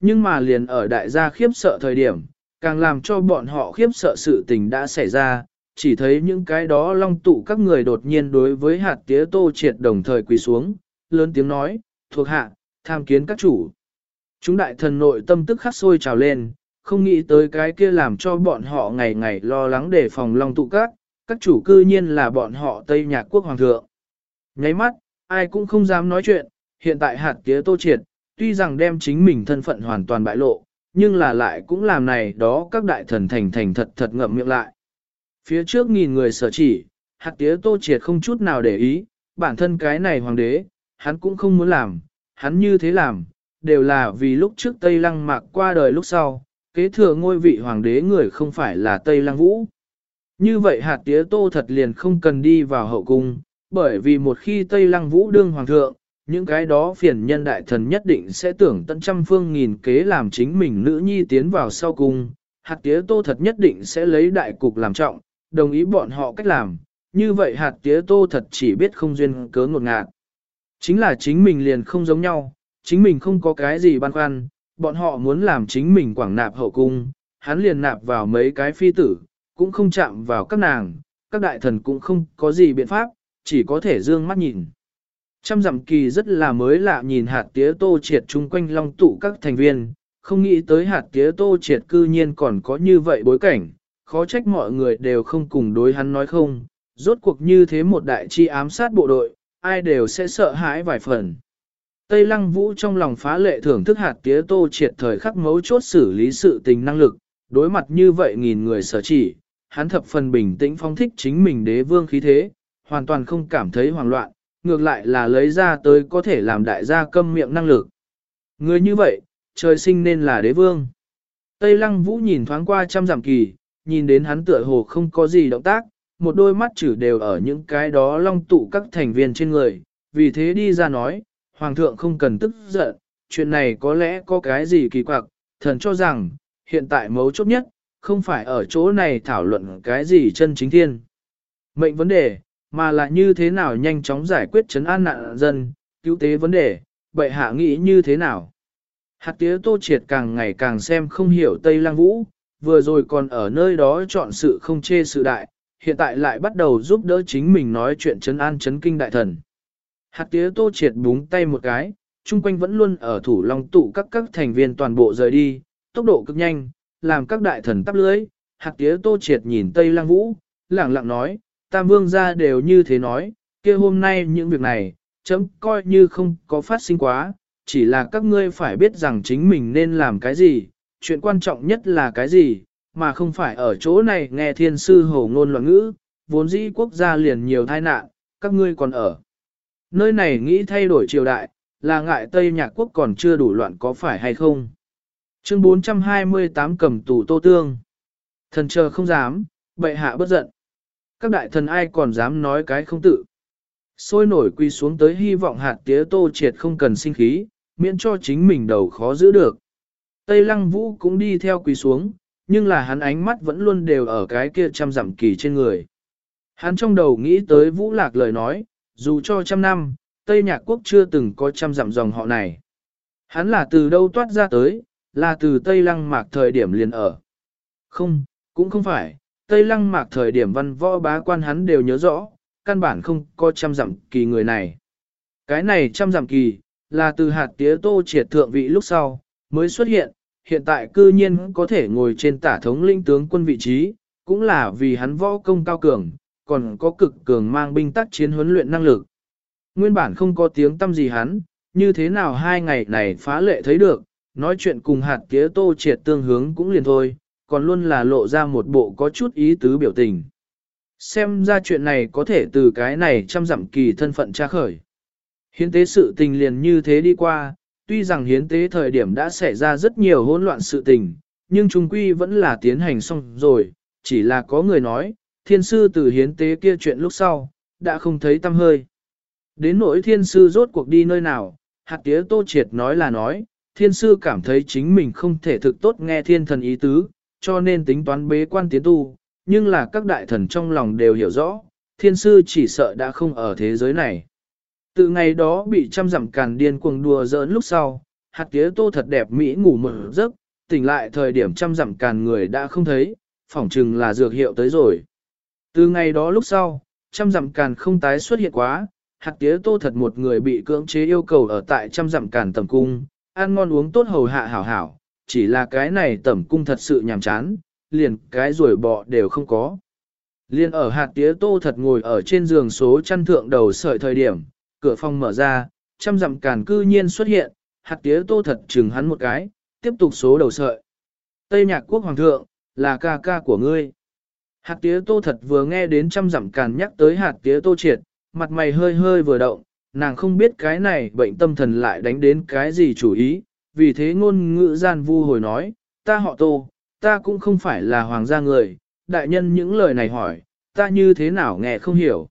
nhưng mà liền ở đại gia khiếp sợ thời điểm, càng làm cho bọn họ khiếp sợ sự tình đã xảy ra, chỉ thấy những cái đó long tụ các người đột nhiên đối với hạt tía tô triệt đồng thời quỳ xuống, lớn tiếng nói, thuộc hạ, tham kiến các chủ. Chúng đại thần nội tâm tức khắc sôi trào lên, không nghĩ tới cái kia làm cho bọn họ ngày ngày lo lắng đề phòng long tụ các, các chủ cư nhiên là bọn họ Tây Nhạc Quốc Hoàng thượng. Nháy mắt, ai cũng không dám nói chuyện, hiện tại hạt tía tô triệt, tuy rằng đem chính mình thân phận hoàn toàn bại lộ, nhưng là lại cũng làm này đó các đại thần thành thành thật thật ngậm miệng lại. Phía trước nghìn người sở chỉ, hạt tía tô triệt không chút nào để ý, bản thân cái này hoàng đế, hắn cũng không muốn làm, hắn như thế làm, đều là vì lúc trước Tây Lăng mạc qua đời lúc sau, kế thừa ngôi vị hoàng đế người không phải là Tây Lăng Vũ. Như vậy hạt tía tô thật liền không cần đi vào hậu cung, bởi vì một khi Tây Lăng Vũ đương hoàng thượng, những cái đó phiền nhân đại thần nhất định sẽ tưởng tận trăm phương nghìn kế làm chính mình nữ nhi tiến vào sau cung, hạt tía tô thật nhất định sẽ lấy đại cục làm trọng, đồng ý bọn họ cách làm, như vậy hạt tía tô thật chỉ biết không duyên cớ ngột ngạt. Chính là chính mình liền không giống nhau, chính mình không có cái gì băn khoăn, bọn họ muốn làm chính mình quảng nạp hậu cung, hắn liền nạp vào mấy cái phi tử, cũng không chạm vào các nàng, các đại thần cũng không có gì biện pháp, chỉ có thể dương mắt nhìn. Trăm dặm kỳ rất là mới lạ nhìn hạt tía tô triệt chung quanh long tụ các thành viên, không nghĩ tới hạt tía tô triệt cư nhiên còn có như vậy bối cảnh, khó trách mọi người đều không cùng đối hắn nói không, rốt cuộc như thế một đại chi ám sát bộ đội, ai đều sẽ sợ hãi vài phần. Tây Lăng Vũ trong lòng phá lệ thưởng thức hạt tía tô triệt thời khắc mấu chốt xử lý sự tình năng lực, đối mặt như vậy nghìn người sở chỉ, hắn thập phần bình tĩnh phong thích chính mình đế vương khí thế, hoàn toàn không cảm thấy hoảng loạn, ngược lại là lấy ra tới có thể làm đại gia câm miệng năng lực. Người như vậy, trời sinh nên là đế vương. Tây Lăng Vũ nhìn thoáng qua trăm giảm kỳ, nhìn đến hắn tựa hồ không có gì động tác, một đôi mắt chữ đều ở những cái đó long tụ các thành viên trên người, vì thế đi ra nói, Hoàng thượng không cần tức giận, chuyện này có lẽ có cái gì kỳ quặc, thần cho rằng, hiện tại mấu chốt nhất, không phải ở chỗ này thảo luận cái gì chân chính thiên. Mệnh vấn đề, mà là như thế nào nhanh chóng giải quyết chấn an nạn dân, cứu tế vấn đề, bệ hạ nghĩ như thế nào. Hạt tía tô triệt càng ngày càng xem không hiểu Tây Lăng Vũ, vừa rồi còn ở nơi đó chọn sự không chê sự đại, hiện tại lại bắt đầu giúp đỡ chính mình nói chuyện chấn an chấn kinh đại thần. Hạt tía tô triệt búng tay một cái, chung quanh vẫn luôn ở thủ long tụ các các thành viên toàn bộ rời đi, tốc độ cực nhanh, làm các đại thần tắp lưới. Hạt tía tô triệt nhìn Tây Lăng Vũ, lẳng lặng nói, tam vương gia đều như thế nói, kia hôm nay những việc này, chấm coi như không có phát sinh quá, chỉ là các ngươi phải biết rằng chính mình nên làm cái gì, chuyện quan trọng nhất là cái gì, mà không phải ở chỗ này nghe thiên sư hổ ngôn loạn ngữ, vốn dĩ quốc gia liền nhiều tai nạn, các ngươi còn ở. Nơi này nghĩ thay đổi triều đại, là ngại Tây Nhạc Quốc còn chưa đủ loạn có phải hay không? Chương 428 cầm tù tô tương. Thần chờ không dám, bệ hạ bất giận. Các đại thần ai còn dám nói cái không tự. Sôi nổi quy xuống tới hy vọng hạt tía tô triệt không cần sinh khí, miễn cho chính mình đầu khó giữ được. Tây lăng vũ cũng đi theo quỳ xuống, nhưng là hắn ánh mắt vẫn luôn đều ở cái kia trăm dặm kỳ trên người. Hắn trong đầu nghĩ tới vũ lạc lời nói, dù cho trăm năm, Tây Nhạc Quốc chưa từng có trăm dặm dòng họ này. Hắn là từ đâu toát ra tới, là từ Tây Lăng Mạc thời điểm liền ở. Không, cũng không phải, Tây Lăng Mạc thời điểm văn võ bá quan hắn đều nhớ rõ, căn bản không có trăm dặm kỳ người này. Cái này trăm dặm kỳ, là từ hạt tía tô triệt thượng vị lúc sau, mới xuất hiện, hiện tại cư nhiên có thể ngồi trên tả thống linh tướng quân vị trí, cũng là vì hắn võ công cao cường, còn có cực cường mang binh tác chiến huấn luyện năng lực. Nguyên bản không có tiếng tâm gì hắn, như thế nào hai ngày này phá lệ thấy được, nói chuyện cùng hạt tía tô triệt tương hướng cũng liền thôi, còn luôn là lộ ra một bộ có chút ý tứ biểu tình. Xem ra chuyện này có thể từ cái này trăm dặm kỳ thân phận tra khởi. Hiến tế sự tình liền như thế đi qua, tuy rằng hiến tế thời điểm đã xảy ra rất nhiều hỗn loạn sự tình, nhưng trung quy vẫn là tiến hành xong rồi, chỉ là có người nói, thiên sư từ hiến tế kia chuyện lúc sau, đã không thấy tâm hơi. Đến nỗi thiên sư rốt cuộc đi nơi nào, hạt tía tô triệt nói là nói, thiên sư cảm thấy chính mình không thể thực tốt nghe thiên thần ý tứ, cho nên tính toán bế quan tiến tu, nhưng là các đại thần trong lòng đều hiểu rõ, thiên sư chỉ sợ đã không ở thế giới này. Từ ngày đó bị trăm dặm càn điên cuồng đùa giỡn lúc sau, hạt tía tô thật đẹp mỹ ngủ mở giấc, tỉnh lại thời điểm trăm dặm càn người đã không thấy, phỏng chừng là dược hiệu tới rồi. Từ ngày đó lúc sau, trăm dặm càn không tái xuất hiện quá, hạt tía tô thật một người bị cưỡng chế yêu cầu ở tại trăm dặm càn tầm cung, ăn ngon uống tốt hầu hạ hảo hảo, chỉ là cái này tẩm cung thật sự nhàm chán, liền cái rồi bọ đều không có. Liên ở hạt tía tô thật ngồi ở trên giường số chăn thượng đầu sợi thời điểm, cửa phòng mở ra, trăm dặm càn cư nhiên xuất hiện, hạt tía tô thật chừng hắn một cái, tiếp tục số đầu sợi. Tây nhạc quốc hoàng thượng, là ca ca của ngươi. Hạt tía tô thật vừa nghe đến trăm dặm càn nhắc tới hạt tía tô triệt, mặt mày hơi hơi vừa động, nàng không biết cái này bệnh tâm thần lại đánh đến cái gì chủ ý, vì thế ngôn ngữ gian vu hồi nói, ta họ tô, ta cũng không phải là hoàng gia người, đại nhân những lời này hỏi, ta như thế nào nghe không hiểu.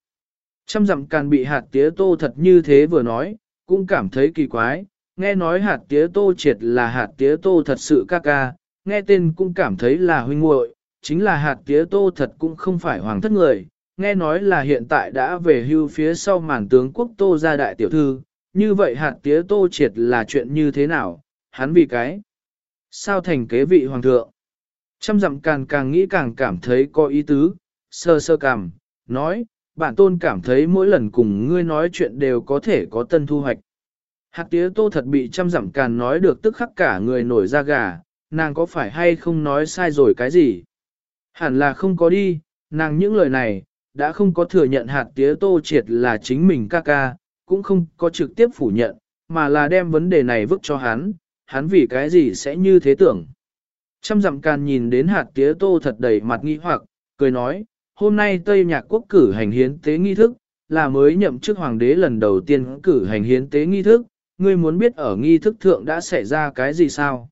Trăm dặm càn bị hạt tía tô thật như thế vừa nói, cũng cảm thấy kỳ quái, nghe nói hạt tía tô triệt là hạt tía tô thật sự ca ca, nghe tên cũng cảm thấy là huynh muội, chính là hạt tía tô thật cũng không phải hoàng thất người, nghe nói là hiện tại đã về hưu phía sau màn tướng quốc tô gia đại tiểu thư, như vậy hạt tía tô triệt là chuyện như thế nào, hắn vì cái. Sao thành kế vị hoàng thượng? Trăm dặm càng càng nghĩ càng cảm thấy có ý tứ, sơ sơ cảm, nói, bản tôn cảm thấy mỗi lần cùng ngươi nói chuyện đều có thể có tân thu hoạch. Hạt tía tô thật bị trăm dặm càng nói được tức khắc cả người nổi da gà, nàng có phải hay không nói sai rồi cái gì? Hẳn là không có đi, nàng những lời này, đã không có thừa nhận hạt tía tô triệt là chính mình ca ca, cũng không có trực tiếp phủ nhận, mà là đem vấn đề này vứt cho hắn, hắn vì cái gì sẽ như thế tưởng. Trăm dặm càn nhìn đến hạt tía tô thật đầy mặt nghi hoặc, cười nói, hôm nay Tây Nhạc Quốc cử hành hiến tế nghi thức, là mới nhậm chức hoàng đế lần đầu tiên cử hành hiến tế nghi thức, ngươi muốn biết ở nghi thức thượng đã xảy ra cái gì sao?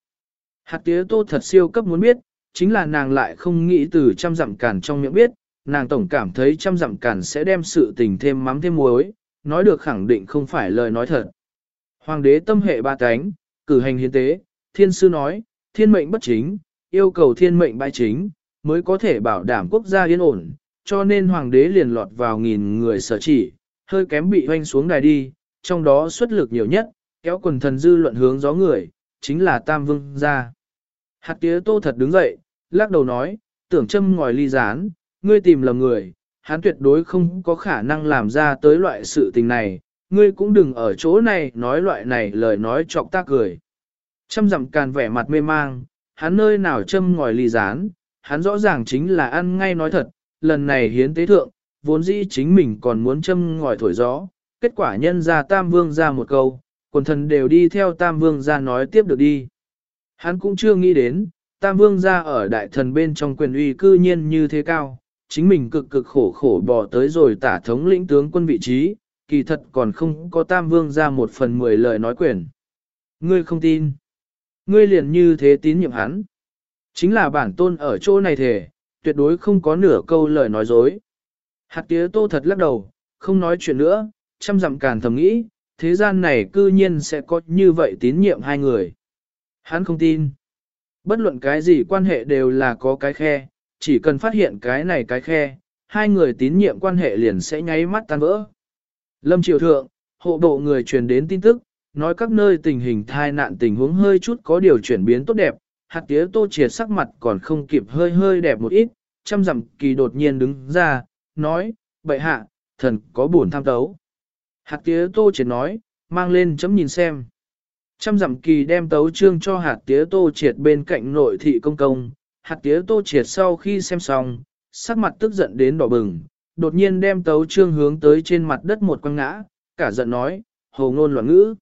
Hạt tía tô thật siêu cấp muốn biết, chính là nàng lại không nghĩ từ trăm dặm càn trong miệng biết, nàng tổng cảm thấy trăm dặm càn sẽ đem sự tình thêm mắm thêm muối, nói được khẳng định không phải lời nói thật. Hoàng đế tâm hệ ba cánh, cử hành hiến tế, thiên sư nói, thiên mệnh bất chính, yêu cầu thiên mệnh bại chính, mới có thể bảo đảm quốc gia yên ổn, cho nên hoàng đế liền lọt vào nghìn người sở chỉ, hơi kém bị hoanh xuống đài đi, trong đó xuất lực nhiều nhất, kéo quần thần dư luận hướng gió người, chính là Tam Vương gia. Hạt tía tô thật đứng dậy, lắc đầu nói, tưởng châm ngòi ly gián, ngươi tìm lầm người, hắn tuyệt đối không có khả năng làm ra tới loại sự tình này, ngươi cũng đừng ở chỗ này nói loại này lời nói chọc ta cười. Trăm dặm càn vẻ mặt mê mang, hắn nơi nào châm ngòi ly rán, hắn rõ ràng chính là ăn ngay nói thật, lần này hiến tế thượng, vốn dĩ chính mình còn muốn châm ngòi thổi gió, kết quả nhân ra Tam Vương ra một câu, quần thần đều đi theo Tam Vương ra nói tiếp được đi. Hắn cũng chưa nghĩ đến, Tam Vương ra ở đại thần bên trong quyền uy cư nhiên như thế cao, chính mình cực cực khổ khổ bỏ tới rồi tả thống lĩnh tướng quân vị trí, kỳ thật còn không có Tam Vương ra một phần mười lời nói quyền. Ngươi không tin. Ngươi liền như thế tín nhiệm hắn. Chính là bản tôn ở chỗ này thể, tuyệt đối không có nửa câu lời nói dối. Hạt tía tô thật lắc đầu, không nói chuyện nữa, chăm dặm càn thầm nghĩ, thế gian này cư nhiên sẽ có như vậy tín nhiệm hai người. Hắn không tin. Bất luận cái gì quan hệ đều là có cái khe, chỉ cần phát hiện cái này cái khe, hai người tín nhiệm quan hệ liền sẽ nháy mắt tan vỡ. Lâm Triều Thượng, hộ bộ người truyền đến tin tức, nói các nơi tình hình thai nạn tình huống hơi chút có điều chuyển biến tốt đẹp, hạt tía tô triệt sắc mặt còn không kịp hơi hơi đẹp một ít, trăm dặm kỳ đột nhiên đứng ra, nói, bệ hạ, thần có buồn tham tấu. Hạt tía tô triệt nói, mang lên chấm nhìn xem. Trăm dặm kỳ đem tấu trương cho hạt tía tô triệt bên cạnh nội thị công công, hạt tía tô triệt sau khi xem xong, sắc mặt tức giận đến đỏ bừng, đột nhiên đem tấu trương hướng tới trên mặt đất một quăng ngã, cả giận nói, hồ ngôn loạn ngữ.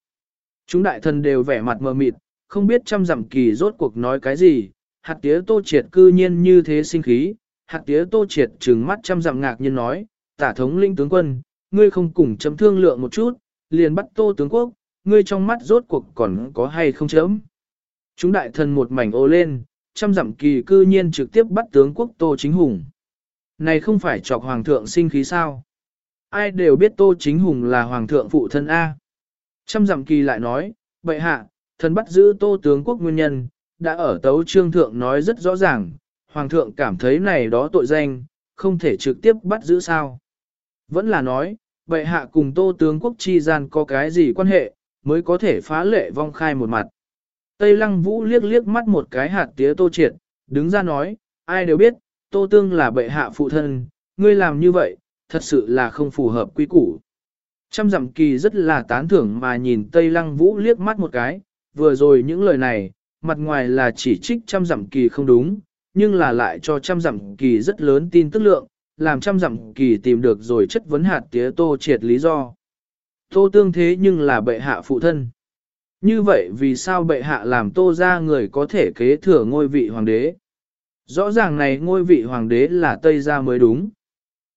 Chúng đại thần đều vẻ mặt mờ mịt, không biết trăm dặm kỳ rốt cuộc nói cái gì, hạt tía tô triệt cư nhiên như thế sinh khí, hạt tía tô triệt trừng mắt trăm dặm ngạc nhiên nói, tả thống linh tướng quân, ngươi không cùng chấm thương lượng một chút, liền bắt tô tướng quốc, ngươi trong mắt rốt cuộc còn có hay không chấm. Chúng đại thần một mảnh ô lên, trăm dặm kỳ cư nhiên trực tiếp bắt tướng quốc tô chính hùng. Này không phải chọc hoàng thượng sinh khí sao? Ai đều biết tô chính hùng là hoàng thượng phụ thân A. Trăm dặm kỳ lại nói, bệ hạ, thần bắt giữ tô tướng quốc nguyên nhân, đã ở tấu trương thượng nói rất rõ ràng, hoàng thượng cảm thấy này đó tội danh, không thể trực tiếp bắt giữ sao. Vẫn là nói, bệ hạ cùng tô tướng quốc chi gian có cái gì quan hệ, mới có thể phá lệ vong khai một mặt. Tây Lăng Vũ liếc liếc mắt một cái hạt tía tô triệt, đứng ra nói, ai đều biết, tô tương là bệ hạ phụ thân, ngươi làm như vậy, thật sự là không phù hợp quy củ. Trăm dặm kỳ rất là tán thưởng mà nhìn Tây Lăng Vũ liếc mắt một cái, vừa rồi những lời này, mặt ngoài là chỉ trích trăm dặm kỳ không đúng, nhưng là lại cho trăm dặm kỳ rất lớn tin tức lượng, làm trăm dặm kỳ tìm được rồi chất vấn hạt tía tô triệt lý do. Tô tương thế nhưng là bệ hạ phụ thân. Như vậy vì sao bệ hạ làm tô ra người có thể kế thừa ngôi vị hoàng đế? Rõ ràng này ngôi vị hoàng đế là Tây gia mới đúng.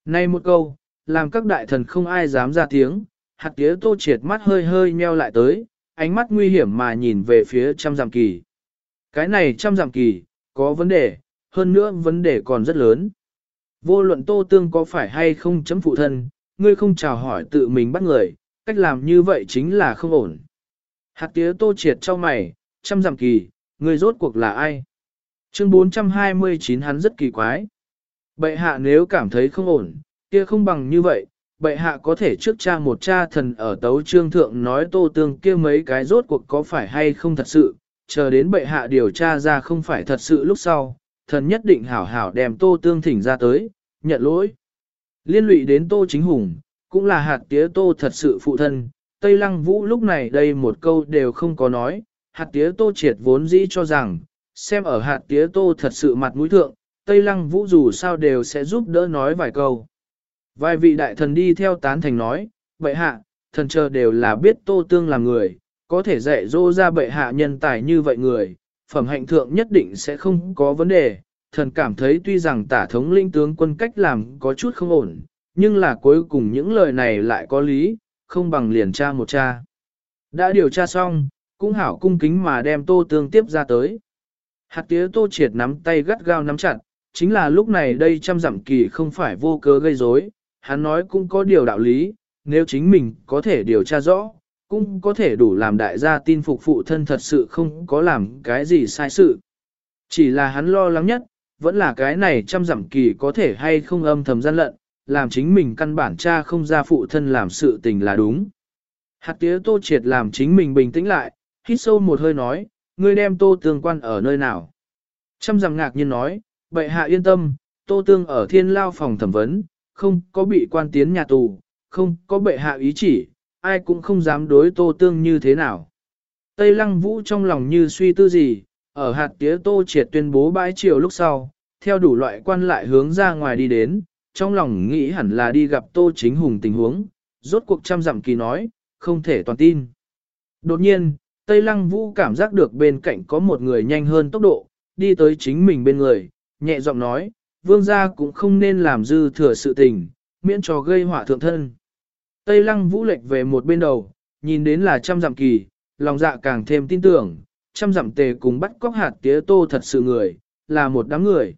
Nay một câu, làm các đại thần không ai dám ra tiếng, hạt tía tô triệt mắt hơi hơi nheo lại tới, ánh mắt nguy hiểm mà nhìn về phía trăm giảm kỳ. Cái này trăm giảm kỳ, có vấn đề, hơn nữa vấn đề còn rất lớn. Vô luận tô tương có phải hay không chấm phụ thân, ngươi không chào hỏi tự mình bắt người, cách làm như vậy chính là không ổn. Hạt tía tô triệt cho mày, trăm giảm kỳ, ngươi rốt cuộc là ai? Chương 429 hắn rất kỳ quái. Bệ hạ nếu cảm thấy không ổn, kia không bằng như vậy, bệ hạ có thể trước cha một cha thần ở tấu trương thượng nói tô tương kia mấy cái rốt cuộc có phải hay không thật sự, chờ đến bệ hạ điều tra ra không phải thật sự lúc sau, thần nhất định hảo hảo đem tô tương thỉnh ra tới, nhận lỗi. Liên lụy đến tô chính hùng, cũng là hạt tía tô thật sự phụ thân, Tây Lăng Vũ lúc này đây một câu đều không có nói, hạt tía tô triệt vốn dĩ cho rằng, xem ở hạt tía tô thật sự mặt mũi thượng, Tây Lăng Vũ dù sao đều sẽ giúp đỡ nói vài câu. Vài vị đại thần đi theo tán thành nói, bệ hạ, thần chờ đều là biết tô tương là người, có thể dạy dỗ ra bệ hạ nhân tài như vậy người, phẩm hạnh thượng nhất định sẽ không có vấn đề. Thần cảm thấy tuy rằng tả thống linh tướng quân cách làm có chút không ổn, nhưng là cuối cùng những lời này lại có lý, không bằng liền tra một cha. Đã điều tra xong, cũng hảo cung kính mà đem tô tương tiếp ra tới. Hạt tía tô triệt nắm tay gắt gao nắm chặt, chính là lúc này đây trăm dặm kỳ không phải vô cớ gây rối, hắn nói cũng có điều đạo lý, nếu chính mình có thể điều tra rõ, cũng có thể đủ làm đại gia tin phục phụ thân thật sự không có làm cái gì sai sự. Chỉ là hắn lo lắng nhất, vẫn là cái này trăm dặm kỳ có thể hay không âm thầm gian lận, làm chính mình căn bản cha không ra phụ thân làm sự tình là đúng. Hạt tía tô triệt làm chính mình bình tĩnh lại, hít sâu một hơi nói, ngươi đem tô tương quan ở nơi nào. Trăm dặm ngạc nhiên nói, bệ hạ yên tâm, tô tương ở thiên lao phòng thẩm vấn, không có bị quan tiến nhà tù, không có bệ hạ ý chỉ, ai cũng không dám đối tô tương như thế nào. Tây lăng vũ trong lòng như suy tư gì, ở hạt tía tô triệt tuyên bố bãi triều lúc sau, theo đủ loại quan lại hướng ra ngoài đi đến, trong lòng nghĩ hẳn là đi gặp tô chính hùng tình huống, rốt cuộc trăm dặm kỳ nói, không thể toàn tin. Đột nhiên, Tây lăng vũ cảm giác được bên cạnh có một người nhanh hơn tốc độ, đi tới chính mình bên người, nhẹ giọng nói, vương gia cũng không nên làm dư thừa sự tình, miễn cho gây họa thượng thân. Tây lăng vũ lệch về một bên đầu, nhìn đến là trăm dặm kỳ, lòng dạ càng thêm tin tưởng, trăm dặm tề cùng bắt cóc hạt tía tô thật sự người, là một đám người.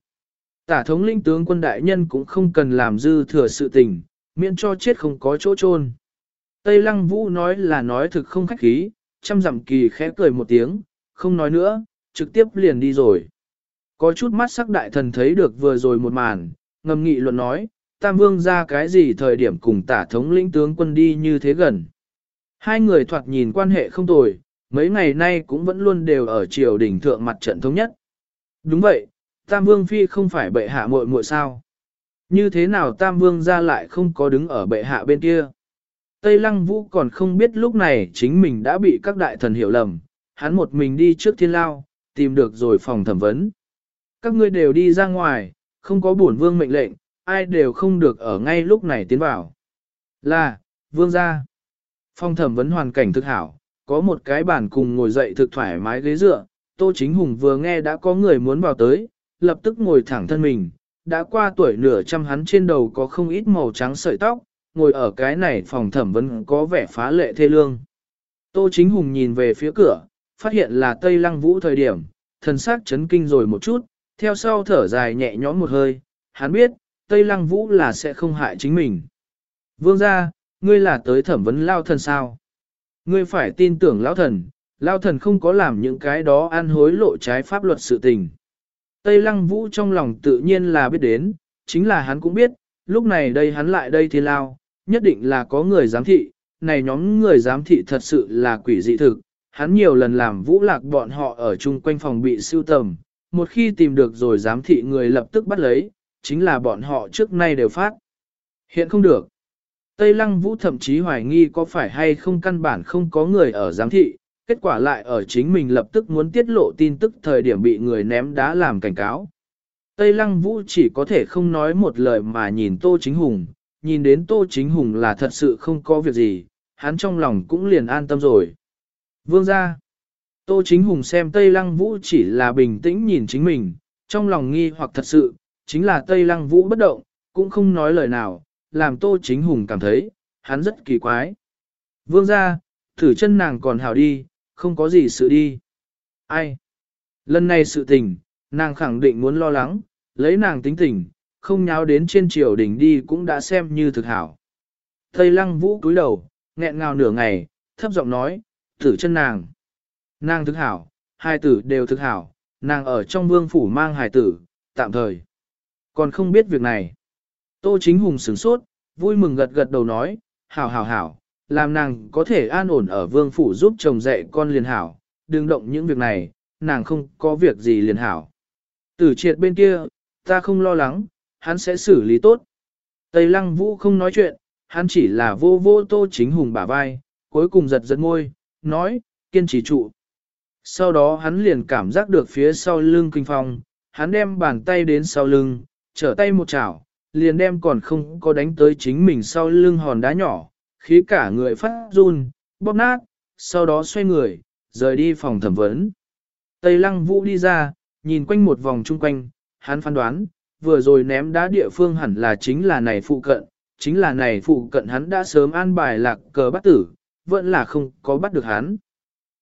Tả thống linh tướng quân đại nhân cũng không cần làm dư thừa sự tình, miễn cho chết không có chỗ chôn. Tây lăng vũ nói là nói thực không khách khí, trăm dặm kỳ khẽ cười một tiếng, không nói nữa, trực tiếp liền đi rồi. Có chút mắt sắc đại thần thấy được vừa rồi một màn, ngầm nghị luận nói, Tam Vương ra cái gì thời điểm cùng tả thống lĩnh tướng quân đi như thế gần. Hai người thoạt nhìn quan hệ không tồi, mấy ngày nay cũng vẫn luôn đều ở triều đỉnh thượng mặt trận thống nhất. Đúng vậy, Tam Vương Phi không phải bệ hạ muội muội sao. Như thế nào Tam Vương ra lại không có đứng ở bệ hạ bên kia. Tây Lăng Vũ còn không biết lúc này chính mình đã bị các đại thần hiểu lầm, hắn một mình đi trước thiên lao, tìm được rồi phòng thẩm vấn. Các ngươi đều đi ra ngoài, không có bổn vương mệnh lệnh, ai đều không được ở ngay lúc này tiến vào. Là, vương gia. Phòng thẩm vấn hoàn cảnh thực hảo, có một cái bàn cùng ngồi dậy thực thoải mái ghế dựa, Tô Chính Hùng vừa nghe đã có người muốn vào tới, lập tức ngồi thẳng thân mình, đã qua tuổi nửa trăm hắn trên đầu có không ít màu trắng sợi tóc, ngồi ở cái này phòng thẩm vấn có vẻ phá lệ thê lương. Tô Chính Hùng nhìn về phía cửa, phát hiện là Tây Lăng Vũ thời điểm, thần sắc chấn kinh rồi một chút, theo sau thở dài nhẹ nhõm một hơi, hắn biết, Tây Lăng Vũ là sẽ không hại chính mình. Vương gia, ngươi là tới thẩm vấn lao thần sao? Ngươi phải tin tưởng lão thần, lao thần không có làm những cái đó ăn hối lộ trái pháp luật sự tình. Tây Lăng Vũ trong lòng tự nhiên là biết đến, chính là hắn cũng biết, lúc này đây hắn lại đây thì lao, nhất định là có người giám thị, này nhóm người giám thị thật sự là quỷ dị thực, hắn nhiều lần làm vũ lạc bọn họ ở chung quanh phòng bị siêu tầm, một khi tìm được rồi giám thị người lập tức bắt lấy, chính là bọn họ trước nay đều phát. Hiện không được. Tây Lăng Vũ thậm chí hoài nghi có phải hay không căn bản không có người ở giám thị, kết quả lại ở chính mình lập tức muốn tiết lộ tin tức thời điểm bị người ném đá làm cảnh cáo. Tây Lăng Vũ chỉ có thể không nói một lời mà nhìn Tô Chính Hùng, nhìn đến Tô Chính Hùng là thật sự không có việc gì, hắn trong lòng cũng liền an tâm rồi. Vương ra, Tô Chính Hùng xem Tây Lăng Vũ chỉ là bình tĩnh nhìn chính mình, trong lòng nghi hoặc thật sự, chính là Tây Lăng Vũ bất động, cũng không nói lời nào, làm Tô Chính Hùng cảm thấy, hắn rất kỳ quái. Vương ra, thử chân nàng còn hảo đi, không có gì sự đi. Ai? Lần này sự tình, nàng khẳng định muốn lo lắng, lấy nàng tính tình, không nháo đến trên triều đình đi cũng đã xem như thực hảo. Tây lăng vũ cúi đầu, nghẹn ngào nửa ngày, thấp giọng nói, thử chân nàng. Nàng thực hảo, hai tử đều thực hảo, nàng ở trong vương phủ mang hài tử, tạm thời. Còn không biết việc này. Tô chính hùng sửng sốt, vui mừng gật gật đầu nói, hảo hảo hảo, làm nàng có thể an ổn ở vương phủ giúp chồng dạy con liền hảo, đừng động những việc này, nàng không có việc gì liền hảo. Tử triệt bên kia, ta không lo lắng, hắn sẽ xử lý tốt. Tây lăng vũ không nói chuyện, hắn chỉ là vô vô tô chính hùng bả vai, cuối cùng giật giật môi, nói, kiên trì trụ. Sau đó hắn liền cảm giác được phía sau lưng kinh phong, hắn đem bàn tay đến sau lưng, trở tay một chảo, liền đem còn không có đánh tới chính mình sau lưng hòn đá nhỏ, khí cả người phát run, bóp nát, sau đó xoay người, rời đi phòng thẩm vấn. Tây lăng vũ đi ra, nhìn quanh một vòng chung quanh, hắn phán đoán, vừa rồi ném đá địa phương hẳn là chính là này phụ cận, chính là này phụ cận hắn đã sớm an bài lạc cờ bắt tử, vẫn là không có bắt được hắn.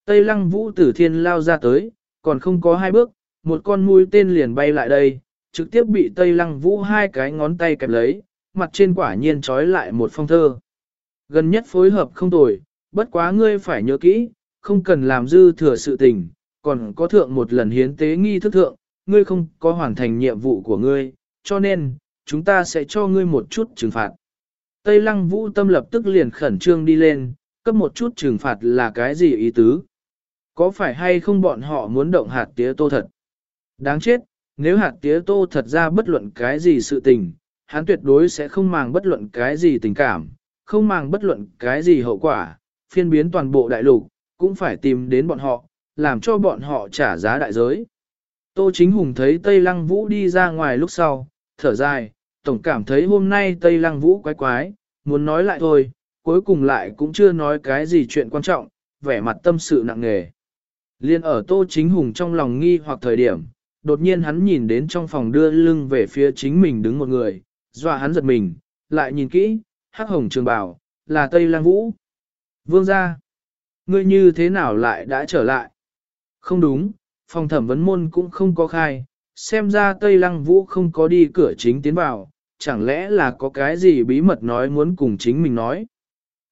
Tây lăng vũ tử thiên lao ra tới, còn không có hai bước, một con mũi tên liền bay lại đây, trực tiếp bị Tây lăng vũ hai cái ngón tay kẹp lấy, mặt trên quả nhiên trói lại một phong thơ. Gần nhất phối hợp không tồi, bất quá ngươi phải nhớ kỹ, không cần làm dư thừa sự tình, còn có thượng một lần hiến tế nghi thức thượng, ngươi không có hoàn thành nhiệm vụ của ngươi, cho nên, chúng ta sẽ cho ngươi một chút trừng phạt. Tây lăng vũ tâm lập tức liền khẩn trương đi lên, cấp một chút trừng phạt là cái gì ý tứ? Có phải hay không bọn họ muốn động hạt tía tô thật? Đáng chết, nếu hạt tía tô thật ra bất luận cái gì sự tình, hắn tuyệt đối sẽ không màng bất luận cái gì tình cảm, không màng bất luận cái gì hậu quả, phiên biến toàn bộ đại lục, cũng phải tìm đến bọn họ, làm cho bọn họ trả giá đại giới. Tô Chính Hùng thấy Tây Lăng Vũ đi ra ngoài lúc sau, thở dài, tổng cảm thấy hôm nay Tây Lăng Vũ quái quái, muốn nói lại thôi, cuối cùng lại cũng chưa nói cái gì chuyện quan trọng, vẻ mặt tâm sự nặng nề. Liên ở Tô Chính Hùng trong lòng nghi hoặc thời điểm, đột nhiên hắn nhìn đến trong phòng đưa lưng về phía chính mình đứng một người, dọa hắn giật mình, lại nhìn kỹ, hắc hồng trường bào, là Tây Lăng Vũ. Vương gia, ngươi như thế nào lại đã trở lại? Không đúng, phòng thẩm vấn môn cũng không có khai, xem ra Tây Lăng Vũ không có đi cửa chính tiến vào, chẳng lẽ là có cái gì bí mật nói muốn cùng chính mình nói.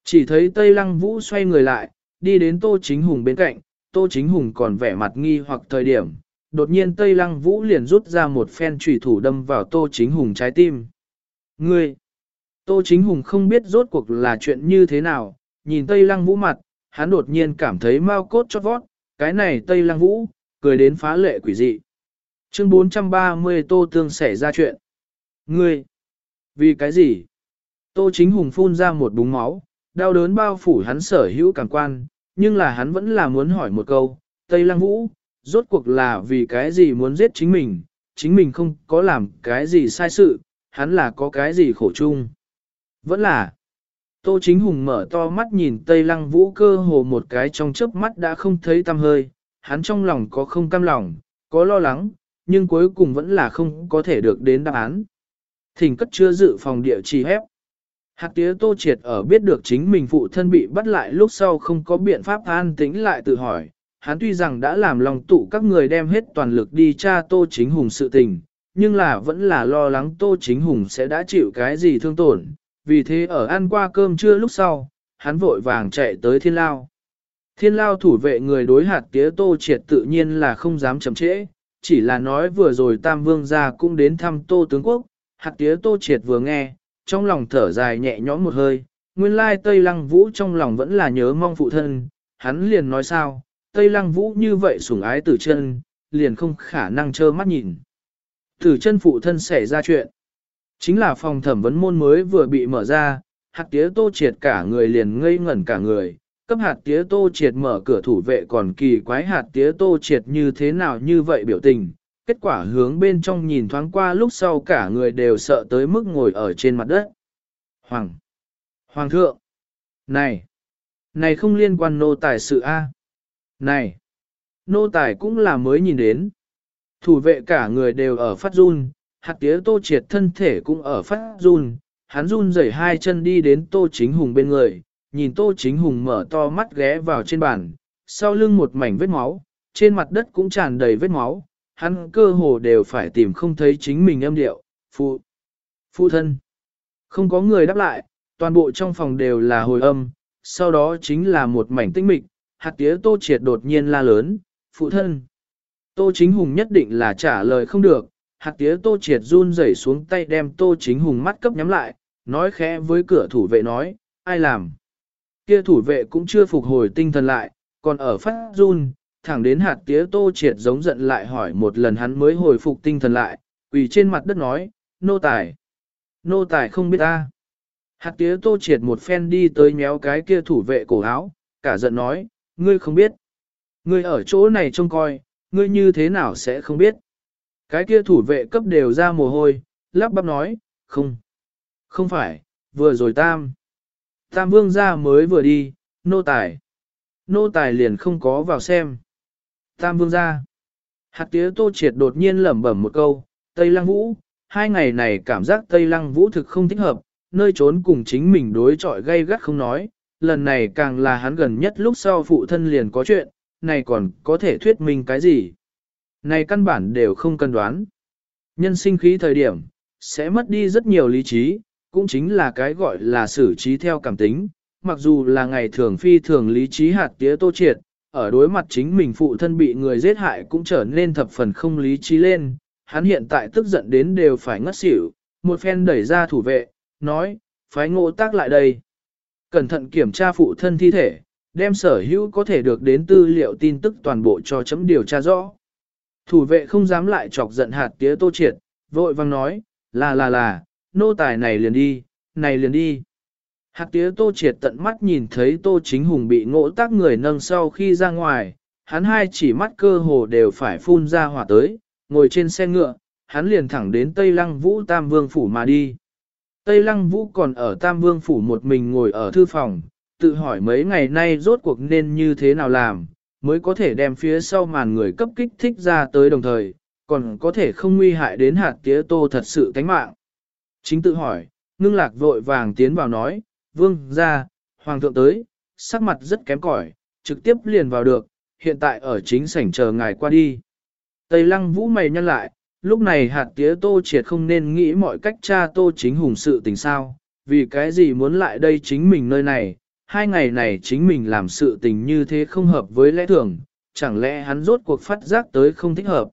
Chỉ thấy Tây Lăng Vũ xoay người lại, đi đến Tô Chính Hùng bên cạnh, Tô Chính Hùng còn vẻ mặt nghi hoặc thời điểm. Đột nhiên Tây Lăng Vũ liền rút ra một phen trùy thủ đâm vào Tô Chính Hùng trái tim. Ngươi! Tô Chính Hùng không biết rốt cuộc là chuyện như thế nào, nhìn Tây Lăng Vũ mặt, hắn đột nhiên cảm thấy mau cốt chót vót, cái này Tây Lăng Vũ, cười đến phá lệ quỷ dị. Chương 430 Tô Tương xảy ra chuyện. Ngươi! Vì cái gì? Tô Chính Hùng phun ra một búng máu, đau đớn bao phủ hắn sở hữu cảm quan, nhưng là hắn vẫn là muốn hỏi một câu, Tây Lăng Vũ, rốt cuộc là vì cái gì muốn giết chính mình, chính mình không có làm cái gì sai sự, hắn là có cái gì khổ chung. Vẫn là, Tô Chính Hùng mở to mắt nhìn Tây Lăng Vũ cơ hồ một cái trong chớp mắt đã không thấy tăm hơi, hắn trong lòng có không cam lòng, có lo lắng, nhưng cuối cùng vẫn là không có thể được đến đáp án. Thỉnh cất chưa dự phòng địa chỉ hép. Hạt tía tô triệt ở biết được chính mình phụ thân bị bắt lại lúc sau không có biện pháp an tĩnh lại tự hỏi. Hắn tuy rằng đã làm lòng tụ các người đem hết toàn lực đi tra tô chính hùng sự tình, nhưng là vẫn là lo lắng tô chính hùng sẽ đã chịu cái gì thương tổn. Vì thế ở ăn qua cơm trưa lúc sau, hắn vội vàng chạy tới thiên lao. Thiên lao thủ vệ người đối hạt tía tô triệt tự nhiên là không dám chậm trễ, chỉ là nói vừa rồi Tam Vương gia cũng đến thăm tô tướng quốc, hạt tía tô triệt vừa nghe, trong lòng thở dài nhẹ nhõm một hơi, nguyên lai Tây Lăng Vũ trong lòng vẫn là nhớ mong phụ thân, hắn liền nói sao, Tây Lăng Vũ như vậy sủng ái tử chân, liền không khả năng trơ mắt nhìn. Tử chân phụ thân xảy ra chuyện. Chính là phòng thẩm vấn môn mới vừa bị mở ra, hạt tía tô triệt cả người liền ngây ngẩn cả người, cấp hạt tía tô triệt mở cửa thủ vệ còn kỳ quái hạt tía tô triệt như thế nào như vậy biểu tình. Kết quả hướng bên trong nhìn thoáng qua lúc sau cả người đều sợ tới mức ngồi ở trên mặt đất. Hoàng! Hoàng thượng! Này! Này không liên quan nô tài sự A. Này! Nô tài cũng là mới nhìn đến. Thủ vệ cả người đều ở phát run, hạt tía tô triệt thân thể cũng ở phát run, hắn run rẩy hai chân đi đến tô chính hùng bên người, nhìn tô chính hùng mở to mắt ghé vào trên bàn, sau lưng một mảnh vết máu, trên mặt đất cũng tràn đầy vết máu, hắn cơ hồ đều phải tìm không thấy chính mình âm điệu, phụ, phụ thân. Không có người đáp lại, toàn bộ trong phòng đều là hồi âm, sau đó chính là một mảnh tinh mịch, hạt tía tô triệt đột nhiên la lớn, phụ thân. Tô chính hùng nhất định là trả lời không được, hạt tía tô triệt run rẩy xuống tay đem tô chính hùng mắt cấp nhắm lại, nói khẽ với cửa thủ vệ nói, ai làm. Kia thủ vệ cũng chưa phục hồi tinh thần lại, còn ở phát run, thẳng đến hạt tía tô triệt giống giận lại hỏi một lần hắn mới hồi phục tinh thần lại, quỳ trên mặt đất nói, nô tài. Nô tài không biết ta. Hạt tía tô triệt một phen đi tới méo cái kia thủ vệ cổ áo, cả giận nói, ngươi không biết. Ngươi ở chỗ này trông coi, ngươi như thế nào sẽ không biết. Cái kia thủ vệ cấp đều ra mồ hôi, lắp bắp nói, không. Không phải, vừa rồi tam. Tam vương gia mới vừa đi, nô tài. Nô tài liền không có vào xem. Tam vương gia, Hạt tía tô triệt đột nhiên lẩm bẩm một câu, Tây Lăng Vũ, hai ngày này cảm giác Tây Lăng Vũ thực không thích hợp, nơi trốn cùng chính mình đối chọi gây gắt không nói, lần này càng là hắn gần nhất lúc sau phụ thân liền có chuyện, này còn có thể thuyết minh cái gì. Này căn bản đều không cần đoán. Nhân sinh khí thời điểm, sẽ mất đi rất nhiều lý trí, cũng chính là cái gọi là xử trí theo cảm tính, mặc dù là ngày thường phi thường lý trí hạt tía tô triệt, ở đối mặt chính mình phụ thân bị người giết hại cũng trở nên thập phần không lý trí lên, hắn hiện tại tức giận đến đều phải ngất xỉu, một phen đẩy ra thủ vệ, nói, phái ngộ tác lại đây. Cẩn thận kiểm tra phụ thân thi thể, đem sở hữu có thể được đến tư liệu tin tức toàn bộ cho chấm điều tra rõ. Thủ vệ không dám lại chọc giận hạt tía tô triệt, vội vang nói, là là là, nô tài này liền đi, này liền đi. Hạt tía tô triệt tận mắt nhìn thấy tô chính hùng bị ngộ tác người nâng sau khi ra ngoài, hắn hai chỉ mắt cơ hồ đều phải phun ra hỏa tới, ngồi trên xe ngựa, hắn liền thẳng đến Tây Lăng Vũ Tam Vương Phủ mà đi. Tây Lăng Vũ còn ở Tam Vương Phủ một mình ngồi ở thư phòng, tự hỏi mấy ngày nay rốt cuộc nên như thế nào làm, mới có thể đem phía sau màn người cấp kích thích ra tới đồng thời, còn có thể không nguy hại đến hạt tía tô thật sự tánh mạng. Chính tự hỏi, ngưng lạc vội vàng tiến vào nói, vương ra, hoàng thượng tới, sắc mặt rất kém cỏi, trực tiếp liền vào được, hiện tại ở chính sảnh chờ ngài qua đi. Tây lăng vũ mày nhăn lại, lúc này hạt tía tô triệt không nên nghĩ mọi cách cha tô chính hùng sự tình sao, vì cái gì muốn lại đây chính mình nơi này, hai ngày này chính mình làm sự tình như thế không hợp với lẽ thường, chẳng lẽ hắn rốt cuộc phát giác tới không thích hợp.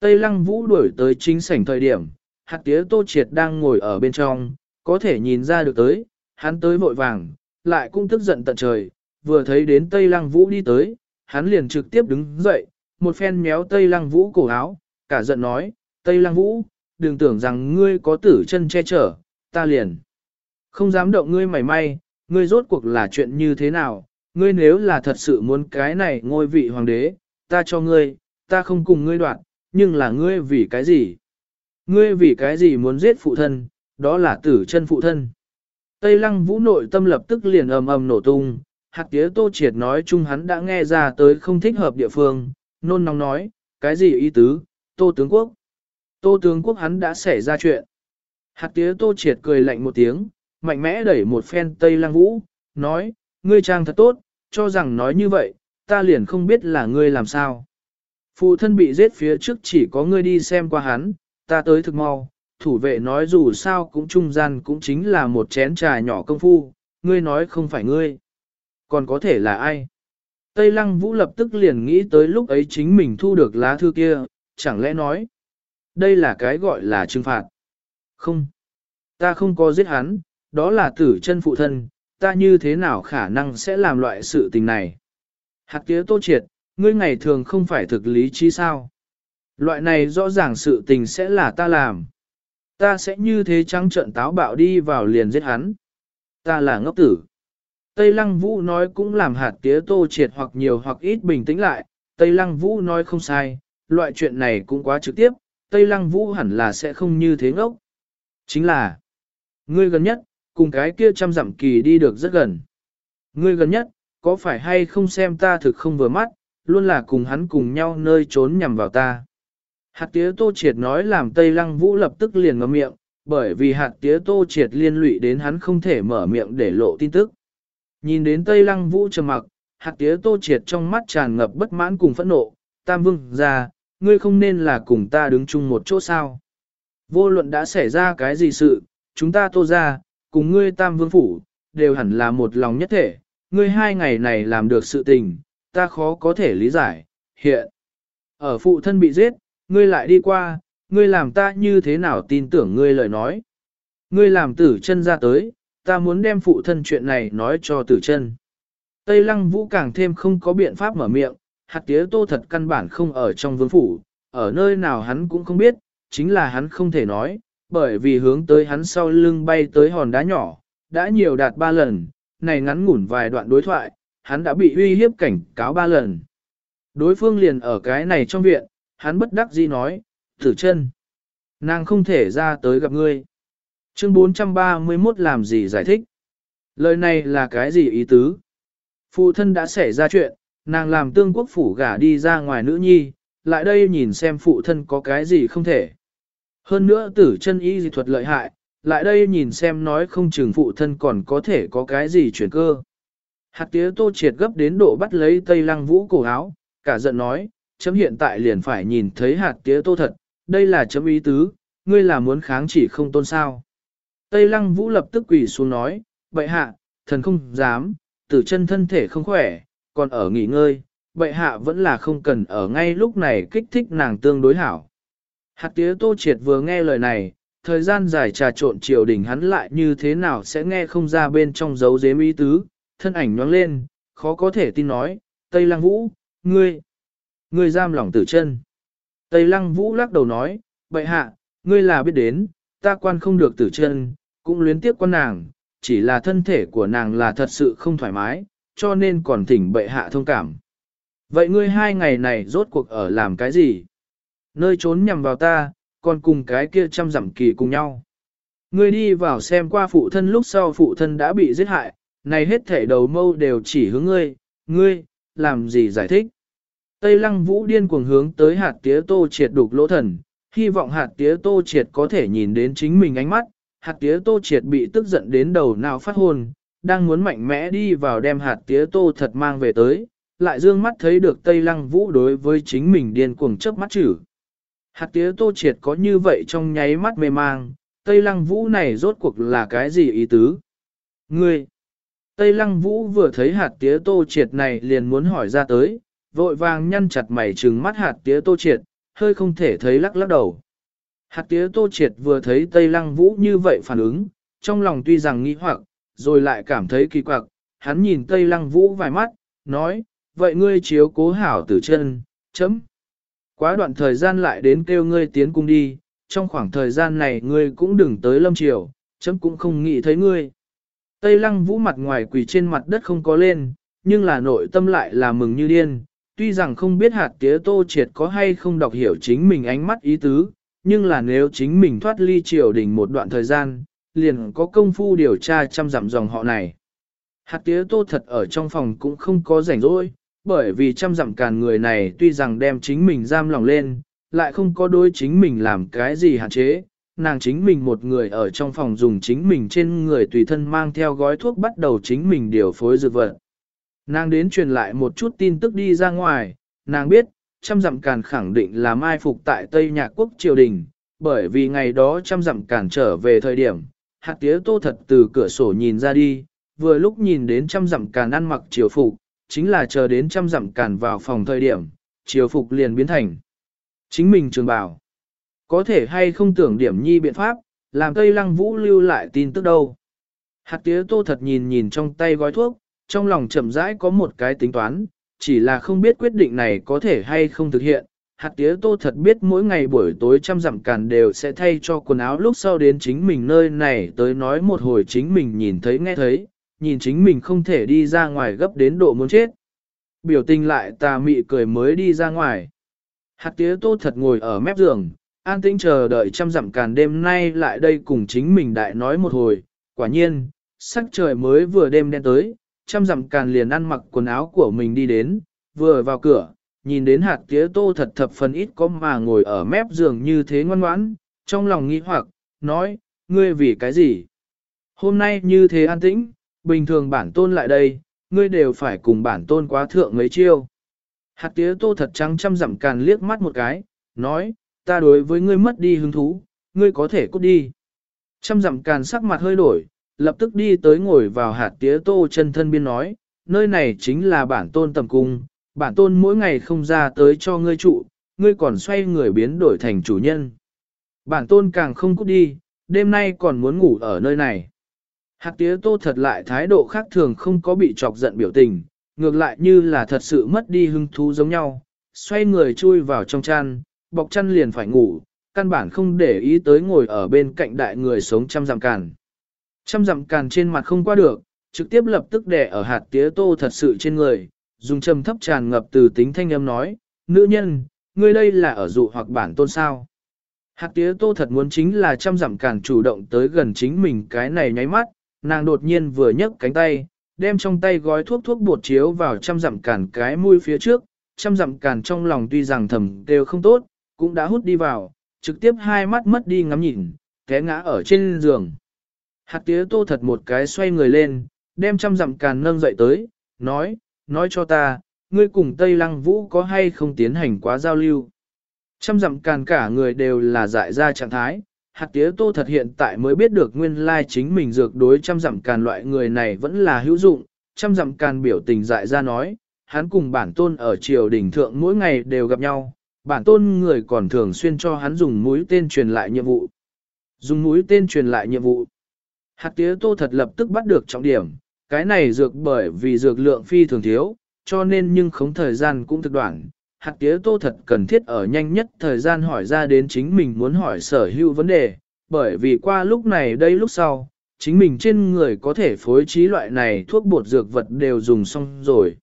Tây lăng vũ đuổi tới chính sảnh thời điểm, hạt tía tô triệt đang ngồi ở bên trong, có thể nhìn ra được tới, hắn tới vội vàng, lại cũng tức giận tận trời, vừa thấy đến Tây lăng vũ đi tới, hắn liền trực tiếp đứng dậy, một phen méo Tây lăng vũ cổ áo, cả giận nói, Tây lăng vũ, đừng tưởng rằng ngươi có tử chân che chở, ta liền. Không dám động ngươi mảy may, ngươi rốt cuộc là chuyện như thế nào, ngươi nếu là thật sự muốn cái này ngôi vị hoàng đế, ta cho ngươi, ta không cùng ngươi đoạn, nhưng là ngươi vì cái gì? Ngươi vì cái gì muốn giết phụ thân, đó là tử chân phụ thân. Tây lăng vũ nội tâm lập tức liền ầm ầm nổ tung, hạt tía tô triệt nói chung hắn đã nghe ra tới không thích hợp địa phương, nôn nóng nói, cái gì ý tứ, tô tướng quốc. Tô tướng quốc hắn đã xảy ra chuyện. Hạt tía tô triệt cười lạnh một tiếng, mạnh mẽ đẩy một phen Tây Lăng Vũ, nói, ngươi trang thật tốt, cho rằng nói như vậy, ta liền không biết là ngươi làm sao. Phụ thân bị giết phía trước chỉ có ngươi đi xem qua hắn, ta tới thực mau, thủ vệ nói dù sao cũng trung gian cũng chính là một chén trà nhỏ công phu, ngươi nói không phải ngươi. Còn có thể là ai? Tây Lăng Vũ lập tức liền nghĩ tới lúc ấy chính mình thu được lá thư kia, chẳng lẽ nói, đây là cái gọi là trừng phạt. Không, ta không có giết hắn, đó là tử chân phụ thân, ta như thế nào khả năng sẽ làm loại sự tình này. Hạt tía tô triệt, ngươi ngày thường không phải thực lý trí sao. Loại này rõ ràng sự tình sẽ là ta làm. Ta sẽ như thế trắng trận táo bạo đi vào liền giết hắn. Ta là ngốc tử. Tây Lăng Vũ nói cũng làm hạt tía tô triệt hoặc nhiều hoặc ít bình tĩnh lại. Tây Lăng Vũ nói không sai, loại chuyện này cũng quá trực tiếp, Tây Lăng Vũ hẳn là sẽ không như thế ngốc. Chính là, ngươi gần nhất, cùng cái kia trăm dặm kỳ đi được rất gần. Ngươi gần nhất, có phải hay không xem ta thực không vừa mắt, luôn là cùng hắn cùng nhau nơi trốn nhằm vào ta. Hạt tía tô triệt nói làm Tây Lăng Vũ lập tức liền ngậm miệng, bởi vì hạt tía tô triệt liên lụy đến hắn không thể mở miệng để lộ tin tức. Nhìn đến Tây Lăng Vũ trầm mặc, hạt tía tô triệt trong mắt tràn ngập bất mãn cùng phẫn nộ, tam vương ra, ngươi không nên là cùng ta đứng chung một chỗ sao. Vô luận đã xảy ra cái gì sự, chúng ta tô ra, cùng ngươi tam vương phủ, đều hẳn là một lòng nhất thể, ngươi hai ngày này làm được sự tình, ta khó có thể lý giải, hiện. Ở phụ thân bị giết, ngươi lại đi qua, ngươi làm ta như thế nào tin tưởng ngươi lời nói. Ngươi làm tử chân ra tới, ta muốn đem phụ thân chuyện này nói cho tử chân. Tây lăng vũ càng thêm không có biện pháp mở miệng, hạt tía tô thật căn bản không ở trong vương phủ, ở nơi nào hắn cũng không biết, chính là hắn không thể nói, bởi vì hướng tới hắn sau lưng bay tới hòn đá nhỏ, đã nhiều đạt ba lần, này ngắn ngủn vài đoạn đối thoại, hắn đã bị uy hiếp cảnh cáo ba lần. Đối phương liền ở cái này trong viện, hắn bất đắc dĩ nói, thử chân. Nàng không thể ra tới gặp ngươi. Chương 431 làm gì giải thích? Lời này là cái gì ý tứ? Phụ thân đã xảy ra chuyện, nàng làm tương quốc phủ gả đi ra ngoài nữ nhi, lại đây nhìn xem phụ thân có cái gì không thể. Hơn nữa tử chân y dị thuật lợi hại, lại đây nhìn xem nói không chừng phụ thân còn có thể có cái gì chuyển cơ. Hạt tía tô triệt gấp đến độ bắt lấy tây lăng vũ cổ áo, cả giận nói, chấm hiện tại liền phải nhìn thấy hạt tía tô thật, đây là chấm ý tứ, ngươi là muốn kháng chỉ không tôn sao. Tây lăng vũ lập tức quỳ xuống nói, bệ hạ, thần không dám, tử chân thân thể không khỏe, còn ở nghỉ ngơi, bệ hạ vẫn là không cần ở ngay lúc này kích thích nàng tương đối hảo. Hạt tía tô triệt vừa nghe lời này, thời gian dài trà trộn triều đình hắn lại như thế nào sẽ nghe không ra bên trong dấu dếm ý tứ, thân ảnh nhoáng lên, khó có thể tin nói, Tây Lăng Vũ, ngươi, ngươi giam lỏng tử chân. Tây Lăng Vũ lắc đầu nói, bệ hạ, ngươi là biết đến, ta quan không được tử chân, cũng luyến tiếc quan nàng, chỉ là thân thể của nàng là thật sự không thoải mái, cho nên còn thỉnh bệ hạ thông cảm. Vậy ngươi hai ngày này rốt cuộc ở làm cái gì? Nơi trốn nhằm vào ta, còn cùng cái kia chăm dặm kỳ cùng nhau. Ngươi đi vào xem qua phụ thân lúc sau phụ thân đã bị giết hại, này hết thể đầu mâu đều chỉ hướng ngươi, ngươi, làm gì giải thích. Tây lăng vũ điên cuồng hướng tới hạt tía tô triệt đục lỗ thần, hy vọng hạt tía tô triệt có thể nhìn đến chính mình ánh mắt, hạt tía tô triệt bị tức giận đến đầu nào phát hồn, đang muốn mạnh mẽ đi vào đem hạt tía tô thật mang về tới, lại dương mắt thấy được Tây lăng vũ đối với chính mình điên cuồng chớp mắt chử. Hạt tía tô triệt có như vậy trong nháy mắt mê mang, Tây lăng vũ này rốt cuộc là cái gì ý tứ? Ngươi! Tây lăng vũ vừa thấy hạt tía tô triệt này liền muốn hỏi ra tới, vội vàng nhăn chặt mày trừng mắt hạt tía tô triệt, hơi không thể thấy lắc lắc đầu. Hạt tía tô triệt vừa thấy Tây lăng vũ như vậy phản ứng, trong lòng tuy rằng nghĩ hoặc, rồi lại cảm thấy kỳ quặc, hắn nhìn Tây lăng vũ vài mắt, nói, vậy ngươi chiếu cố hảo tử chân, chấm. Quá đoạn thời gian lại đến kêu ngươi tiến cung đi, trong khoảng thời gian này ngươi cũng đừng tới lâm triều, chấm cũng không nghĩ thấy ngươi. Tây lăng vũ mặt ngoài quỳ trên mặt đất không có lên, nhưng là nội tâm lại là mừng như điên. Tuy rằng không biết hạt tía tô triệt có hay không đọc hiểu chính mình ánh mắt ý tứ, nhưng là nếu chính mình thoát ly triều đình một đoạn thời gian, liền có công phu điều tra chăm dặm dòng họ này. Hạt tía tô thật ở trong phòng cũng không có rảnh rỗi, bởi vì chăm dặm càn người này tuy rằng đem chính mình giam lòng lên, lại không có đối chính mình làm cái gì hạn chế, nàng chính mình một người ở trong phòng dùng chính mình trên người tùy thân mang theo gói thuốc bắt đầu chính mình điều phối dược vật. Nàng đến truyền lại một chút tin tức đi ra ngoài, nàng biết, trăm dặm càn khẳng định là mai phục tại Tây Nhạc Quốc triều đình, bởi vì ngày đó trăm dặm càn trở về thời điểm, hạt tía tô thật từ cửa sổ nhìn ra đi, vừa lúc nhìn đến trăm dặm càn ăn mặc triều phục, chính là chờ đến trăm dặm càn vào phòng thời điểm, triều phục liền biến thành. Chính mình trường bảo. Có thể hay không tưởng điểm nhi biện pháp, làm Tây Lăng Vũ lưu lại tin tức đâu. Hạt tía tô thật nhìn nhìn trong tay gói thuốc, trong lòng chậm rãi có một cái tính toán, chỉ là không biết quyết định này có thể hay không thực hiện. Hạt tía tô thật biết mỗi ngày buổi tối trăm dặm càn đều sẽ thay cho quần áo lúc sau đến chính mình nơi này tới nói một hồi chính mình nhìn thấy nghe thấy, nhìn chính mình không thể đi ra ngoài gấp đến độ muốn chết. Biểu tình lại tà mị cười mới đi ra ngoài. Hạt tía tô thật ngồi ở mép giường, an tĩnh chờ đợi trăm dặm càn đêm nay lại đây cùng chính mình đại nói một hồi. Quả nhiên, sắc trời mới vừa đêm đen tới, trăm dặm càn liền ăn mặc quần áo của mình đi đến, vừa vào cửa, nhìn đến hạt tía tô thật thập phần ít có mà ngồi ở mép giường như thế ngoan ngoãn, trong lòng nghĩ hoặc, nói, ngươi vì cái gì? Hôm nay như thế an tĩnh, bình thường bản tôn lại đây, ngươi đều phải cùng bản tôn quá thượng mấy chiêu. Hạt tía tô thật trắng trăm dặm càn liếc mắt một cái, nói, ta đối với ngươi mất đi hứng thú, ngươi có thể cút đi. Trăm dặm càn sắc mặt hơi đổi, lập tức đi tới ngồi vào hạt tía tô chân thân biên nói, nơi này chính là bản tôn tầm cung, bản tôn mỗi ngày không ra tới cho ngươi trụ, ngươi còn xoay người biến đổi thành chủ nhân. Bản tôn càng không cút đi, đêm nay còn muốn ngủ ở nơi này. Hạt tía tô thật lại thái độ khác thường không có bị chọc giận biểu tình, ngược lại như là thật sự mất đi hứng thú giống nhau, xoay người chui vào trong chăn, bọc chăn liền phải ngủ, căn bản không để ý tới ngồi ở bên cạnh đại người sống trăm dặm càn. Trăm dặm càn trên mặt không qua được, trực tiếp lập tức đè ở hạt tía tô thật sự trên người, dùng trầm thấp tràn ngập từ tính thanh âm nói, nữ nhân, ngươi đây là ở dụ hoặc bản tôn sao. Hạt tía tô thật muốn chính là trăm dặm càn chủ động tới gần chính mình cái này nháy mắt, nàng đột nhiên vừa nhấc cánh tay, đem trong tay gói thuốc thuốc bột chiếu vào trăm dặm càn cái mũi phía trước, trăm dặm càn trong lòng tuy rằng thầm đều không tốt, cũng đã hút đi vào, trực tiếp hai mắt mất đi ngắm nhìn, té ngã ở trên giường. Hạt tía tô thật một cái xoay người lên, đem trăm dặm càn nâng dậy tới, nói, nói cho ta, ngươi cùng Tây Lăng Vũ có hay không tiến hành quá giao lưu. Trăm dặm càn cả người đều là dại ra trạng thái, hạt tía tô thật hiện tại mới biết được nguyên lai chính mình dược đối trăm dặm càn loại người này vẫn là hữu dụng, trăm dặm càn biểu tình dại ra nói, hắn cùng bản tôn ở triều đỉnh thượng mỗi ngày đều gặp nhau, bản tôn người còn thường xuyên cho hắn dùng mũi tên truyền lại nhiệm vụ. Dùng mũi tên truyền lại nhiệm vụ. Hạt tía tô thật lập tức bắt được trọng điểm, cái này dược bởi vì dược lượng phi thường thiếu, cho nên nhưng không thời gian cũng thực đoạn. Hạt tía tô thật cần thiết ở nhanh nhất thời gian hỏi ra đến chính mình muốn hỏi sở hữu vấn đề, bởi vì qua lúc này đây lúc sau, chính mình trên người có thể phối trí loại này thuốc bột dược vật đều dùng xong rồi.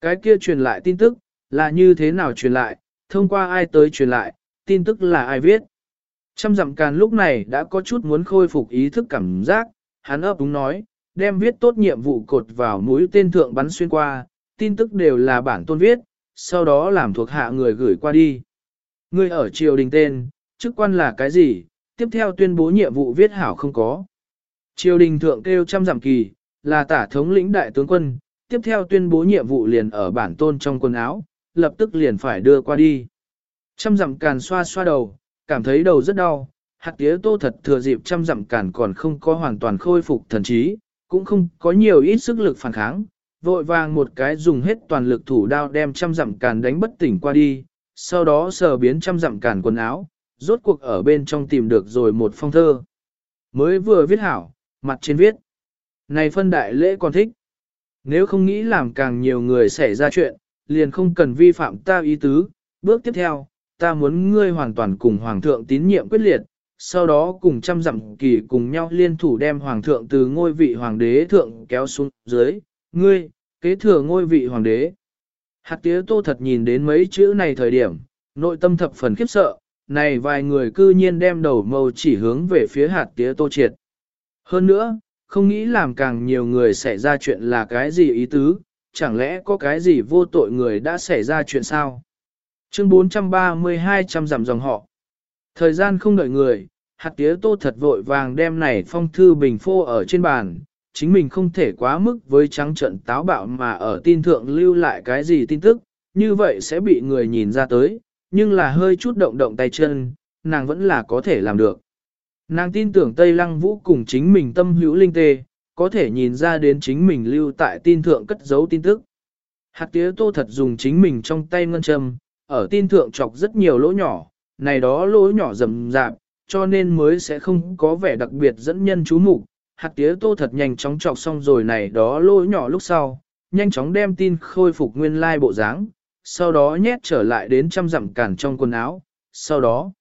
Cái kia truyền lại tin tức, là như thế nào truyền lại, thông qua ai tới truyền lại, tin tức là ai viết. Trăm dặm càn lúc này đã có chút muốn khôi phục ý thức cảm giác, hắn ấp đúng nói, đem viết tốt nhiệm vụ cột vào mũi tên thượng bắn xuyên qua, tin tức đều là bản tôn viết, sau đó làm thuộc hạ người gửi qua đi. Người ở triều đình tên, chức quan là cái gì, tiếp theo tuyên bố nhiệm vụ viết hảo không có. Triều đình thượng kêu trăm giảm kỳ, là tả thống lĩnh đại tướng quân, tiếp theo tuyên bố nhiệm vụ liền ở bản tôn trong quần áo, lập tức liền phải đưa qua đi. Trăm dặm càn xoa xoa đầu, cảm thấy đầu rất đau, hạt tía tô thật thừa dịp trăm dặm cản còn không có hoàn toàn khôi phục thần trí, cũng không có nhiều ít sức lực phản kháng, vội vàng một cái dùng hết toàn lực thủ đao đem trăm dặm cản đánh bất tỉnh qua đi, sau đó sờ biến trăm dặm cản quần áo, rốt cuộc ở bên trong tìm được rồi một phong thơ. Mới vừa viết hảo, mặt trên viết. Này phân đại lễ còn thích. Nếu không nghĩ làm càng nhiều người xảy ra chuyện, liền không cần vi phạm ta ý tứ. Bước tiếp theo, ta muốn ngươi hoàn toàn cùng Hoàng thượng tín nhiệm quyết liệt, sau đó cùng trăm dặm kỳ cùng nhau liên thủ đem Hoàng thượng từ ngôi vị Hoàng đế thượng kéo xuống dưới. Ngươi, kế thừa ngôi vị Hoàng đế. Hạt tía tô thật nhìn đến mấy chữ này thời điểm, nội tâm thập phần khiếp sợ, này vài người cư nhiên đem đầu mâu chỉ hướng về phía hạt tía tô triệt. Hơn nữa, không nghĩ làm càng nhiều người xảy ra chuyện là cái gì ý tứ, chẳng lẽ có cái gì vô tội người đã xảy ra chuyện sao? Chương 432 trăm giảm dòng họ. Thời gian không đợi người, hạt tía tô thật vội vàng đem này phong thư bình phô ở trên bàn, chính mình không thể quá mức với trắng trận táo bạo mà ở tin thượng lưu lại cái gì tin tức, như vậy sẽ bị người nhìn ra tới, nhưng là hơi chút động động tay chân, nàng vẫn là có thể làm được. Nàng tin tưởng Tây Lăng Vũ cùng chính mình tâm hữu linh tê, có thể nhìn ra đến chính mình lưu tại tin thượng cất giấu tin tức. Hạt tía tô thật dùng chính mình trong tay ngân châm, ở tin thượng chọc rất nhiều lỗ nhỏ, này đó lỗ nhỏ rầm rạp, cho nên mới sẽ không có vẻ đặc biệt dẫn nhân chú mục. Hạt tía tô thật nhanh chóng chọc xong rồi này đó lỗ nhỏ lúc sau, nhanh chóng đem tin khôi phục nguyên lai bộ dáng, sau đó nhét trở lại đến trăm dặm càn trong quần áo, sau đó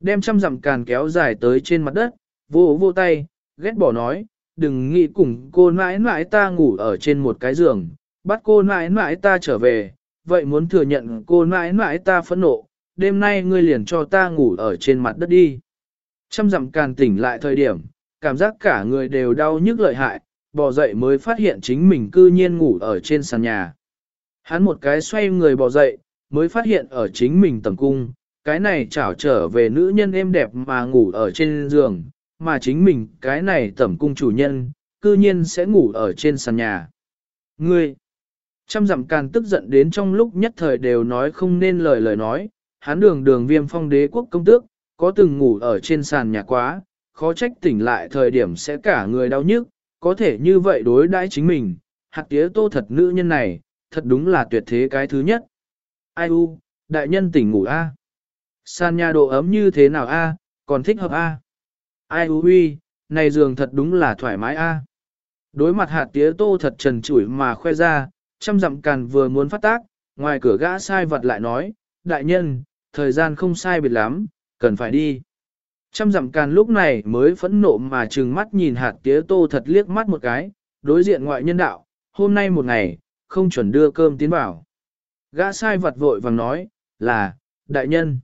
đem trăm dặm càn kéo dài tới trên mặt đất, vô vô tay, ghét bỏ nói, đừng nghĩ cùng cô mãi mãi ta ngủ ở trên một cái giường, bắt cô mãi mãi ta trở về, vậy muốn thừa nhận cô mãi mãi ta phẫn nộ, đêm nay ngươi liền cho ta ngủ ở trên mặt đất đi. Trăm dặm càn tỉnh lại thời điểm, cảm giác cả người đều đau nhức lợi hại, bò dậy mới phát hiện chính mình cư nhiên ngủ ở trên sàn nhà. Hắn một cái xoay người bò dậy, mới phát hiện ở chính mình tầm cung, cái này chảo trở về nữ nhân êm đẹp mà ngủ ở trên giường, mà chính mình cái này tẩm cung chủ nhân, cư nhiên sẽ ngủ ở trên sàn nhà. Ngươi! Trăm dặm càn tức giận đến trong lúc nhất thời đều nói không nên lời lời nói, hắn đường đường viêm phong đế quốc công tước, có từng ngủ ở trên sàn nhà quá, khó trách tỉnh lại thời điểm sẽ cả người đau nhức, có thể như vậy đối đãi chính mình, hạt tía tô thật nữ nhân này, thật đúng là tuyệt thế cái thứ nhất. Ai u, đại nhân tỉnh ngủ a? Sàn nhà độ ấm như thế nào a? còn thích hợp a? Ai u huy, này giường thật đúng là thoải mái a. Đối mặt hạt tía tô thật trần trụi mà khoe ra, trăm dặm càn vừa muốn phát tác, ngoài cửa gã sai vật lại nói, đại nhân, thời gian không sai biệt lắm, cần phải đi. Trăm dặm càn lúc này mới phẫn nộ mà trừng mắt nhìn hạt tía tô thật liếc mắt một cái, đối diện ngoại nhân đạo, hôm nay một ngày, không chuẩn đưa cơm tiến vào. Gã sai vật vội vàng nói, là, đại nhân.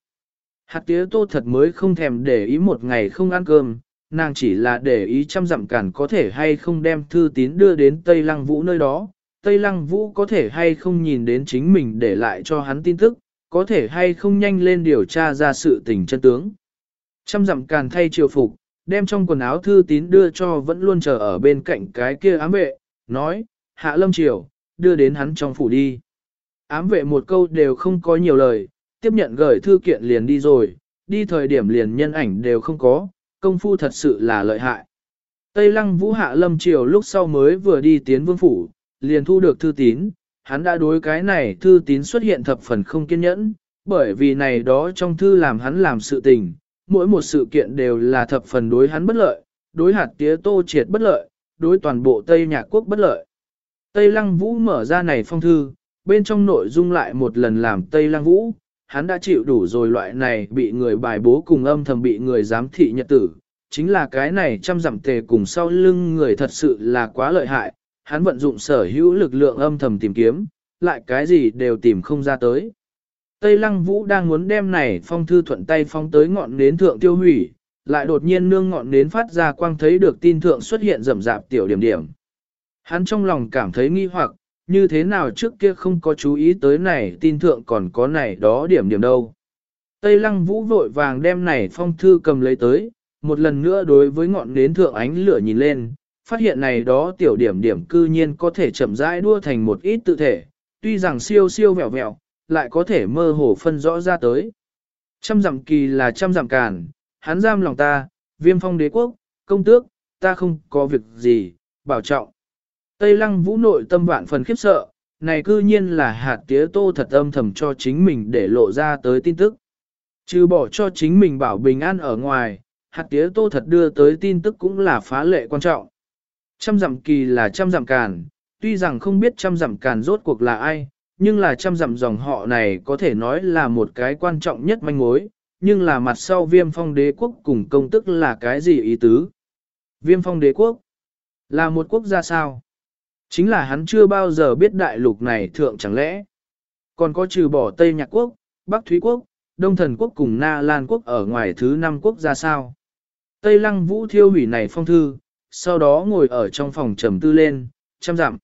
Hạt tía tô thật mới không thèm để ý một ngày không ăn cơm, nàng chỉ là để ý trăm dặm cản có thể hay không đem thư tín đưa đến Tây Lăng Vũ nơi đó. Tây Lăng Vũ có thể hay không nhìn đến chính mình để lại cho hắn tin tức, có thể hay không nhanh lên điều tra ra sự tình chân tướng. Trăm dặm càn thay triều phục, đem trong quần áo thư tín đưa cho vẫn luôn chờ ở bên cạnh cái kia ám vệ, nói, hạ lâm triều, đưa đến hắn trong phủ đi. Ám vệ một câu đều không có nhiều lời, tiếp nhận gửi thư kiện liền đi rồi, đi thời điểm liền nhân ảnh đều không có, công phu thật sự là lợi hại. Tây lăng vũ hạ lâm triều lúc sau mới vừa đi tiến vương phủ, liền thu được thư tín, hắn đã đối cái này thư tín xuất hiện thập phần không kiên nhẫn, bởi vì này đó trong thư làm hắn làm sự tình, mỗi một sự kiện đều là thập phần đối hắn bất lợi, đối hạt tía tô triệt bất lợi, đối toàn bộ Tây Nhạc Quốc bất lợi. Tây Lăng Vũ mở ra này phong thư, bên trong nội dung lại một lần làm Tây Lăng Vũ, hắn đã chịu đủ rồi loại này bị người bài bố cùng âm thầm bị người giám thị nhật tử, chính là cái này trăm dặm tề cùng sau lưng người thật sự là quá lợi hại, hắn vận dụng sở hữu lực lượng âm thầm tìm kiếm, lại cái gì đều tìm không ra tới. Tây Lăng Vũ đang muốn đem này phong thư thuận tay phong tới ngọn nến thượng tiêu hủy, lại đột nhiên nương ngọn nến phát ra quang thấy được tin thượng xuất hiện rầm rạp tiểu điểm điểm. Hắn trong lòng cảm thấy nghi hoặc, như thế nào trước kia không có chú ý tới này tin thượng còn có này đó điểm điểm đâu. Tây Lăng Vũ vội vàng đem này phong thư cầm lấy tới, một lần nữa đối với ngọn nến thượng ánh lửa nhìn lên, phát hiện này đó tiểu điểm điểm cư nhiên có thể chậm rãi đua thành một ít tự thể, tuy rằng siêu siêu vẹo vẹo, lại có thể mơ hồ phân rõ ra tới. Trăm dặm kỳ là trăm dặm càn, hắn giam lòng ta, viêm phong đế quốc, công tước, ta không có việc gì, bảo trọng. Tây lăng vũ nội tâm vạn phần khiếp sợ, này cư nhiên là hạt tía tô thật âm thầm cho chính mình để lộ ra tới tin tức. Trừ bỏ cho chính mình bảo bình an ở ngoài, hạt tía tô thật đưa tới tin tức cũng là phá lệ quan trọng. Trăm dặm kỳ là trăm dặm càn, tuy rằng không biết trăm dặm càn rốt cuộc là ai, nhưng là trăm dặm dòng họ này có thể nói là một cái quan trọng nhất manh mối, nhưng là mặt sau viêm phong đế quốc cùng công tức là cái gì ý tứ? Viêm phong đế quốc là một quốc gia sao? Chính là hắn chưa bao giờ biết đại lục này thượng chẳng lẽ. Còn có trừ bỏ Tây Nhạc quốc, Bắc Thúy quốc, Đông Thần quốc cùng Na Lan quốc ở ngoài thứ năm quốc gia sao? Tây Lăng Vũ thiêu hủy này phong thư, sau đó ngồi ở trong phòng trầm tư lên, chăm dặm.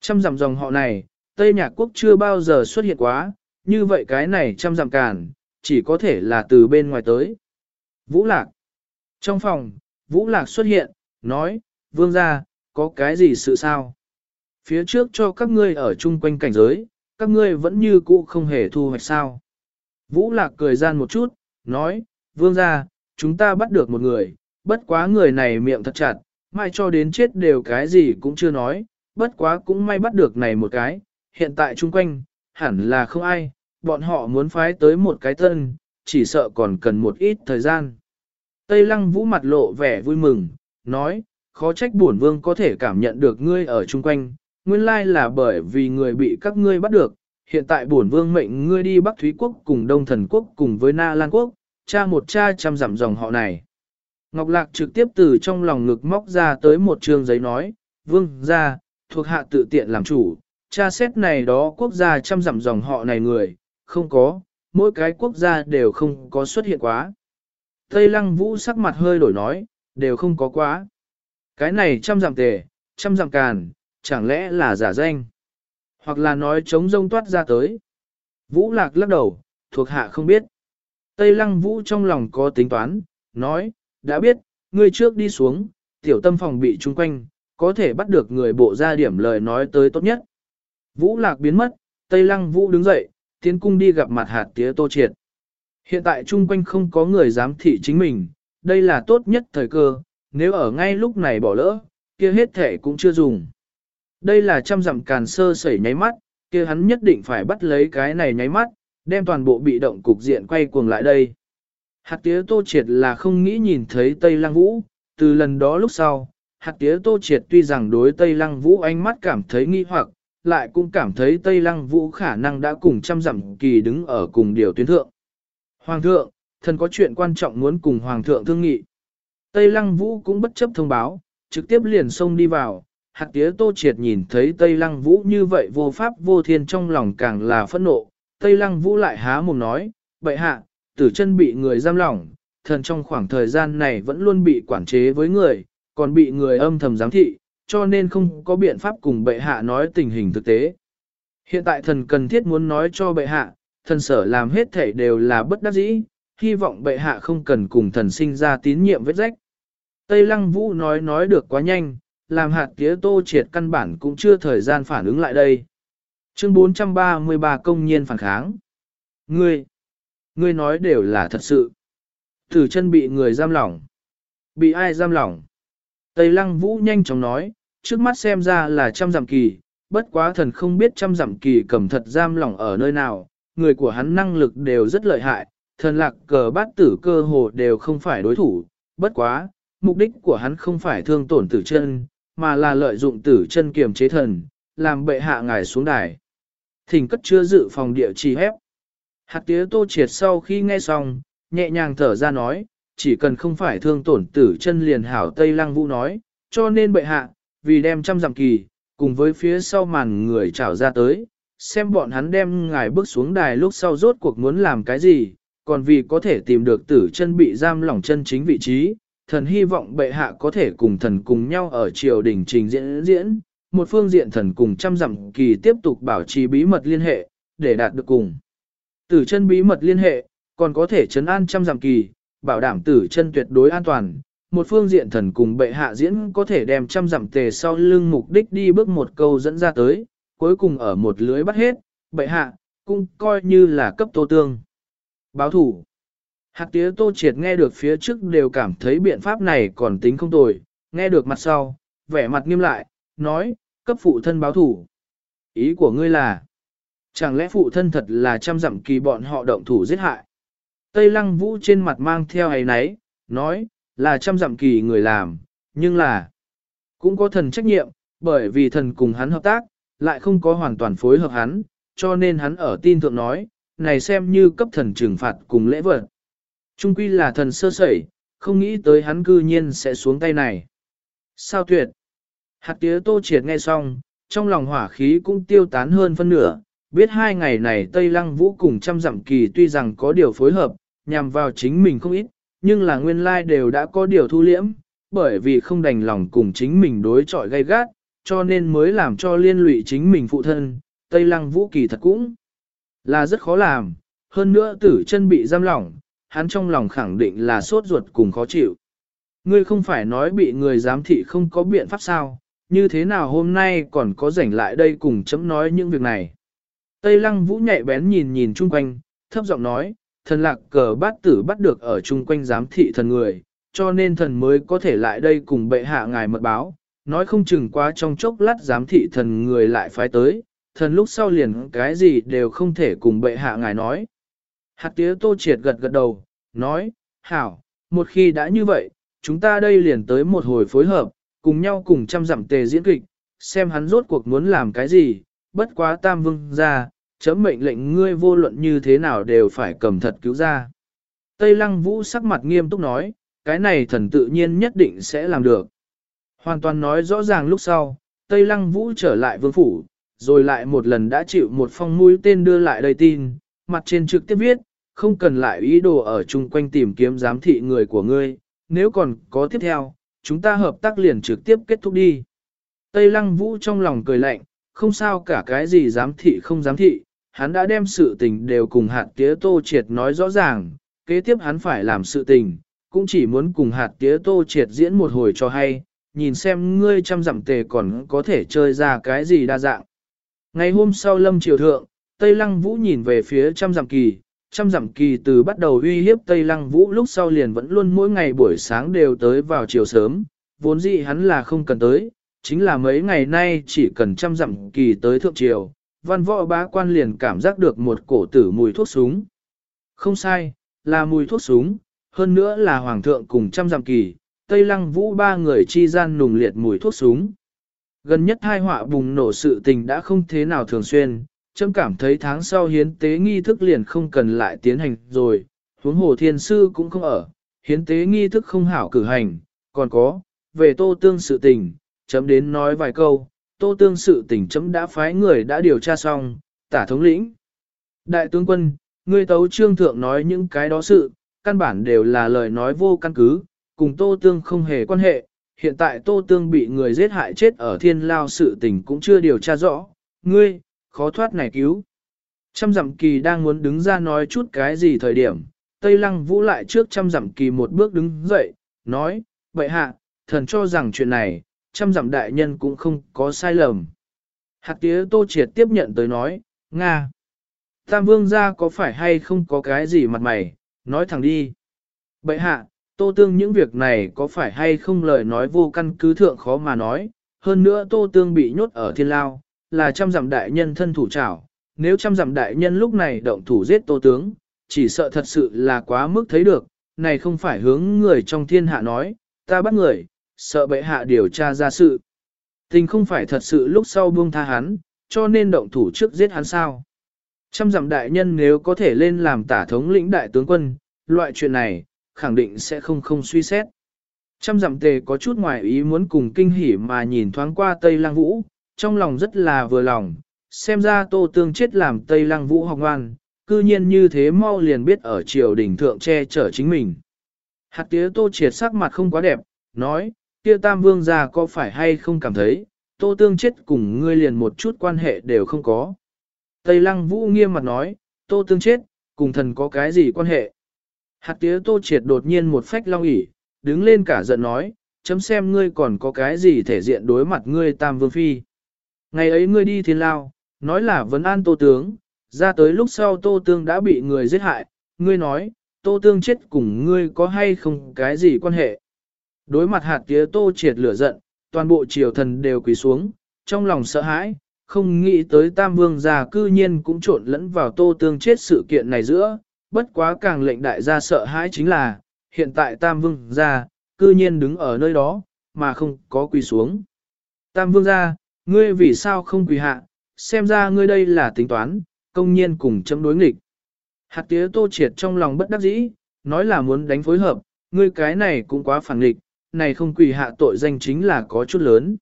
chăm dặm dòng họ này, Tây Nhạc Quốc chưa bao giờ xuất hiện quá, như vậy cái này chăm dặm càn, chỉ có thể là từ bên ngoài tới. Vũ Lạc. Trong phòng, Vũ Lạc xuất hiện, nói, vương gia, có cái gì sự sao? Phía trước cho các ngươi ở chung quanh cảnh giới, các ngươi vẫn như cũ không hề thu hoạch sao. Vũ Lạc cười gian một chút, nói, vương gia, chúng ta bắt được một người, bất quá người này miệng thật chặt, mai cho đến chết đều cái gì cũng chưa nói, bất quá cũng may bắt được này một cái, hiện tại chung quanh, hẳn là không ai, bọn họ muốn phái tới một cái tân, chỉ sợ còn cần một ít thời gian. Tây lăng vũ mặt lộ vẻ vui mừng, nói, khó trách bổn vương có thể cảm nhận được ngươi ở chung quanh, nguyên lai là bởi vì người bị các ngươi bắt được, hiện tại bổn vương mệnh ngươi đi Bắc Thúy Quốc cùng Đông Thần Quốc cùng với Na Lan Quốc, cha một cha chăm dặm dòng họ này. Ngọc Lạc trực tiếp từ trong lòng ngực móc ra tới một trường giấy nói, vương ra, thuộc hạ tự tiện làm chủ, cha xét này đó quốc gia trăm dặm dòng họ này người, không có, mỗi cái quốc gia đều không có xuất hiện quá. Tây Lăng Vũ sắc mặt hơi đổi nói, đều không có quá. Cái này trăm dặm tề, trăm dặm càn, chẳng lẽ là giả danh? Hoặc là nói chống rông toát ra tới. Vũ Lạc lắc đầu, thuộc hạ không biết. Tây Lăng Vũ trong lòng có tính toán, nói, đã biết, ngươi trước đi xuống, tiểu tâm phòng bị chung quanh, có thể bắt được người bộ ra điểm lời nói tới tốt nhất. Vũ Lạc biến mất, Tây Lăng Vũ đứng dậy, tiến cung đi gặp mặt hạt tía tô triệt. Hiện tại chung quanh không có người dám thị chính mình, đây là tốt nhất thời cơ, nếu ở ngay lúc này bỏ lỡ, kia hết thể cũng chưa dùng. Đây là trăm dặm càn sơ sẩy nháy mắt, kia hắn nhất định phải bắt lấy cái này nháy mắt, đem toàn bộ bị động cục diện quay cuồng lại đây. Hạt tía tô triệt là không nghĩ nhìn thấy Tây Lăng Vũ, từ lần đó lúc sau, hạt tía tô triệt tuy rằng đối Tây Lăng Vũ ánh mắt cảm thấy nghi hoặc, lại cũng cảm thấy Tây Lăng Vũ khả năng đã cùng trăm dặm kỳ đứng ở cùng điều tuyến thượng. Hoàng thượng, thần có chuyện quan trọng muốn cùng Hoàng thượng thương nghị. Tây Lăng Vũ cũng bất chấp thông báo, trực tiếp liền xông đi vào, hạt tía tô triệt nhìn thấy Tây Lăng Vũ như vậy vô pháp vô thiên trong lòng càng là phẫn nộ. Tây Lăng Vũ lại há mồm nói, bậy hạ, tử chân bị người giam lỏng, thần trong khoảng thời gian này vẫn luôn bị quản chế với người, còn bị người âm thầm giám thị, cho nên không có biện pháp cùng bệ hạ nói tình hình thực tế. Hiện tại thần cần thiết muốn nói cho bệ hạ, thần sở làm hết thể đều là bất đắc dĩ, hy vọng bệ hạ không cần cùng thần sinh ra tín nhiệm vết rách. Tây Lăng Vũ nói nói được quá nhanh, làm hạt tía tô triệt căn bản cũng chưa thời gian phản ứng lại đây. Chương 433 công nhiên phản kháng. Ngươi, ngươi nói đều là thật sự. Thử chân bị người giam lỏng. Bị ai giam lỏng? Tây Lăng Vũ nhanh chóng nói, trước mắt xem ra là trăm dặm kỳ, bất quá thần không biết trăm dặm kỳ cầm thật giam lỏng ở nơi nào, người của hắn năng lực đều rất lợi hại, thần lạc cờ bát tử cơ hồ đều không phải đối thủ, bất quá, mục đích của hắn không phải thương tổn tử chân, mà là lợi dụng tử chân kiềm chế thần, làm bệ hạ ngài xuống đài. Thỉnh cất chưa dự phòng địa chỉ hép. Hạt tía tô triệt sau khi nghe xong, nhẹ nhàng thở ra nói, chỉ cần không phải thương tổn tử chân liền hảo Tây Lăng Vũ nói, cho nên bệ hạ, vì đem trăm dặm kỳ, cùng với phía sau màn người trảo ra tới, xem bọn hắn đem ngài bước xuống đài lúc sau rốt cuộc muốn làm cái gì, còn vì có thể tìm được tử chân bị giam lỏng chân chính vị trí, thần hy vọng bệ hạ có thể cùng thần cùng nhau ở triều đình trình diễn diễn, một phương diện thần cùng trăm dặm kỳ tiếp tục bảo trì bí mật liên hệ, để đạt được cùng. Tử chân bí mật liên hệ, còn có thể chấn an trăm dặm kỳ, bảo đảm tử chân tuyệt đối an toàn. Một phương diện thần cùng bệ hạ diễn có thể đem trăm dặm tề sau lưng mục đích đi bước một câu dẫn ra tới, cuối cùng ở một lưới bắt hết, bệ hạ, cũng coi như là cấp tô tương. Báo thủ Hạt tía tô triệt nghe được phía trước đều cảm thấy biện pháp này còn tính không tồi, nghe được mặt sau, vẻ mặt nghiêm lại, nói, cấp phụ thân báo thủ. Ý của ngươi là, chẳng lẽ phụ thân thật là trăm dặm kỳ bọn họ động thủ giết hại? Tây lăng vũ trên mặt mang theo ấy nấy, nói, là trăm dặm kỳ người làm, nhưng là, cũng có thần trách nhiệm, bởi vì thần cùng hắn hợp tác, lại không có hoàn toàn phối hợp hắn, cho nên hắn ở tin thượng nói, này xem như cấp thần trừng phạt cùng lễ vật. Trung quy là thần sơ sẩy, không nghĩ tới hắn cư nhiên sẽ xuống tay này. Sao tuyệt? Hạt tía tô triệt nghe xong, trong lòng hỏa khí cũng tiêu tán hơn phân nửa, biết hai ngày này Tây Lăng Vũ cùng trăm dặm kỳ tuy rằng có điều phối hợp, nhằm vào chính mình không ít, nhưng là nguyên lai đều đã có điều thu liễm, bởi vì không đành lòng cùng chính mình đối chọi gay gắt, cho nên mới làm cho liên lụy chính mình phụ thân, Tây Lăng Vũ kỳ thật cũng là rất khó làm, hơn nữa tử chân bị giam lỏng, hắn trong lòng khẳng định là sốt ruột cùng khó chịu. Ngươi không phải nói bị người giám thị không có biện pháp sao, như thế nào hôm nay còn có rảnh lại đây cùng chấm nói những việc này. Tây lăng vũ nhạy bén nhìn nhìn chung quanh, thấp giọng nói, thần lạc cờ bát tử bắt được ở chung quanh giám thị thần người, cho nên thần mới có thể lại đây cùng bệ hạ ngài mật báo, nói không chừng qua trong chốc lát giám thị thần người lại phái tới, thần lúc sau liền cái gì đều không thể cùng bệ hạ ngài nói. Hạt tía tô triệt gật gật đầu, nói, hảo, một khi đã như vậy, chúng ta đây liền tới một hồi phối hợp, cùng nhau cùng chăm dặm tề diễn kịch, xem hắn rốt cuộc muốn làm cái gì, bất quá tam vương ra, chấm mệnh lệnh ngươi vô luận như thế nào đều phải cầm thật cứu ra. Tây lăng vũ sắc mặt nghiêm túc nói, cái này thần tự nhiên nhất định sẽ làm được. Hoàn toàn nói rõ ràng lúc sau, Tây lăng vũ trở lại vương phủ, rồi lại một lần đã chịu một phong mũi tên đưa lại đầy tin, mặt trên trực tiếp viết, không cần lại ý đồ ở chung quanh tìm kiếm giám thị người của ngươi, nếu còn có tiếp theo, chúng ta hợp tác liền trực tiếp kết thúc đi. Tây lăng vũ trong lòng cười lạnh, không sao cả cái gì giám thị không giám thị, hắn đã đem sự tình đều cùng hạt tía tô triệt nói rõ ràng, kế tiếp hắn phải làm sự tình, cũng chỉ muốn cùng hạt tía tô triệt diễn một hồi cho hay, nhìn xem ngươi trăm dặm tề còn có thể chơi ra cái gì đa dạng. Ngày hôm sau lâm triều thượng, Tây Lăng Vũ nhìn về phía trăm dặm kỳ, trăm dặm kỳ từ bắt đầu uy hiếp Tây Lăng Vũ lúc sau liền vẫn luôn mỗi ngày buổi sáng đều tới vào chiều sớm, vốn dĩ hắn là không cần tới, chính là mấy ngày nay chỉ cần trăm dặm kỳ tới thượng triều, văn võ bá quan liền cảm giác được một cổ tử mùi thuốc súng. Không sai, là mùi thuốc súng, hơn nữa là hoàng thượng cùng trăm dặm kỳ, Tây Lăng Vũ ba người chi gian nùng liệt mùi thuốc súng. Gần nhất hai họa bùng nổ sự tình đã không thế nào thường xuyên, châm cảm thấy tháng sau hiến tế nghi thức liền không cần lại tiến hành rồi, huống hồ thiên sư cũng không ở, hiến tế nghi thức không hảo cử hành, còn có, về tô tương sự tình, chấm đến nói vài câu, tô tương sự tình chấm đã phái người đã điều tra xong, tả thống lĩnh. Đại tướng quân, ngươi tấu trương thượng nói những cái đó sự, căn bản đều là lời nói vô căn cứ, cùng tô tương không hề quan hệ, hiện tại tô tương bị người giết hại chết ở thiên lao sự tình cũng chưa điều tra rõ, ngươi, khó thoát này cứu. Trăm dặm kỳ đang muốn đứng ra nói chút cái gì thời điểm, Tây Lăng Vũ lại trước trăm dặm kỳ một bước đứng dậy, nói, vậy hạ, thần cho rằng chuyện này, trăm dặm đại nhân cũng không có sai lầm. Hạt tía tô triệt tiếp nhận tới nói, Nga. Tam vương gia có phải hay không có cái gì mặt mày, nói thẳng đi. Bệ hạ, tô tương những việc này có phải hay không lời nói vô căn cứ thượng khó mà nói, hơn nữa tô tương bị nhốt ở thiên lao, là trăm dặm đại nhân thân thủ trảo, nếu trăm dặm đại nhân lúc này động thủ giết tô tướng, chỉ sợ thật sự là quá mức thấy được, này không phải hướng người trong thiên hạ nói, ta bắt người, sợ bệ hạ điều tra ra sự. Tình không phải thật sự lúc sau buông tha hắn, cho nên động thủ trước giết hắn sao. Trăm dặm đại nhân nếu có thể lên làm tả thống lĩnh đại tướng quân, loại chuyện này, khẳng định sẽ không không suy xét. Trăm dặm tề có chút ngoài ý muốn cùng kinh hỉ mà nhìn thoáng qua Tây Lang Vũ, trong lòng rất là vừa lòng, xem ra tô tương chết làm Tây Lang Vũ học ngoan, cư nhiên như thế mau liền biết ở triều đình thượng che chở chính mình. Hạt tía tô triệt sắc mặt không quá đẹp, nói, kia tam vương gia có phải hay không cảm thấy, tô tương chết cùng ngươi liền một chút quan hệ đều không có. Tây lăng vũ nghiêm mặt nói, tô tương chết, cùng thần có cái gì quan hệ. Hạt tía tô triệt đột nhiên một phách long ỉ, đứng lên cả giận nói, chấm xem ngươi còn có cái gì thể diện đối mặt ngươi tam vương phi. Ngày ấy ngươi đi thiên lao, nói là vấn an tô tướng, ra tới lúc sau tô tương đã bị người giết hại, ngươi nói, tô tương chết cùng ngươi có hay không cái gì quan hệ. Đối mặt hạt tía tô triệt lửa giận, toàn bộ triều thần đều quỳ xuống, trong lòng sợ hãi, không nghĩ tới tam vương gia cư nhiên cũng trộn lẫn vào tô tương chết sự kiện này giữa, bất quá càng lệnh đại gia sợ hãi chính là, hiện tại tam vương gia, cư nhiên đứng ở nơi đó, mà không có quỳ xuống. Tam vương gia, ngươi vì sao không quỳ hạ, xem ra ngươi đây là tính toán, công nhiên cùng chấm đối nghịch. Hạt tía tô triệt trong lòng bất đắc dĩ, nói là muốn đánh phối hợp, ngươi cái này cũng quá phản nghịch, này không quỳ hạ tội danh chính là có chút lớn.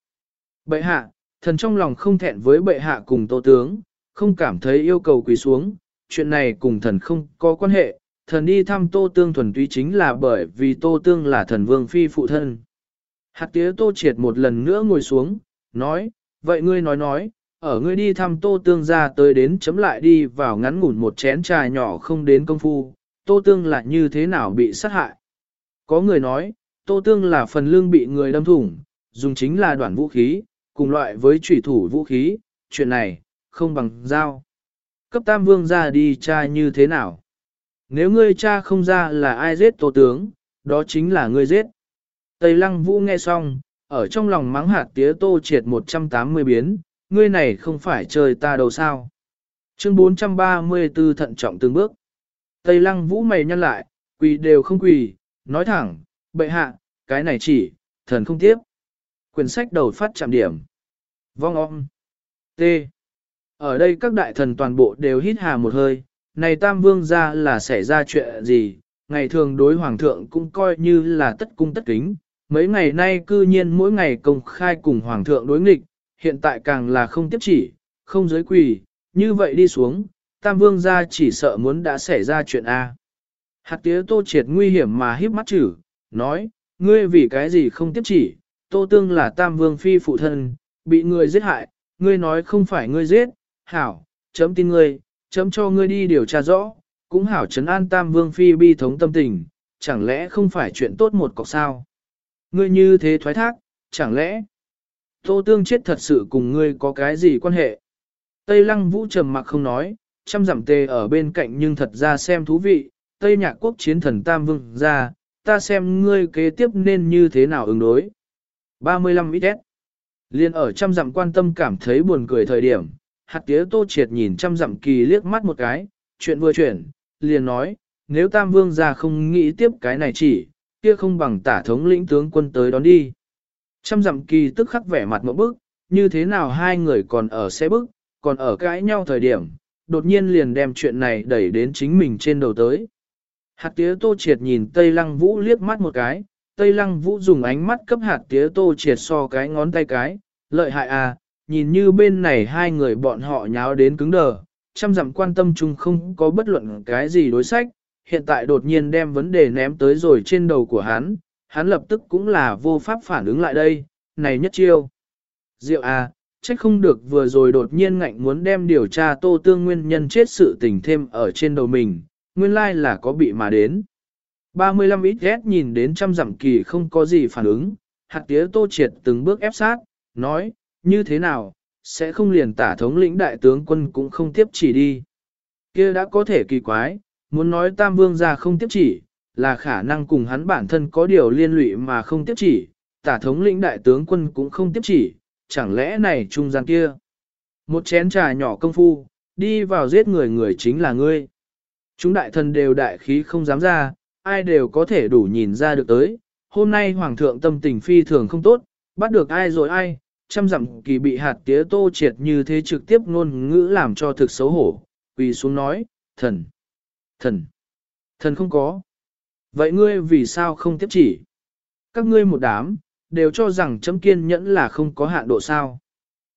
Bệ hạ, thần trong lòng không thẹn với bệ hạ cùng tô tướng, không cảm thấy yêu cầu quỳ xuống, chuyện này cùng thần không có quan hệ, thần đi thăm tô tương thuần túy chính là bởi vì tô tương là thần vương phi phụ thân. Hạt tía tô triệt một lần nữa ngồi xuống, nói, vậy ngươi nói nói, ở ngươi đi thăm tô tương ra tới đến chấm lại đi vào ngắn ngủn một chén trà nhỏ không đến công phu, tô tương là như thế nào bị sát hại. Có người nói, tô tương là phần lương bị người đâm thủng, dùng chính là đoạn vũ khí, cùng loại với trùy thủ vũ khí, chuyện này, không bằng dao. Cấp tam vương ra đi cha như thế nào? Nếu ngươi cha không ra là ai giết tô tướng, đó chính là ngươi giết. Tây lăng vũ nghe xong, ở trong lòng mắng hạt tía tô triệt 180 biến, ngươi này không phải chơi ta đâu sao. Chương 434 thận trọng từng bước. Tây lăng vũ mày nhăn lại, quỳ đều không quỳ, nói thẳng, bệ hạ, cái này chỉ, thần không tiếp. Quyển sách đầu phát chạm điểm. Vong om. T. Ở đây các đại thần toàn bộ đều hít hà một hơi, này tam vương ra là xảy ra chuyện gì, ngày thường đối hoàng thượng cũng coi như là tất cung tất kính, mấy ngày nay cư nhiên mỗi ngày công khai cùng hoàng thượng đối nghịch, hiện tại càng là không tiếp chỉ, không giới quỳ, như vậy đi xuống, tam vương ra chỉ sợ muốn đã xảy ra chuyện A. Hạt tía tô triệt nguy hiểm mà híp mắt chử, nói, ngươi vì cái gì không tiếp chỉ, tô tương là tam vương phi phụ thân, bị người giết hại, ngươi nói không phải ngươi giết, hảo, chấm tin ngươi, chấm cho ngươi đi điều tra rõ, cũng hảo chấn an tam vương phi bi thống tâm tình, chẳng lẽ không phải chuyện tốt một cọc sao? Ngươi như thế thoái thác, chẳng lẽ tô tương chết thật sự cùng ngươi có cái gì quan hệ? Tây lăng vũ trầm mặc không nói, chăm giảm tê ở bên cạnh nhưng thật ra xem thú vị, Tây nhạc quốc chiến thần tam vương ra, ta xem ngươi kế tiếp nên như thế nào ứng đối. 35 ít Liên ở trăm dặm quan tâm cảm thấy buồn cười thời điểm, hạt tía tô triệt nhìn trăm dặm kỳ liếc mắt một cái, chuyện vừa chuyển, liền nói, nếu tam vương ra không nghĩ tiếp cái này chỉ, kia không bằng tả thống lĩnh tướng quân tới đón đi. Trăm dặm kỳ tức khắc vẻ mặt một bức, như thế nào hai người còn ở xe bức, còn ở cãi nhau thời điểm, đột nhiên liền đem chuyện này đẩy đến chính mình trên đầu tới. Hạt tía tô triệt nhìn Tây Lăng Vũ liếc mắt một cái, Tây Lăng Vũ dùng ánh mắt cấp hạt tía tô triệt so cái ngón tay cái, lợi hại à, nhìn như bên này hai người bọn họ nháo đến cứng đờ, chăm dặm quan tâm chung không có bất luận cái gì đối sách, hiện tại đột nhiên đem vấn đề ném tới rồi trên đầu của hắn, hắn lập tức cũng là vô pháp phản ứng lại đây, này nhất chiêu. Diệu à, trách không được vừa rồi đột nhiên ngạnh muốn đem điều tra tô tương nguyên nhân chết sự tình thêm ở trên đầu mình, nguyên lai là có bị mà đến. 35 ít ghét nhìn đến trăm dặm kỳ không có gì phản ứng, hạt tía tô triệt từng bước ép sát, nói, như thế nào, sẽ không liền tả thống lĩnh đại tướng quân cũng không tiếp chỉ đi. kia đã có thể kỳ quái, muốn nói tam vương ra không tiếp chỉ, là khả năng cùng hắn bản thân có điều liên lụy mà không tiếp chỉ, tả thống lĩnh đại tướng quân cũng không tiếp chỉ, chẳng lẽ này trung gian kia. Một chén trà nhỏ công phu, đi vào giết người người chính là ngươi. Chúng đại thần đều đại khí không dám ra, ai đều có thể đủ nhìn ra được tới. Hôm nay hoàng thượng tâm tình phi thường không tốt, bắt được ai rồi ai, trăm dặm kỳ bị hạt tía tô triệt như thế trực tiếp ngôn ngữ làm cho thực xấu hổ, quỳ xuống nói, thần, thần, thần không có. Vậy ngươi vì sao không tiếp chỉ? Các ngươi một đám, đều cho rằng chấm kiên nhẫn là không có hạn độ sao.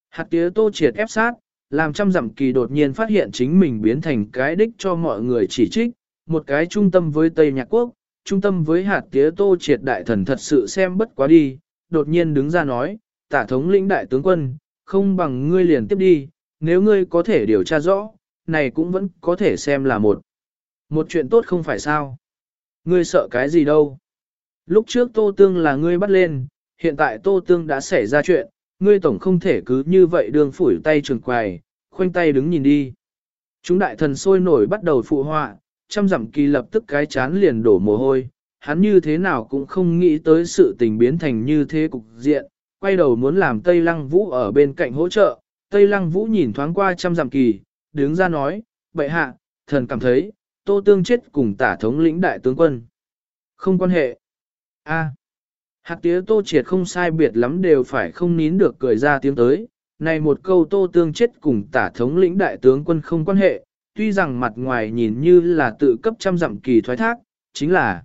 Hạt tía tô triệt ép sát, làm trăm dặm kỳ đột nhiên phát hiện chính mình biến thành cái đích cho mọi người chỉ trích, một cái trung tâm với Tây Nhạc Quốc, trung tâm với hạt tía tô triệt đại thần thật sự xem bất quá đi, đột nhiên đứng ra nói, tả thống lĩnh đại tướng quân, không bằng ngươi liền tiếp đi, nếu ngươi có thể điều tra rõ, này cũng vẫn có thể xem là một. Một chuyện tốt không phải sao. Ngươi sợ cái gì đâu. Lúc trước Tô Tương là ngươi bắt lên, hiện tại Tô Tương đã xảy ra chuyện, ngươi tổng không thể cứ như vậy đường phủi tay trường quài, khoanh tay đứng nhìn đi. Chúng đại thần sôi nổi bắt đầu phụ họa, trăm dặm kỳ lập tức cái chán liền đổ mồ hôi, hắn như thế nào cũng không nghĩ tới sự tình biến thành như thế cục diện, quay đầu muốn làm Tây Lăng Vũ ở bên cạnh hỗ trợ, Tây Lăng Vũ nhìn thoáng qua trăm dặm kỳ, đứng ra nói, bệ hạ, thần cảm thấy, tô tương chết cùng tả thống lĩnh đại tướng quân. Không quan hệ. A. Hạt tía tô triệt không sai biệt lắm đều phải không nín được cười ra tiếng tới. Này một câu tô tương chết cùng tả thống lĩnh đại tướng quân không quan hệ, tuy rằng mặt ngoài nhìn như là tự cấp trăm dặm kỳ thoái thác, chính là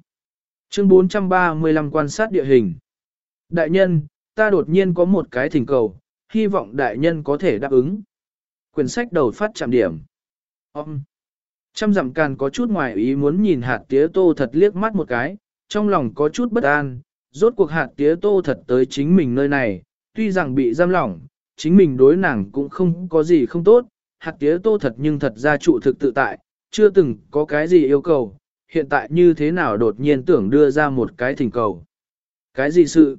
chương 435 quan sát địa hình. Đại nhân, ta đột nhiên có một cái thỉnh cầu, hy vọng đại nhân có thể đáp ứng. Quyển sách đầu phát chạm điểm. Ông. Trăm dặm càn có chút ngoài ý muốn nhìn hạt tía tô thật liếc mắt một cái, trong lòng có chút bất an, rốt cuộc hạt tía tô thật tới chính mình nơi này, tuy rằng bị giam lỏng, chính mình đối nàng cũng không có gì không tốt, hạt tía tô thật nhưng thật ra trụ thực tự tại, chưa từng có cái gì yêu cầu, hiện tại như thế nào đột nhiên tưởng đưa ra một cái thỉnh cầu. Cái gì sự?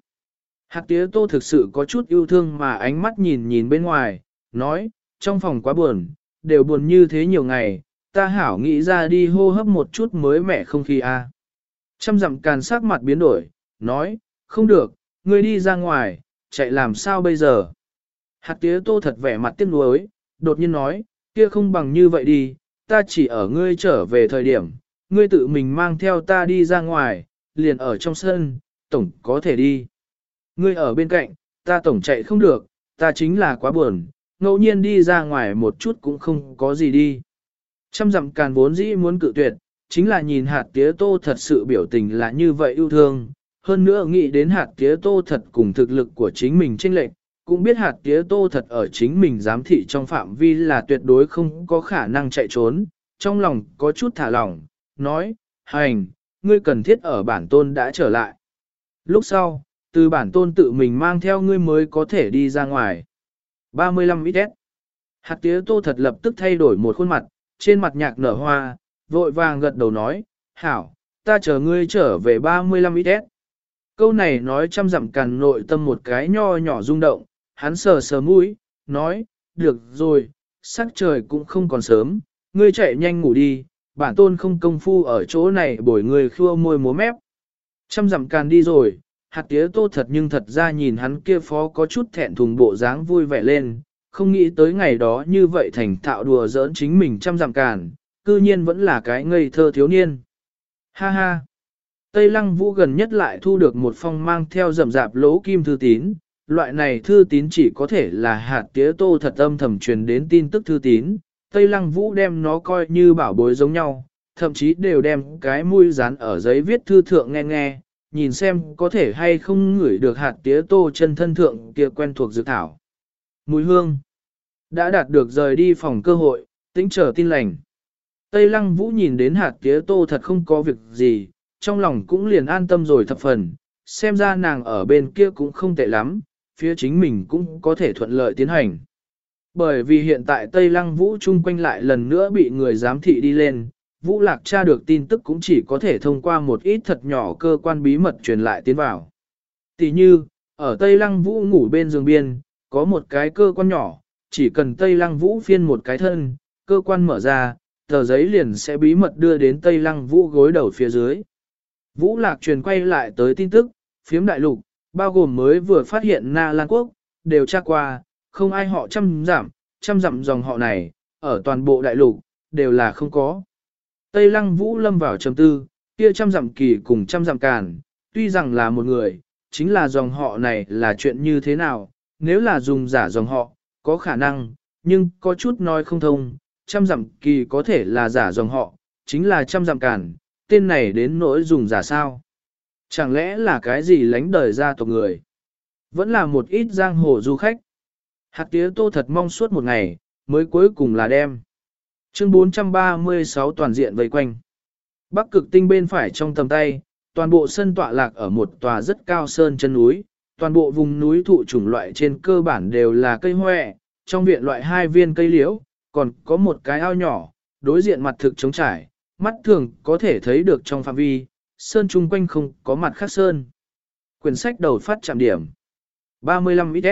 Hạt tía tô thực sự có chút yêu thương mà ánh mắt nhìn nhìn bên ngoài, nói, trong phòng quá buồn, đều buồn như thế nhiều ngày, ta hảo nghĩ ra đi hô hấp một chút mới mẻ không khí a. À. Trăm dặm càn sắc mặt biến đổi, nói, không được, ngươi đi ra ngoài, chạy làm sao bây giờ? Hạt tía tô thật vẻ mặt tiếc nuối, đột nhiên nói, kia không bằng như vậy đi, ta chỉ ở ngươi trở về thời điểm, ngươi tự mình mang theo ta đi ra ngoài, liền ở trong sân, tổng có thể đi. Ngươi ở bên cạnh, ta tổng chạy không được, ta chính là quá buồn, ngẫu nhiên đi ra ngoài một chút cũng không có gì đi. Trăm dặm càn vốn dĩ muốn cự tuyệt, chính là nhìn hạt tía tô thật sự biểu tình là như vậy yêu thương, hơn nữa nghĩ đến hạt tía tô thật cùng thực lực của chính mình chênh lệch, cũng biết hạt tía tô thật ở chính mình giám thị trong phạm vi là tuyệt đối không có khả năng chạy trốn, trong lòng có chút thả lỏng, nói, hành, ngươi cần thiết ở bản tôn đã trở lại. Lúc sau, từ bản tôn tự mình mang theo ngươi mới có thể đi ra ngoài. 35 ít Hạt tía tô thật lập tức thay đổi một khuôn mặt, trên mặt nhạc nở hoa, vội vàng gật đầu nói, hảo, ta chờ ngươi trở về 35 ít Câu này nói trăm dặm càn nội tâm một cái nho nhỏ rung động, hắn sờ sờ mũi, nói, được rồi, sắc trời cũng không còn sớm, ngươi chạy nhanh ngủ đi, bản tôn không công phu ở chỗ này bồi người khua môi múa mép. Trăm dặm càn đi rồi, hạt tía tô thật nhưng thật ra nhìn hắn kia phó có chút thẹn thùng bộ dáng vui vẻ lên, không nghĩ tới ngày đó như vậy thành thạo đùa giỡn chính mình trăm dặm càn, cư nhiên vẫn là cái ngây thơ thiếu niên. Ha ha! Tây Lăng Vũ gần nhất lại thu được một phong mang theo rầm rạp lỗ kim thư tín, loại này thư tín chỉ có thể là hạt tía tô thật âm thầm truyền đến tin tức thư tín, Tây Lăng Vũ đem nó coi như bảo bối giống nhau, thậm chí đều đem cái mũi dán ở giấy viết thư thượng nghe nghe, nhìn xem có thể hay không ngửi được hạt tía tô chân thân thượng kia quen thuộc dược thảo. Mùi hương đã đạt được rời đi phòng cơ hội, tính chờ tin lành. Tây Lăng Vũ nhìn đến hạt tía tô thật không có việc gì, trong lòng cũng liền an tâm rồi thập phần, xem ra nàng ở bên kia cũng không tệ lắm, phía chính mình cũng có thể thuận lợi tiến hành. Bởi vì hiện tại Tây Lăng Vũ chung quanh lại lần nữa bị người giám thị đi lên, Vũ Lạc tra được tin tức cũng chỉ có thể thông qua một ít thật nhỏ cơ quan bí mật truyền lại tiến vào. Tỷ như, ở Tây Lăng Vũ ngủ bên giường biên, có một cái cơ quan nhỏ, chỉ cần Tây Lăng Vũ phiên một cái thân, cơ quan mở ra, tờ giấy liền sẽ bí mật đưa đến Tây Lăng Vũ gối đầu phía dưới. Vũ Lạc truyền quay lại tới tin tức, phiếm đại lục, bao gồm mới vừa phát hiện Na Lan Quốc, đều tra qua, không ai họ trăm giảm, trăm dặm dòng họ này, ở toàn bộ đại lục, đều là không có. Tây Lăng Vũ lâm vào trầm tư, kia trăm dặm kỳ cùng trăm dặm càn, tuy rằng là một người, chính là dòng họ này là chuyện như thế nào, nếu là dùng giả dòng họ, có khả năng, nhưng có chút nói không thông, trăm dặm kỳ có thể là giả dòng họ, chính là trăm dặm càn, tên này đến nỗi dùng giả sao. Chẳng lẽ là cái gì lánh đời ra tộc người? Vẫn là một ít giang hồ du khách. Hạt tía tô thật mong suốt một ngày, mới cuối cùng là đem. Chương 436 toàn diện vây quanh. Bắc cực tinh bên phải trong tầm tay, toàn bộ sân tọa lạc ở một tòa rất cao sơn chân núi, toàn bộ vùng núi thụ chủng loại trên cơ bản đều là cây hoẹ, trong viện loại hai viên cây liễu, còn có một cái ao nhỏ, đối diện mặt thực trống trải, mắt thường có thể thấy được trong phạm vi, sơn chung quanh không có mặt khác sơn. Quyển sách đầu phát chạm điểm 35 XS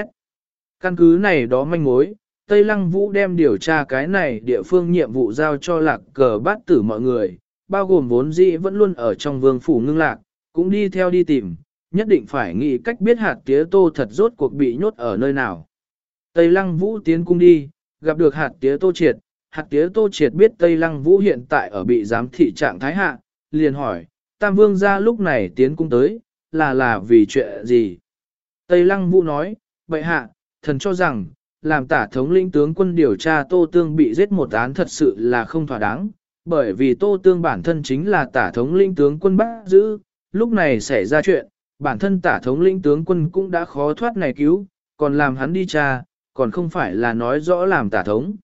Căn cứ này đó manh mối, Tây Lăng Vũ đem điều tra cái này địa phương nhiệm vụ giao cho lạc cờ bát tử mọi người, bao gồm vốn dĩ vẫn luôn ở trong vương phủ ngưng lạc, cũng đi theo đi tìm, nhất định phải nghĩ cách biết hạt tía tô thật rốt cuộc bị nhốt ở nơi nào. Tây Lăng Vũ tiến cung đi, gặp được hạt tía tô triệt, hạt tía tô triệt biết Tây Lăng Vũ hiện tại ở bị giám thị trạng thái hạ, liền hỏi, Tam Vương ra lúc này tiến cung tới, là là vì chuyện gì? Tây Lăng Vũ nói, bệ hạ, thần cho rằng, làm tả thống lĩnh tướng quân điều tra Tô Tương bị giết một án thật sự là không thỏa đáng, bởi vì Tô Tương bản thân chính là tả thống lĩnh tướng quân bắt giữ, lúc này xảy ra chuyện, bản thân tả thống lĩnh tướng quân cũng đã khó thoát này cứu, còn làm hắn đi tra, còn không phải là nói rõ làm tả thống.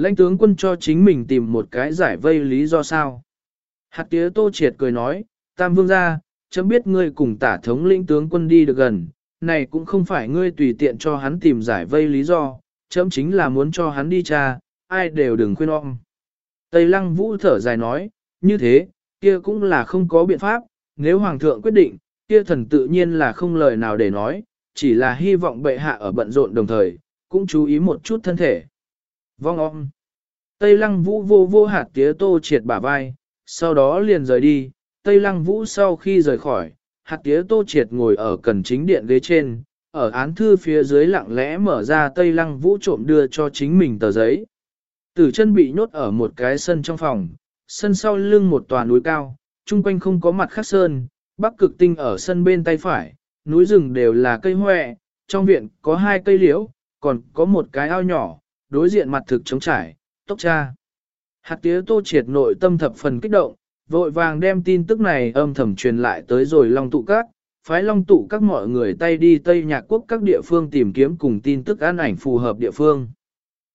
Lãnh tướng quân cho chính mình tìm một cái giải vây lý do sao. Hạt tía tô triệt cười nói, Tam vương gia, chấm biết ngươi cùng tả thống lĩnh tướng quân đi được gần, này cũng không phải ngươi tùy tiện cho hắn tìm giải vây lý do, chấm chính là muốn cho hắn đi cha, ai đều đừng khuyên om. Tây lăng vũ thở dài nói, như thế, kia cũng là không có biện pháp, nếu hoàng thượng quyết định, kia thần tự nhiên là không lời nào để nói, chỉ là hy vọng bệ hạ ở bận rộn đồng thời, cũng chú ý một chút thân thể. Vong om. Tây lăng vũ vô vô hạt tía tô triệt bả vai, sau đó liền rời đi, Tây lăng vũ sau khi rời khỏi, hạt tía tô triệt ngồi ở cần chính điện ghế trên, ở án thư phía dưới lặng lẽ mở ra tây lăng vũ trộm đưa cho chính mình tờ giấy. Tử chân bị nhốt ở một cái sân trong phòng, sân sau lưng một tòa núi cao, chung quanh không có mặt khắc sơn, bắc cực tinh ở sân bên tay phải, núi rừng đều là cây hoẹ, trong viện có hai cây liễu, còn có một cái ao nhỏ, đối diện mặt thực trống trải, tốc cha. Hạt tía tô triệt nội tâm thập phần kích động, vội vàng đem tin tức này âm thầm truyền lại tới rồi long tụ các, phái long tụ các mọi người tay đi Tây Nhạc Quốc các địa phương tìm kiếm cùng tin tức an ảnh phù hợp địa phương.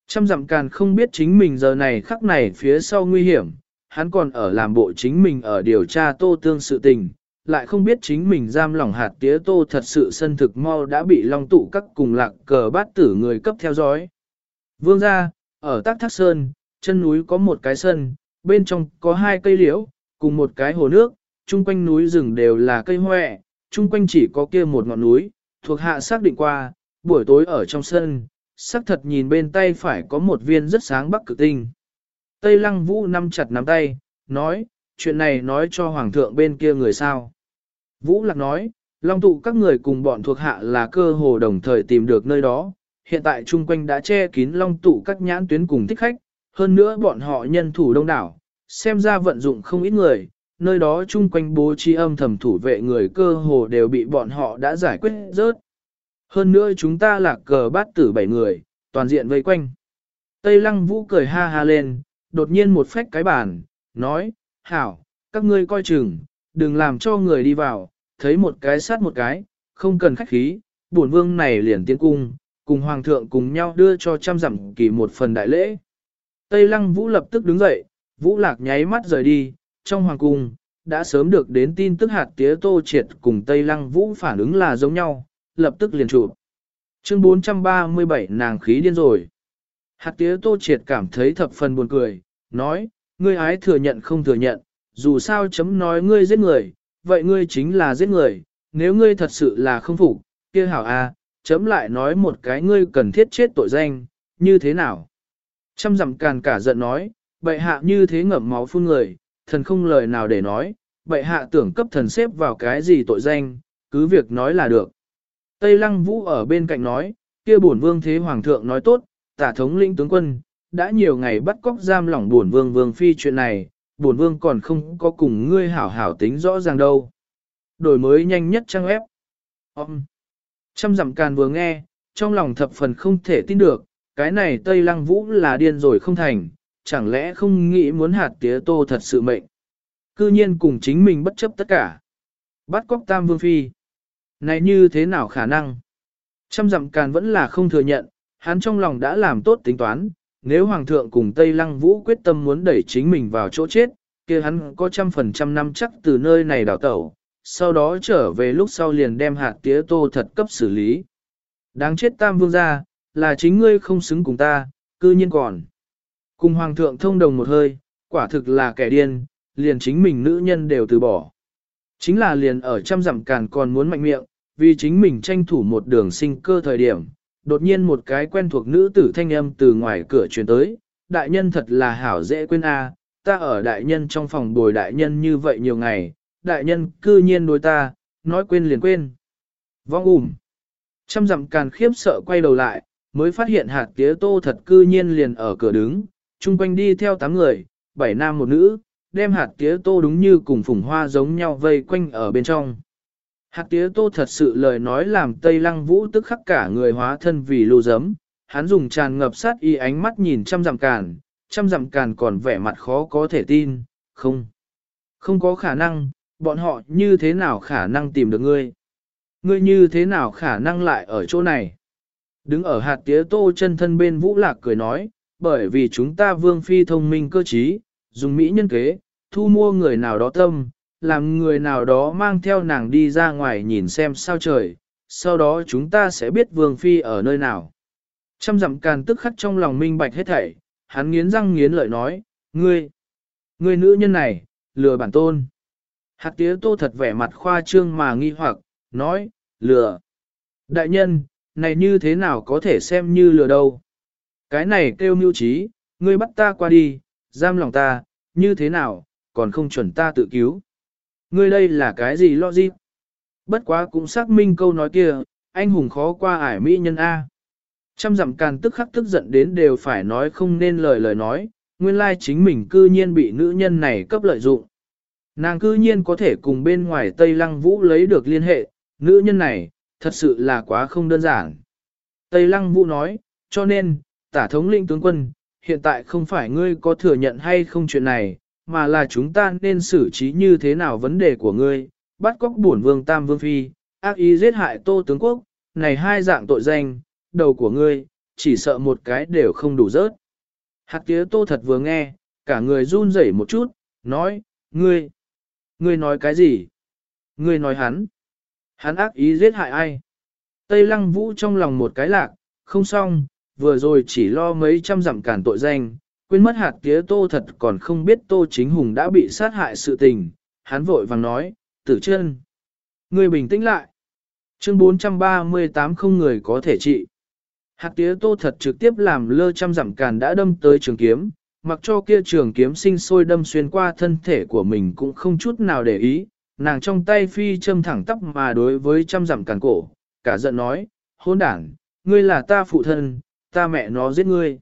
Trăm dặm càn không biết chính mình giờ này khắc này phía sau nguy hiểm, hắn còn ở làm bộ chính mình ở điều tra tô tương sự tình, lại không biết chính mình giam lỏng hạt tía tô thật sự sân thực mau đã bị long tụ các cùng lạc cờ bát tử người cấp theo dõi. Vương ra, ở Tác Thác Sơn, chân núi có một cái sân, bên trong có hai cây liễu, cùng một cái hồ nước, chung quanh núi rừng đều là cây hoẹ, chung quanh chỉ có kia một ngọn núi, thuộc hạ xác định qua, buổi tối ở trong sân, xác thật nhìn bên tay phải có một viên rất sáng bắc cực tinh. Tây lăng vũ nắm chặt nắm tay, nói, chuyện này nói cho hoàng thượng bên kia người sao. Vũ lạc nói, long tụ các người cùng bọn thuộc hạ là cơ hồ đồng thời tìm được nơi đó, hiện tại chung quanh đã che kín long tụ các nhãn tuyến cùng thích khách, hơn nữa bọn họ nhân thủ đông đảo, xem ra vận dụng không ít người, nơi đó chung quanh bố trí âm thầm thủ vệ người cơ hồ đều bị bọn họ đã giải quyết rớt. Hơn nữa chúng ta là cờ bát tử bảy người, toàn diện vây quanh. Tây lăng vũ cười ha ha lên, đột nhiên một phách cái bàn, nói, hảo, các ngươi coi chừng, đừng làm cho người đi vào, thấy một cái sát một cái, không cần khách khí, bổn vương này liền tiến cung, cùng hoàng thượng cùng nhau đưa cho trăm dặm kỳ một phần đại lễ. Tây lăng vũ lập tức đứng dậy, vũ lạc nháy mắt rời đi, trong hoàng cung, đã sớm được đến tin tức hạt tía tô triệt cùng Tây lăng vũ phản ứng là giống nhau, lập tức liền chụp. Chương 437 nàng khí điên rồi. Hạt tía tô triệt cảm thấy thập phần buồn cười, nói, ngươi ái thừa nhận không thừa nhận, dù sao chấm nói ngươi giết người, vậy ngươi chính là giết người, nếu ngươi thật sự là không phục, kia hảo a, chấm lại nói một cái ngươi cần thiết chết tội danh, như thế nào? Trăm dặm càn cả giận nói, bệ hạ như thế ngậm máu phun người, thần không lời nào để nói, bệ hạ tưởng cấp thần xếp vào cái gì tội danh, cứ việc nói là được. Tây Lăng Vũ ở bên cạnh nói, kia bổn vương thế hoàng thượng nói tốt, tả thống lĩnh tướng quân, đã nhiều ngày bắt cóc giam lỏng bổn vương vương phi chuyện này, bổn vương còn không có cùng ngươi hảo hảo tính rõ ràng đâu. Đổi mới nhanh nhất trang web. Ông. Trăm dặm càn vừa nghe, trong lòng thập phần không thể tin được, cái này Tây Lăng Vũ là điên rồi không thành, chẳng lẽ không nghĩ muốn hạt tía tô thật sự mệnh. Cư nhiên cùng chính mình bất chấp tất cả. Bắt cóc tam vương phi. Này như thế nào khả năng? Trăm dặm càn vẫn là không thừa nhận, hắn trong lòng đã làm tốt tính toán, nếu Hoàng thượng cùng Tây Lăng Vũ quyết tâm muốn đẩy chính mình vào chỗ chết, kia hắn có trăm phần trăm năm chắc từ nơi này đào tẩu, sau đó trở về lúc sau liền đem hạt tía tô thật cấp xử lý. Đáng chết tam vương gia, là chính ngươi không xứng cùng ta, cư nhiên còn. Cùng Hoàng thượng thông đồng một hơi, quả thực là kẻ điên, liền chính mình nữ nhân đều từ bỏ. Chính là liền ở trăm dặm càn còn muốn mạnh miệng, vì chính mình tranh thủ một đường sinh cơ thời điểm, đột nhiên một cái quen thuộc nữ tử thanh âm từ ngoài cửa truyền tới, đại nhân thật là hảo dễ quên a, ta ở đại nhân trong phòng bồi đại nhân như vậy nhiều ngày, đại nhân cư nhiên đối ta, nói quên liền quên. Vong ủm. Trăm dặm càn khiếp sợ quay đầu lại, mới phát hiện hạt tía tô thật cư nhiên liền ở cửa đứng, chung quanh đi theo tám người, bảy nam một nữ, đem hạt tía tô đúng như cùng phùng hoa giống nhau vây quanh ở bên trong. Hạt tía tô thật sự lời nói làm Tây Lăng Vũ tức khắc cả người hóa thân vì lưu giấm, hắn dùng tràn ngập sát y ánh mắt nhìn trăm dặm càn, trăm dặm càn còn vẻ mặt khó có thể tin, không. Không có khả năng, bọn họ như thế nào khả năng tìm được ngươi? Ngươi như thế nào khả năng lại ở chỗ này? Đứng ở hạt tía tô chân thân bên Vũ Lạc cười nói, bởi vì chúng ta vương phi thông minh cơ trí, dùng mỹ nhân kế, thu mua người nào đó tâm, làm người nào đó mang theo nàng đi ra ngoài nhìn xem sao trời, sau đó chúng ta sẽ biết vương phi ở nơi nào. Trăm dặm càn tức khắc trong lòng minh bạch hết thảy, hắn nghiến răng nghiến lợi nói, ngươi, ngươi nữ nhân này, lừa bản tôn. Hạt tía tô thật vẻ mặt khoa trương mà nghi hoặc, nói, lừa. Đại nhân, này như thế nào có thể xem như lừa đâu. Cái này kêu mưu trí, ngươi bắt ta qua đi, giam lòng ta, như thế nào, còn không chuẩn ta tự cứu. Ngươi đây là cái gì lo gì? Bất quá cũng xác minh câu nói kia, anh hùng khó qua ải mỹ nhân A. Trăm dặm càn tức khắc tức giận đến đều phải nói không nên lời lời nói, nguyên lai chính mình cư nhiên bị nữ nhân này cấp lợi dụng. Nàng cư nhiên có thể cùng bên ngoài Tây Lăng Vũ lấy được liên hệ, nữ nhân này, thật sự là quá không đơn giản. Tây Lăng Vũ nói, cho nên, tả thống lĩnh tướng quân, hiện tại không phải ngươi có thừa nhận hay không chuyện này, mà là chúng ta nên xử trí như thế nào vấn đề của ngươi, bắt cóc bổn vương Tam Vương Phi, ác ý giết hại Tô Tướng Quốc, này hai dạng tội danh, đầu của ngươi, chỉ sợ một cái đều không đủ rớt. Hạt tía Tô thật vừa nghe, cả người run rẩy một chút, nói, ngươi, ngươi nói cái gì? Ngươi nói hắn, hắn ác ý giết hại ai? Tây Lăng Vũ trong lòng một cái lạc, không xong, vừa rồi chỉ lo mấy trăm dặm cản tội danh, quên mất hạt tía tô thật còn không biết tô chính hùng đã bị sát hại sự tình, hắn vội vàng nói, tử chân. ngươi bình tĩnh lại. Chương 438 không người có thể trị. Hạt tía tô thật trực tiếp làm lơ trăm dặm càn đã đâm tới trường kiếm, mặc cho kia trường kiếm sinh sôi đâm xuyên qua thân thể của mình cũng không chút nào để ý, nàng trong tay phi châm thẳng tóc mà đối với trăm dặm càn cổ, cả giận nói, hôn đảng, ngươi là ta phụ thân, ta mẹ nó giết ngươi.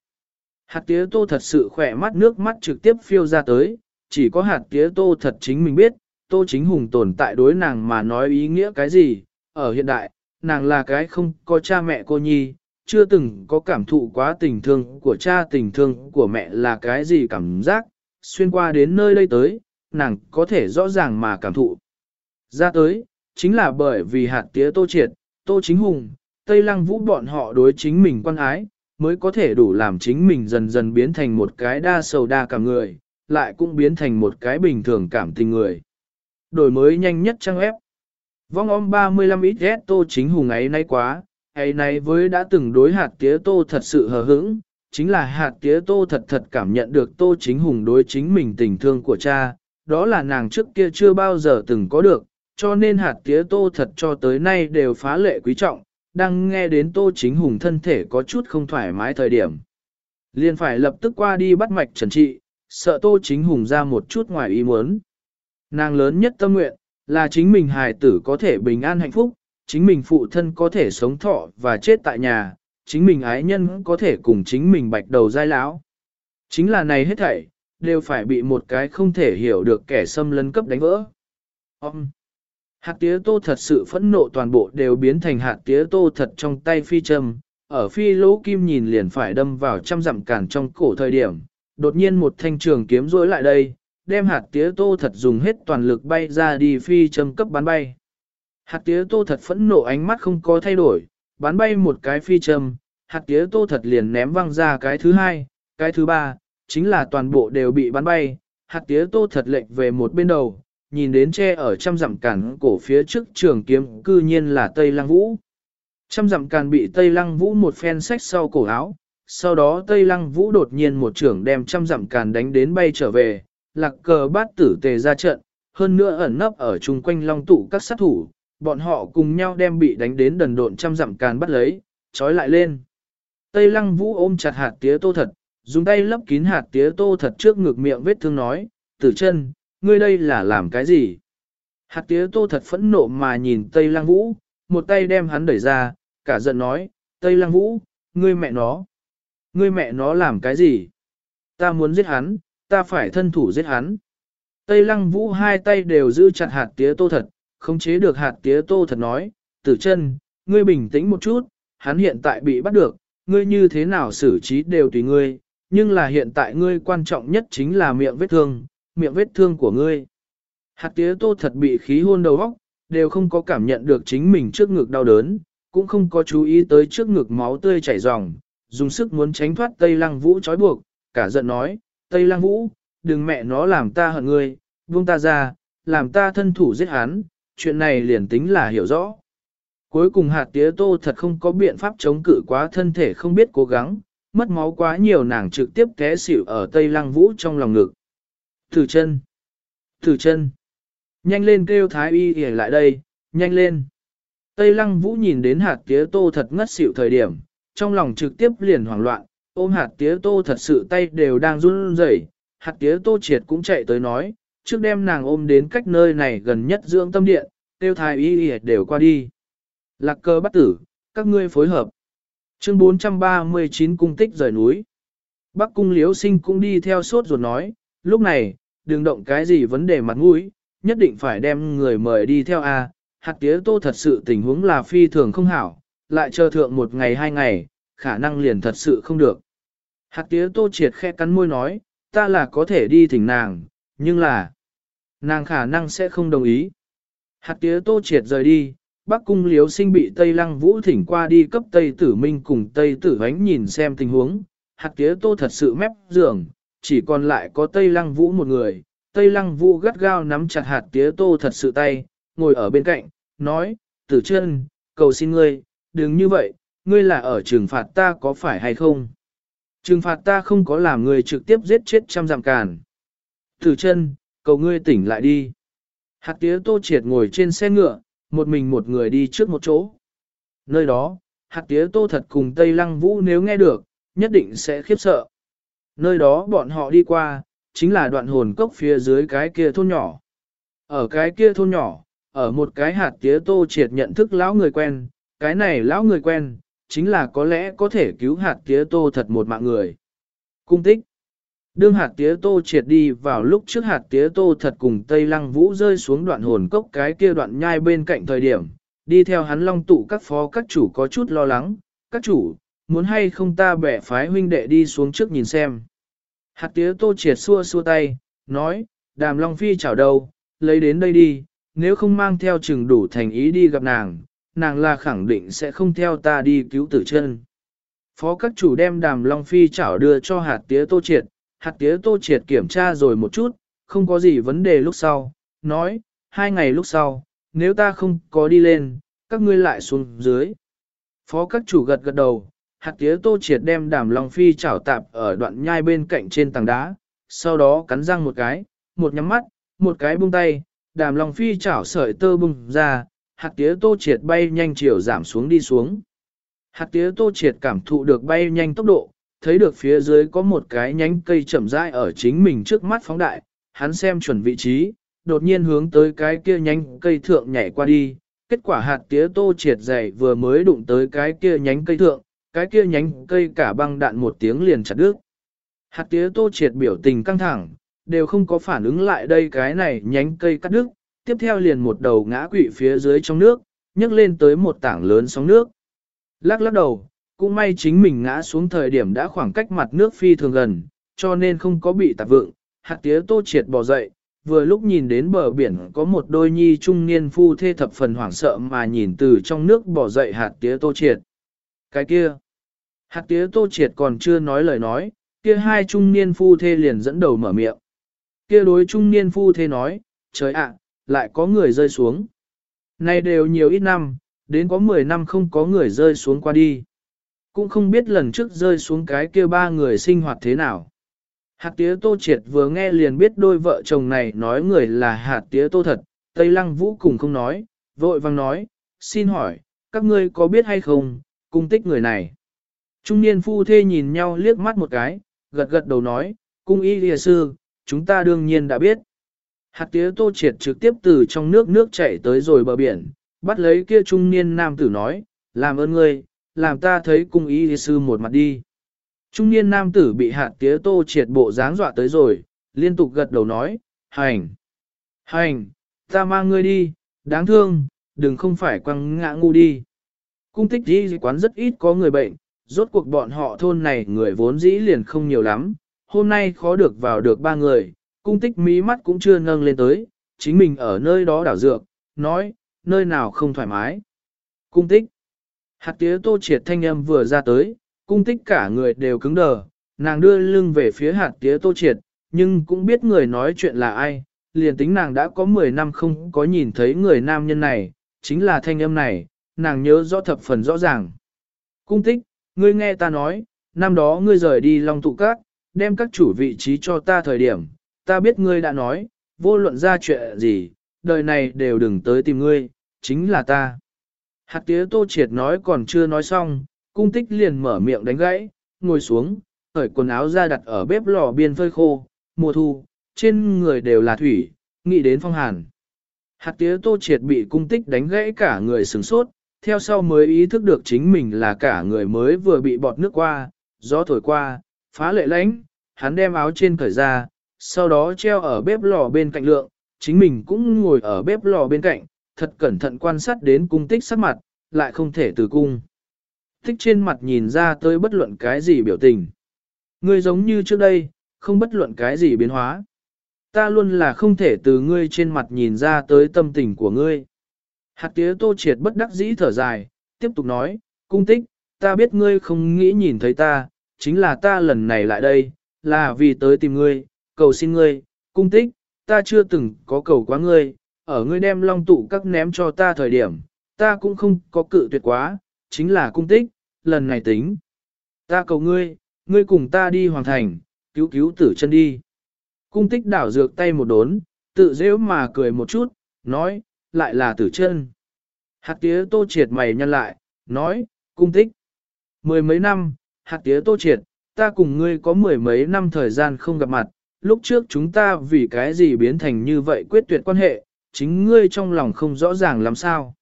Hạt tía tô thật sự khỏe mắt nước mắt trực tiếp phiêu ra tới, chỉ có hạt tía tô thật chính mình biết, tô chính hùng tồn tại đối nàng mà nói ý nghĩa cái gì, ở hiện đại, nàng là cái không có cha mẹ cô nhi, chưa từng có cảm thụ quá tình thương của cha tình thương của mẹ là cái gì cảm giác, xuyên qua đến nơi đây tới, nàng có thể rõ ràng mà cảm thụ. Ra tới, chính là bởi vì hạt tía tô triệt, tô chính hùng, Tây Lăng Vũ bọn họ đối chính mình quan ái, mới có thể đủ làm chính mình dần dần biến thành một cái đa sầu đa cảm người, lại cũng biến thành một cái bình thường cảm tình người. Đổi mới nhanh nhất trang ép. Vong om 35 ít tô chính hùng ấy nay quá, ấy này với đã từng đối hạt tía tô thật sự hờ hững, chính là hạt tía tô thật thật cảm nhận được tô chính hùng đối chính mình tình thương của cha, đó là nàng trước kia chưa bao giờ từng có được, cho nên hạt tía tô thật cho tới nay đều phá lệ quý trọng, đang nghe đến Tô Chính Hùng thân thể có chút không thoải mái thời điểm. Liền phải lập tức qua đi bắt mạch trần trị, sợ Tô Chính Hùng ra một chút ngoài ý muốn. Nàng lớn nhất tâm nguyện, là chính mình hài tử có thể bình an hạnh phúc, chính mình phụ thân có thể sống thọ và chết tại nhà, chính mình ái nhân có thể cùng chính mình bạch đầu giai lão. Chính là này hết thảy, đều phải bị một cái không thể hiểu được kẻ xâm lấn cấp đánh vỡ. Ông! Hạt tía tô thật sự phẫn nộ toàn bộ đều biến thành hạt tía tô thật trong tay phi châm, ở phi lỗ kim nhìn liền phải đâm vào trăm dặm cản trong cổ thời điểm, đột nhiên một thanh trường kiếm rối lại đây, đem hạt tía tô thật dùng hết toàn lực bay ra đi phi châm cấp bắn bay. Hạt tía tô thật phẫn nộ ánh mắt không có thay đổi, bắn bay một cái phi châm, hạt tía tô thật liền ném văng ra cái thứ hai, cái thứ ba, chính là toàn bộ đều bị bắn bay, hạt tía tô thật lệnh về một bên đầu, nhìn đến che ở trăm dặm cản cổ phía trước trường kiếm cư nhiên là Tây Lăng Vũ. Trăm dặm càn bị Tây Lăng Vũ một phen sách sau cổ áo, sau đó Tây Lăng Vũ đột nhiên một trưởng đem trăm dặm càn đánh đến bay trở về, lạc cờ bát tử tề ra trận, hơn nữa ẩn nấp ở chung quanh long tụ các sát thủ, bọn họ cùng nhau đem bị đánh đến đần độn trăm dặm càn bắt lấy, trói lại lên. Tây Lăng Vũ ôm chặt hạt tía tô thật, dùng tay lấp kín hạt tía tô thật trước ngực miệng vết thương nói, tử chân, ngươi đây là làm cái gì? Hạt tía tô thật phẫn nộ mà nhìn Tây Lăng Vũ, một tay đem hắn đẩy ra, cả giận nói, Tây Lăng Vũ, ngươi mẹ nó. Ngươi mẹ nó làm cái gì? Ta muốn giết hắn, ta phải thân thủ giết hắn. Tây Lăng Vũ hai tay đều giữ chặt hạt tía tô thật, không chế được hạt tía tô thật nói, tử chân, ngươi bình tĩnh một chút, hắn hiện tại bị bắt được, ngươi như thế nào xử trí đều tùy ngươi, nhưng là hiện tại ngươi quan trọng nhất chính là miệng vết thương, miệng vết thương của ngươi. Hạt tía tô thật bị khí hôn đầu óc, đều không có cảm nhận được chính mình trước ngực đau đớn, cũng không có chú ý tới trước ngực máu tươi chảy ròng, dùng sức muốn tránh thoát Tây Lăng Vũ trói buộc, cả giận nói, Tây Lăng Vũ, đừng mẹ nó làm ta hận ngươi, buông ta ra, làm ta thân thủ giết hắn, chuyện này liền tính là hiểu rõ. Cuối cùng hạt tía tô thật không có biện pháp chống cự quá thân thể không biết cố gắng, mất máu quá nhiều nàng trực tiếp té xỉu ở Tây Lăng Vũ trong lòng ngực. Thử chân. Thử chân. Nhanh lên kêu thái y để lại đây, nhanh lên. Tây lăng vũ nhìn đến hạt tía tô thật ngất xỉu thời điểm, trong lòng trực tiếp liền hoảng loạn, ôm hạt tía tô thật sự tay đều đang run rẩy. hạt tía tô triệt cũng chạy tới nói, trước đem nàng ôm đến cách nơi này gần nhất dưỡng tâm điện, tiêu thái y đều qua đi. Lạc cơ bắt tử, các ngươi phối hợp. Chương 439 cung tích rời núi. Bắc cung liếu sinh cũng đi theo sốt ruột nói, lúc này, đừng động cái gì vấn đề mặt mũi, nhất định phải đem người mời đi theo A. Hạt tía tô thật sự tình huống là phi thường không hảo, lại chờ thượng một ngày hai ngày, khả năng liền thật sự không được. Hạt tía tô triệt khe cắn môi nói, ta là có thể đi thỉnh nàng, nhưng là, nàng khả năng sẽ không đồng ý. Hạt tía tô triệt rời đi, Bắc cung liếu sinh bị Tây Lăng Vũ thỉnh qua đi cấp Tây Tử Minh cùng Tây Tử Vánh nhìn xem tình huống. Hạt tía tô thật sự mép giường, chỉ còn lại có Tây Lăng Vũ một người. Tây Lăng Vũ gắt gao nắm chặt hạt tía tô thật sự tay, ngồi ở bên cạnh, nói, tử chân, cầu xin ngươi, đừng như vậy, ngươi là ở trừng phạt ta có phải hay không? Trừng phạt ta không có làm ngươi trực tiếp giết chết trăm dặm càn thử chân, cầu ngươi tỉnh lại đi. Hạt tía tô triệt ngồi trên xe ngựa, một mình một người đi trước một chỗ. Nơi đó, hạt tía tô thật cùng Tây Lăng Vũ nếu nghe được, nhất định sẽ khiếp sợ. Nơi đó bọn họ đi qua, chính là đoạn hồn cốc phía dưới cái kia thôn nhỏ. Ở cái kia thôn nhỏ, ở một cái hạt tía tô triệt nhận thức lão người quen, cái này lão người quen, chính là có lẽ có thể cứu hạt tía tô thật một mạng người. Cung tích Đương hạt tía tô triệt đi vào lúc trước hạt tía tô thật cùng Tây Lăng Vũ rơi xuống đoạn hồn cốc cái kia đoạn nhai bên cạnh thời điểm, đi theo hắn long tụ các phó các chủ có chút lo lắng, các chủ, muốn hay không ta bẻ phái huynh đệ đi xuống trước nhìn xem. Hạt tía tô triệt xua xua tay, nói, đàm long phi chào đâu, lấy đến đây đi, nếu không mang theo chừng đủ thành ý đi gặp nàng, nàng là khẳng định sẽ không theo ta đi cứu tử chân. Phó các chủ đem đàm long phi chảo đưa cho hạt tía tô triệt, hạt tía tô triệt kiểm tra rồi một chút, không có gì vấn đề lúc sau, nói, hai ngày lúc sau, nếu ta không có đi lên, các ngươi lại xuống dưới. Phó các chủ gật gật đầu, hạt tía tô triệt đem đàm long phi chảo tạp ở đoạn nhai bên cạnh trên tảng đá, sau đó cắn răng một cái, một nhắm mắt, một cái buông tay, đàm long phi chảo sợi tơ bung ra, hạt tía tô triệt bay nhanh chiều giảm xuống đi xuống. Hạt tía tô triệt cảm thụ được bay nhanh tốc độ, thấy được phía dưới có một cái nhánh cây chậm rãi ở chính mình trước mắt phóng đại, hắn xem chuẩn vị trí, đột nhiên hướng tới cái kia nhánh cây thượng nhảy qua đi, kết quả hạt tía tô triệt dày vừa mới đụng tới cái kia nhánh cây thượng, cái kia nhánh cây cả băng đạn một tiếng liền chặt đứt. Hạt tía tô triệt biểu tình căng thẳng, đều không có phản ứng lại đây cái này nhánh cây cắt đứt, tiếp theo liền một đầu ngã quỵ phía dưới trong nước, nhấc lên tới một tảng lớn sóng nước. Lắc lắc đầu, cũng may chính mình ngã xuống thời điểm đã khoảng cách mặt nước phi thường gần, cho nên không có bị tạp vượng, hạt tía tô triệt bò dậy, vừa lúc nhìn đến bờ biển có một đôi nhi trung niên phu thê thập phần hoảng sợ mà nhìn từ trong nước bò dậy hạt tía tô triệt. Cái kia, hạt tía tô triệt còn chưa nói lời nói, kia hai trung niên phu thê liền dẫn đầu mở miệng. Kia đối trung niên phu thê nói, trời ạ, lại có người rơi xuống. Nay đều nhiều ít năm, đến có 10 năm không có người rơi xuống qua đi cũng không biết lần trước rơi xuống cái kia ba người sinh hoạt thế nào. Hạt tía tô triệt vừa nghe liền biết đôi vợ chồng này nói người là hạt tía tô thật, Tây Lăng Vũ cùng không nói, vội vang nói, xin hỏi, các ngươi có biết hay không, cung tích người này. Trung niên phu thê nhìn nhau liếc mắt một cái, gật gật đầu nói, cung y lìa sư, chúng ta đương nhiên đã biết. Hạt tía tô triệt trực tiếp từ trong nước nước chảy tới rồi bờ biển, bắt lấy kia trung niên nam tử nói, làm ơn ngươi, làm ta thấy cung y sư một mặt đi. Trung niên nam tử bị hạt tía tô triệt bộ dáng dọa tới rồi, liên tục gật đầu nói, hành, hành, ta mang ngươi đi, đáng thương, đừng không phải quăng ngã ngu đi. Cung tích đi quán rất ít có người bệnh, rốt cuộc bọn họ thôn này người vốn dĩ liền không nhiều lắm, hôm nay khó được vào được ba người, cung tích mí mắt cũng chưa nâng lên tới, chính mình ở nơi đó đảo dược, nói, nơi nào không thoải mái. Cung tích, Hạt tía tô triệt thanh âm vừa ra tới, cung tích cả người đều cứng đờ, nàng đưa lưng về phía hạt tía tô triệt, nhưng cũng biết người nói chuyện là ai, liền tính nàng đã có 10 năm không có nhìn thấy người nam nhân này, chính là thanh âm này, nàng nhớ rõ thập phần rõ ràng. Cung tích, ngươi nghe ta nói, năm đó ngươi rời đi Long Tụ Các, đem các chủ vị trí cho ta thời điểm, ta biết ngươi đã nói, vô luận ra chuyện gì, đời này đều đừng tới tìm ngươi, chính là ta. Hạt tía tô triệt nói còn chưa nói xong, cung tích liền mở miệng đánh gãy, ngồi xuống, cởi quần áo ra đặt ở bếp lò biên phơi khô, mùa thu, trên người đều là thủy, nghĩ đến phong hàn. Hạt tía tô triệt bị cung tích đánh gãy cả người sừng sốt, theo sau mới ý thức được chính mình là cả người mới vừa bị bọt nước qua, gió thổi qua, phá lệ lánh, hắn đem áo trên cởi ra, sau đó treo ở bếp lò bên cạnh lượng, chính mình cũng ngồi ở bếp lò bên cạnh, thật cẩn thận quan sát đến cung tích sắc mặt, lại không thể từ cung. tích trên mặt nhìn ra tới bất luận cái gì biểu tình. Ngươi giống như trước đây, không bất luận cái gì biến hóa. Ta luôn là không thể từ ngươi trên mặt nhìn ra tới tâm tình của ngươi. Hạt tía tô triệt bất đắc dĩ thở dài, tiếp tục nói, cung tích, ta biết ngươi không nghĩ nhìn thấy ta, chính là ta lần này lại đây, là vì tới tìm ngươi, cầu xin ngươi, cung tích, ta chưa từng có cầu quá ngươi, ở ngươi đem long tụ các ném cho ta thời điểm, ta cũng không có cự tuyệt quá, chính là cung tích, lần này tính. Ta cầu ngươi, ngươi cùng ta đi hoàn thành, cứu cứu tử chân đi. Cung tích đảo dược tay một đốn, tự dễ mà cười một chút, nói, lại là tử chân. Hạt tía tô triệt mày nhăn lại, nói, cung tích. Mười mấy năm, hạt tía tô triệt, ta cùng ngươi có mười mấy năm thời gian không gặp mặt, lúc trước chúng ta vì cái gì biến thành như vậy quyết tuyệt quan hệ, chính ngươi trong lòng không rõ ràng làm sao.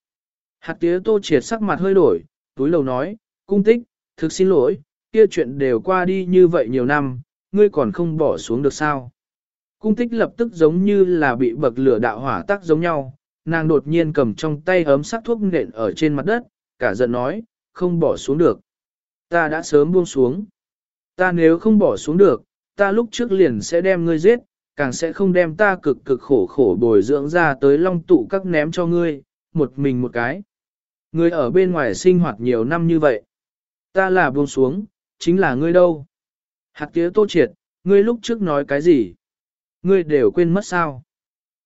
Hạt tía tô triệt sắc mặt hơi đổi, túi lầu nói, cung tích, thực xin lỗi, kia chuyện đều qua đi như vậy nhiều năm, ngươi còn không bỏ xuống được sao. Cung tích lập tức giống như là bị bậc lửa đạo hỏa tác giống nhau, nàng đột nhiên cầm trong tay ấm sắc thuốc nện ở trên mặt đất, cả giận nói, không bỏ xuống được. Ta đã sớm buông xuống. Ta nếu không bỏ xuống được, ta lúc trước liền sẽ đem ngươi giết, càng sẽ không đem ta cực cực khổ khổ bồi dưỡng ra tới long tụ các ném cho ngươi, một mình một cái. Ngươi ở bên ngoài sinh hoạt nhiều năm như vậy. Ta là buông xuống, chính là ngươi đâu. Hạt tía tô triệt, ngươi lúc trước nói cái gì? Ngươi đều quên mất sao?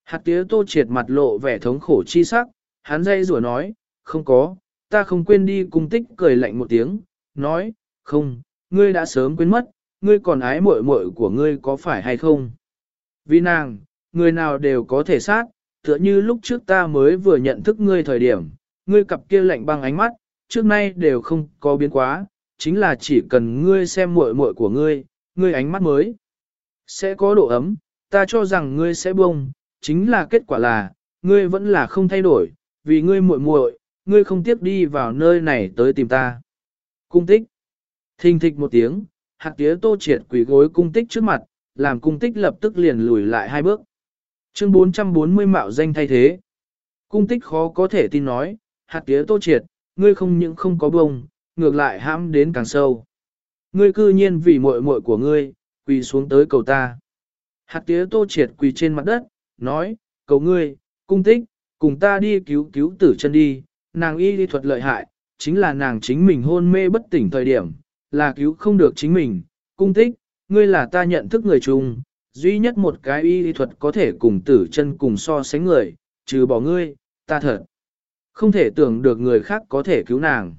Hạt tía tô triệt mặt lộ vẻ thống khổ chi sắc, hắn dây rủa nói, không có, ta không quên đi cung tích cười lạnh một tiếng, nói, không, ngươi đã sớm quên mất, ngươi còn ái muội muội của ngươi có phải hay không? Vì nàng, người nào đều có thể sát, tựa như lúc trước ta mới vừa nhận thức ngươi thời điểm, ngươi cặp kia lạnh băng ánh mắt, trước nay đều không có biến quá, chính là chỉ cần ngươi xem muội muội của ngươi, ngươi ánh mắt mới sẽ có độ ấm, ta cho rằng ngươi sẽ bông, chính là kết quả là, ngươi vẫn là không thay đổi, vì ngươi muội muội, ngươi không tiếp đi vào nơi này tới tìm ta. Cung tích. Thình thịch một tiếng, hạt tía tô triệt quỷ gối cung tích trước mặt, làm cung tích lập tức liền lùi lại hai bước. Chương 440 mạo danh thay thế. Cung tích khó có thể tin nói, hạt tía tô triệt, ngươi không những không có bông, ngược lại hãm đến càng sâu. Ngươi cư nhiên vì muội muội của ngươi, quỳ xuống tới cầu ta. Hạt tía tô triệt quỳ trên mặt đất, nói, cầu ngươi, cung tích, cùng ta đi cứu cứu tử chân đi, nàng y đi thuật lợi hại, chính là nàng chính mình hôn mê bất tỉnh thời điểm, là cứu không được chính mình, cung tích, ngươi là ta nhận thức người chung, duy nhất một cái y lý thuật có thể cùng tử chân cùng so sánh người, trừ bỏ ngươi, ta thật. Không thể tưởng được người khác có thể cứu nàng.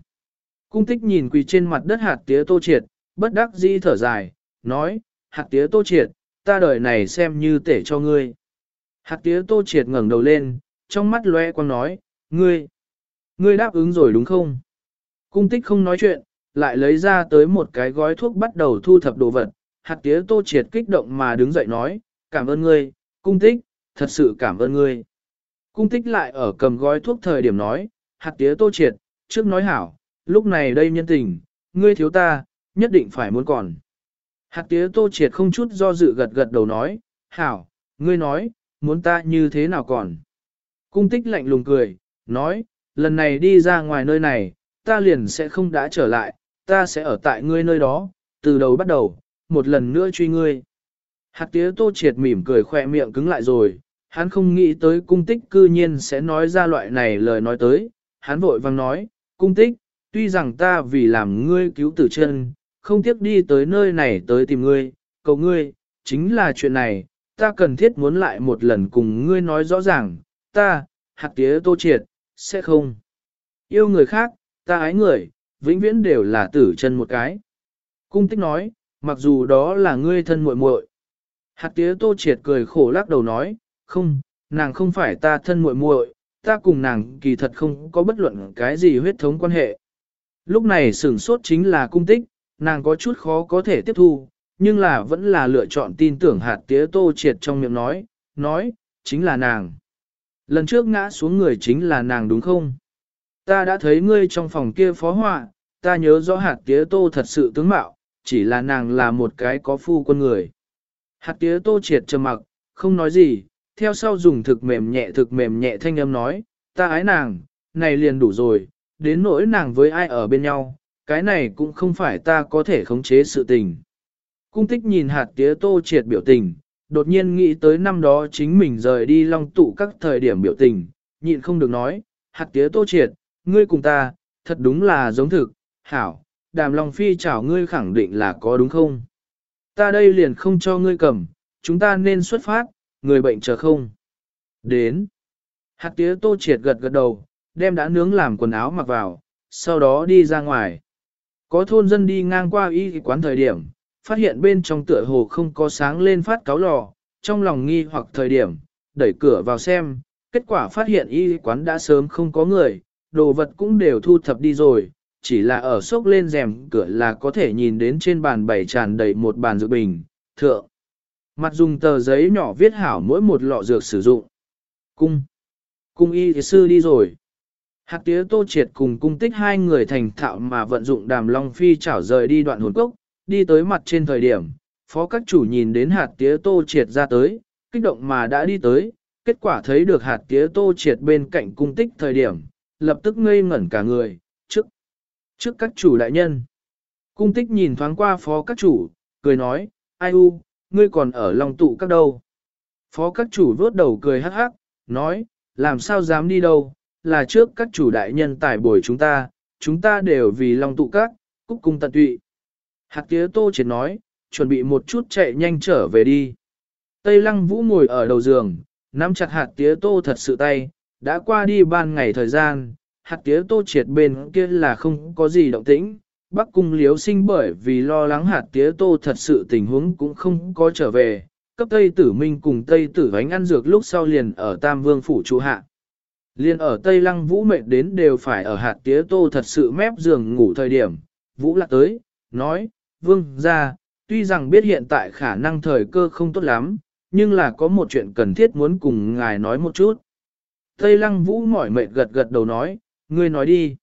Cung tích nhìn quỳ trên mặt đất hạt tía tô triệt, bất đắc dĩ thở dài, nói, hạt tía tô triệt, ta đời này xem như tể cho ngươi. Hạt tía tô triệt ngẩng đầu lên, trong mắt lóe quang nói, ngươi, ngươi đáp ứng rồi đúng không? Cung tích không nói chuyện, lại lấy ra tới một cái gói thuốc bắt đầu thu thập đồ vật. Hạt tía tô triệt kích động mà đứng dậy nói, cảm ơn ngươi, cung tích, thật sự cảm ơn ngươi. Cung tích lại ở cầm gói thuốc thời điểm nói, hạt tía tô triệt, trước nói hảo, lúc này đây nhân tình, ngươi thiếu ta, nhất định phải muốn còn. Hạt tía tô triệt không chút do dự gật gật đầu nói, hảo, ngươi nói, muốn ta như thế nào còn. Cung tích lạnh lùng cười, nói, lần này đi ra ngoài nơi này, ta liền sẽ không đã trở lại, ta sẽ ở tại ngươi nơi đó, từ đầu bắt đầu, một lần nữa truy ngươi. Hạt tía tô triệt mỉm cười khỏe miệng cứng lại rồi, hắn không nghĩ tới cung tích cư nhiên sẽ nói ra loại này lời nói tới, hắn vội vang nói, cung tích, tuy rằng ta vì làm ngươi cứu tử chân, không tiếc đi tới nơi này tới tìm ngươi, cầu ngươi, chính là chuyện này, ta cần thiết muốn lại một lần cùng ngươi nói rõ ràng, ta, hạt tía tô triệt, sẽ không yêu người khác, ta ái người, vĩnh viễn đều là tử chân một cái. Cung tích nói, mặc dù đó là ngươi thân muội muội. Hạt tía tô triệt cười khổ lắc đầu nói, không, nàng không phải ta thân muội muội, ta cùng nàng kỳ thật không có bất luận cái gì huyết thống quan hệ. Lúc này sửng sốt chính là cung tích, nàng có chút khó có thể tiếp thu, nhưng là vẫn là lựa chọn tin tưởng hạt tía tô triệt trong miệng nói, nói, chính là nàng. Lần trước ngã xuống người chính là nàng đúng không? Ta đã thấy ngươi trong phòng kia phó họa, ta nhớ rõ hạt tía tô thật sự tướng mạo, chỉ là nàng là một cái có phu quân người. Hạt tía tô triệt trầm mặc, không nói gì, theo sau dùng thực mềm nhẹ thực mềm nhẹ thanh âm nói, ta ái nàng, này liền đủ rồi, đến nỗi nàng với ai ở bên nhau, cái này cũng không phải ta có thể khống chế sự tình. Cung tích nhìn hạt tía tô triệt biểu tình, đột nhiên nghĩ tới năm đó chính mình rời đi long tụ các thời điểm biểu tình, nhịn không được nói, hạt tía tô triệt, ngươi cùng ta, thật đúng là giống thực, hảo, đàm long phi chảo ngươi khẳng định là có đúng không? Ta đây liền không cho ngươi cầm, chúng ta nên xuất phát, người bệnh chờ không? Đến. Hạt tía tô triệt gật gật đầu, đem đã nướng làm quần áo mặc vào, sau đó đi ra ngoài. Có thôn dân đi ngang qua y quán thời điểm, phát hiện bên trong tựa hồ không có sáng lên phát cáo lò, trong lòng nghi hoặc thời điểm, đẩy cửa vào xem, kết quả phát hiện y quán đã sớm không có người, đồ vật cũng đều thu thập đi rồi, chỉ là ở sốc lên rèm cửa là có thể nhìn đến trên bàn bày tràn đầy một bàn dược bình, thượng. Mặt dùng tờ giấy nhỏ viết hảo mỗi một lọ dược sử dụng. Cung. Cung y sư đi rồi. Hạc tía tô triệt cùng cung tích hai người thành thạo mà vận dụng đàm long phi chảo rời đi đoạn hồn cốc, đi tới mặt trên thời điểm, phó các chủ nhìn đến hạt tía tô triệt ra tới, kích động mà đã đi tới, kết quả thấy được hạt tía tô triệt bên cạnh cung tích thời điểm, lập tức ngây ngẩn cả người, trước, trước các chủ đại nhân. Cung tích nhìn thoáng qua phó các chủ, cười nói, ai u, ngươi còn ở lòng tụ các đâu. Phó các chủ vớt đầu cười hắc hắc, nói, làm sao dám đi đâu, là trước các chủ đại nhân tải bồi chúng ta, chúng ta đều vì lòng tụ các, cúc cung tận tụy. Hạt tía tô triệt nói, chuẩn bị một chút chạy nhanh trở về đi. Tây lăng vũ ngồi ở đầu giường, nắm chặt hạt tía tô thật sự tay, đã qua đi ban ngày thời gian, hạt tía tô triệt bên kia là không có gì động tĩnh. Bắc cung liếu sinh bởi vì lo lắng hạt tía tô thật sự tình huống cũng không có trở về, cấp Tây Tử Minh cùng Tây Tử Vánh ăn dược lúc sau liền ở Tam Vương Phủ trụ hạ. Liên ở Tây Lăng Vũ mệt đến đều phải ở hạt tía tô thật sự mép giường ngủ thời điểm, Vũ lạc tới, nói, Vương ra, tuy rằng biết hiện tại khả năng thời cơ không tốt lắm, nhưng là có một chuyện cần thiết muốn cùng ngài nói một chút. Tây Lăng Vũ mỏi mệt gật gật đầu nói, ngươi nói đi.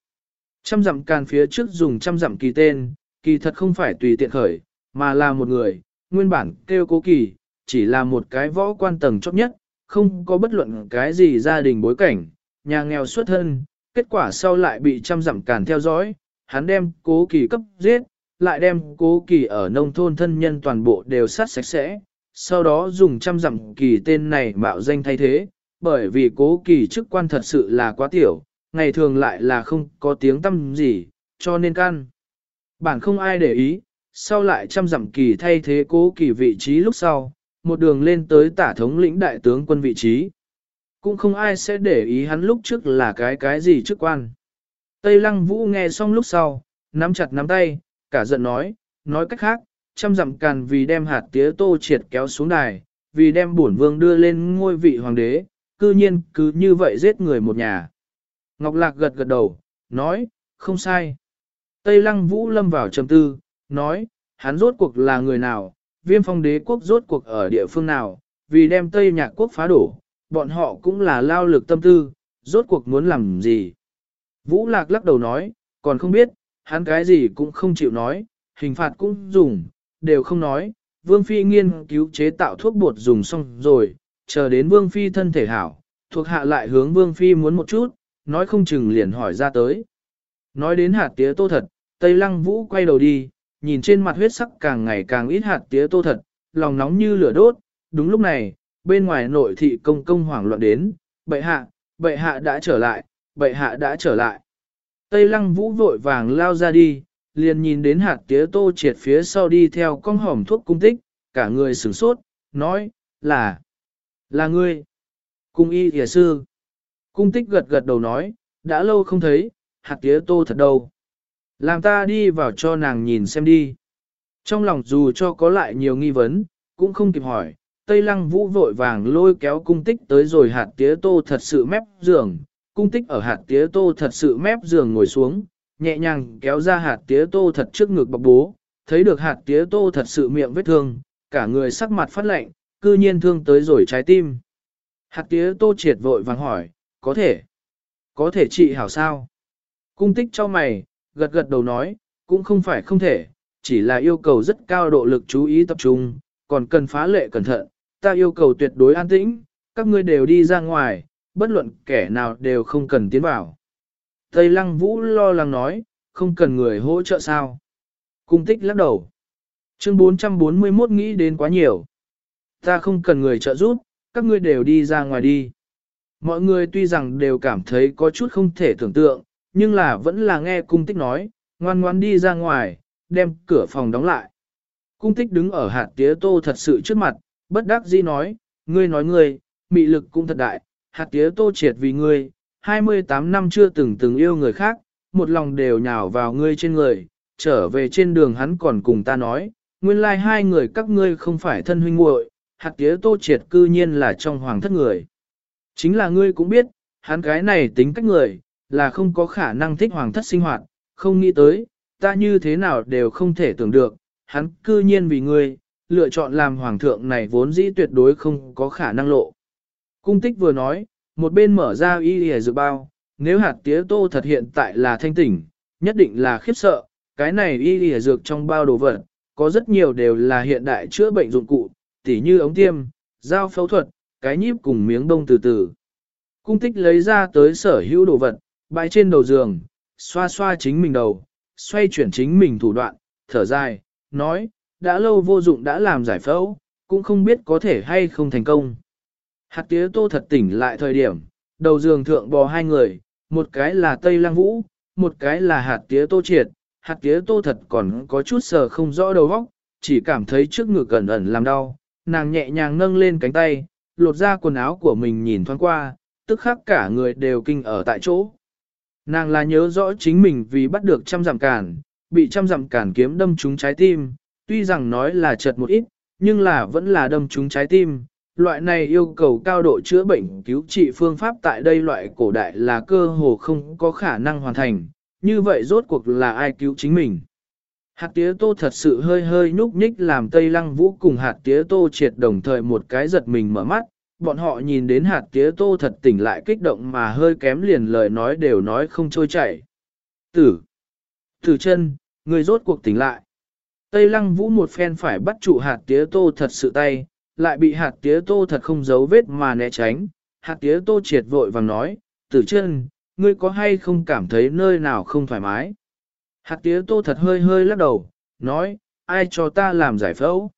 Trăm dặm càn phía trước dùng trăm dặm kỳ tên, kỳ thật không phải tùy tiện khởi, mà là một người, nguyên bản kêu cố kỳ, chỉ là một cái võ quan tầng chót nhất, không có bất luận cái gì gia đình bối cảnh, nhà nghèo xuất thân, kết quả sau lại bị trăm dặm càn theo dõi, hắn đem cố kỳ cấp giết, lại đem cố kỳ ở nông thôn thân nhân toàn bộ đều sát sạch sẽ, sau đó dùng trăm dặm kỳ tên này mạo danh thay thế, bởi vì cố kỳ chức quan thật sự là quá tiểu, ngày thường lại là không có tiếng tâm gì, cho nên can. Bản không ai để ý, sau lại trăm dặm kỳ thay thế cố kỳ vị trí lúc sau, một đường lên tới tả thống lĩnh đại tướng quân vị trí. Cũng không ai sẽ để ý hắn lúc trước là cái cái gì trước quan. Tây Lăng Vũ nghe xong lúc sau, nắm chặt nắm tay, cả giận nói, nói cách khác, trăm dặm càn vì đem hạt tía tô triệt kéo xuống đài, vì đem bổn vương đưa lên ngôi vị hoàng đế, cư nhiên cứ như vậy giết người một nhà. Ngọc Lạc gật gật đầu, nói, không sai. Tây Lăng Vũ lâm vào trầm tư, nói, hắn rốt cuộc là người nào, viêm phong đế quốc rốt cuộc ở địa phương nào, vì đem Tây Nhạc quốc phá đổ, bọn họ cũng là lao lực tâm tư, rốt cuộc muốn làm gì. Vũ Lạc lắc đầu nói, còn không biết, hắn cái gì cũng không chịu nói, hình phạt cũng dùng, đều không nói. Vương Phi nghiên cứu chế tạo thuốc bột dùng xong rồi, chờ đến Vương Phi thân thể hảo, thuộc hạ lại hướng Vương Phi muốn một chút, nói không chừng liền hỏi ra tới. Nói đến hạt tía tô thật, Tây Lăng Vũ quay đầu đi, nhìn trên mặt huyết sắc càng ngày càng ít hạt tía tô thật, lòng nóng như lửa đốt, đúng lúc này, bên ngoài nội thị công công hoảng loạn đến, bệ hạ, bệ hạ đã trở lại, bệ hạ đã trở lại. Tây lăng vũ vội vàng lao ra đi, liền nhìn đến hạt tía tô triệt phía sau đi theo con hỏm thuốc cung tích, cả người sửng sốt, nói, là, là ngươi. Cung y thịa sư. Cung tích gật gật đầu nói, đã lâu không thấy, hạt tía tô thật đâu. Làm ta đi vào cho nàng nhìn xem đi. Trong lòng dù cho có lại nhiều nghi vấn, cũng không kịp hỏi, Tây Lăng Vũ vội vàng lôi kéo cung tích tới rồi hạt tía tô thật sự mép giường, cung tích ở hạt tía tô thật sự mép giường ngồi xuống, nhẹ nhàng kéo ra hạt tía tô thật trước ngực bọc bố, thấy được hạt tía tô thật sự miệng vết thương, cả người sắc mặt phát lạnh, cư nhiên thương tới rồi trái tim. Hạt tía tô triệt vội vàng hỏi, có thể, có thể trị hảo sao? Cung tích cho mày, gật gật đầu nói, cũng không phải không thể, chỉ là yêu cầu rất cao độ lực chú ý tập trung, còn cần phá lệ cẩn thận, ta yêu cầu tuyệt đối an tĩnh, các ngươi đều đi ra ngoài, bất luận kẻ nào đều không cần tiến vào. Tây Lăng Vũ lo lắng nói, không cần người hỗ trợ sao. Cung tích lắc đầu. Chương 441 nghĩ đến quá nhiều. Ta không cần người trợ giúp, các ngươi đều đi ra ngoài đi. Mọi người tuy rằng đều cảm thấy có chút không thể tưởng tượng, nhưng là vẫn là nghe cung tích nói, ngoan ngoan đi ra ngoài, đem cửa phòng đóng lại. Cung tích đứng ở hạt tía tô thật sự trước mặt, bất đắc dĩ nói, ngươi nói ngươi, mị lực cũng thật đại, hạt tía tô triệt vì ngươi, 28 năm chưa từng từng yêu người khác, một lòng đều nhào vào ngươi trên người, trở về trên đường hắn còn cùng ta nói, nguyên lai like hai người các ngươi không phải thân huynh muội, hạt tía tô triệt cư nhiên là trong hoàng thất người. Chính là ngươi cũng biết, hắn cái này tính cách người, là không có khả năng thích hoàng thất sinh hoạt, không nghĩ tới, ta như thế nào đều không thể tưởng được, hắn cư nhiên vì ngươi, lựa chọn làm hoàng thượng này vốn dĩ tuyệt đối không có khả năng lộ. Cung tích vừa nói, một bên mở ra y hề dự bao, nếu hạt tía tô thật hiện tại là thanh tỉnh, nhất định là khiếp sợ, cái này y y dược trong bao đồ vật, có rất nhiều đều là hiện đại chữa bệnh dụng cụ, tỉ như ống tiêm, dao phẫu thuật, cái nhíp cùng miếng đông từ từ. Cung tích lấy ra tới sở hữu đồ vật, bãi trên đầu giường, xoa xoa chính mình đầu, xoay chuyển chính mình thủ đoạn, thở dài, nói, đã lâu vô dụng đã làm giải phẫu, cũng không biết có thể hay không thành công. Hạt tía tô thật tỉnh lại thời điểm, đầu giường thượng bò hai người, một cái là Tây Lăng Vũ, một cái là hạt tía tô triệt, hạt tía tô thật còn có chút sờ không rõ đầu óc, chỉ cảm thấy trước ngực ẩn ẩn làm đau, nàng nhẹ nhàng nâng lên cánh tay, lột ra quần áo của mình nhìn thoáng qua, tức khắc cả người đều kinh ở tại chỗ. Nàng là nhớ rõ chính mình vì bắt được trăm dặm cản, bị trăm dặm cản kiếm đâm trúng trái tim, tuy rằng nói là chật một ít, nhưng là vẫn là đâm trúng trái tim. Loại này yêu cầu cao độ chữa bệnh cứu trị phương pháp tại đây loại cổ đại là cơ hồ không có khả năng hoàn thành, như vậy rốt cuộc là ai cứu chính mình. Hạt tía tô thật sự hơi hơi nhúc nhích làm Tây Lăng Vũ cùng hạt tía tô triệt đồng thời một cái giật mình mở mắt, bọn họ nhìn đến hạt tía tô thật tỉnh lại kích động mà hơi kém liền lời nói đều nói không trôi chảy. Tử! Tử chân, người rốt cuộc tỉnh lại. Tây Lăng Vũ một phen phải bắt trụ hạt tía tô thật sự tay, lại bị hạt tía tô thật không giấu vết mà né tránh. Hạt tía tô triệt vội vàng nói, tử chân, ngươi có hay không cảm thấy nơi nào không thoải mái? Hạt tía tô thật hơi hơi lắc đầu, nói, ai cho ta làm giải phẫu?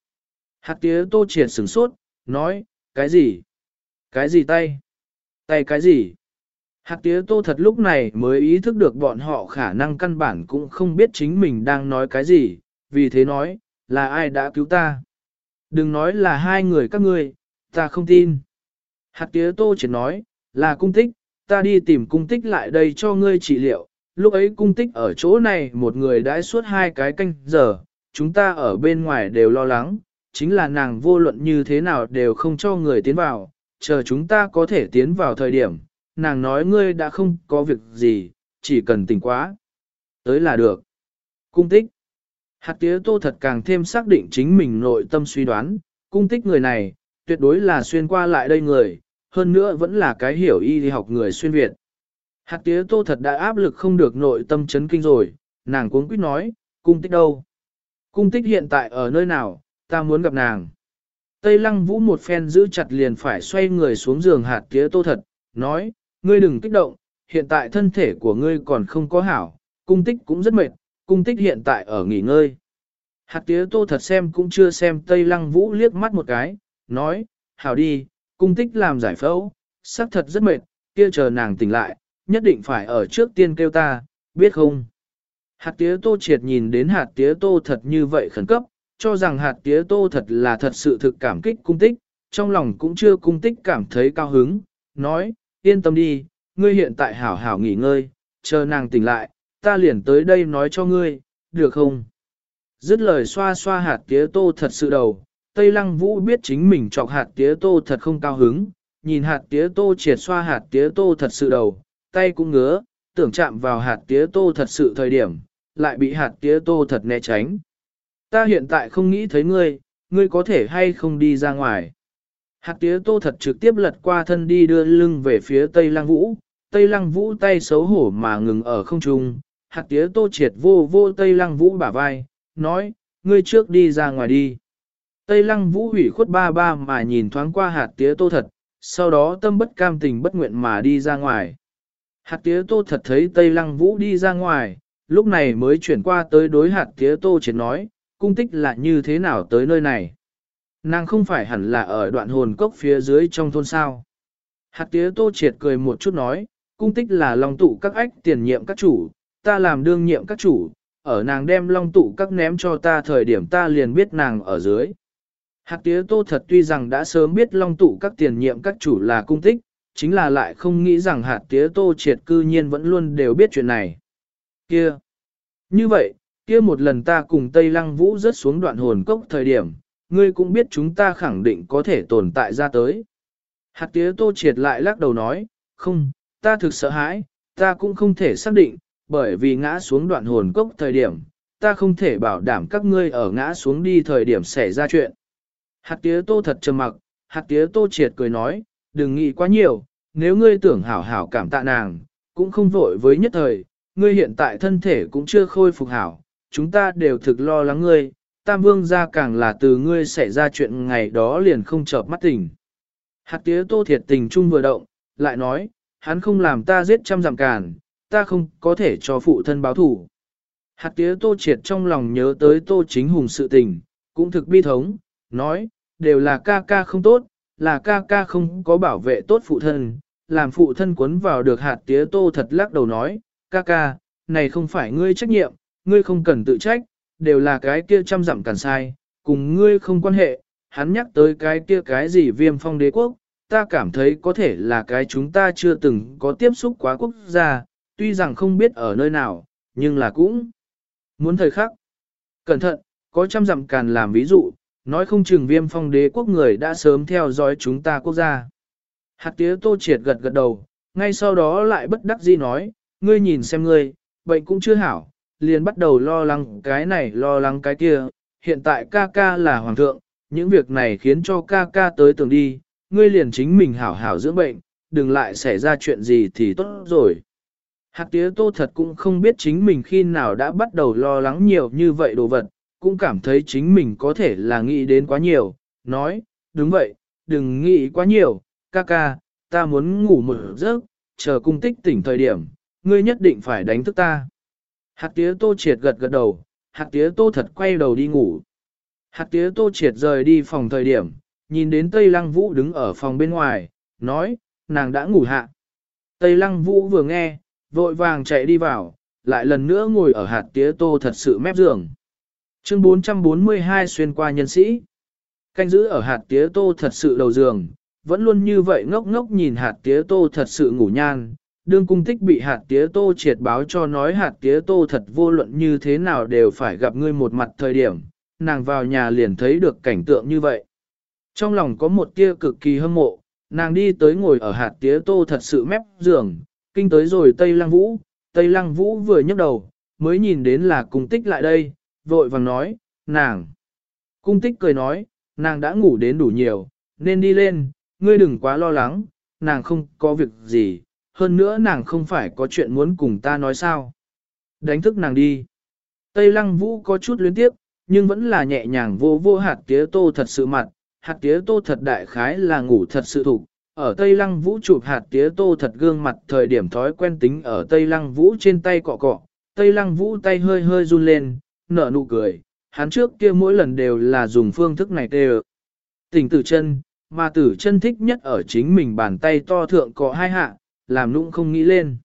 Hạt tía tô triệt sửng sốt, nói, cái gì? Cái gì tay? Tay cái gì? Hạt tía tô thật lúc này mới ý thức được bọn họ khả năng căn bản cũng không biết chính mình đang nói cái gì, vì thế nói, là ai đã cứu ta? Đừng nói là hai người các ngươi, ta không tin. Hạt tía tô chỉ nói, là cung tích, ta đi tìm cung tích lại đây cho ngươi trị liệu, lúc ấy cung tích ở chỗ này một người đãi suốt hai cái canh giờ, chúng ta ở bên ngoài đều lo lắng, chính là nàng vô luận như thế nào đều không cho người tiến vào, chờ chúng ta có thể tiến vào thời điểm, nàng nói ngươi đã không có việc gì, chỉ cần tỉnh quá. Tới là được. Cung tích. Hạt tía tô thật càng thêm xác định chính mình nội tâm suy đoán, cung tích người này, tuyệt đối là xuyên qua lại đây người, hơn nữa vẫn là cái hiểu y đi học người xuyên Việt. Hạt tía tô thật đã áp lực không được nội tâm chấn kinh rồi, nàng cuống quýt nói, cung tích đâu? Cung tích hiện tại ở nơi nào, ta muốn gặp nàng. Tây lăng vũ một phen giữ chặt liền phải xoay người xuống giường hạt tía tô thật, nói, ngươi đừng kích động, hiện tại thân thể của ngươi còn không có hảo, cung tích cũng rất mệt, cung tích hiện tại ở nghỉ ngơi. Hạt tía tô thật xem cũng chưa xem Tây lăng vũ liếc mắt một cái, nói, hảo đi, cung tích làm giải phẫu, xác thật rất mệt, kia chờ nàng tỉnh lại, nhất định phải ở trước tiên kêu ta, biết không? Hạt tía tô triệt nhìn đến hạt tía tô thật như vậy khẩn cấp, cho rằng hạt tía tô thật là thật sự thực cảm kích cung tích, trong lòng cũng chưa cung tích cảm thấy cao hứng, nói, yên tâm đi, ngươi hiện tại hảo hảo nghỉ ngơi, chờ nàng tỉnh lại, ta liền tới đây nói cho ngươi, được không? Dứt lời xoa xoa hạt tía tô thật sự đầu, Tây Lăng Vũ biết chính mình chọc hạt tía tô thật không cao hứng, nhìn hạt tía tô triệt xoa hạt tía tô thật sự đầu, tay cũng ngứa, tưởng chạm vào hạt tía tô thật sự thời điểm, lại bị hạt tía tô thật né tránh. Ta hiện tại không nghĩ thấy ngươi, ngươi có thể hay không đi ra ngoài. Hạt tía tô thật trực tiếp lật qua thân đi đưa lưng về phía Tây Lăng Vũ, Tây Lăng Vũ tay xấu hổ mà ngừng ở không trung, hạt tía tô triệt vô vô Tây Lăng Vũ bả vai, nói, ngươi trước đi ra ngoài đi. Tây Lăng Vũ hủy khuất ba ba mà nhìn thoáng qua hạt tía tô thật, sau đó tâm bất cam tình bất nguyện mà đi ra ngoài. Hạt tía tô thật thấy Tây Lăng Vũ đi ra ngoài, lúc này mới chuyển qua tới đối hạt tía tô triệt nói, cung tích là như thế nào tới nơi này. Nàng không phải hẳn là ở đoạn hồn cốc phía dưới trong thôn sao. Hạt tía tô triệt cười một chút nói, cung tích là long tụ các ách tiền nhiệm các chủ, ta làm đương nhiệm các chủ, ở nàng đem long tụ các ném cho ta thời điểm ta liền biết nàng ở dưới. Hạt tía tô thật tuy rằng đã sớm biết long tụ các tiền nhiệm các chủ là cung tích, chính là lại không nghĩ rằng hạt tía tô triệt cư nhiên vẫn luôn đều biết chuyện này. Kia! Như vậy, kia một lần ta cùng Tây Lăng Vũ rớt xuống đoạn hồn cốc thời điểm, ngươi cũng biết chúng ta khẳng định có thể tồn tại ra tới. Hạt tía tô triệt lại lắc đầu nói, không, ta thực sợ hãi, ta cũng không thể xác định, bởi vì ngã xuống đoạn hồn cốc thời điểm, ta không thể bảo đảm các ngươi ở ngã xuống đi thời điểm xảy ra chuyện. Hạt tía tô thật trầm mặc, hạt tía tô triệt cười nói, đừng nghĩ quá nhiều, nếu ngươi tưởng hảo hảo cảm tạ nàng, cũng không vội với nhất thời, ngươi hiện tại thân thể cũng chưa khôi phục hảo, chúng ta đều thực lo lắng ngươi, Tam Vương gia càng là từ ngươi xảy ra chuyện ngày đó liền không chợp mắt tỉnh. Hạt tía tô thiệt tình trung vừa động, lại nói, hắn không làm ta giết trăm giảm càn, ta không có thể cho phụ thân báo thủ. Hạt tía tô triệt trong lòng nhớ tới tô chính hùng sự tình, cũng thực bi thống, nói, đều là ca ca không tốt, là ca ca không có bảo vệ tốt phụ thân, làm phụ thân quấn vào được hạt tía tô thật lắc đầu nói, ca ca, này không phải ngươi trách nhiệm, ngươi không cần tự trách, đều là cái kia chăm dặm cản sai, cùng ngươi không quan hệ, hắn nhắc tới cái kia cái gì viêm phong đế quốc, ta cảm thấy có thể là cái chúng ta chưa từng có tiếp xúc quá quốc gia, tuy rằng không biết ở nơi nào, nhưng là cũng muốn thời khắc. Cẩn thận, có trăm dặm càn làm ví dụ, nói không chừng viêm phong đế quốc người đã sớm theo dõi chúng ta quốc gia. Hạt tía tô triệt gật gật đầu, ngay sau đó lại bất đắc dĩ nói, ngươi nhìn xem ngươi, bệnh cũng chưa hảo, liền bắt đầu lo lắng cái này lo lắng cái kia, hiện tại ca ca là hoàng thượng, những việc này khiến cho ca ca tới tường đi, ngươi liền chính mình hảo hảo dưỡng bệnh, đừng lại xảy ra chuyện gì thì tốt rồi. Hạt tía tô thật cũng không biết chính mình khi nào đã bắt đầu lo lắng nhiều như vậy đồ vật, cũng cảm thấy chính mình có thể là nghĩ đến quá nhiều, nói, đúng vậy, đừng nghĩ quá nhiều, ca ca, ta muốn ngủ một giấc, chờ cung tích tỉnh thời điểm, ngươi nhất định phải đánh thức ta. Hạt tía tô triệt gật gật đầu, hạt tía tô thật quay đầu đi ngủ. Hạt tía tô triệt rời đi phòng thời điểm, nhìn đến Tây Lăng Vũ đứng ở phòng bên ngoài, nói, nàng đã ngủ hạ. Tây Lăng Vũ vừa nghe, vội vàng chạy đi vào, lại lần nữa ngồi ở hạt tía tô thật sự mép giường. Chương 442 xuyên qua nhân sĩ. Canh giữ ở hạt tía tô thật sự đầu giường, vẫn luôn như vậy ngốc ngốc nhìn hạt tía tô thật sự ngủ nhan. Đương cung tích bị hạt tía tô triệt báo cho nói hạt tía tô thật vô luận như thế nào đều phải gặp ngươi một mặt thời điểm, nàng vào nhà liền thấy được cảnh tượng như vậy. Trong lòng có một tia cực kỳ hâm mộ, nàng đi tới ngồi ở hạt tía tô thật sự mép giường, kinh tới rồi Tây Lăng Vũ, Tây Lăng Vũ vừa nhấc đầu, mới nhìn đến là cung tích lại đây, vội vàng nói, nàng. Cung tích cười nói, nàng đã ngủ đến đủ nhiều, nên đi lên, ngươi đừng quá lo lắng, nàng không có việc gì, hơn nữa nàng không phải có chuyện muốn cùng ta nói sao. Đánh thức nàng đi. Tây Lăng Vũ có chút luyến tiếp, nhưng vẫn là nhẹ nhàng vô vô hạt tía tô thật sự mặt, hạt tía tô thật đại khái là ngủ thật sự thủ. Ở Tây Lăng Vũ chụp hạt tía tô thật gương mặt thời điểm thói quen tính ở Tây Lăng Vũ trên tay cọ cọ, Tây Lăng Vũ tay hơi hơi run lên, nở nụ cười, hắn trước kia mỗi lần đều là dùng phương thức này tê Tỉnh tử chân, mà tử chân thích nhất ở chính mình bàn tay to thượng có hai hạ, làm nũng không nghĩ lên.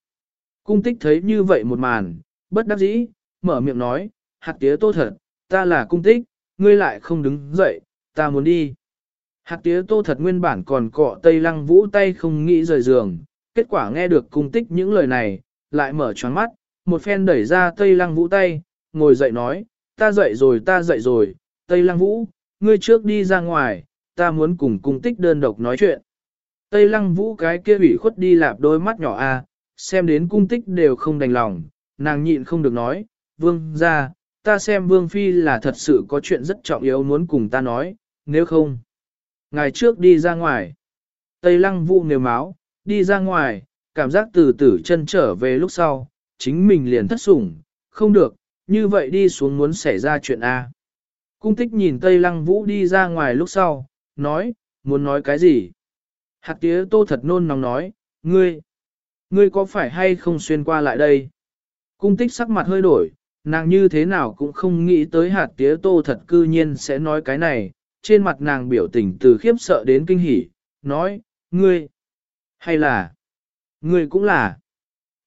Cung tích thấy như vậy một màn, bất đắc dĩ, mở miệng nói, hạt tía tô thật, ta là cung tích, ngươi lại không đứng dậy, ta muốn đi. Hạt tía tô thật nguyên bản còn cọ tây lăng vũ tay không nghĩ rời giường, kết quả nghe được cung tích những lời này, lại mở choáng mắt, một phen đẩy ra tây lăng vũ tay, ngồi dậy nói, ta dậy rồi ta dậy rồi, tây lăng vũ, ngươi trước đi ra ngoài, ta muốn cùng cung tích đơn độc nói chuyện. Tây lăng vũ cái kia ủy khuất đi lạp đôi mắt nhỏ a, xem đến cung tích đều không đành lòng, nàng nhịn không được nói, vương ra, ta xem vương phi là thật sự có chuyện rất trọng yếu muốn cùng ta nói, nếu không. Ngày trước đi ra ngoài. Tây lăng vũ nều máu, đi ra ngoài, cảm giác từ tử chân trở về lúc sau, chính mình liền thất sủng, không được, như vậy đi xuống muốn xảy ra chuyện A. Cung tích nhìn Tây Lăng Vũ đi ra ngoài lúc sau, nói, muốn nói cái gì? Hạt tía tô thật nôn nóng nói, ngươi, ngươi có phải hay không xuyên qua lại đây? Cung tích sắc mặt hơi đổi, nàng như thế nào cũng không nghĩ tới hạt tía tô thật cư nhiên sẽ nói cái này, trên mặt nàng biểu tình từ khiếp sợ đến kinh hỉ, nói, ngươi, hay là, ngươi cũng là.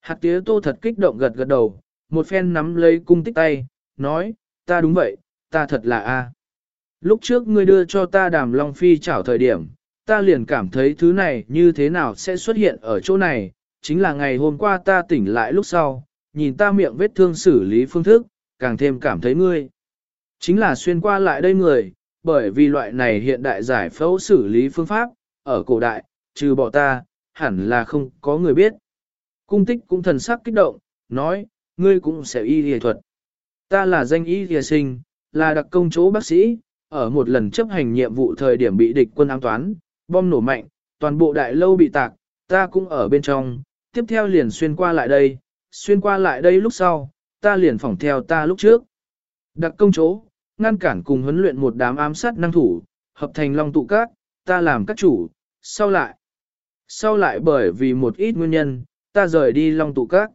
Hạt tía tô thật kích động gật gật đầu, một phen nắm lấy cung tích tay, nói, ta đúng vậy, ta thật là A. Lúc trước ngươi đưa cho ta đàm long phi chảo thời điểm, ta liền cảm thấy thứ này như thế nào sẽ xuất hiện ở chỗ này, chính là ngày hôm qua ta tỉnh lại lúc sau, nhìn ta miệng vết thương xử lý phương thức, càng thêm cảm thấy ngươi. Chính là xuyên qua lại đây người, bởi vì loại này hiện đại giải phẫu xử lý phương pháp, ở cổ đại, trừ bỏ ta, hẳn là không có người biết. Cung tích cũng thần sắc kích động, nói, ngươi cũng sẽ y y thuật. Ta là danh y y sinh, là đặc công chỗ bác sĩ, ở một lần chấp hành nhiệm vụ thời điểm bị địch quân ám toán, bom nổ mạnh, toàn bộ đại lâu bị tạc, ta cũng ở bên trong, tiếp theo liền xuyên qua lại đây, xuyên qua lại đây lúc sau, ta liền phỏng theo ta lúc trước. Đặc công chỗ, ngăn cản cùng huấn luyện một đám ám sát năng thủ, hợp thành long tụ các, ta làm các chủ, sau lại. Sau lại bởi vì một ít nguyên nhân, ta rời đi long tụ các.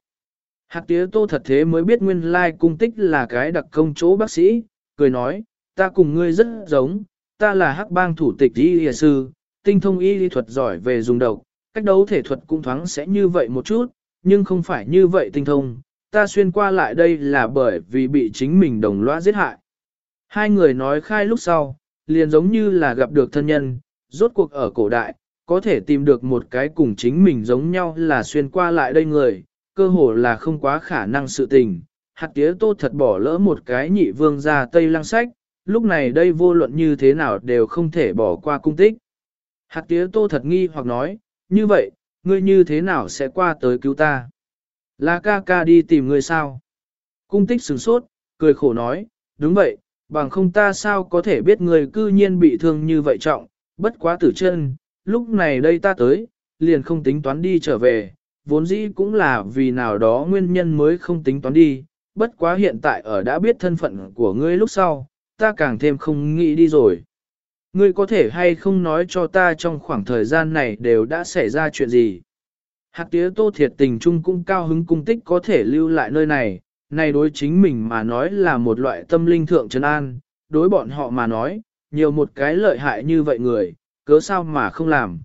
Hạt tía tô thật thế mới biết nguyên lai cung tích là cái đặc công chỗ bác sĩ, cười nói, ta cùng ngươi rất giống, ta là hắc bang thủ tịch y y sư, tinh thông y lý thuật giỏi về dùng độc, cách đấu thể thuật cũng thoáng sẽ như vậy một chút, nhưng không phải như vậy tinh thông, ta xuyên qua lại đây là bởi vì bị chính mình đồng loa giết hại. Hai người nói khai lúc sau, liền giống như là gặp được thân nhân, rốt cuộc ở cổ đại, có thể tìm được một cái cùng chính mình giống nhau là xuyên qua lại đây người, cơ hồ là không quá khả năng sự tình. Hạt tía tô thật bỏ lỡ một cái nhị vương ra Tây Lăng Sách, lúc này đây vô luận như thế nào đều không thể bỏ qua cung tích. Hạt tía tô thật nghi hoặc nói, như vậy, ngươi như thế nào sẽ qua tới cứu ta? Là ca ca đi tìm ngươi sao? Cung tích sửng sốt, cười khổ nói, đúng vậy, bằng không ta sao có thể biết ngươi cư nhiên bị thương như vậy trọng, bất quá tử chân, lúc này đây ta tới, liền không tính toán đi trở về, vốn dĩ cũng là vì nào đó nguyên nhân mới không tính toán đi, bất quá hiện tại ở đã biết thân phận của ngươi lúc sau, ta càng thêm không nghĩ đi rồi. Ngươi có thể hay không nói cho ta trong khoảng thời gian này đều đã xảy ra chuyện gì? Hạt tía tô thiệt tình trung cũng cao hứng cung tích có thể lưu lại nơi này, này đối chính mình mà nói là một loại tâm linh thượng trấn an, đối bọn họ mà nói, nhiều một cái lợi hại như vậy người, cớ sao mà không làm.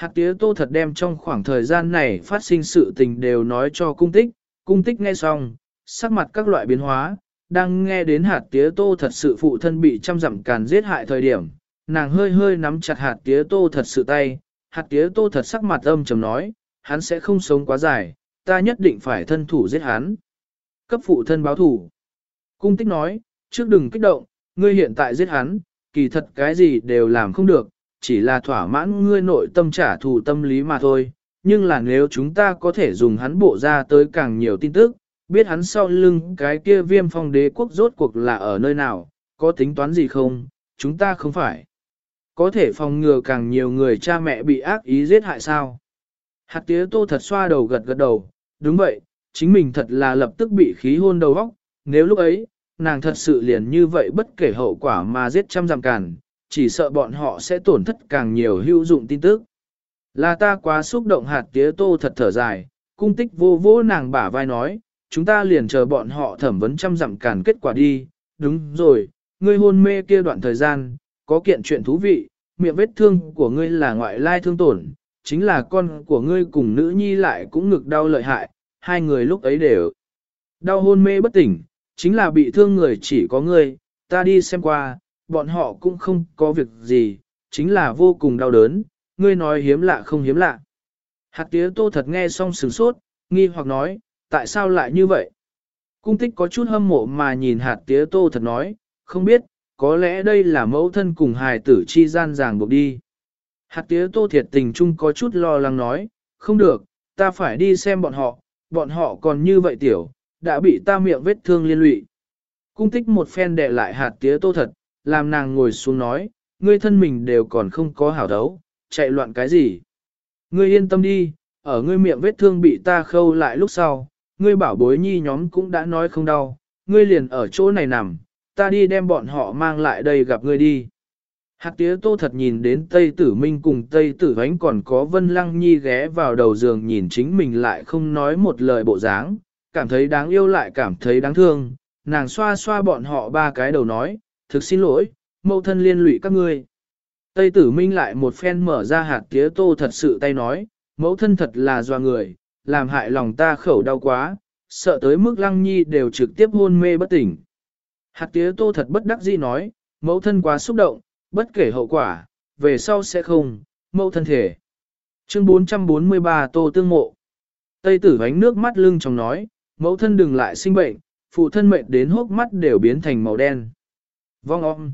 Hạt tía tô thật đem trong khoảng thời gian này phát sinh sự tình đều nói cho cung tích, cung tích nghe xong, sắc mặt các loại biến hóa, đang nghe đến hạt tía tô thật sự phụ thân bị trăm dặm càn giết hại thời điểm, nàng hơi hơi nắm chặt hạt tía tô thật sự tay, hạt tía tô thật sắc mặt âm trầm nói, hắn sẽ không sống quá dài, ta nhất định phải thân thủ giết hắn. Cấp phụ thân báo thủ. Cung tích nói, trước đừng kích động, ngươi hiện tại giết hắn, kỳ thật cái gì đều làm không được, chỉ là thỏa mãn ngươi nội tâm trả thù tâm lý mà thôi. Nhưng là nếu chúng ta có thể dùng hắn bộ ra tới càng nhiều tin tức, biết hắn sau lưng cái kia viêm phong đế quốc rốt cuộc là ở nơi nào, có tính toán gì không, chúng ta không phải. Có thể phòng ngừa càng nhiều người cha mẹ bị ác ý giết hại sao. Hạt tía tô thật xoa đầu gật gật đầu, đúng vậy, chính mình thật là lập tức bị khí hôn đầu óc, nếu lúc ấy, nàng thật sự liền như vậy bất kể hậu quả mà giết trăm dặm cản chỉ sợ bọn họ sẽ tổn thất càng nhiều hữu dụng tin tức. Là ta quá xúc động hạt tía tô thật thở dài, cung tích vô vô nàng bả vai nói, chúng ta liền chờ bọn họ thẩm vấn trăm dặm càn kết quả đi, đúng rồi, ngươi hôn mê kia đoạn thời gian, có kiện chuyện thú vị, miệng vết thương của ngươi là ngoại lai thương tổn, chính là con của ngươi cùng nữ nhi lại cũng ngực đau lợi hại, hai người lúc ấy đều đau hôn mê bất tỉnh, chính là bị thương người chỉ có ngươi, ta đi xem qua, bọn họ cũng không có việc gì, chính là vô cùng đau đớn, ngươi nói hiếm lạ không hiếm lạ. Hạt tía tô thật nghe xong sửng sốt, nghi hoặc nói, tại sao lại như vậy? Cung tích có chút hâm mộ mà nhìn hạt tía tô thật nói, không biết, có lẽ đây là mẫu thân cùng hài tử chi gian ràng buộc đi. Hạt tía tô thiệt tình chung có chút lo lắng nói, không được, ta phải đi xem bọn họ, bọn họ còn như vậy tiểu, đã bị ta miệng vết thương liên lụy. Cung tích một phen đè lại hạt tía tô thật, làm nàng ngồi xuống nói, ngươi thân mình đều còn không có hảo đấu, chạy loạn cái gì. Ngươi yên tâm đi, ở ngươi miệng vết thương bị ta khâu lại lúc sau, ngươi bảo bối nhi nhóm cũng đã nói không đau, ngươi liền ở chỗ này nằm, ta đi đem bọn họ mang lại đây gặp ngươi đi. Hạt tía tô thật nhìn đến Tây Tử Minh cùng Tây Tử Vánh còn có Vân Lăng Nhi ghé vào đầu giường nhìn chính mình lại không nói một lời bộ dáng, cảm thấy đáng yêu lại cảm thấy đáng thương, nàng xoa xoa bọn họ ba cái đầu nói, thực xin lỗi, mẫu thân liên lụy các ngươi. Tây tử minh lại một phen mở ra hạt tía tô thật sự tay nói, mẫu thân thật là doa người, làm hại lòng ta khẩu đau quá, sợ tới mức lăng nhi đều trực tiếp hôn mê bất tỉnh. Hạt tía tô thật bất đắc dĩ nói, mẫu thân quá xúc động, bất kể hậu quả, về sau sẽ không, mẫu thân thể. Chương 443 Tô Tương Mộ Tây tử ánh nước mắt lưng trong nói, mẫu thân đừng lại sinh bệnh, phụ thân mệnh đến hốc mắt đều biến thành màu đen. Vong om.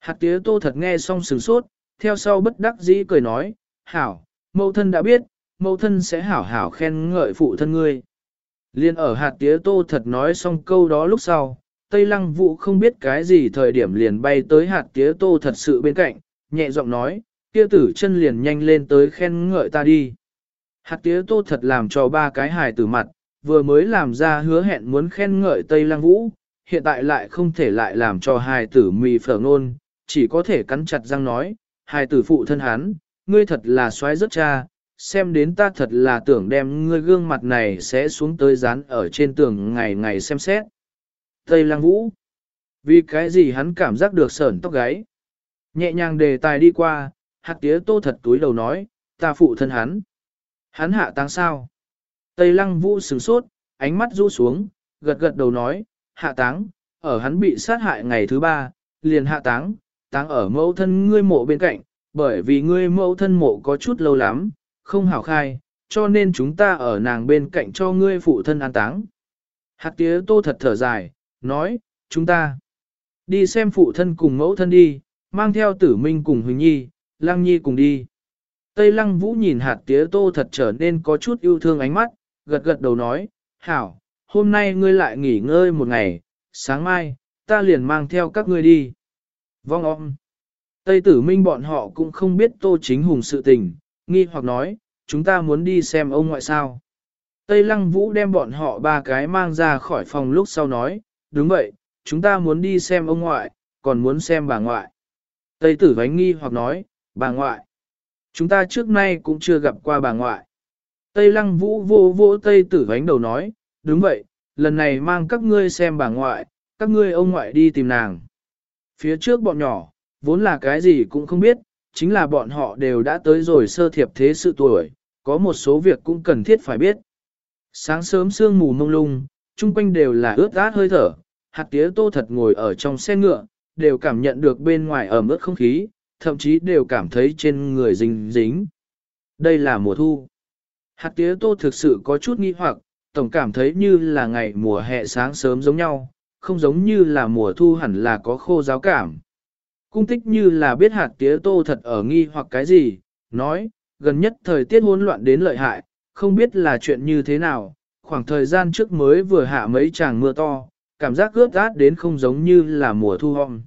Hạt tía tô thật nghe xong sừng sốt, theo sau bất đắc dĩ cười nói, hảo, mẫu thân đã biết, mẫu thân sẽ hảo hảo khen ngợi phụ thân ngươi. Liên ở hạt tía tô thật nói xong câu đó lúc sau, Tây Lăng Vũ không biết cái gì thời điểm liền bay tới hạt tía tô thật sự bên cạnh, nhẹ giọng nói, kia tử chân liền nhanh lên tới khen ngợi ta đi. Hạt tía tô thật làm cho ba cái hài tử mặt, vừa mới làm ra hứa hẹn muốn khen ngợi Tây Lăng Vũ, hiện tại lại không thể lại làm cho hài tử mì phở nôn, chỉ có thể cắn chặt răng nói, hài tử phụ thân hắn, ngươi thật là xoáy rất cha, xem đến ta thật là tưởng đem ngươi gương mặt này sẽ xuống tới dán ở trên tường ngày ngày xem xét. Tây Lăng Vũ, vì cái gì hắn cảm giác được sởn tóc gáy. Nhẹ nhàng đề tài đi qua, hạt tía tô thật túi đầu nói, ta phụ thân hắn. Hắn hạ táng sao? Tây Lăng Vũ sửng sốt, ánh mắt rũ xuống, gật gật đầu nói, hạ táng, ở hắn bị sát hại ngày thứ ba, liền hạ táng, táng ở mẫu thân ngươi mộ bên cạnh, bởi vì ngươi mẫu thân mộ có chút lâu lắm, không hảo khai, cho nên chúng ta ở nàng bên cạnh cho ngươi phụ thân an táng. Hạt tía tô thật thở dài, nói, chúng ta đi xem phụ thân cùng mẫu thân đi, mang theo tử minh cùng Huỳnh Nhi, Lăng Nhi cùng đi. Tây Lăng Vũ nhìn hạt tía tô thật trở nên có chút yêu thương ánh mắt, gật gật đầu nói, hảo, hôm nay ngươi lại nghỉ ngơi một ngày, sáng mai, ta liền mang theo các ngươi đi. Vong om. Tây tử minh bọn họ cũng không biết tô chính hùng sự tình, nghi hoặc nói, chúng ta muốn đi xem ông ngoại sao. Tây lăng vũ đem bọn họ ba cái mang ra khỏi phòng lúc sau nói, đúng vậy, chúng ta muốn đi xem ông ngoại, còn muốn xem bà ngoại. Tây tử vánh nghi hoặc nói, bà ngoại. Chúng ta trước nay cũng chưa gặp qua bà ngoại. Tây lăng vũ vô vô Tây tử vánh đầu nói, đúng vậy, lần này mang các ngươi xem bà ngoại, các ngươi ông ngoại đi tìm nàng. Phía trước bọn nhỏ, vốn là cái gì cũng không biết, chính là bọn họ đều đã tới rồi sơ thiệp thế sự tuổi, có một số việc cũng cần thiết phải biết. Sáng sớm sương mù mông lung, chung quanh đều là ướt át hơi thở, hạt tía tô thật ngồi ở trong xe ngựa, đều cảm nhận được bên ngoài ẩm ướt không khí, thậm chí đều cảm thấy trên người dính dính. Đây là mùa thu. Hạt tía tô thực sự có chút nghi hoặc, tổng cảm thấy như là ngày mùa hè sáng sớm giống nhau, không giống như là mùa thu hẳn là có khô giáo cảm. Cung tích như là biết hạt tía tô thật ở nghi hoặc cái gì, nói, gần nhất thời tiết hỗn loạn đến lợi hại, không biết là chuyện như thế nào, khoảng thời gian trước mới vừa hạ mấy tràng mưa to, cảm giác ướt át đến không giống như là mùa thu hôm.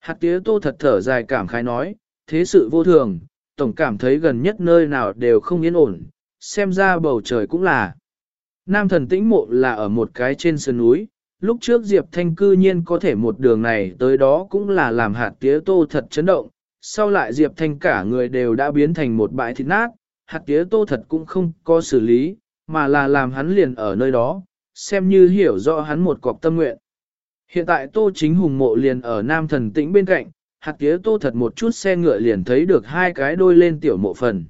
Hạt tía tô thật thở dài cảm khái nói, thế sự vô thường, tổng cảm thấy gần nhất nơi nào đều không yên ổn, xem ra bầu trời cũng là. Nam thần tĩnh mộ là ở một cái trên sườn núi, lúc trước Diệp Thanh cư nhiên có thể một đường này tới đó cũng là làm hạt tía tô thật chấn động, sau lại Diệp Thanh cả người đều đã biến thành một bãi thịt nát, hạt tía tô thật cũng không có xử lý, mà là làm hắn liền ở nơi đó, xem như hiểu rõ hắn một cọc tâm nguyện. Hiện tại tô chính hùng mộ liền ở Nam thần tĩnh bên cạnh, hạt tía tô thật một chút xe ngựa liền thấy được hai cái đôi lên tiểu mộ phần.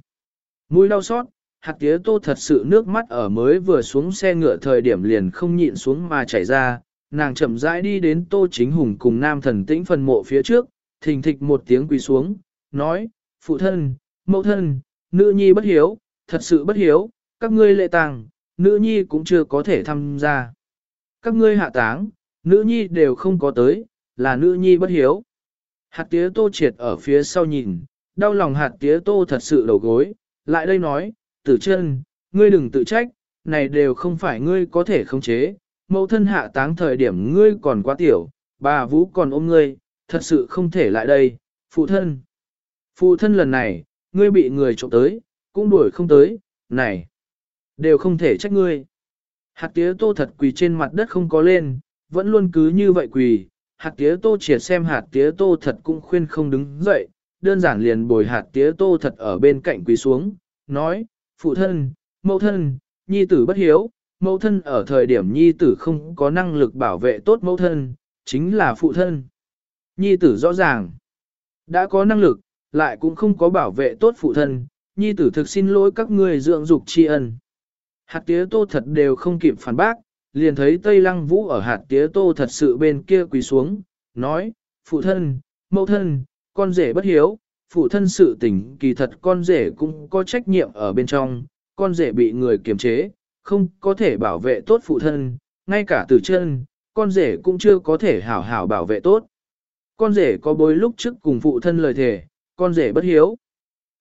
Mũi đau xót, hạt tía tô thật sự nước mắt ở mới vừa xuống xe ngựa thời điểm liền không nhịn xuống mà chảy ra, nàng chậm rãi đi đến tô chính hùng cùng nam thần tĩnh phần mộ phía trước, thình thịch một tiếng quỳ xuống, nói, phụ thân, mẫu thân, nữ nhi bất hiếu, thật sự bất hiếu, các ngươi lệ tàng, nữ nhi cũng chưa có thể tham gia. Các ngươi hạ táng, nữ nhi đều không có tới, là nữ nhi bất hiếu. Hạt tía tô triệt ở phía sau nhìn, đau lòng hạt tía tô thật sự đầu gối, lại đây nói, tử chân, ngươi đừng tự trách, này đều không phải ngươi có thể khống chế, mẫu thân hạ táng thời điểm ngươi còn quá tiểu, bà Vũ còn ôm ngươi, thật sự không thể lại đây, phụ thân. Phụ thân lần này, ngươi bị người trộm tới, cũng đuổi không tới, này, đều không thể trách ngươi. Hạt tía tô thật quỳ trên mặt đất không có lên, vẫn luôn cứ như vậy quỳ, hạt tía tô triệt xem hạt tía tô thật cũng khuyên không đứng dậy, đơn giản liền bồi hạt tía tô thật ở bên cạnh quỳ xuống, nói, phụ thân, mẫu thân, nhi tử bất hiếu, mẫu thân ở thời điểm nhi tử không có năng lực bảo vệ tốt mẫu thân, chính là phụ thân. Nhi tử rõ ràng, đã có năng lực, lại cũng không có bảo vệ tốt phụ thân, nhi tử thực xin lỗi các người dưỡng dục tri ân. Hạt tía tô thật đều không kịp phản bác, liền thấy Tây Lăng Vũ ở hạt tía tô thật sự bên kia quỳ xuống, nói, phụ thân, mẫu thân, con rể bất hiếu, phụ thân sự tình kỳ thật con rể cũng có trách nhiệm ở bên trong, con rể bị người kiềm chế, không có thể bảo vệ tốt phụ thân, ngay cả từ chân, con rể cũng chưa có thể hảo hảo bảo vệ tốt. Con rể có bối lúc trước cùng phụ thân lời thề, con rể bất hiếu.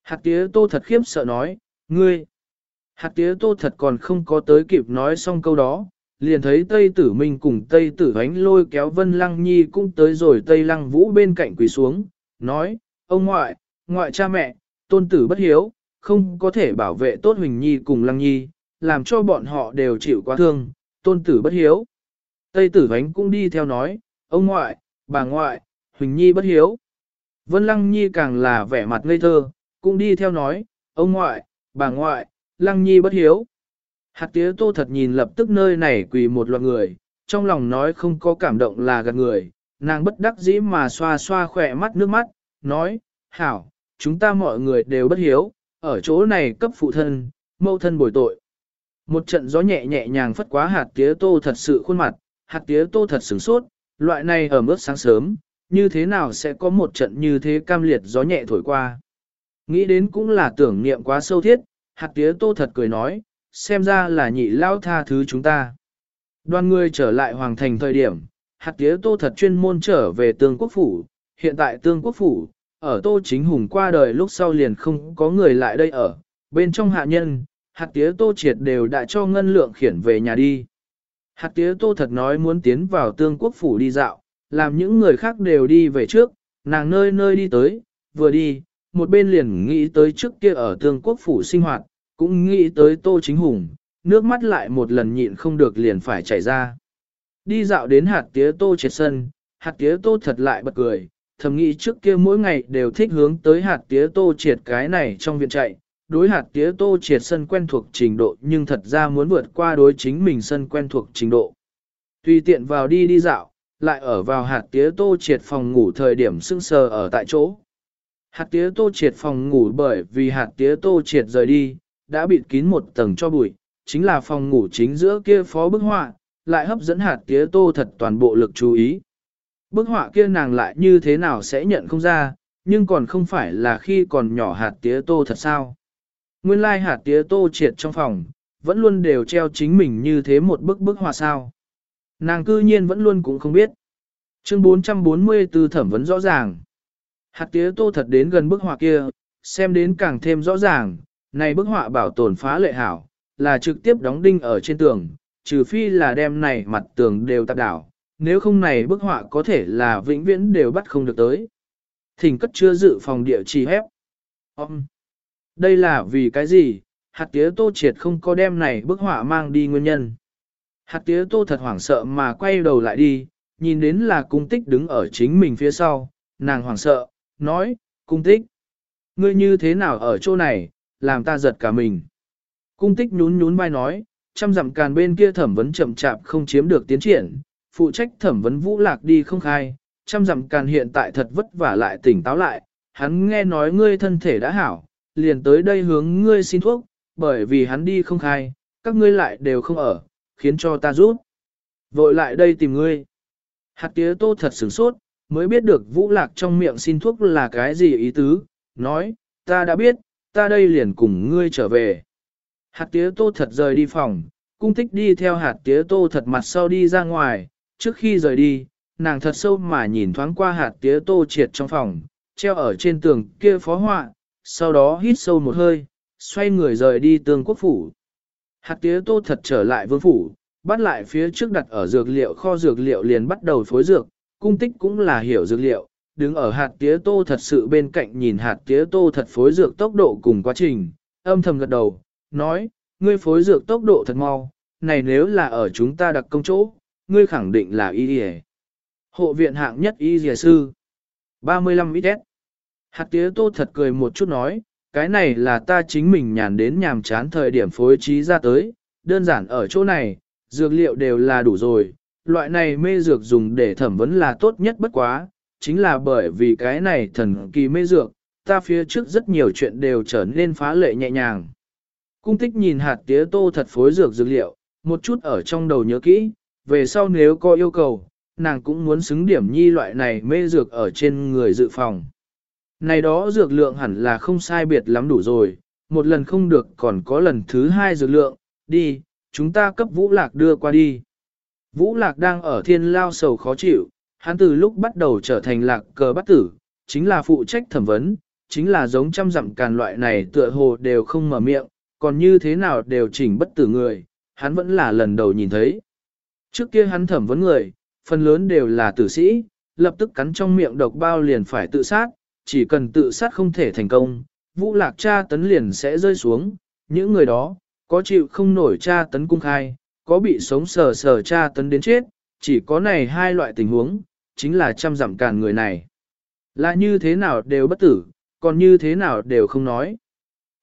Hạt tía tô thật khiếp sợ nói, ngươi. Hạt tía tô thật còn không có tới kịp nói xong câu đó, liền thấy Tây Tử Minh cùng Tây Tử Ánh lôi kéo Vân Lăng Nhi cũng tới rồi Tây Lăng Vũ bên cạnh quỳ xuống, nói, ông ngoại, ngoại cha mẹ, tôn tử bất hiếu, không có thể bảo vệ tốt Huỳnh Nhi cùng Lăng Nhi, làm cho bọn họ đều chịu quá thương, tôn tử bất hiếu. Tây Tử vánh cũng đi theo nói, ông ngoại, bà ngoại, Huỳnh Nhi bất hiếu. Vân Lăng Nhi càng là vẻ mặt ngây thơ, cũng đi theo nói, ông ngoại, bà ngoại, Lăng Nhi bất hiếu. Hạt tía tô thật nhìn lập tức nơi này quỳ một loạt người, trong lòng nói không có cảm động là gạt người, nàng bất đắc dĩ mà xoa xoa khỏe mắt nước mắt, nói, hảo, chúng ta mọi người đều bất hiếu, ở chỗ này cấp phụ thân, mâu thân bồi tội. Một trận gió nhẹ nhẹ nhàng phất quá hạt tía tô thật sự khuôn mặt, hạt tía tô thật sửng sốt, loại này ở mức sáng sớm, như thế nào sẽ có một trận như thế cam liệt gió nhẹ thổi qua. Nghĩ đến cũng là tưởng niệm quá sâu thiết, hạt tía tô thật cười nói, xem ra là nhị lao tha thứ chúng ta. Đoàn người trở lại hoàng thành thời điểm, hạt tía tô thật chuyên môn trở về tương quốc phủ, hiện tại tương quốc phủ, ở tô chính hùng qua đời lúc sau liền không có người lại đây ở, bên trong hạ nhân, hạt tía tô triệt đều đã cho ngân lượng khiển về nhà đi. Hạt tía tô thật nói muốn tiến vào tương quốc phủ đi dạo, làm những người khác đều đi về trước, nàng nơi nơi đi tới, vừa đi, một bên liền nghĩ tới trước kia ở tương quốc phủ sinh hoạt, cũng nghĩ tới Tô Chính Hùng, nước mắt lại một lần nhịn không được liền phải chảy ra. Đi dạo đến hạt tía Tô triệt sân, hạt tía Tô thật lại bật cười, thầm nghĩ trước kia mỗi ngày đều thích hướng tới hạt tía Tô triệt cái này trong viện chạy, đối hạt tía Tô triệt sân quen thuộc trình độ nhưng thật ra muốn vượt qua đối chính mình sân quen thuộc trình độ. Tùy tiện vào đi đi dạo, lại ở vào hạt tía Tô triệt phòng ngủ thời điểm sưng sờ ở tại chỗ. Hạt tía Tô triệt phòng ngủ bởi vì hạt tía Tô triệt rời đi, đã bịt kín một tầng cho bụi, chính là phòng ngủ chính giữa kia phó bức họa, lại hấp dẫn hạt tía tô thật toàn bộ lực chú ý. Bức họa kia nàng lại như thế nào sẽ nhận không ra, nhưng còn không phải là khi còn nhỏ hạt tía tô thật sao. Nguyên lai hạt tía tô triệt trong phòng, vẫn luôn đều treo chính mình như thế một bức bức họa sao. Nàng cư nhiên vẫn luôn cũng không biết. Chương 444 thẩm vấn rõ ràng. Hạt tía tô thật đến gần bức họa kia, xem đến càng thêm rõ ràng, này bức họa bảo tồn phá lệ hảo, là trực tiếp đóng đinh ở trên tường, trừ phi là đem này mặt tường đều tạp đảo, nếu không này bức họa có thể là vĩnh viễn đều bắt không được tới. Thỉnh cất chưa dự phòng địa chỉ hép. Ông! Đây là vì cái gì? Hạt tía tô triệt không có đem này bức họa mang đi nguyên nhân. Hạt tía tô thật hoảng sợ mà quay đầu lại đi, nhìn đến là cung tích đứng ở chính mình phía sau, nàng hoảng sợ, nói, cung tích, ngươi như thế nào ở chỗ này, làm ta giật cả mình. Cung tích nhún nhún vai nói, trăm dặm càn bên kia thẩm vấn chậm chạp không chiếm được tiến triển, phụ trách thẩm vấn vũ lạc đi không khai, trăm dặm càn hiện tại thật vất vả lại tỉnh táo lại, hắn nghe nói ngươi thân thể đã hảo, liền tới đây hướng ngươi xin thuốc, bởi vì hắn đi không khai, các ngươi lại đều không ở, khiến cho ta rút. Vội lại đây tìm ngươi. Hạt tía tô thật sửng sốt, mới biết được vũ lạc trong miệng xin thuốc là cái gì ý tứ, nói, ta đã biết, ta đây liền cùng ngươi trở về. Hạt tía tô thật rời đi phòng, cung tích đi theo hạt tía tô thật mặt sau đi ra ngoài, trước khi rời đi, nàng thật sâu mà nhìn thoáng qua hạt tía tô triệt trong phòng, treo ở trên tường kia phó họa, sau đó hít sâu một hơi, xoay người rời đi tương quốc phủ. Hạt tía tô thật trở lại vương phủ, bắt lại phía trước đặt ở dược liệu kho dược liệu liền bắt đầu phối dược, cung tích cũng là hiểu dược liệu, đứng ở hạt tía tô thật sự bên cạnh nhìn hạt tía tô thật phối dược tốc độ cùng quá trình, âm thầm gật đầu, nói, ngươi phối dược tốc độ thật mau, này nếu là ở chúng ta đặc công chỗ, ngươi khẳng định là y y. Hộ viện hạng nhất y y sư. 35 ít Hạt tía tô thật cười một chút nói, cái này là ta chính mình nhàn đến nhàm chán thời điểm phối trí ra tới, đơn giản ở chỗ này, dược liệu đều là đủ rồi, loại này mê dược dùng để thẩm vấn là tốt nhất bất quá, chính là bởi vì cái này thần kỳ mê dược, ta phía trước rất nhiều chuyện đều trở nên phá lệ nhẹ nhàng. Cung tích nhìn hạt tía tô thật phối dược dược liệu, một chút ở trong đầu nhớ kỹ, về sau nếu có yêu cầu, nàng cũng muốn xứng điểm nhi loại này mê dược ở trên người dự phòng. Này đó dược lượng hẳn là không sai biệt lắm đủ rồi, một lần không được còn có lần thứ hai dược lượng, đi, chúng ta cấp Vũ Lạc đưa qua đi. Vũ Lạc đang ở thiên lao sầu khó chịu, hắn từ lúc bắt đầu trở thành lạc cờ bắt tử, chính là phụ trách thẩm vấn, chính là giống trăm dặm càn loại này tựa hồ đều không mở miệng, còn như thế nào đều chỉnh bất tử người, hắn vẫn là lần đầu nhìn thấy. Trước kia hắn thẩm vấn người, phần lớn đều là tử sĩ, lập tức cắn trong miệng độc bao liền phải tự sát, chỉ cần tự sát không thể thành công, vũ lạc cha tấn liền sẽ rơi xuống, những người đó, có chịu không nổi cha tấn cung khai, có bị sống sờ sờ cha tấn đến chết, chỉ có này hai loại tình huống, chính là trăm dặm càn người này. Là như thế nào đều bất tử, còn như thế nào đều không nói.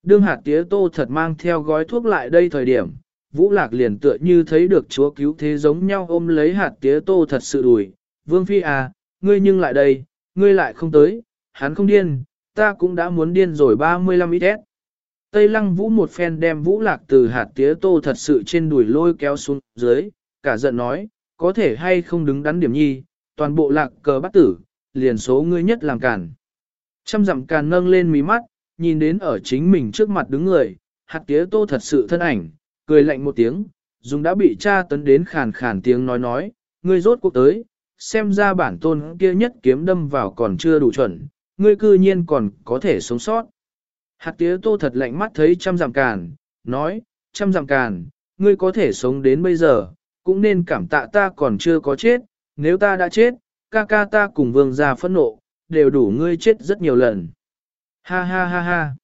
Đương hạt tía tô thật mang theo gói thuốc lại đây thời điểm, Vũ Lạc liền tựa như thấy được chúa cứu thế giống nhau ôm lấy hạt tía tô thật sự đùi. Vương Phi à, ngươi nhưng lại đây, ngươi lại không tới, hắn không điên, ta cũng đã muốn điên rồi 35 ít Tây lăng vũ một phen đem vũ lạc từ hạt tía tô thật sự trên đùi lôi kéo xuống dưới, cả giận nói, có thể hay không đứng đắn điểm nhi, toàn bộ lạc cờ bắt tử, liền số ngươi nhất làm cản. Trăm dặm càn nâng lên mí mắt, nhìn đến ở chính mình trước mặt đứng người, hạt tía tô thật sự thân ảnh, cười lạnh một tiếng, dùng đã bị cha tấn đến khàn khàn tiếng nói nói, ngươi rốt cuộc tới, xem ra bản tôn kia nhất kiếm đâm vào còn chưa đủ chuẩn, ngươi cư nhiên còn có thể sống sót. Hạt tía tô thật lạnh mắt thấy trăm giảm càn, nói, trăm giảm càn, ngươi có thể sống đến bây giờ, cũng nên cảm tạ ta còn chưa có chết, nếu ta đã chết, ca ca ta cùng vương gia phẫn nộ, đều đủ ngươi chết rất nhiều lần. Ha ha ha ha.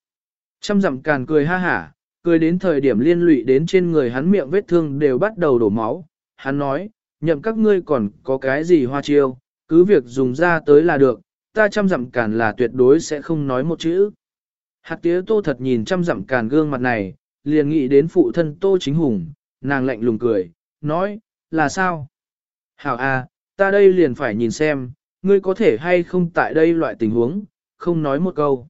Trăm dặm càn cười ha hả, cười đến thời điểm liên lụy đến trên người hắn miệng vết thương đều bắt đầu đổ máu. Hắn nói, nhậm các ngươi còn có cái gì hoa chiêu, cứ việc dùng ra tới là được, ta chăm dặm càn là tuyệt đối sẽ không nói một chữ. Hạt tía tô thật nhìn chăm dặm càn gương mặt này, liền nghĩ đến phụ thân tô chính hùng, nàng lạnh lùng cười, nói, là sao? Hảo à, ta đây liền phải nhìn xem, ngươi có thể hay không tại đây loại tình huống, không nói một câu.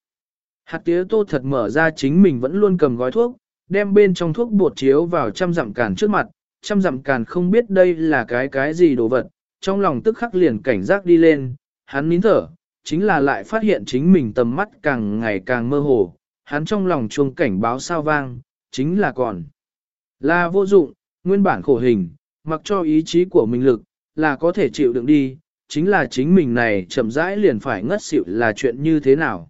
Hạt tía tô thật mở ra chính mình vẫn luôn cầm gói thuốc, đem bên trong thuốc bột chiếu vào trăm dặm càn trước mặt, trăm dặm càn không biết đây là cái cái gì đồ vật, trong lòng tức khắc liền cảnh giác đi lên, hắn nín thở, chính là lại phát hiện chính mình tầm mắt càng ngày càng mơ hồ, hắn trong lòng chuông cảnh báo sao vang, chính là còn là vô dụng, nguyên bản khổ hình, mặc cho ý chí của mình lực, là có thể chịu đựng đi, chính là chính mình này chậm rãi liền phải ngất xỉu là chuyện như thế nào.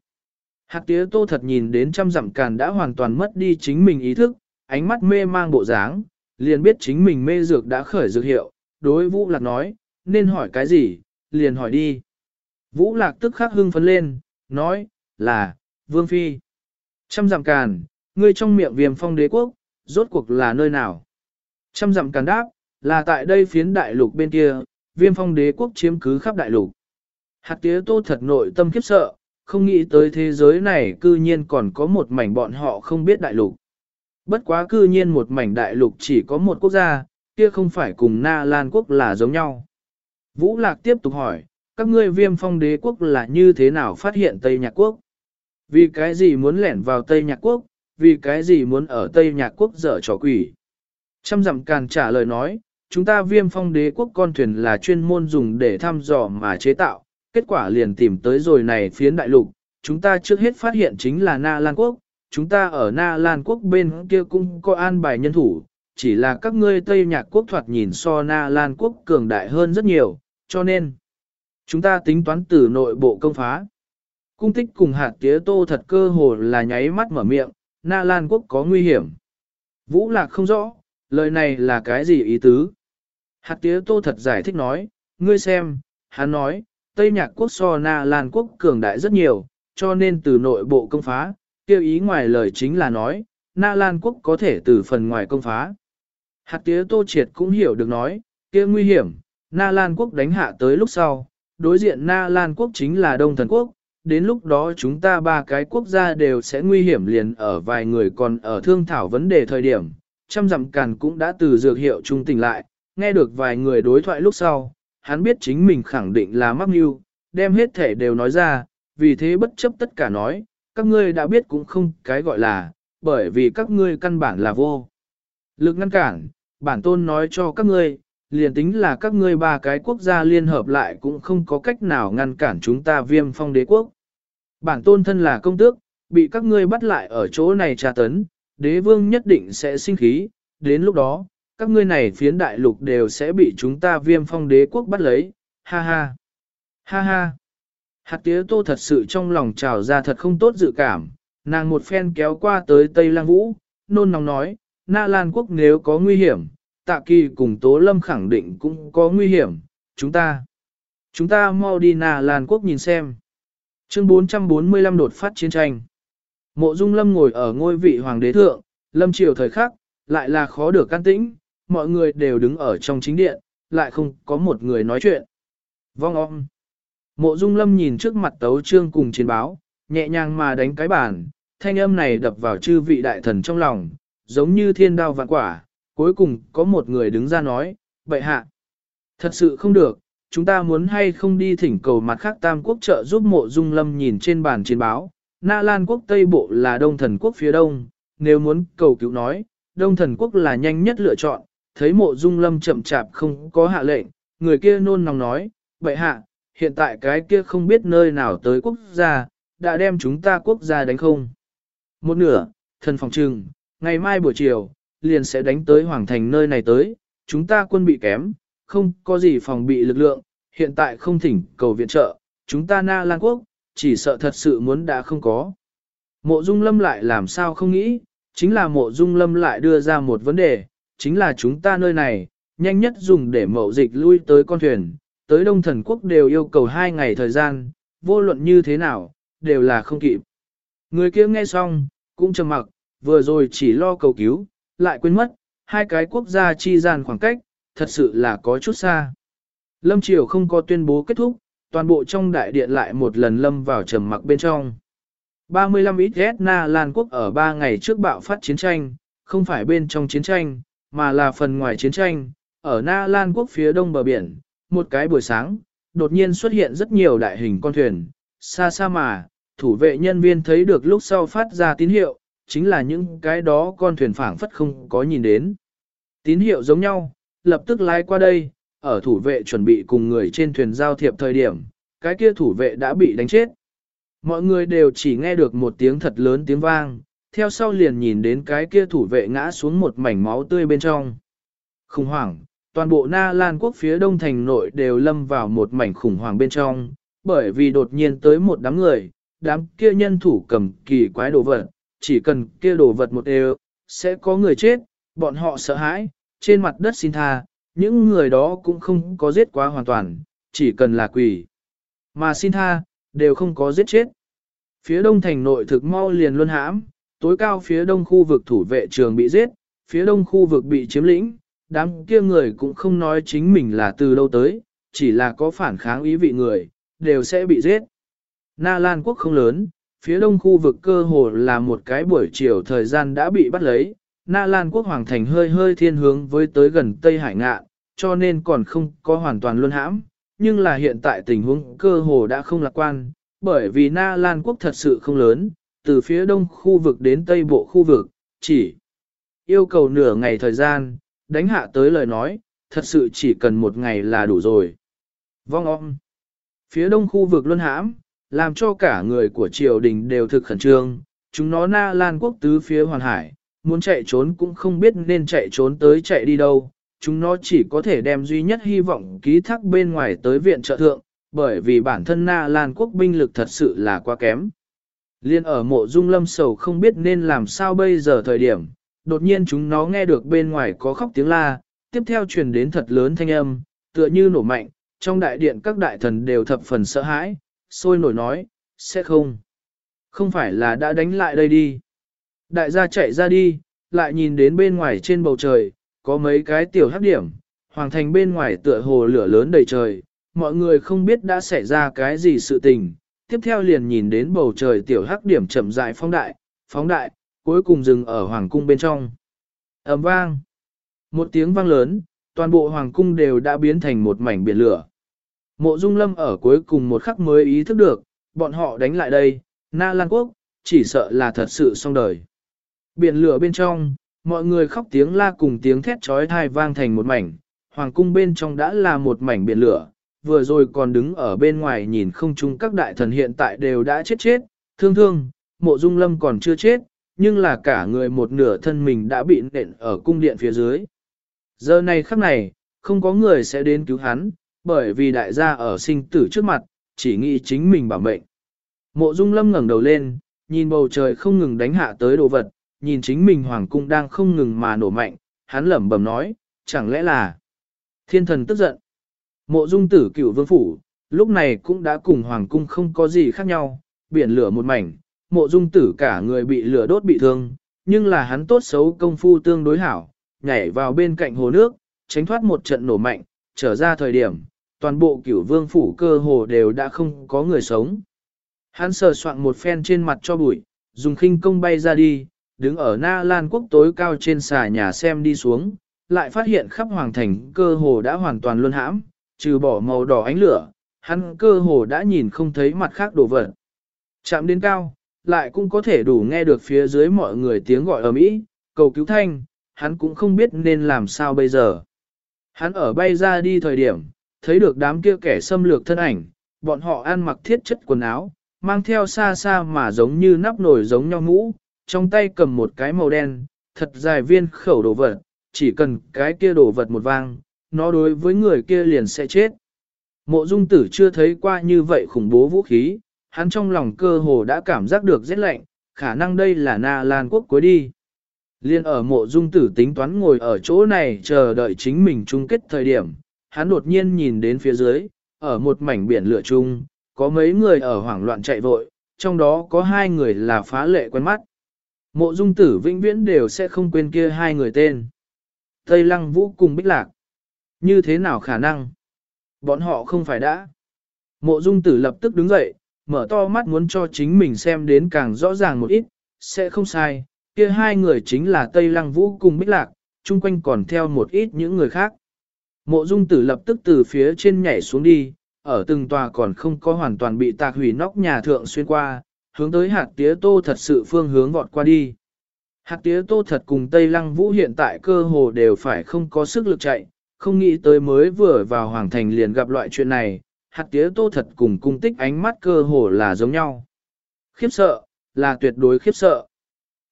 Hạc tía tô thật nhìn đến trăm dặm càn đã hoàn toàn mất đi chính mình ý thức, ánh mắt mê mang bộ dáng, liền biết chính mình mê dược đã khởi dược hiệu, đối vũ lạc nói, nên hỏi cái gì, liền hỏi đi. Vũ lạc tức khắc hưng phấn lên, nói, là, vương phi. Trăm dặm càn, ngươi trong miệng viêm phong đế quốc, rốt cuộc là nơi nào? Trăm dặm càn đáp, là tại đây phiến đại lục bên kia, viêm phong đế quốc chiếm cứ khắp đại lục. Hạt tía tô thật nội tâm khiếp sợ, không nghĩ tới thế giới này cư nhiên còn có một mảnh bọn họ không biết đại lục. Bất quá cư nhiên một mảnh đại lục chỉ có một quốc gia, kia không phải cùng Na Lan quốc là giống nhau. Vũ Lạc tiếp tục hỏi, các ngươi viêm phong đế quốc là như thế nào phát hiện Tây Nhạc quốc? Vì cái gì muốn lẻn vào Tây Nhạc quốc? Vì cái gì muốn ở Tây Nhạc quốc dở trò quỷ? Trăm dặm càn trả lời nói, chúng ta viêm phong đế quốc con thuyền là chuyên môn dùng để thăm dò mà chế tạo, kết quả liền tìm tới rồi này phiến đại lục, chúng ta trước hết phát hiện chính là Na Lan Quốc, chúng ta ở Na Lan Quốc bên kia cũng có an bài nhân thủ, chỉ là các ngươi Tây Nhạc Quốc thoạt nhìn so Na Lan Quốc cường đại hơn rất nhiều, cho nên chúng ta tính toán từ nội bộ công phá. Cung tích cùng hạt tía tô thật cơ hồ là nháy mắt mở miệng, Na Lan Quốc có nguy hiểm. Vũ Lạc không rõ, lời này là cái gì ý tứ? Hạt tía tô thật giải thích nói, ngươi xem, hắn nói, Tây Nhạc quốc so Na Lan quốc cường đại rất nhiều, cho nên từ nội bộ công phá, Tiêu ý ngoài lời chính là nói, Na Lan quốc có thể từ phần ngoài công phá. Hạt tía Tô Triệt cũng hiểu được nói, kia nguy hiểm, Na Lan quốc đánh hạ tới lúc sau, đối diện Na Lan quốc chính là Đông Thần quốc, đến lúc đó chúng ta ba cái quốc gia đều sẽ nguy hiểm liền ở vài người còn ở thương thảo vấn đề thời điểm, trăm dặm càn cũng đã từ dược hiệu trung tỉnh lại, nghe được vài người đối thoại lúc sau, hắn biết chính mình khẳng định là mắc mưu, đem hết thể đều nói ra, vì thế bất chấp tất cả nói, các ngươi đã biết cũng không cái gọi là, bởi vì các ngươi căn bản là vô. Lực ngăn cản, bản tôn nói cho các ngươi, liền tính là các ngươi ba cái quốc gia liên hợp lại cũng không có cách nào ngăn cản chúng ta viêm phong đế quốc. Bản tôn thân là công tước, bị các ngươi bắt lại ở chỗ này tra tấn, đế vương nhất định sẽ sinh khí, đến lúc đó, các ngươi này phiến đại lục đều sẽ bị chúng ta viêm phong đế quốc bắt lấy, ha ha, ha ha. Hạt tía tô thật sự trong lòng trào ra thật không tốt dự cảm, nàng một phen kéo qua tới Tây Lang Vũ, nôn nóng nói, Na Lan quốc nếu có nguy hiểm, tạ kỳ cùng Tố Lâm khẳng định cũng có nguy hiểm, chúng ta, chúng ta mau đi Na Lan quốc nhìn xem. Chương 445 đột phát chiến tranh. Mộ Dung Lâm ngồi ở ngôi vị hoàng đế thượng, lâm triều thời khắc, lại là khó được can tĩnh, mọi người đều đứng ở trong chính điện, lại không có một người nói chuyện. Vong om. Mộ Dung Lâm nhìn trước mặt tấu trương cùng chiến báo, nhẹ nhàng mà đánh cái bàn, thanh âm này đập vào chư vị đại thần trong lòng, giống như thiên đao vạn quả, cuối cùng có một người đứng ra nói, vậy hạ. Thật sự không được, chúng ta muốn hay không đi thỉnh cầu mặt khác tam quốc trợ giúp mộ dung lâm nhìn trên bàn chiến báo. Na Lan quốc Tây Bộ là Đông Thần quốc phía Đông, nếu muốn cầu cứu nói, Đông Thần quốc là nhanh nhất lựa chọn, thấy mộ dung lâm chậm chạp không có hạ lệnh, người kia nôn nóng nói, vậy hạ, hiện tại cái kia không biết nơi nào tới quốc gia, đã đem chúng ta quốc gia đánh không. Một nửa, thần phòng trừng, ngày mai buổi chiều, liền sẽ đánh tới Hoàng Thành nơi này tới, chúng ta quân bị kém, không có gì phòng bị lực lượng, hiện tại không thỉnh cầu viện trợ, chúng ta na lan quốc, chỉ sợ thật sự muốn đã không có. Mộ Dung Lâm lại làm sao không nghĩ, chính là mộ Dung Lâm lại đưa ra một vấn đề, chính là chúng ta nơi này, nhanh nhất dùng để mậu dịch lui tới con thuyền, tới Đông Thần Quốc đều yêu cầu hai ngày thời gian, vô luận như thế nào, đều là không kịp. Người kia nghe xong, cũng trầm mặc, vừa rồi chỉ lo cầu cứu, lại quên mất, hai cái quốc gia chi gian khoảng cách, thật sự là có chút xa. Lâm Triều không có tuyên bố kết thúc, toàn bộ trong đại điện lại một lần lâm vào trầm mặc bên trong. 35 ít Na Lan quốc ở 3 ngày trước bạo phát chiến tranh, không phải bên trong chiến tranh, mà là phần ngoài chiến tranh, ở Na Lan quốc phía đông bờ biển, một cái buổi sáng, đột nhiên xuất hiện rất nhiều đại hình con thuyền, xa xa mà, thủ vệ nhân viên thấy được lúc sau phát ra tín hiệu, chính là những cái đó con thuyền phảng phất không có nhìn đến. Tín hiệu giống nhau, lập tức lái qua đây, ở thủ vệ chuẩn bị cùng người trên thuyền giao thiệp thời điểm, cái kia thủ vệ đã bị đánh chết. Mọi người đều chỉ nghe được một tiếng thật lớn tiếng vang, theo sau liền nhìn đến cái kia thủ vệ ngã xuống một mảnh máu tươi bên trong. Khủng hoảng, toàn bộ Na Lan quốc phía đông thành nội đều lâm vào một mảnh khủng hoảng bên trong, bởi vì đột nhiên tới một đám người, đám kia nhân thủ cầm kỳ quái đồ vật, chỉ cần kia đồ vật một đều, sẽ có người chết, bọn họ sợ hãi, trên mặt đất xin tha, những người đó cũng không có giết quá hoàn toàn, chỉ cần là quỷ. Mà xin tha, đều không có giết chết. Phía đông thành nội thực mau liền luôn hãm, tối cao phía đông khu vực thủ vệ trường bị giết, phía đông khu vực bị chiếm lĩnh, đám kia người cũng không nói chính mình là từ đâu tới, chỉ là có phản kháng ý vị người, đều sẽ bị giết. Na Lan quốc không lớn, phía đông khu vực cơ hồ là một cái buổi chiều thời gian đã bị bắt lấy, Na Lan quốc hoàng thành hơi hơi thiên hướng với tới gần Tây Hải Ngạ, cho nên còn không có hoàn toàn luân hãm, nhưng là hiện tại tình huống cơ hồ đã không lạc quan, bởi vì Na Lan quốc thật sự không lớn, từ phía đông khu vực đến tây bộ khu vực, chỉ yêu cầu nửa ngày thời gian, đánh hạ tới lời nói, thật sự chỉ cần một ngày là đủ rồi. Vong om. Phía đông khu vực luân hãm, làm cho cả người của triều đình đều thực khẩn trương, chúng nó na lan quốc tứ phía hoàn hải, muốn chạy trốn cũng không biết nên chạy trốn tới chạy đi đâu, chúng nó chỉ có thể đem duy nhất hy vọng ký thác bên ngoài tới viện trợ thượng, bởi vì bản thân na lan quốc binh lực thật sự là quá kém. Liên ở mộ dung lâm sầu không biết nên làm sao bây giờ thời điểm, đột nhiên chúng nó nghe được bên ngoài có khóc tiếng la, tiếp theo truyền đến thật lớn thanh âm, tựa như nổ mạnh, trong đại điện các đại thần đều thập phần sợ hãi, sôi nổi nói, sẽ không. Không phải là đã đánh lại đây đi. Đại gia chạy ra đi, lại nhìn đến bên ngoài trên bầu trời, có mấy cái tiểu hắc điểm, hoàng thành bên ngoài tựa hồ lửa lớn đầy trời, mọi người không biết đã xảy ra cái gì sự tình. Tiếp theo liền nhìn đến bầu trời tiểu hắc điểm chậm rãi phóng đại, phóng đại, cuối cùng dừng ở hoàng cung bên trong. ầm vang. Một tiếng vang lớn, toàn bộ hoàng cung đều đã biến thành một mảnh biển lửa. Mộ Dung Lâm ở cuối cùng một khắc mới ý thức được, bọn họ đánh lại đây, Na Lan Quốc, chỉ sợ là thật sự xong đời. Biển lửa bên trong, mọi người khóc tiếng la cùng tiếng thét trói thai vang thành một mảnh, hoàng cung bên trong đã là một mảnh biển lửa, vừa rồi còn đứng ở bên ngoài nhìn không chung các đại thần hiện tại đều đã chết chết, thương thương, mộ dung lâm còn chưa chết, nhưng là cả người một nửa thân mình đã bị nện ở cung điện phía dưới. Giờ này khắc này, không có người sẽ đến cứu hắn, bởi vì đại gia ở sinh tử trước mặt, chỉ nghĩ chính mình bảo mệnh. Mộ dung lâm ngẩng đầu lên, nhìn bầu trời không ngừng đánh hạ tới đồ vật, nhìn chính mình hoàng cung đang không ngừng mà nổ mạnh, hắn lẩm bẩm nói, chẳng lẽ là thiên thần tức giận. Mộ dung tử cửu vương phủ, lúc này cũng đã cùng hoàng cung không có gì khác nhau, biển lửa một mảnh, mộ dung tử cả người bị lửa đốt bị thương, nhưng là hắn tốt xấu công phu tương đối hảo, nhảy vào bên cạnh hồ nước, tránh thoát một trận nổ mạnh, trở ra thời điểm, toàn bộ cửu vương phủ cơ hồ đều đã không có người sống. Hắn sờ soạn một phen trên mặt cho bụi, dùng khinh công bay ra đi, đứng ở Na Lan quốc tối cao trên xà nhà xem đi xuống, lại phát hiện khắp hoàng thành cơ hồ đã hoàn toàn luân hãm, trừ bỏ màu đỏ ánh lửa, hắn cơ hồ đã nhìn không thấy mặt khác đồ vật. Chạm đến cao, lại cũng có thể đủ nghe được phía dưới mọi người tiếng gọi ở mỹ, cầu cứu thanh, hắn cũng không biết nên làm sao bây giờ. Hắn ở bay ra đi thời điểm, thấy được đám kia kẻ xâm lược thân ảnh, bọn họ ăn mặc thiết chất quần áo, mang theo xa xa mà giống như nắp nồi giống nhau mũ, trong tay cầm một cái màu đen, thật dài viên khẩu đồ vật, chỉ cần cái kia đồ vật một vang, nó đối với người kia liền sẽ chết. Mộ dung tử chưa thấy qua như vậy khủng bố vũ khí, hắn trong lòng cơ hồ đã cảm giác được rét lạnh, khả năng đây là Na Lan quốc cuối đi. Liên ở mộ dung tử tính toán ngồi ở chỗ này chờ đợi chính mình chung kết thời điểm, hắn đột nhiên nhìn đến phía dưới, ở một mảnh biển lửa chung, có mấy người ở hoảng loạn chạy vội, trong đó có hai người là phá lệ quen mắt. Mộ dung tử vĩnh viễn đều sẽ không quên kia hai người tên. Tây Lăng Vũ cùng Bích Lạc. Như thế nào khả năng? Bọn họ không phải đã. Mộ dung tử lập tức đứng dậy, mở to mắt muốn cho chính mình xem đến càng rõ ràng một ít, sẽ không sai, kia hai người chính là Tây Lăng Vũ cùng Bích Lạc, chung quanh còn theo một ít những người khác. Mộ dung tử lập tức từ phía trên nhảy xuống đi, ở từng tòa còn không có hoàn toàn bị tạc hủy nóc nhà thượng xuyên qua, hướng tới hạt tía tô thật sự phương hướng vọt qua đi. Hạt tía tô thật cùng Tây Lăng Vũ hiện tại cơ hồ đều phải không có sức lực chạy, không nghĩ tới mới vừa vào Hoàng Thành liền gặp loại chuyện này, hạt tía tô thật cùng cung tích ánh mắt cơ hồ là giống nhau. Khiếp sợ, là tuyệt đối khiếp sợ.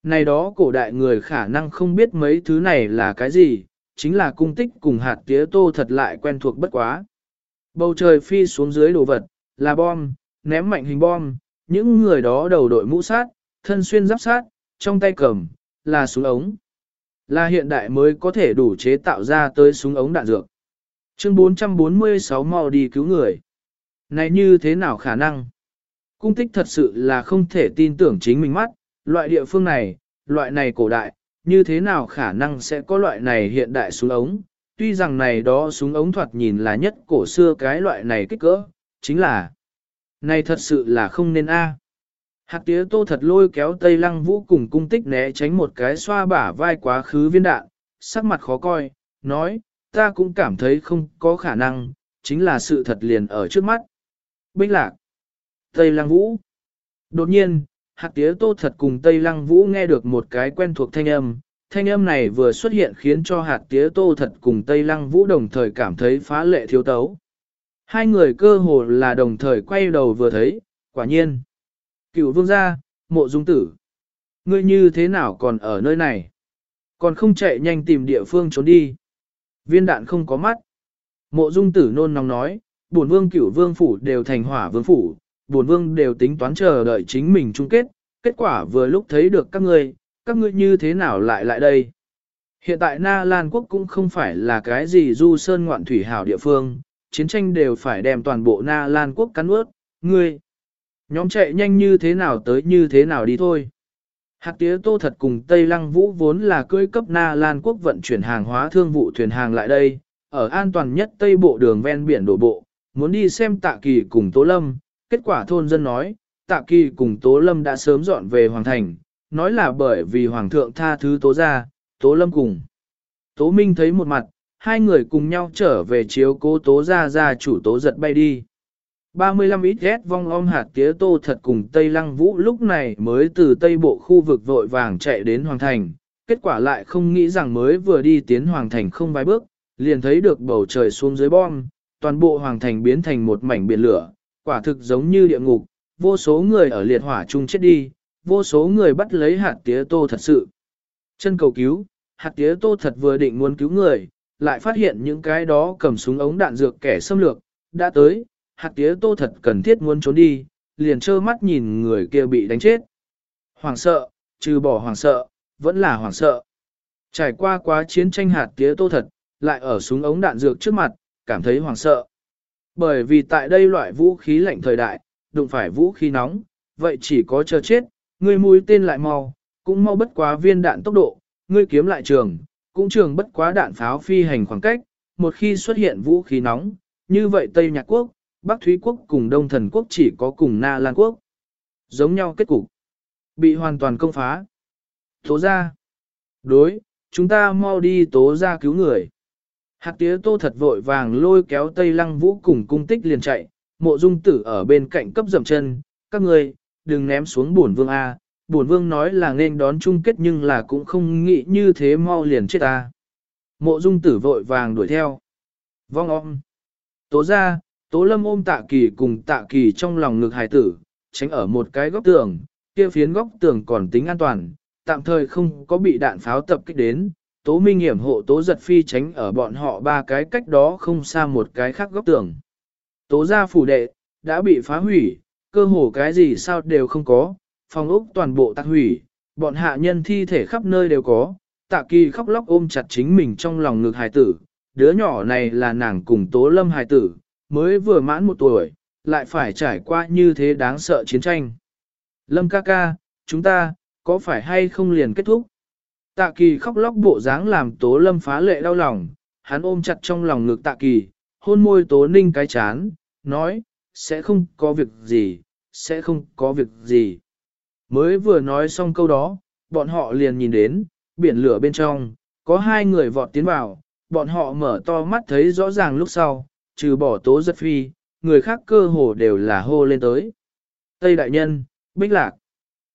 Này đó cổ đại người khả năng không biết mấy thứ này là cái gì, chính là cung tích cùng hạt tía tô thật lại quen thuộc bất quá. Bầu trời phi xuống dưới đồ vật, là bom, ném mạnh hình bom, những người đó đầu đội mũ sát, thân xuyên giáp sát, trong tay cầm, là súng ống. Là hiện đại mới có thể đủ chế tạo ra tới súng ống đạn dược. Chương 446 mau đi cứu người. Này như thế nào khả năng? Cung tích thật sự là không thể tin tưởng chính mình mắt, loại địa phương này, loại này cổ đại, như thế nào khả năng sẽ có loại này hiện đại súng ống? Tuy rằng này đó súng ống thoạt nhìn là nhất cổ xưa cái loại này kích cỡ, chính là này thật sự là không nên a. Hạt tía tô thật lôi kéo Tây Lăng Vũ cùng cung tích né tránh một cái xoa bả vai quá khứ viên đạn, sắc mặt khó coi, nói, ta cũng cảm thấy không có khả năng, chính là sự thật liền ở trước mắt. Bích lạc. Tây Lăng Vũ. Đột nhiên, hạt tía tô thật cùng Tây Lăng Vũ nghe được một cái quen thuộc thanh âm. Thanh âm này vừa xuất hiện khiến cho hạt tía tô thật cùng Tây Lăng Vũ đồng thời cảm thấy phá lệ thiếu tấu. Hai người cơ hồ là đồng thời quay đầu vừa thấy, quả nhiên. Cựu vương gia, mộ dung tử. Ngươi như thế nào còn ở nơi này? Còn không chạy nhanh tìm địa phương trốn đi. Viên đạn không có mắt. Mộ dung tử nôn nóng nói, bổn vương cửu vương phủ đều thành hỏa vương phủ, bổn vương đều tính toán chờ đợi chính mình chung kết, kết quả vừa lúc thấy được các ngươi, các ngươi như thế nào lại lại đây. Hiện tại Na Lan quốc cũng không phải là cái gì du sơn ngoạn thủy hảo địa phương, chiến tranh đều phải đem toàn bộ Na Lan quốc cắn ướt, ngươi. Nhóm chạy nhanh như thế nào tới như thế nào đi thôi. Hạt tía tô thật cùng Tây Lăng Vũ vốn là cưỡi cấp Na Lan quốc vận chuyển hàng hóa thương vụ thuyền hàng lại đây, ở an toàn nhất Tây Bộ đường ven biển đổ bộ, muốn đi xem tạ kỳ cùng Tố Lâm, kết quả thôn dân nói, tạ kỳ cùng Tố Lâm đã sớm dọn về Hoàng Thành, nói là bởi vì Hoàng thượng tha thứ Tố ra, Tố Lâm cùng. Tố Minh thấy một mặt, hai người cùng nhau trở về chiếu cố Tố ra ra chủ Tố giật bay đi. 35 ít ghét vong om hạt tía tô thật cùng Tây Lăng Vũ lúc này mới từ Tây Bộ khu vực vội vàng chạy đến Hoàng Thành. Kết quả lại không nghĩ rằng mới vừa đi tiến Hoàng Thành không vài bước, liền thấy được bầu trời xuống dưới bom, toàn bộ Hoàng Thành biến thành một mảnh biển lửa, quả thực giống như địa ngục, vô số người ở liệt hỏa chung chết đi, vô số người bắt lấy hạt tía tô thật sự. Chân cầu cứu, hạt tía tô thật vừa định muốn cứu người, lại phát hiện những cái đó cầm súng ống đạn dược kẻ xâm lược, đã tới, hạt tía tô thật cần thiết muốn trốn đi, liền trơ mắt nhìn người kia bị đánh chết. Hoàng sợ, trừ bỏ hoàng sợ, vẫn là hoàng sợ. Trải qua quá chiến tranh hạt tía tô thật, lại ở súng ống đạn dược trước mặt, cảm thấy hoàng sợ. Bởi vì tại đây loại vũ khí lạnh thời đại, đụng phải vũ khí nóng, vậy chỉ có chờ chết, người mũi tên lại mau, cũng mau bất quá viên đạn tốc độ, ngươi kiếm lại trường, cũng trường bất quá đạn pháo phi hành khoảng cách, một khi xuất hiện vũ khí nóng, như vậy Tây Nhạc Quốc, Bắc Thúy Quốc cùng Đông Thần Quốc chỉ có cùng Na Lan Quốc. Giống nhau kết cục. Bị hoàn toàn công phá. Tố ra. Đối, chúng ta mau đi tố ra cứu người. Hạt tía tô thật vội vàng lôi kéo Tây Lăng Vũ cùng cung tích liền chạy, mộ dung tử ở bên cạnh cấp dậm chân, các người, đừng ném xuống bổn vương A, bổn vương nói là nên đón chung kết nhưng là cũng không nghĩ như thế mau liền chết ta. Mộ dung tử vội vàng đuổi theo. Vong om. Tố ra, tố lâm ôm tạ kỳ cùng tạ kỳ trong lòng ngực hài tử, tránh ở một cái góc tường, kia phiến góc tường còn tính an toàn, tạm thời không có bị đạn pháo tập kích đến. Tố minh hiểm hộ tố giật phi tránh ở bọn họ ba cái cách đó không xa một cái khác góc tường. Tố gia phủ đệ, đã bị phá hủy, cơ hồ cái gì sao đều không có, phòng ốc toàn bộ tạc hủy, bọn hạ nhân thi thể khắp nơi đều có, tạ kỳ khóc lóc ôm chặt chính mình trong lòng ngực hài tử, đứa nhỏ này là nàng cùng tố lâm hài tử, mới vừa mãn một tuổi, lại phải trải qua như thế đáng sợ chiến tranh. Lâm ca ca, chúng ta, có phải hay không liền kết thúc? Tạ kỳ khóc lóc bộ dáng làm tố lâm phá lệ đau lòng, hắn ôm chặt trong lòng ngực tạ kỳ, hôn môi tố ninh cái chán, nói, sẽ không có việc gì, sẽ không có việc gì. Mới vừa nói xong câu đó, bọn họ liền nhìn đến, biển lửa bên trong, có hai người vọt tiến vào, bọn họ mở to mắt thấy rõ ràng lúc sau, trừ bỏ tố giật phi, người khác cơ hồ đều là hô lên tới. Tây Đại Nhân, Bích Lạc.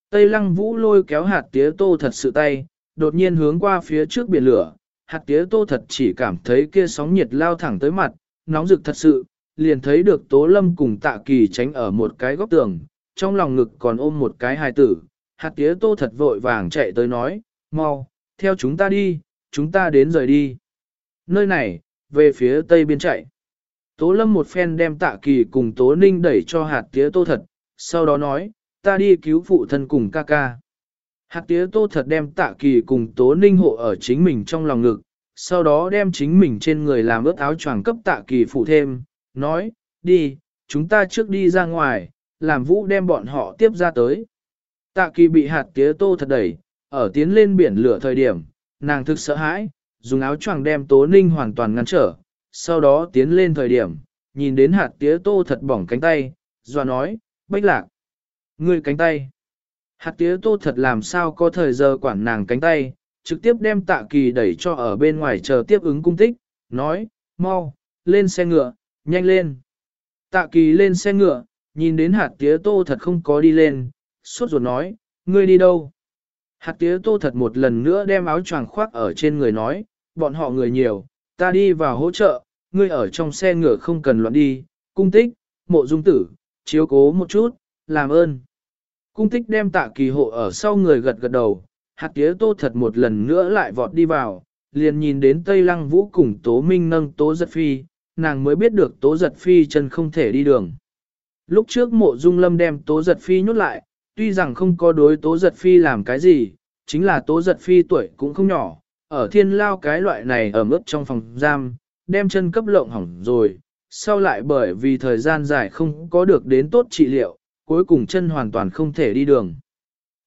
Tây Lăng Vũ lôi kéo hạt tía tô thật sự tay, đột nhiên hướng qua phía trước biển lửa, hạt tía tô thật chỉ cảm thấy kia sóng nhiệt lao thẳng tới mặt, nóng rực thật sự, liền thấy được Tố Lâm cùng Tạ Kỳ tránh ở một cái góc tường, trong lòng ngực còn ôm một cái hài tử, hạt tía tô thật vội vàng chạy tới nói, mau, theo chúng ta đi, chúng ta đến rời đi. Nơi này, về phía tây biên chạy. Tố lâm một phen đem tạ kỳ cùng tố ninh đẩy cho hạt tía tô thật, sau đó nói, ta đi cứu phụ thân cùng ca ca. Hạt tía tô thật đem tạ kỳ cùng tố ninh hộ ở chính mình trong lòng ngực, sau đó đem chính mình trên người làm ướt áo choàng cấp tạ kỳ phụ thêm, nói, đi, chúng ta trước đi ra ngoài, làm vũ đem bọn họ tiếp ra tới. Tạ kỳ bị hạt tía tô thật đẩy, ở tiến lên biển lửa thời điểm, nàng thực sợ hãi, dùng áo choàng đem tố ninh hoàn toàn ngăn trở, sau đó tiến lên thời điểm, nhìn đến hạt tía tô thật bỏng cánh tay, doa nói, bách lạc, ngươi cánh tay. Hạt tía tô thật làm sao có thời giờ quản nàng cánh tay, trực tiếp đem tạ kỳ đẩy cho ở bên ngoài chờ tiếp ứng cung tích, nói, mau, lên xe ngựa, nhanh lên. Tạ kỳ lên xe ngựa, nhìn đến hạt tía tô thật không có đi lên, suốt ruột nói, ngươi đi đâu? Hạt tía tô thật một lần nữa đem áo choàng khoác ở trên người nói, bọn họ người nhiều, ta đi vào hỗ trợ, ngươi ở trong xe ngựa không cần loạn đi, cung tích, mộ dung tử, chiếu cố một chút, làm ơn. Cung tích đem tạ kỳ hộ ở sau người gật gật đầu, hạt tía tô thật một lần nữa lại vọt đi vào, liền nhìn đến Tây Lăng Vũ cùng Tố Minh nâng Tố Giật Phi, nàng mới biết được Tố Giật Phi chân không thể đi đường. Lúc trước mộ dung lâm đem Tố Giật Phi nhốt lại, tuy rằng không có đối Tố Giật Phi làm cái gì, chính là Tố Giật Phi tuổi cũng không nhỏ, ở thiên lao cái loại này ở mức trong phòng giam, đem chân cấp lộng hỏng rồi, sau lại bởi vì thời gian dài không có được đến tốt trị liệu, cuối cùng chân hoàn toàn không thể đi đường.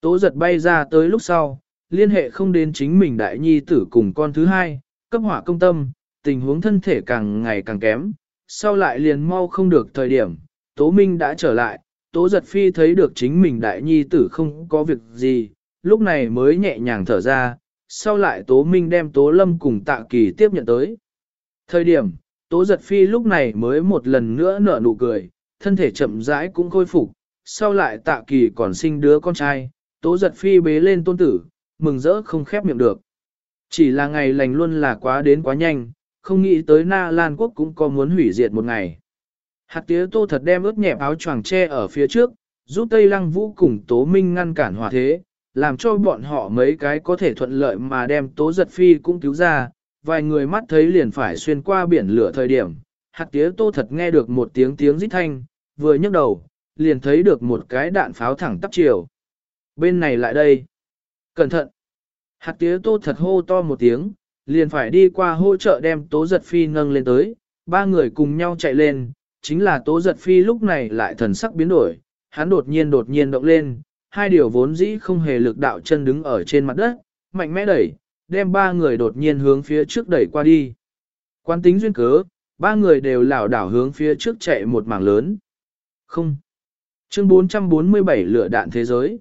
Tố giật bay ra tới lúc sau, liên hệ không đến chính mình đại nhi tử cùng con thứ hai, cấp hỏa công tâm, tình huống thân thể càng ngày càng kém, sau lại liền mau không được thời điểm, Tố Minh đã trở lại, Tố giật phi thấy được chính mình đại nhi tử không có việc gì, lúc này mới nhẹ nhàng thở ra, sau lại Tố Minh đem Tố Lâm cùng Tạ Kỳ tiếp nhận tới. Thời điểm, Tố Giật Phi lúc này mới một lần nữa nở nụ cười, thân thể chậm rãi cũng khôi phục, sau lại Tạ Kỳ còn sinh đứa con trai, Tố Giật Phi bế lên tôn tử, mừng rỡ không khép miệng được. Chỉ là ngày lành luôn là quá đến quá nhanh, không nghĩ tới Na Lan Quốc cũng có muốn hủy diệt một ngày. Hạt tía tô thật đem ướt nhẹp áo choàng tre ở phía trước, giúp Tây Lăng Vũ cùng Tố Minh ngăn cản hòa thế, làm cho bọn họ mấy cái có thể thuận lợi mà đem Tố Giật Phi cũng cứu ra, vài người mắt thấy liền phải xuyên qua biển lửa thời điểm. Hạt tía tô thật nghe được một tiếng tiếng rít thanh, vừa nhấc đầu, liền thấy được một cái đạn pháo thẳng tắp chiều. Bên này lại đây. Cẩn thận. Hạt tía tô thật hô to một tiếng, liền phải đi qua hỗ trợ đem tố giật phi nâng lên tới, ba người cùng nhau chạy lên, chính là tố giật phi lúc này lại thần sắc biến đổi, hắn đột nhiên đột nhiên động lên, hai điều vốn dĩ không hề lực đạo chân đứng ở trên mặt đất, mạnh mẽ đẩy, đem ba người đột nhiên hướng phía trước đẩy qua đi. Quan tính duyên cớ, ba người đều lảo đảo hướng phía trước chạy một mảng lớn. Không. Chương 447 lửa đạn thế giới.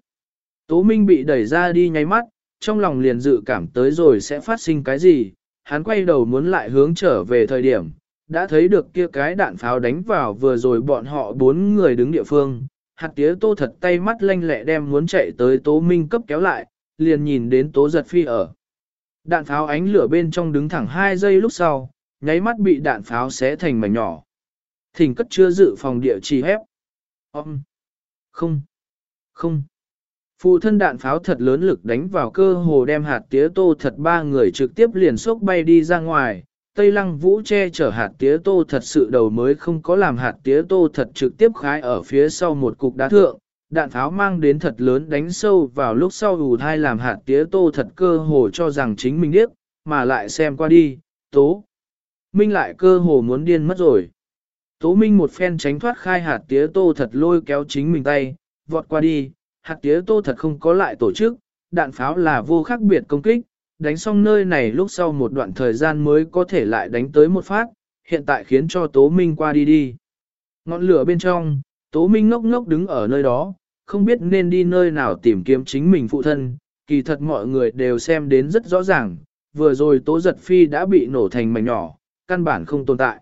Tố Minh bị đẩy ra đi nháy mắt, trong lòng liền dự cảm tới rồi sẽ phát sinh cái gì, hắn quay đầu muốn lại hướng trở về thời điểm, đã thấy được kia cái đạn pháo đánh vào vừa rồi bọn họ bốn người đứng địa phương, hạt tía tô thật tay mắt lanh lẹ đem muốn chạy tới tố minh cấp kéo lại, liền nhìn đến tố giật phi ở. Đạn pháo ánh lửa bên trong đứng thẳng hai giây lúc sau, nháy mắt bị đạn pháo xé thành mảnh nhỏ. Thỉnh cất chưa dự phòng địa chỉ hép. Ông! Không! Không! Phụ thân đạn pháo thật lớn lực đánh vào cơ hồ đem hạt tía tô thật ba người trực tiếp liền sốc bay đi ra ngoài. Tây lăng vũ che chở hạt tía tô thật sự đầu mới không có làm hạt tía tô thật trực tiếp khái ở phía sau một cục đá thượng. Đạn pháo mang đến thật lớn đánh sâu vào lúc sau ù thai làm hạt tía tô thật cơ hồ cho rằng chính mình điếc, mà lại xem qua đi, tố. Minh lại cơ hồ muốn điên mất rồi. Tố Minh một phen tránh thoát khai hạt tía tô thật lôi kéo chính mình tay, vọt qua đi, hạt tía tô thật không có lại tổ chức, đạn pháo là vô khác biệt công kích, đánh xong nơi này lúc sau một đoạn thời gian mới có thể lại đánh tới một phát, hiện tại khiến cho Tố Minh qua đi đi. Ngọn lửa bên trong, Tố Minh ngốc ngốc đứng ở nơi đó, không biết nên đi nơi nào tìm kiếm chính mình phụ thân, kỳ thật mọi người đều xem đến rất rõ ràng, vừa rồi Tố Giật Phi đã bị nổ thành mảnh nhỏ, căn bản không tồn tại.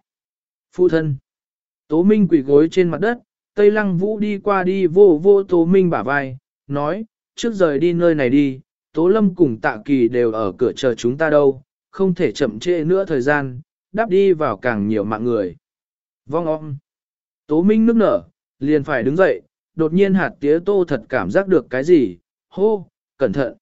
Phụ thân Tố Minh quỳ gối trên mặt đất, Tây Lăng Vũ đi qua đi vô vô Tố Minh bả vai, nói, trước rời đi nơi này đi, Tố Lâm cùng Tạ Kỳ đều ở cửa chờ chúng ta đâu, không thể chậm trễ nữa thời gian, đáp đi vào càng nhiều mạng người. Vong om. Tố Minh nước nở, liền phải đứng dậy, đột nhiên hạt tía tô thật cảm giác được cái gì, hô, cẩn thận.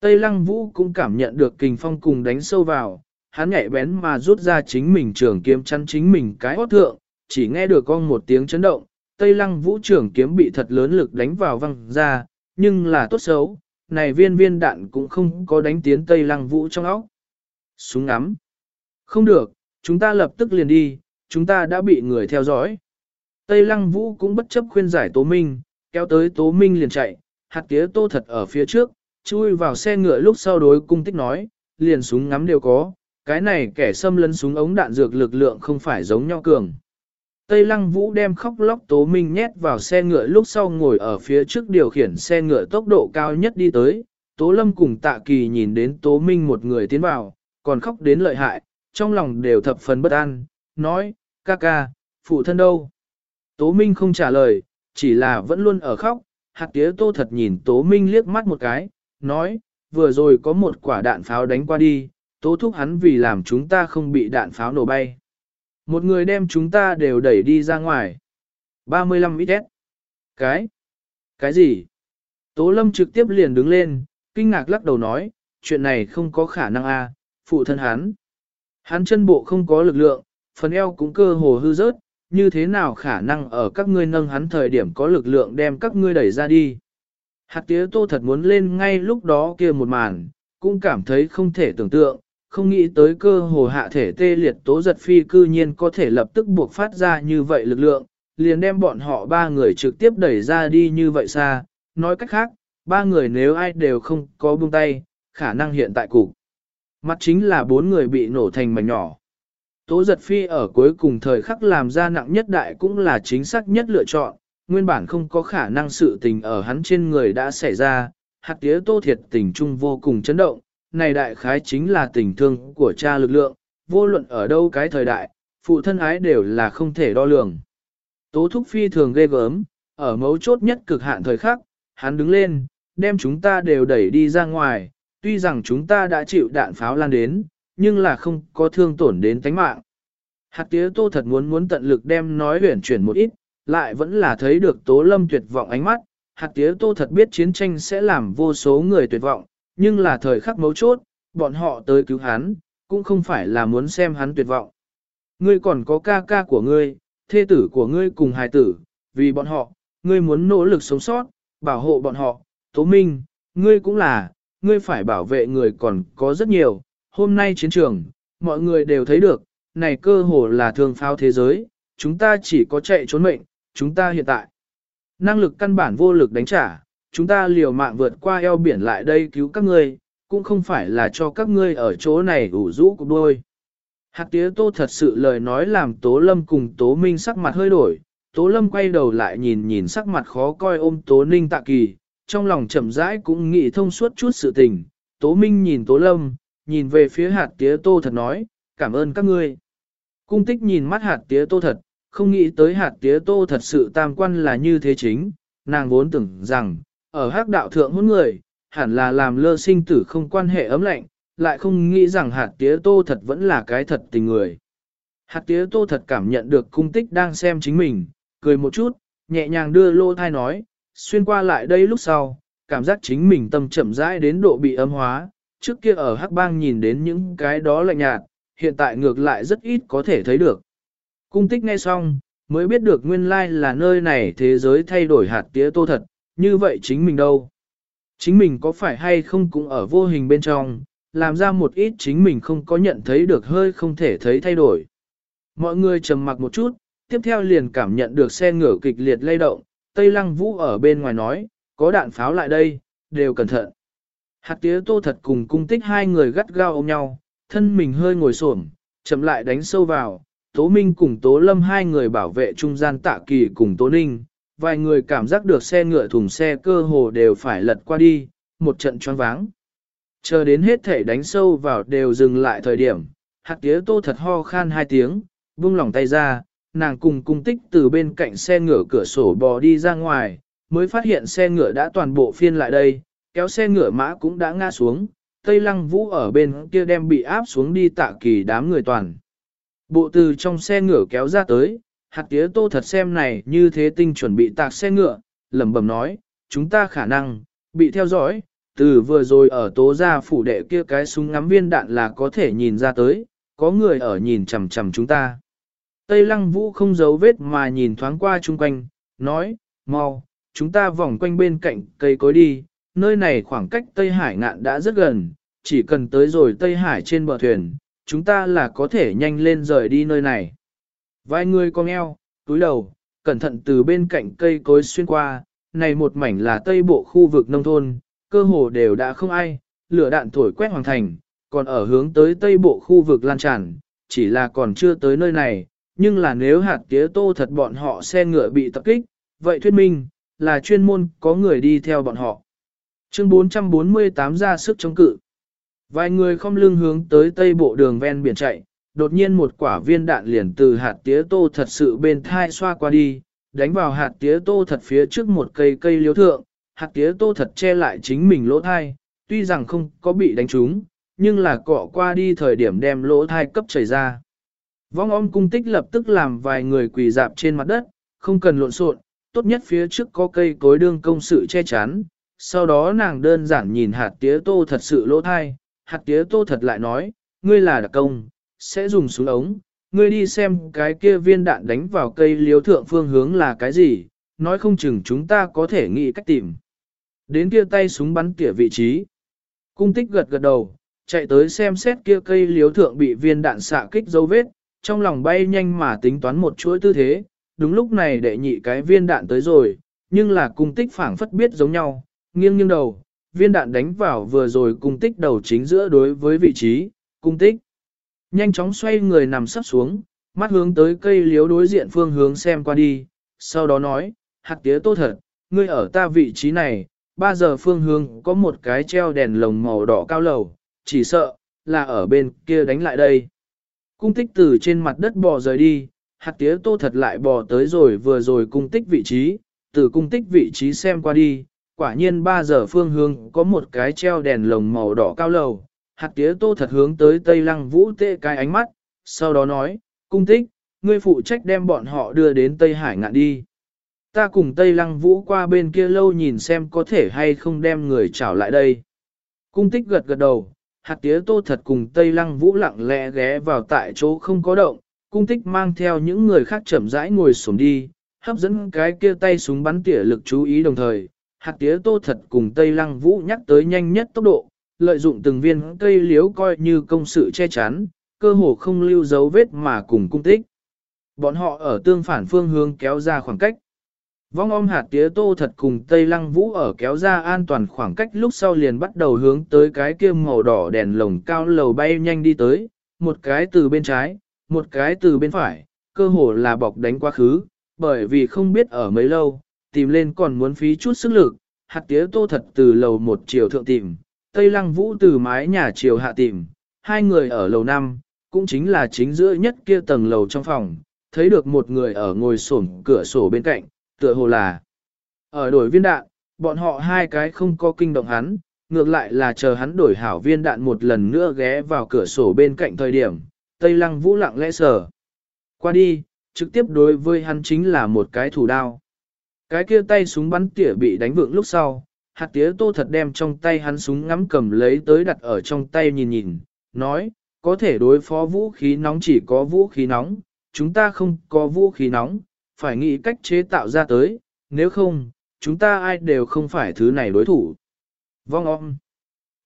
Tây Lăng Vũ cũng cảm nhận được kình phong cùng đánh sâu vào, hắn nhạy bén mà rút ra chính mình trường kiếm chắn chính mình cái hót thượng, chỉ nghe được con một tiếng chấn động, Tây lăng vũ trưởng kiếm bị thật lớn lực đánh vào văng ra, nhưng là tốt xấu, này viên viên đạn cũng không có đánh tiến Tây lăng vũ trong óc. Súng ngắm. Không được, chúng ta lập tức liền đi, chúng ta đã bị người theo dõi. Tây lăng vũ cũng bất chấp khuyên giải Tố Minh, kéo tới Tố Minh liền chạy, hạt tía tô thật ở phía trước, chui vào xe ngựa lúc sau đối cung tích nói, liền súng ngắm đều có, cái này kẻ xâm lấn súng ống đạn dược lực lượng không phải giống nhau cường. Tây Lăng Vũ đem khóc lóc Tố Minh nhét vào xe ngựa lúc sau ngồi ở phía trước điều khiển xe ngựa tốc độ cao nhất đi tới. Tố Lâm cùng Tạ Kỳ nhìn đến Tố Minh một người tiến vào, còn khóc đến lợi hại, trong lòng đều thập phần bất an, nói, ca ca, phụ thân đâu? Tố Minh không trả lời, chỉ là vẫn luôn ở khóc, hạt tía tô thật nhìn Tố Minh liếc mắt một cái, nói, vừa rồi có một quả đạn pháo đánh qua đi, Tố thúc hắn vì làm chúng ta không bị đạn pháo nổ bay. Một người đem chúng ta đều đẩy đi ra ngoài. 35 ít Cái? Cái gì? Tố lâm trực tiếp liền đứng lên, kinh ngạc lắc đầu nói, chuyện này không có khả năng a, phụ thân hắn. Hắn chân bộ không có lực lượng, phần eo cũng cơ hồ hư rớt, như thế nào khả năng ở các ngươi nâng hắn thời điểm có lực lượng đem các ngươi đẩy ra đi. Hạt tía tô thật muốn lên ngay lúc đó kia một màn, cũng cảm thấy không thể tưởng tượng, không nghĩ tới cơ hồ hạ thể tê liệt tố giật phi cư nhiên có thể lập tức buộc phát ra như vậy lực lượng, liền đem bọn họ ba người trực tiếp đẩy ra đi như vậy xa, nói cách khác, ba người nếu ai đều không có buông tay, khả năng hiện tại cục. Mặt chính là bốn người bị nổ thành mảnh nhỏ. Tố giật phi ở cuối cùng thời khắc làm ra nặng nhất đại cũng là chính xác nhất lựa chọn, nguyên bản không có khả năng sự tình ở hắn trên người đã xảy ra, hạt tía tô thiệt tình trung vô cùng chấn động, này đại khái chính là tình thương của cha lực lượng, vô luận ở đâu cái thời đại, phụ thân ái đều là không thể đo lường. Tố thúc phi thường ghê gớm, ở mấu chốt nhất cực hạn thời khắc, hắn đứng lên, đem chúng ta đều đẩy đi ra ngoài, tuy rằng chúng ta đã chịu đạn pháo lan đến, nhưng là không có thương tổn đến tánh mạng. Hạt tía tô thật muốn muốn tận lực đem nói huyển chuyển một ít, lại vẫn là thấy được tố lâm tuyệt vọng ánh mắt. Hạt tía tô thật biết chiến tranh sẽ làm vô số người tuyệt vọng, nhưng là thời khắc mấu chốt, bọn họ tới cứu hắn, cũng không phải là muốn xem hắn tuyệt vọng. Ngươi còn có ca ca của ngươi, thê tử của ngươi cùng hài tử, vì bọn họ, ngươi muốn nỗ lực sống sót, bảo hộ bọn họ, tố minh, ngươi cũng là, ngươi phải bảo vệ người còn có rất nhiều, hôm nay chiến trường, mọi người đều thấy được, này cơ hồ là thương pháo thế giới, chúng ta chỉ có chạy trốn mệnh, chúng ta hiện tại. Năng lực căn bản vô lực đánh trả, chúng ta liều mạng vượt qua eo biển lại đây cứu các ngươi, cũng không phải là cho các ngươi ở chỗ này ủ rũ cục đôi. Hạt tía tô thật sự lời nói làm Tố Lâm cùng Tố Minh sắc mặt hơi đổi, Tố Lâm quay đầu lại nhìn nhìn sắc mặt khó coi ôm Tố Ninh tạ kỳ, trong lòng chậm rãi cũng nghĩ thông suốt chút sự tình. Tố Minh nhìn Tố Lâm, nhìn về phía hạt tía tô thật nói, cảm ơn các ngươi. Cung tích nhìn mắt hạt tía tô thật, không nghĩ tới hạt tía tô thật sự tam quan là như thế chính, nàng vốn tưởng rằng, ở hắc đạo thượng hôn người, hẳn là làm lơ sinh tử không quan hệ ấm lạnh, lại không nghĩ rằng hạt tía tô thật vẫn là cái thật tình người. Hạt tía tô thật cảm nhận được cung tích đang xem chính mình, cười một chút, nhẹ nhàng đưa lô thai nói, xuyên qua lại đây lúc sau, cảm giác chính mình tâm chậm rãi đến độ bị ấm hóa, trước kia ở hắc bang nhìn đến những cái đó lạnh nhạt, hiện tại ngược lại rất ít có thể thấy được. Cung tích nghe xong, mới biết được nguyên lai là nơi này thế giới thay đổi hạt tía tô thật, như vậy chính mình đâu. Chính mình có phải hay không cũng ở vô hình bên trong, làm ra một ít chính mình không có nhận thấy được hơi không thể thấy thay đổi. Mọi người trầm mặc một chút, tiếp theo liền cảm nhận được xe ngửa kịch liệt lay động, Tây Lăng Vũ ở bên ngoài nói, có đạn pháo lại đây, đều cẩn thận. Hạt tía tô thật cùng cung tích hai người gắt gao ôm nhau, thân mình hơi ngồi xổm, chậm lại đánh sâu vào, Tố Minh cùng Tố Lâm hai người bảo vệ trung gian tạ kỳ cùng Tố Ninh, vài người cảm giác được xe ngựa thùng xe cơ hồ đều phải lật qua đi, một trận choáng váng. Chờ đến hết thể đánh sâu vào đều dừng lại thời điểm, hạt tía tô thật ho khan hai tiếng, buông lỏng tay ra, nàng cùng cung tích từ bên cạnh xe ngựa cửa sổ bò đi ra ngoài, mới phát hiện xe ngựa đã toàn bộ phiên lại đây, kéo xe ngựa mã cũng đã ngã xuống, Tây Lăng Vũ ở bên kia đem bị áp xuống đi tạ kỳ đám người toàn. Bộ từ trong xe ngựa kéo ra tới, hạt tía tô thật xem này như thế tinh chuẩn bị tạc xe ngựa, lẩm bẩm nói, chúng ta khả năng, bị theo dõi, từ vừa rồi ở tố gia phủ đệ kia cái súng ngắm viên đạn là có thể nhìn ra tới, có người ở nhìn chằm chằm chúng ta. Tây lăng vũ không giấu vết mà nhìn thoáng qua chung quanh, nói, mau, chúng ta vòng quanh bên cạnh cây cối đi, nơi này khoảng cách Tây Hải ngạn đã rất gần, chỉ cần tới rồi Tây Hải trên bờ thuyền, chúng ta là có thể nhanh lên rời đi nơi này. Vài người cong eo, túi đầu, cẩn thận từ bên cạnh cây cối xuyên qua, này một mảnh là tây bộ khu vực nông thôn, cơ hồ đều đã không ai, lửa đạn thổi quét hoàn thành, còn ở hướng tới tây bộ khu vực lan tràn, chỉ là còn chưa tới nơi này, nhưng là nếu hạt tía tô thật bọn họ xe ngựa bị tập kích, vậy thuyết minh, là chuyên môn có người đi theo bọn họ. Chương 448 ra sức chống cự. Vài người không lưng hướng tới tây bộ đường ven biển chạy, đột nhiên một quả viên đạn liền từ hạt tía tô thật sự bên thai xoa qua đi, đánh vào hạt tía tô thật phía trước một cây cây liếu thượng, hạt tía tô thật che lại chính mình lỗ thai, tuy rằng không có bị đánh trúng, nhưng là cọ qua đi thời điểm đem lỗ thai cấp chảy ra. Vong om cung tích lập tức làm vài người quỳ dạp trên mặt đất, không cần lộn xộn, tốt nhất phía trước có cây cối đương công sự che chắn. Sau đó nàng đơn giản nhìn hạt tía tô thật sự lỗ thai, hạt tía tô thật lại nói, ngươi là đặc công, sẽ dùng súng ống, ngươi đi xem cái kia viên đạn đánh vào cây liếu thượng phương hướng là cái gì, nói không chừng chúng ta có thể nghĩ cách tìm. Đến kia tay súng bắn tỉa vị trí. Cung tích gật gật đầu, chạy tới xem xét kia cây liếu thượng bị viên đạn xạ kích dấu vết, trong lòng bay nhanh mà tính toán một chuỗi tư thế, đúng lúc này đệ nhị cái viên đạn tới rồi, nhưng là cung tích phảng phất biết giống nhau, nghiêng nghiêng đầu, viên đạn đánh vào vừa rồi cung tích đầu chính giữa đối với vị trí, cung tích. Nhanh chóng xoay người nằm sắp xuống, mắt hướng tới cây liếu đối diện phương hướng xem qua đi, sau đó nói, hạt tía tốt thật, ngươi ở ta vị trí này, ba giờ phương hướng có một cái treo đèn lồng màu đỏ cao lầu, chỉ sợ, là ở bên kia đánh lại đây. Cung tích từ trên mặt đất bò rời đi, hạt tía tô thật lại bò tới rồi vừa rồi cung tích vị trí, từ cung tích vị trí xem qua đi, quả nhiên 3 giờ phương hướng có một cái treo đèn lồng màu đỏ cao lầu, hạt tía tô thật hướng tới tây lăng vũ tệ cái ánh mắt, sau đó nói, cung tích, ngươi phụ trách đem bọn họ đưa đến Tây Hải ngạn đi. Ta cùng Tây Lăng Vũ qua bên kia lâu nhìn xem có thể hay không đem người trảo lại đây. Cung tích gật gật đầu, hạt tía tô thật cùng Tây Lăng Vũ lặng lẽ ghé vào tại chỗ không có động, cung tích mang theo những người khác chậm rãi ngồi xổm đi, hấp dẫn cái kia tay súng bắn tỉa lực chú ý đồng thời. Hạt tía tô thật cùng Tây Lăng Vũ nhắc tới nhanh nhất tốc độ, lợi dụng từng viên cây liếu coi như công sự che chắn, cơ hồ không lưu dấu vết mà cùng cung tích. Bọn họ ở tương phản phương hướng kéo ra khoảng cách. Vong om hạt tía tô thật cùng Tây Lăng Vũ ở kéo ra an toàn khoảng cách lúc sau liền bắt đầu hướng tới cái kia màu đỏ đèn lồng cao lầu bay nhanh đi tới, một cái từ bên trái, một cái từ bên phải, cơ hồ là bọc đánh quá khứ, bởi vì không biết ở mấy lâu, tìm lên còn muốn phí chút sức lực, hạt tía tô thật từ lầu một chiều thượng tìm, Tây Lăng Vũ từ mái nhà chiều hạ tìm, hai người ở lầu năm, cũng chính là chính giữa nhất kia tầng lầu trong phòng, thấy được một người ở ngồi sổm cửa sổ bên cạnh, tựa hồ là ở đổi viên đạn, bọn họ hai cái không có kinh động hắn, ngược lại là chờ hắn đổi hảo viên đạn một lần nữa ghé vào cửa sổ bên cạnh thời điểm, Tây Lăng Vũ lặng lẽ sờ. Qua đi, trực tiếp đối với hắn chính là một cái thủ đao. Cái kia tay súng bắn tỉa bị đánh vượng lúc sau, hạt tía tô thật đem trong tay hắn súng ngắm cầm lấy tới đặt ở trong tay nhìn nhìn, nói, có thể đối phó vũ khí nóng chỉ có vũ khí nóng, chúng ta không có vũ khí nóng, phải nghĩ cách chế tạo ra tới, nếu không, chúng ta ai đều không phải thứ này đối thủ. Vong om.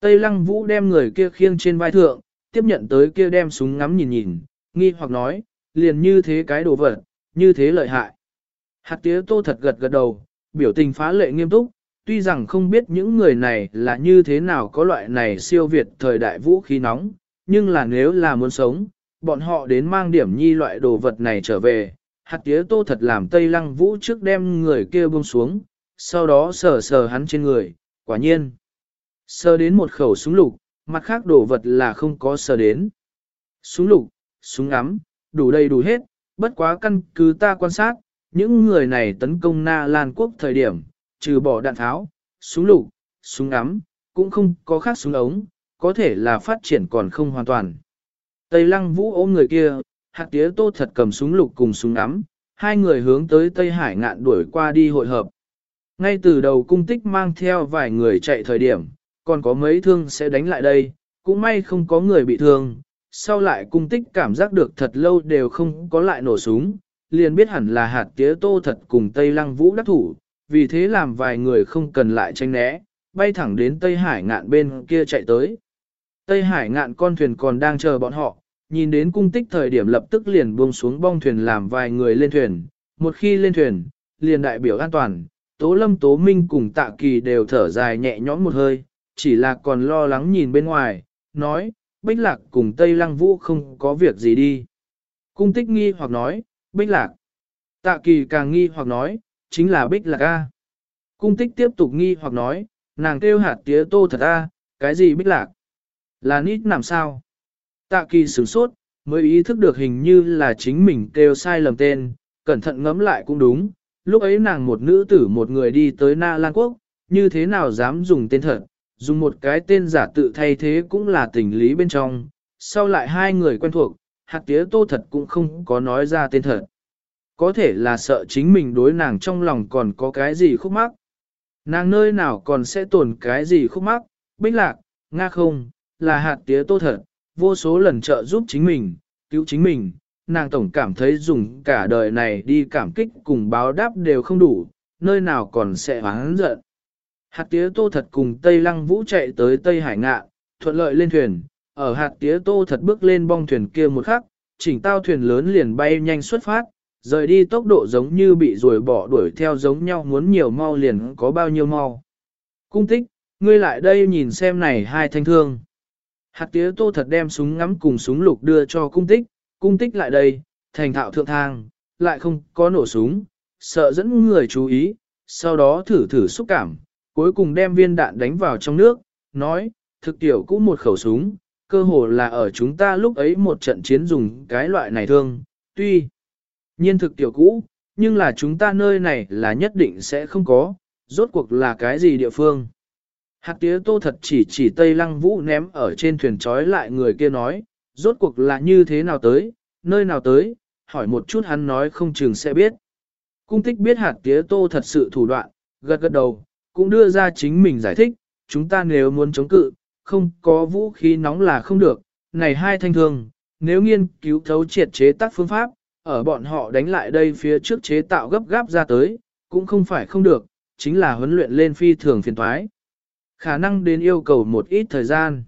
Tây lăng vũ đem người kia khiêng trên vai thượng, tiếp nhận tới kia đem súng ngắm nhìn nhìn, nghi hoặc nói, liền như thế cái đồ vật, như thế lợi hại. Hạt tía tô thật gật gật đầu, biểu tình phá lệ nghiêm túc, tuy rằng không biết những người này là như thế nào có loại này siêu việt thời đại vũ khí nóng, nhưng là nếu là muốn sống, bọn họ đến mang điểm nhi loại đồ vật này trở về, hạt tía tô thật làm tây lăng vũ trước đem người kia buông xuống, sau đó sờ sờ hắn trên người, quả nhiên. Sờ đến một khẩu súng lục, mặt khác đồ vật là không có sờ đến. Súng lục, súng ngắm, đủ đầy đủ hết, bất quá căn cứ ta quan sát, những người này tấn công Na Lan quốc thời điểm, trừ bỏ đạn tháo, súng lục, súng ngắm, cũng không có khác súng ống, có thể là phát triển còn không hoàn toàn. Tây Lăng Vũ ôm người kia, hạt tía tô thật cầm súng lục cùng súng ngắm, hai người hướng tới Tây Hải ngạn đuổi qua đi hội hợp. Ngay từ đầu cung tích mang theo vài người chạy thời điểm, còn có mấy thương sẽ đánh lại đây, cũng may không có người bị thương. Sau lại cung tích cảm giác được thật lâu đều không có lại nổ súng, liền biết hẳn là hạt tía tô thật cùng Tây Lăng Vũ đắc thủ, vì thế làm vài người không cần lại tranh né, bay thẳng đến Tây Hải ngạn bên kia chạy tới. Tây Hải ngạn con thuyền còn đang chờ bọn họ, nhìn đến cung tích thời điểm lập tức liền buông xuống bong thuyền làm vài người lên thuyền, một khi lên thuyền, liền đại biểu an toàn, Tố Lâm Tố Minh cùng Tạ Kỳ đều thở dài nhẹ nhõm một hơi, chỉ là còn lo lắng nhìn bên ngoài, nói, Bích Lạc cùng Tây Lăng Vũ không có việc gì đi. Cung tích nghi hoặc nói, Bích Lạc. Tạ Kỳ càng nghi hoặc nói, chính là Bích Lạc A. Cung tích tiếp tục nghi hoặc nói, nàng kêu hạt tía tô thật A, cái gì Bích Lạc? Là nít làm sao? Tạ kỳ sửng sốt, mới ý thức được hình như là chính mình kêu sai lầm tên, cẩn thận ngẫm lại cũng đúng. Lúc ấy nàng một nữ tử một người đi tới Na Lan Quốc, như thế nào dám dùng tên thật, dùng một cái tên giả tự thay thế cũng là tình lý bên trong. Sau lại hai người quen thuộc, hạt tía tô thật cũng không có nói ra tên thật. Có thể là sợ chính mình đối nàng trong lòng còn có cái gì khúc mắc. Nàng nơi nào còn sẽ tồn cái gì khúc mắc, bích lạc, nga không, là hạt tía tô thật, vô số lần trợ giúp chính mình, cứu chính mình, nàng tổng cảm thấy dùng cả đời này đi cảm kích cùng báo đáp đều không đủ, nơi nào còn sẽ hoáng giận. Hạt tía tô thật cùng Tây Lăng Vũ chạy tới Tây Hải Ngạ, thuận lợi lên thuyền, ở hạt tía tô thật bước lên bong thuyền kia một khắc, chỉnh tao thuyền lớn liền bay nhanh xuất phát, rời đi tốc độ giống như bị rồi bỏ đuổi theo giống nhau muốn nhiều mau liền có bao nhiêu mau. Cung tích, ngươi lại đây nhìn xem này hai thanh thương. Hạt tía tô thật đem súng ngắm cùng súng lục đưa cho cung tích, cung tích lại đây, thành thạo thượng thang, lại không có nổ súng, sợ dẫn người chú ý, sau đó thử thử xúc cảm, cuối cùng đem viên đạn đánh vào trong nước, nói, thực tiểu cũng một khẩu súng, cơ hồ là ở chúng ta lúc ấy một trận chiến dùng cái loại này thương, tuy nhiên thực tiểu cũ, nhưng là chúng ta nơi này là nhất định sẽ không có, rốt cuộc là cái gì địa phương. Hạt tía tô thật chỉ chỉ Tây Lăng Vũ ném ở trên thuyền trói lại người kia nói, rốt cuộc là như thế nào tới, nơi nào tới, hỏi một chút hắn nói không chừng sẽ biết. Cung tích biết hạt tía tô thật sự thủ đoạn, gật gật đầu, cũng đưa ra chính mình giải thích, chúng ta nếu muốn chống cự, không có vũ khí nóng là không được, này hai thanh thương, nếu nghiên cứu thấu triệt chế tác phương pháp, ở bọn họ đánh lại đây phía trước chế tạo gấp gáp ra tới, cũng không phải không được, chính là huấn luyện lên phi thường phiền thoái. Khả năng đến yêu cầu một ít thời gian.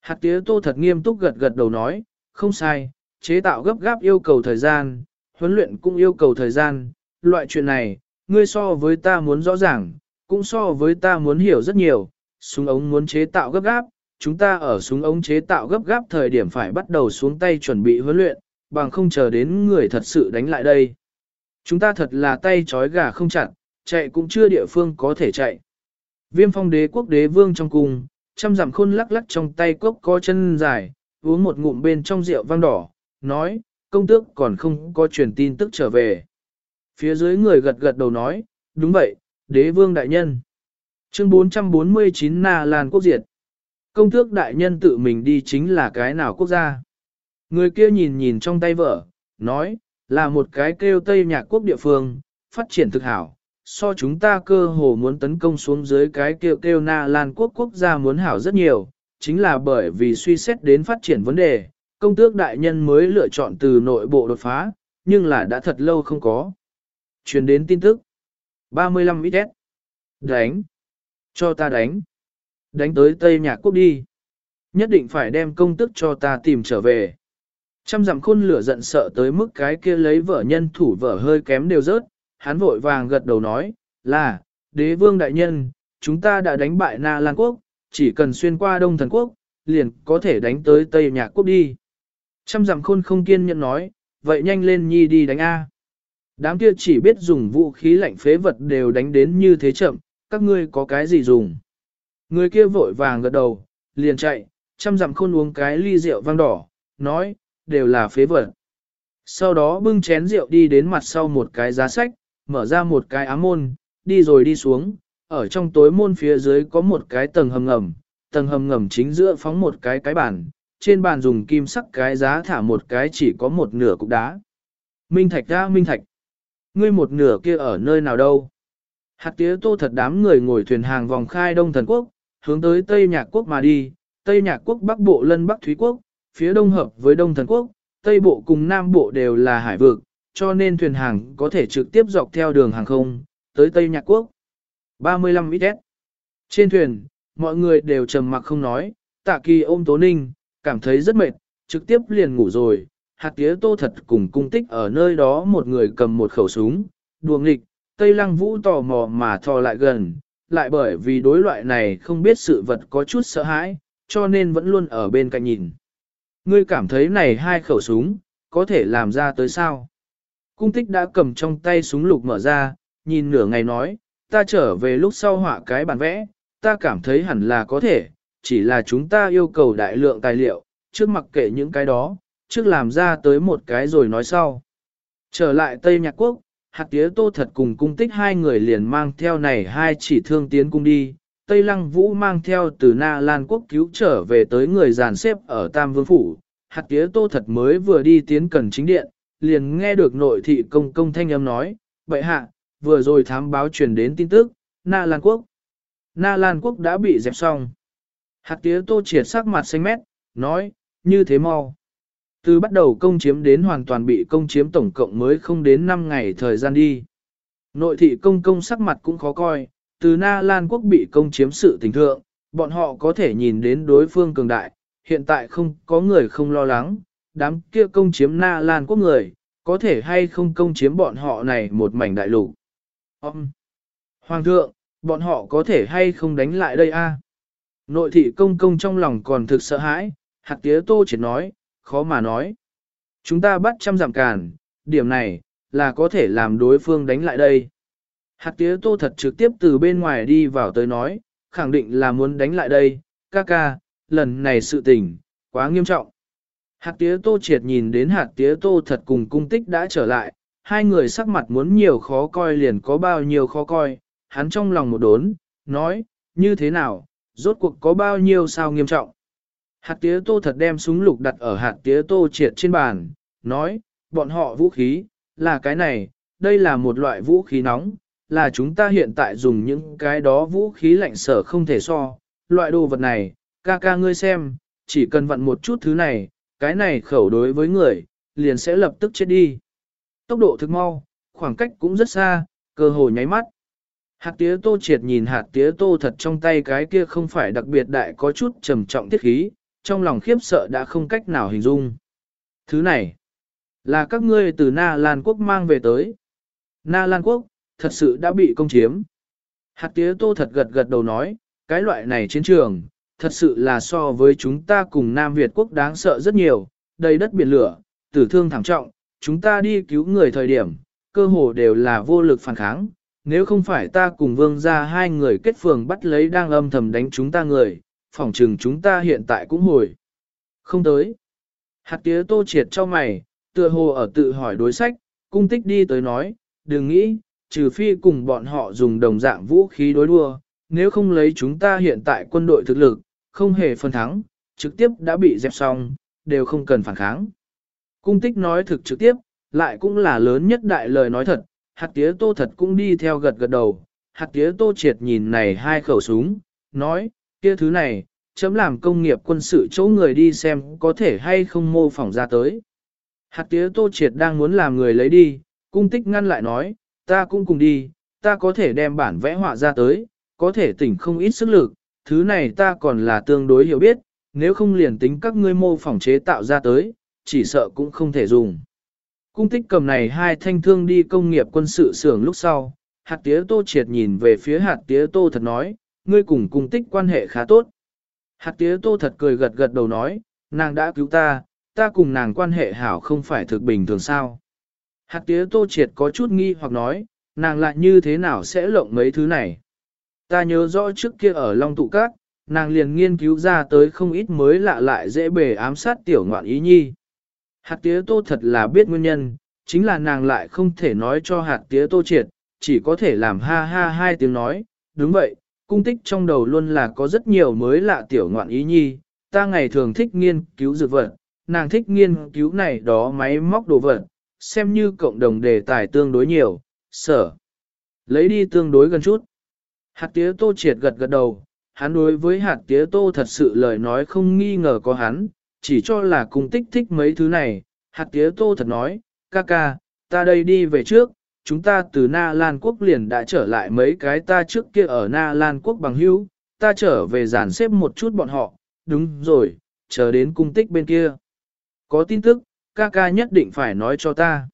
Hạt tía tô thật nghiêm túc gật gật đầu nói, không sai, chế tạo gấp gáp yêu cầu thời gian, huấn luyện cũng yêu cầu thời gian, loại chuyện này, ngươi so với ta muốn rõ ràng, cũng so với ta muốn hiểu rất nhiều, súng ống muốn chế tạo gấp gáp, chúng ta ở súng ống chế tạo gấp gáp thời điểm phải bắt đầu xuống tay chuẩn bị huấn luyện, bằng không chờ đến người thật sự đánh lại đây. Chúng ta thật là tay trói gà không chặt, chạy cũng chưa địa phương có thể chạy. Viêm phong đế quốc đế vương trong cung, trăm dặm khôn lắc lắc trong tay cốc có chân dài, uống một ngụm bên trong rượu vang đỏ, nói, công tước còn không có truyền tin tức trở về. Phía dưới người gật gật đầu nói, đúng vậy, đế vương đại nhân. Chương 449 Na Lan quốc diệt. Công tước đại nhân tự mình đi chính là cái nào quốc gia? Người kia nhìn nhìn trong tay vợ, nói, là một cái kêu Tây Nhạc quốc địa phương, phát triển thực hảo. So chúng ta cơ hồ muốn tấn công xuống dưới cái kêu kêu Na Lan quốc quốc gia muốn hảo rất nhiều, chính là bởi vì suy xét đến phát triển vấn đề, công tước đại nhân mới lựa chọn từ nội bộ đột phá, nhưng là đã thật lâu không có. Truyền đến tin tức. 35 XS. Đánh. Cho ta đánh. Đánh tới Tây Nhạc Quốc đi. Nhất định phải đem công tức cho ta tìm trở về. Trăm dặm khôn lửa giận sợ tới mức cái kia lấy vợ nhân thủ vợ hơi kém đều rớt, hắn vội vàng gật đầu nói, là, đế vương đại nhân, chúng ta đã đánh bại Na Lan Quốc, chỉ cần xuyên qua Đông Thần Quốc, liền có thể đánh tới Tây Nhạc Quốc đi. Trăm dặm khôn không kiên nhẫn nói, vậy nhanh lên nhi đi đánh A. Đám kia chỉ biết dùng vũ khí lạnh phế vật đều đánh đến như thế chậm, các ngươi có cái gì dùng. Người kia vội vàng gật đầu, liền chạy, chăm dặm khôn uống cái ly rượu vang đỏ, nói, đều là phế vật. Sau đó bưng chén rượu đi đến mặt sau một cái giá sách, mở ra một cái ám môn, đi rồi đi xuống, ở trong tối môn phía dưới có một cái tầng hầm ngầm, tầng hầm ngầm chính giữa phóng một cái cái bàn, trên bàn dùng kim sắc cái giá thả một cái chỉ có một nửa cục đá. Minh Thạch ra Minh Thạch. Ngươi một nửa kia ở nơi nào đâu? Hạt tía tô thật đám người ngồi thuyền hàng vòng khai Đông Thần Quốc, hướng tới Tây Nhạc Quốc mà đi, Tây Nhạc Quốc Bắc Bộ lân Bắc Thúy Quốc, phía Đông hợp với Đông Thần Quốc, Tây Bộ cùng Nam Bộ đều là hải vực, cho nên thuyền hàng có thể trực tiếp dọc theo đường hàng không, tới Tây Nhạc Quốc. 35 ít Trên thuyền, mọi người đều trầm mặc không nói, tạ kỳ ôm Tố Ninh, cảm thấy rất mệt, trực tiếp liền ngủ rồi, hạt tía tô thật cùng cung tích ở nơi đó một người cầm một khẩu súng, đùa nghịch, Tây Lăng Vũ tò mò mà thò lại gần, lại bởi vì đối loại này không biết sự vật có chút sợ hãi, cho nên vẫn luôn ở bên cạnh nhìn. Ngươi cảm thấy này hai khẩu súng, có thể làm ra tới sao? Cung tích đã cầm trong tay súng lục mở ra, nhìn nửa ngày nói, ta trở về lúc sau họa cái bản vẽ, ta cảm thấy hẳn là có thể, chỉ là chúng ta yêu cầu đại lượng tài liệu, trước mặc kệ những cái đó, trước làm ra tới một cái rồi nói sau. Trở lại Tây Nhạc Quốc, hạt tía tô thật cùng cung tích hai người liền mang theo này hai chỉ thương tiến cung đi. Tây Lăng Vũ mang theo từ Na Lan Quốc cứu trở về tới người giàn xếp ở Tam Vương Phủ. Hạt tía tô thật mới vừa đi tiến cần chính điện, liền nghe được nội thị công công thanh âm nói, vậy hạ, vừa rồi thám báo truyền đến tin tức, Na Lan Quốc. Na Lan Quốc đã bị dẹp xong. Hạt tía tô triệt sắc mặt xanh mét, nói, như thế mau. Từ bắt đầu công chiếm đến hoàn toàn bị công chiếm tổng cộng mới không đến 5 ngày thời gian đi. Nội thị công công sắc mặt cũng khó coi, từ Na Lan quốc bị công chiếm sự tình thượng, bọn họ có thể nhìn đến đối phương cường đại, hiện tại không có người không lo lắng, đám kia công chiếm Na Lan quốc người, có thể hay không công chiếm bọn họ này một mảnh đại lục. Ông! Hoàng thượng, bọn họ có thể hay không đánh lại đây a? Nội thị công công trong lòng còn thực sợ hãi, hạt tía tô chỉ nói, khó mà nói. Chúng ta bắt trăm giảm càn, điểm này, là có thể làm đối phương đánh lại đây. Hạt tía tô thật trực tiếp từ bên ngoài đi vào tới nói, khẳng định là muốn đánh lại đây, ca ca, lần này sự tình, quá nghiêm trọng. Hạt tía tô triệt nhìn đến hạt tía tô thật cùng cung tích đã trở lại, hai người sắc mặt muốn nhiều khó coi liền có bao nhiêu khó coi, hắn trong lòng một đốn, nói, như thế nào, rốt cuộc có bao nhiêu sao nghiêm trọng. Hạt tía tô thật đem súng lục đặt ở hạt tía tô triệt trên bàn, nói, bọn họ vũ khí, là cái này, đây là một loại vũ khí nóng, là chúng ta hiện tại dùng những cái đó vũ khí lạnh sở không thể so. Loại đồ vật này, ca ca ngươi xem, chỉ cần vặn một chút thứ này, cái này khẩu đối với người, liền sẽ lập tức chết đi. Tốc độ thực mau, khoảng cách cũng rất xa, cơ hồ nháy mắt. Hạt tía tô triệt nhìn hạt tía tô thật trong tay cái kia không phải đặc biệt đại có chút trầm trọng tiết khí, trong lòng khiếp sợ đã không cách nào hình dung. Thứ này, là các ngươi từ Na Lan Quốc mang về tới. Na Lan Quốc, thật sự đã bị công chiếm. Hạt tía tô thật gật gật đầu nói, cái loại này chiến trường, thật sự là so với chúng ta cùng Nam Việt Quốc đáng sợ rất nhiều, đầy đất biển lửa, tử thương thảm trọng, chúng ta đi cứu người thời điểm, cơ hồ đều là vô lực phản kháng. Nếu không phải ta cùng vương ra hai người kết phường bắt lấy đang âm thầm đánh chúng ta người, phỏng trừng chúng ta hiện tại cũng hồi. Không tới. Hạt tía tô triệt cho mày, tựa hồ ở tự hỏi đối sách, cung tích đi tới nói, đừng nghĩ, trừ phi cùng bọn họ dùng đồng dạng vũ khí đối đua, nếu không lấy chúng ta hiện tại quân đội thực lực, không hề phân thắng, trực tiếp đã bị dẹp xong, đều không cần phản kháng. Cung tích nói thực trực tiếp, lại cũng là lớn nhất đại lời nói thật, hạt tía tô thật cũng đi theo gật gật đầu, hạt tía tô triệt nhìn này hai khẩu súng, nói, kia thứ này, chấm làm công nghiệp quân sự chỗ người đi xem có thể hay không mô phỏng ra tới. Hạt tía tô triệt đang muốn làm người lấy đi, cung tích ngăn lại nói, ta cũng cùng đi, ta có thể đem bản vẽ họa ra tới, có thể tỉnh không ít sức lực, thứ này ta còn là tương đối hiểu biết, nếu không liền tính các ngươi mô phỏng chế tạo ra tới, chỉ sợ cũng không thể dùng. Cung tích cầm này hai thanh thương đi công nghiệp quân sự xưởng lúc sau, hạt tía tô triệt nhìn về phía hạt tía tô thật nói, ngươi cùng cung tích quan hệ khá tốt. Hạt tía tô thật cười gật gật đầu nói, nàng đã cứu ta, ta cùng nàng quan hệ hảo không phải thực bình thường sao. Hạt tía tô triệt có chút nghi hoặc nói, nàng lại như thế nào sẽ lộng mấy thứ này. Ta nhớ rõ trước kia ở Long Tụ Các, nàng liền nghiên cứu ra tới không ít mới lạ lại dễ bề ám sát tiểu ngoạn ý nhi. Hạt tía tô thật là biết nguyên nhân, chính là nàng lại không thể nói cho hạt tía tô triệt, chỉ có thể làm ha ha hai tiếng nói, đúng vậy, cung tích trong đầu luôn là có rất nhiều mới lạ tiểu ngoạn ý nhi, ta ngày thường thích nghiên cứu dược vật, nàng thích nghiên cứu này đó máy móc đồ vật, xem như cộng đồng đề tài tương đối nhiều, sở. Lấy đi tương đối gần chút. Hạt tía tô triệt gật gật đầu, hắn đối với hạt tía tô thật sự lời nói không nghi ngờ có hắn, chỉ cho là cùng tích thích mấy thứ này. Hạt tía tô thật nói, ca ca, ta đây đi về trước, chúng ta từ Na Lan Quốc liền đã trở lại mấy cái ta trước kia ở Na Lan Quốc bằng hữu, ta trở về giản xếp một chút bọn họ, đúng rồi, chờ đến cung tích bên kia. Có tin tức, ca ca nhất định phải nói cho ta.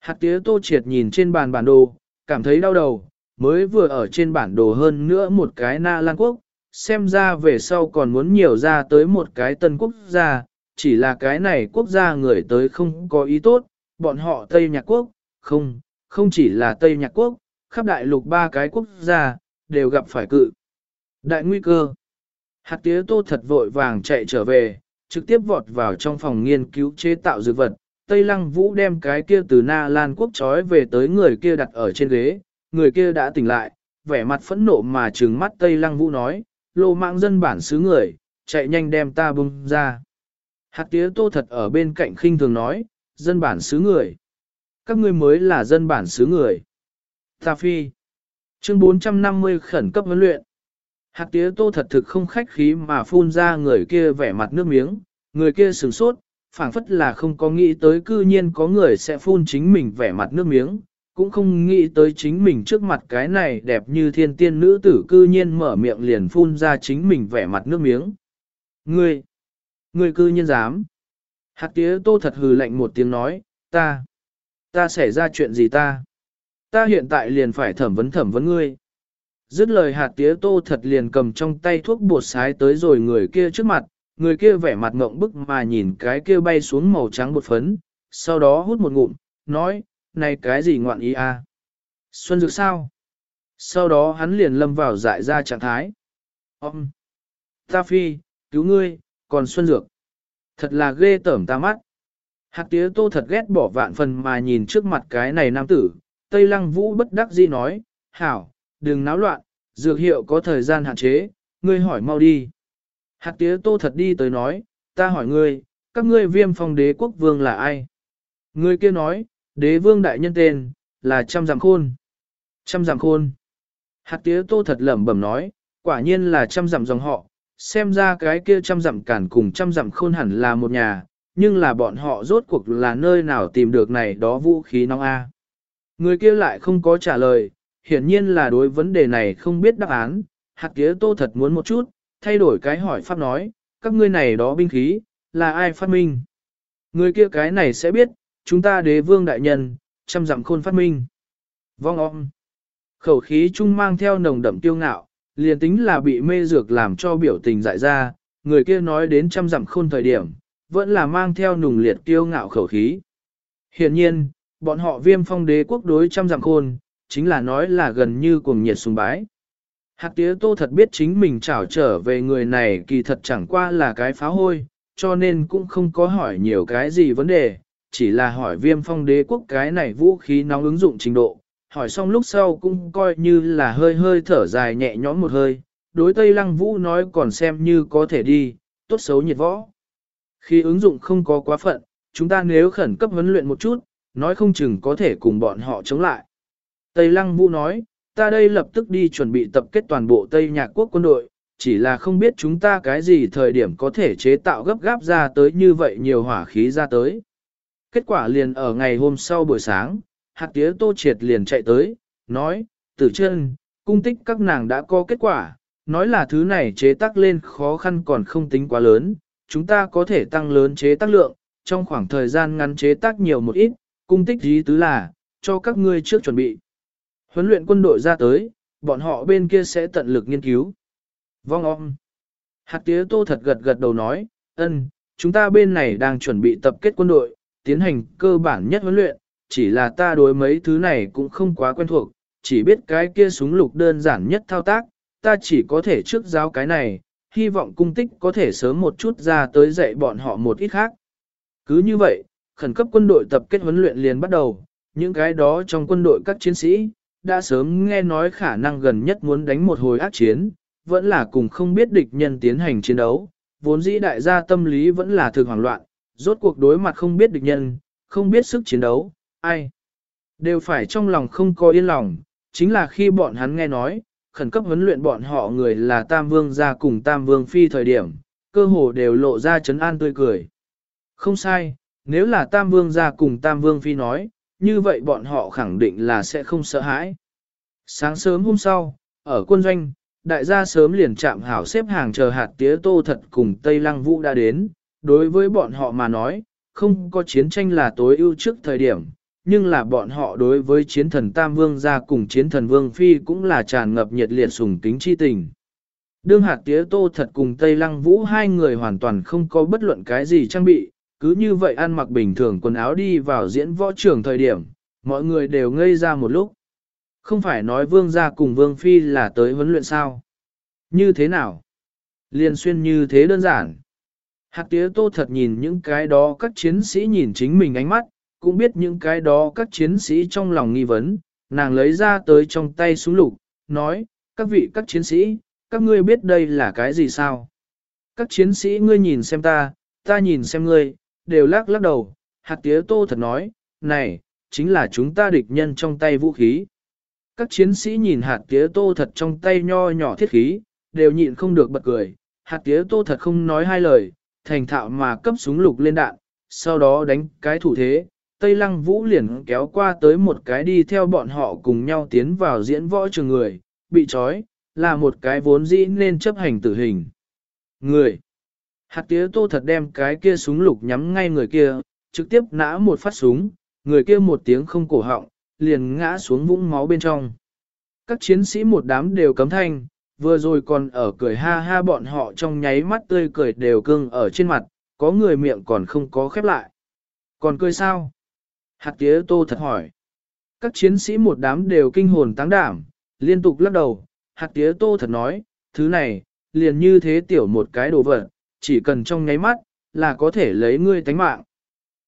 Hạt tía tô triệt nhìn trên bàn bản đồ, cảm thấy đau đầu, mới vừa ở trên bản đồ hơn nữa một cái Na Lan Quốc, xem ra về sau còn muốn nhiều ra tới một cái tân quốc gia, chỉ là cái này quốc gia người tới không có ý tốt, bọn họ Tây Nhạc Quốc, không, không chỉ là Tây Nhạc Quốc, khắp đại lục ba cái quốc gia, đều gặp phải cự. Đại nguy cơ. Hạt tía tô thật vội vàng chạy trở về, trực tiếp vọt vào trong phòng nghiên cứu chế tạo dược vật. Tây Lăng Vũ đem cái kia từ Na Lan quốc trói về tới người kia đặt ở trên ghế, người kia đã tỉnh lại, vẻ mặt phẫn nộ mà trừng mắt Tây Lăng Vũ nói, lô mạng dân bản xứ người, chạy nhanh đem ta bung ra. Hạt tía tô thật ở bên cạnh khinh thường nói, dân bản xứ người. Các ngươi mới là dân bản xứ người. Ta phi. Chương 450 khẩn cấp huấn luyện. Hạt tía tô thật thực không khách khí mà phun ra người kia vẻ mặt nước miếng, người kia sửng sốt, phảng phất là không có nghĩ tới cư nhiên có người sẽ phun chính mình vẻ mặt nước miếng, cũng không nghĩ tới chính mình trước mặt cái này đẹp như thiên tiên nữ tử cư nhiên mở miệng liền phun ra chính mình vẻ mặt nước miếng. Ngươi, ngươi cư nhiên dám. Hạt tía tô thật hừ lạnh một tiếng nói, ta, ta xảy ra chuyện gì ta? Ta hiện tại liền phải thẩm vấn thẩm vấn ngươi. Dứt lời hạt tía tô thật liền cầm trong tay thuốc bột sái tới rồi người kia trước mặt, người kia vẻ mặt ngộng bức mà nhìn cái kia bay xuống màu trắng bột phấn, sau đó hút một ngụm, nói, này cái gì ngoạn ý a? Xuân dược sao? Sau đó hắn liền lâm vào dại ra trạng thái. Ông! Ta phi, cứu ngươi, còn xuân dược. Thật là ghê tởm ta mắt. Hạt tía tô thật ghét bỏ vạn phần mà nhìn trước mặt cái này nam tử. Tây lăng vũ bất đắc dĩ nói, hảo, đừng náo loạn, dược hiệu có thời gian hạn chế, ngươi hỏi mau đi. Hạt tía tô thật đi tới nói, ta hỏi ngươi, các ngươi viêm phong đế quốc vương là ai? Ngươi kia nói, đế vương đại nhân tên, là trăm giảm khôn. Trăm giảm khôn. Hạt tía tô thật lẩm bẩm nói, quả nhiên là trăm Dặm dòng họ, xem ra cái kia trăm dặm cản cùng trăm dặm khôn hẳn là một nhà, nhưng là bọn họ rốt cuộc là nơi nào tìm được này đó vũ khí nóng A. Người kia lại không có trả lời, hiển nhiên là đối vấn đề này không biết đáp án, hạt kia tô thật muốn một chút, thay đổi cái hỏi pháp nói, các ngươi này đó binh khí, là ai phát minh? Người kia cái này sẽ biết, chúng ta đế vương đại nhân, trăm dặm khôn phát minh. Vong om. Khẩu khí trung mang theo nồng đậm tiêu ngạo, liền tính là bị mê dược làm cho biểu tình dại ra, người kia nói đến trăm dặm khôn thời điểm, vẫn là mang theo nùng liệt tiêu ngạo khẩu khí. Hiện nhiên, bọn họ viêm phong đế quốc đối trăm dặm khôn, chính là nói là gần như cuồng nhiệt sùng bái. Hạc tía tô thật biết chính mình trảo trở về người này kỳ thật chẳng qua là cái phá hôi, cho nên cũng không có hỏi nhiều cái gì vấn đề, chỉ là hỏi viêm phong đế quốc cái này vũ khí nóng ứng dụng trình độ, hỏi xong lúc sau cũng coi như là hơi hơi thở dài nhẹ nhõm một hơi, đối Tây Lăng Vũ nói còn xem như có thể đi, tốt xấu nhiệt võ. Khi ứng dụng không có quá phận, chúng ta nếu khẩn cấp huấn luyện một chút, nói không chừng có thể cùng bọn họ chống lại. Tây Lăng Vũ nói, ta đây lập tức đi chuẩn bị tập kết toàn bộ Tây Nhạc Quốc quân đội, chỉ là không biết chúng ta cái gì thời điểm có thể chế tạo gấp gáp ra tới như vậy nhiều hỏa khí ra tới. Kết quả liền ở ngày hôm sau buổi sáng, hạt tía tô triệt liền chạy tới, nói, tử chân, cung tích các nàng đã có kết quả, nói là thứ này chế tác lên khó khăn còn không tính quá lớn, chúng ta có thể tăng lớn chế tác lượng, trong khoảng thời gian ngắn chế tác nhiều một ít, cung tích ý tứ là, cho các ngươi trước chuẩn bị. Huấn luyện quân đội ra tới, bọn họ bên kia sẽ tận lực nghiên cứu. Vong om. Hạt tía tô thật gật gật đầu nói, ân, chúng ta bên này đang chuẩn bị tập kết quân đội, tiến hành cơ bản nhất huấn luyện, chỉ là ta đối mấy thứ này cũng không quá quen thuộc, chỉ biết cái kia súng lục đơn giản nhất thao tác, ta chỉ có thể trước giáo cái này, hy vọng cung tích có thể sớm một chút ra tới dạy bọn họ một ít khác. Cứ như vậy, khẩn cấp quân đội tập kết huấn luyện liền bắt đầu, những cái đó trong quân đội các chiến sĩ, đã sớm nghe nói khả năng gần nhất muốn đánh một hồi ác chiến, vẫn là cùng không biết địch nhân tiến hành chiến đấu, vốn dĩ đại gia tâm lý vẫn là thực hoảng loạn, rốt cuộc đối mặt không biết địch nhân, không biết sức chiến đấu, ai đều phải trong lòng không có yên lòng, chính là khi bọn hắn nghe nói, khẩn cấp huấn luyện bọn họ người là Tam Vương ra cùng Tam Vương Phi thời điểm, cơ hồ đều lộ ra chấn an tươi cười. Không sai, nếu là Tam Vương ra cùng Tam Vương Phi nói, như vậy bọn họ khẳng định là sẽ không sợ hãi. Sáng sớm hôm sau, ở quân doanh, đại gia sớm liền chạm hảo xếp hàng chờ hạt tía tô thật cùng Tây Lăng Vũ đã đến, đối với bọn họ mà nói, không có chiến tranh là tối ưu trước thời điểm, nhưng là bọn họ đối với chiến thần Tam Vương gia cùng chiến thần Vương Phi cũng là tràn ngập nhiệt liệt sùng kính chi tình. Đương hạt tía tô thật cùng Tây Lăng Vũ hai người hoàn toàn không có bất luận cái gì trang bị, cứ như vậy ăn mặc bình thường quần áo đi vào diễn võ trường thời điểm, mọi người đều ngây ra một lúc. Không phải nói Vương gia cùng Vương Phi là tới huấn luyện sao? Như thế nào? Liên xuyên như thế đơn giản. Hạt tía tô thật nhìn những cái đó các chiến sĩ nhìn chính mình ánh mắt, cũng biết những cái đó các chiến sĩ trong lòng nghi vấn, nàng lấy ra tới trong tay súng lục, nói, các vị các chiến sĩ, các ngươi biết đây là cái gì sao? Các chiến sĩ ngươi nhìn xem ta, ta nhìn xem ngươi, đều lắc lắc đầu, hạt tía tô thật nói, này, chính là chúng ta địch nhân trong tay vũ khí. Các chiến sĩ nhìn hạt tía tô thật trong tay nho nhỏ thiết khí, đều nhịn không được bật cười, hạt tía tô thật không nói hai lời, thành thạo mà cấp súng lục lên đạn, sau đó đánh cái thủ thế, Tây Lăng Vũ liền kéo qua tới một cái đi theo bọn họ cùng nhau tiến vào diễn võ trường người, bị trói, là một cái vốn dĩ nên chấp hành tử hình. Người. Hạt tía tô thật đem cái kia súng lục nhắm ngay người kia, trực tiếp nã một phát súng, người kia một tiếng không cổ họng, liền ngã xuống vũng máu bên trong. Các chiến sĩ một đám đều cấm thanh, vừa rồi còn ở cười ha ha bọn họ trong nháy mắt tươi cười đều cưng ở trên mặt, có người miệng còn không có khép lại. Còn cười sao? Hạt tía tô thật hỏi. Các chiến sĩ một đám đều kinh hồn táng đảm, liên tục lắc đầu, hạt tía tô thật nói, thứ này, liền như thế tiểu một cái đồ vật, chỉ cần trong nháy mắt, là có thể lấy ngươi tánh mạng.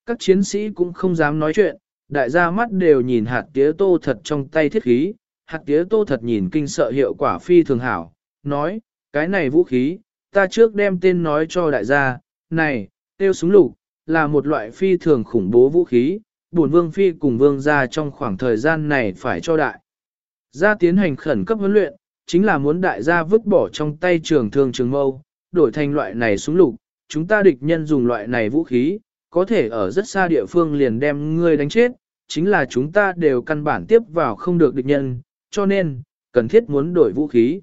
Các chiến sĩ cũng không dám nói chuyện, đại gia mắt đều nhìn hạt tía tô thật trong tay thiết khí, hạt tía tô thật nhìn kinh sợ hiệu quả phi thường hảo, nói, cái này vũ khí, ta trước đem tên nói cho đại gia, này, tiêu súng lục, là một loại phi thường khủng bố vũ khí, bổn vương phi cùng vương gia trong khoảng thời gian này phải cho đại. Gia tiến hành khẩn cấp huấn luyện, chính là muốn đại gia vứt bỏ trong tay trường thương trường mâu, đổi thành loại này súng lục, chúng ta địch nhân dùng loại này vũ khí, có thể ở rất xa địa phương liền đem ngươi đánh chết, chính là chúng ta đều căn bản tiếp vào không được địch nhân, cho nên, cần thiết muốn đổi vũ khí.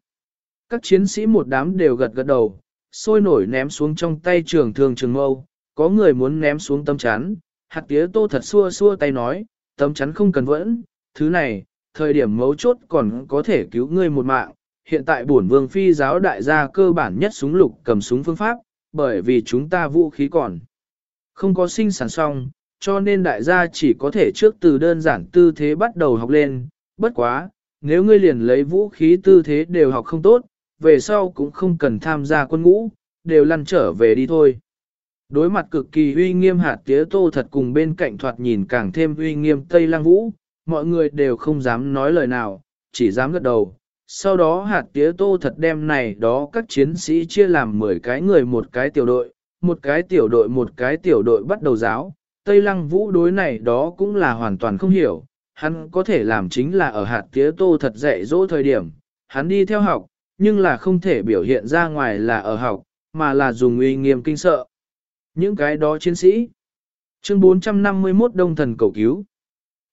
Các chiến sĩ một đám đều gật gật đầu, sôi nổi ném xuống trong tay trường thương trường mâu, có người muốn ném xuống tâm chán hạt tía tô thật xua xua tay nói, tấm chắn không cần vẫn, thứ này, thời điểm mấu chốt còn có thể cứu ngươi một mạng. Hiện tại bổn vương phi giáo đại gia cơ bản nhất súng lục cầm súng phương pháp, bởi vì chúng ta vũ khí còn không có sinh sản xong, cho nên đại gia chỉ có thể trước từ đơn giản tư thế bắt đầu học lên, bất quá, nếu ngươi liền lấy vũ khí tư thế đều học không tốt, về sau cũng không cần tham gia quân ngũ, đều lăn trở về đi thôi. Đối mặt cực kỳ uy nghiêm hạt tía tô thật cùng bên cạnh thoạt nhìn càng thêm uy nghiêm Tây Lăng Vũ, mọi người đều không dám nói lời nào, chỉ dám gật đầu. Sau đó hạt tía tô thật đem này đó các chiến sĩ chia làm 10 cái người một cái tiểu đội, một cái tiểu đội một cái tiểu đội bắt đầu giáo. Tây Lăng Vũ đối này đó cũng là hoàn toàn không hiểu, hắn có thể làm chính là ở hạt tía tô thật dạy dỗ thời điểm, hắn đi theo học, nhưng là không thể biểu hiện ra ngoài là ở học, mà là dùng uy nghiêm kinh sợ. Những cái đó chiến sĩ. Chương 451 Đông Thần cầu cứu.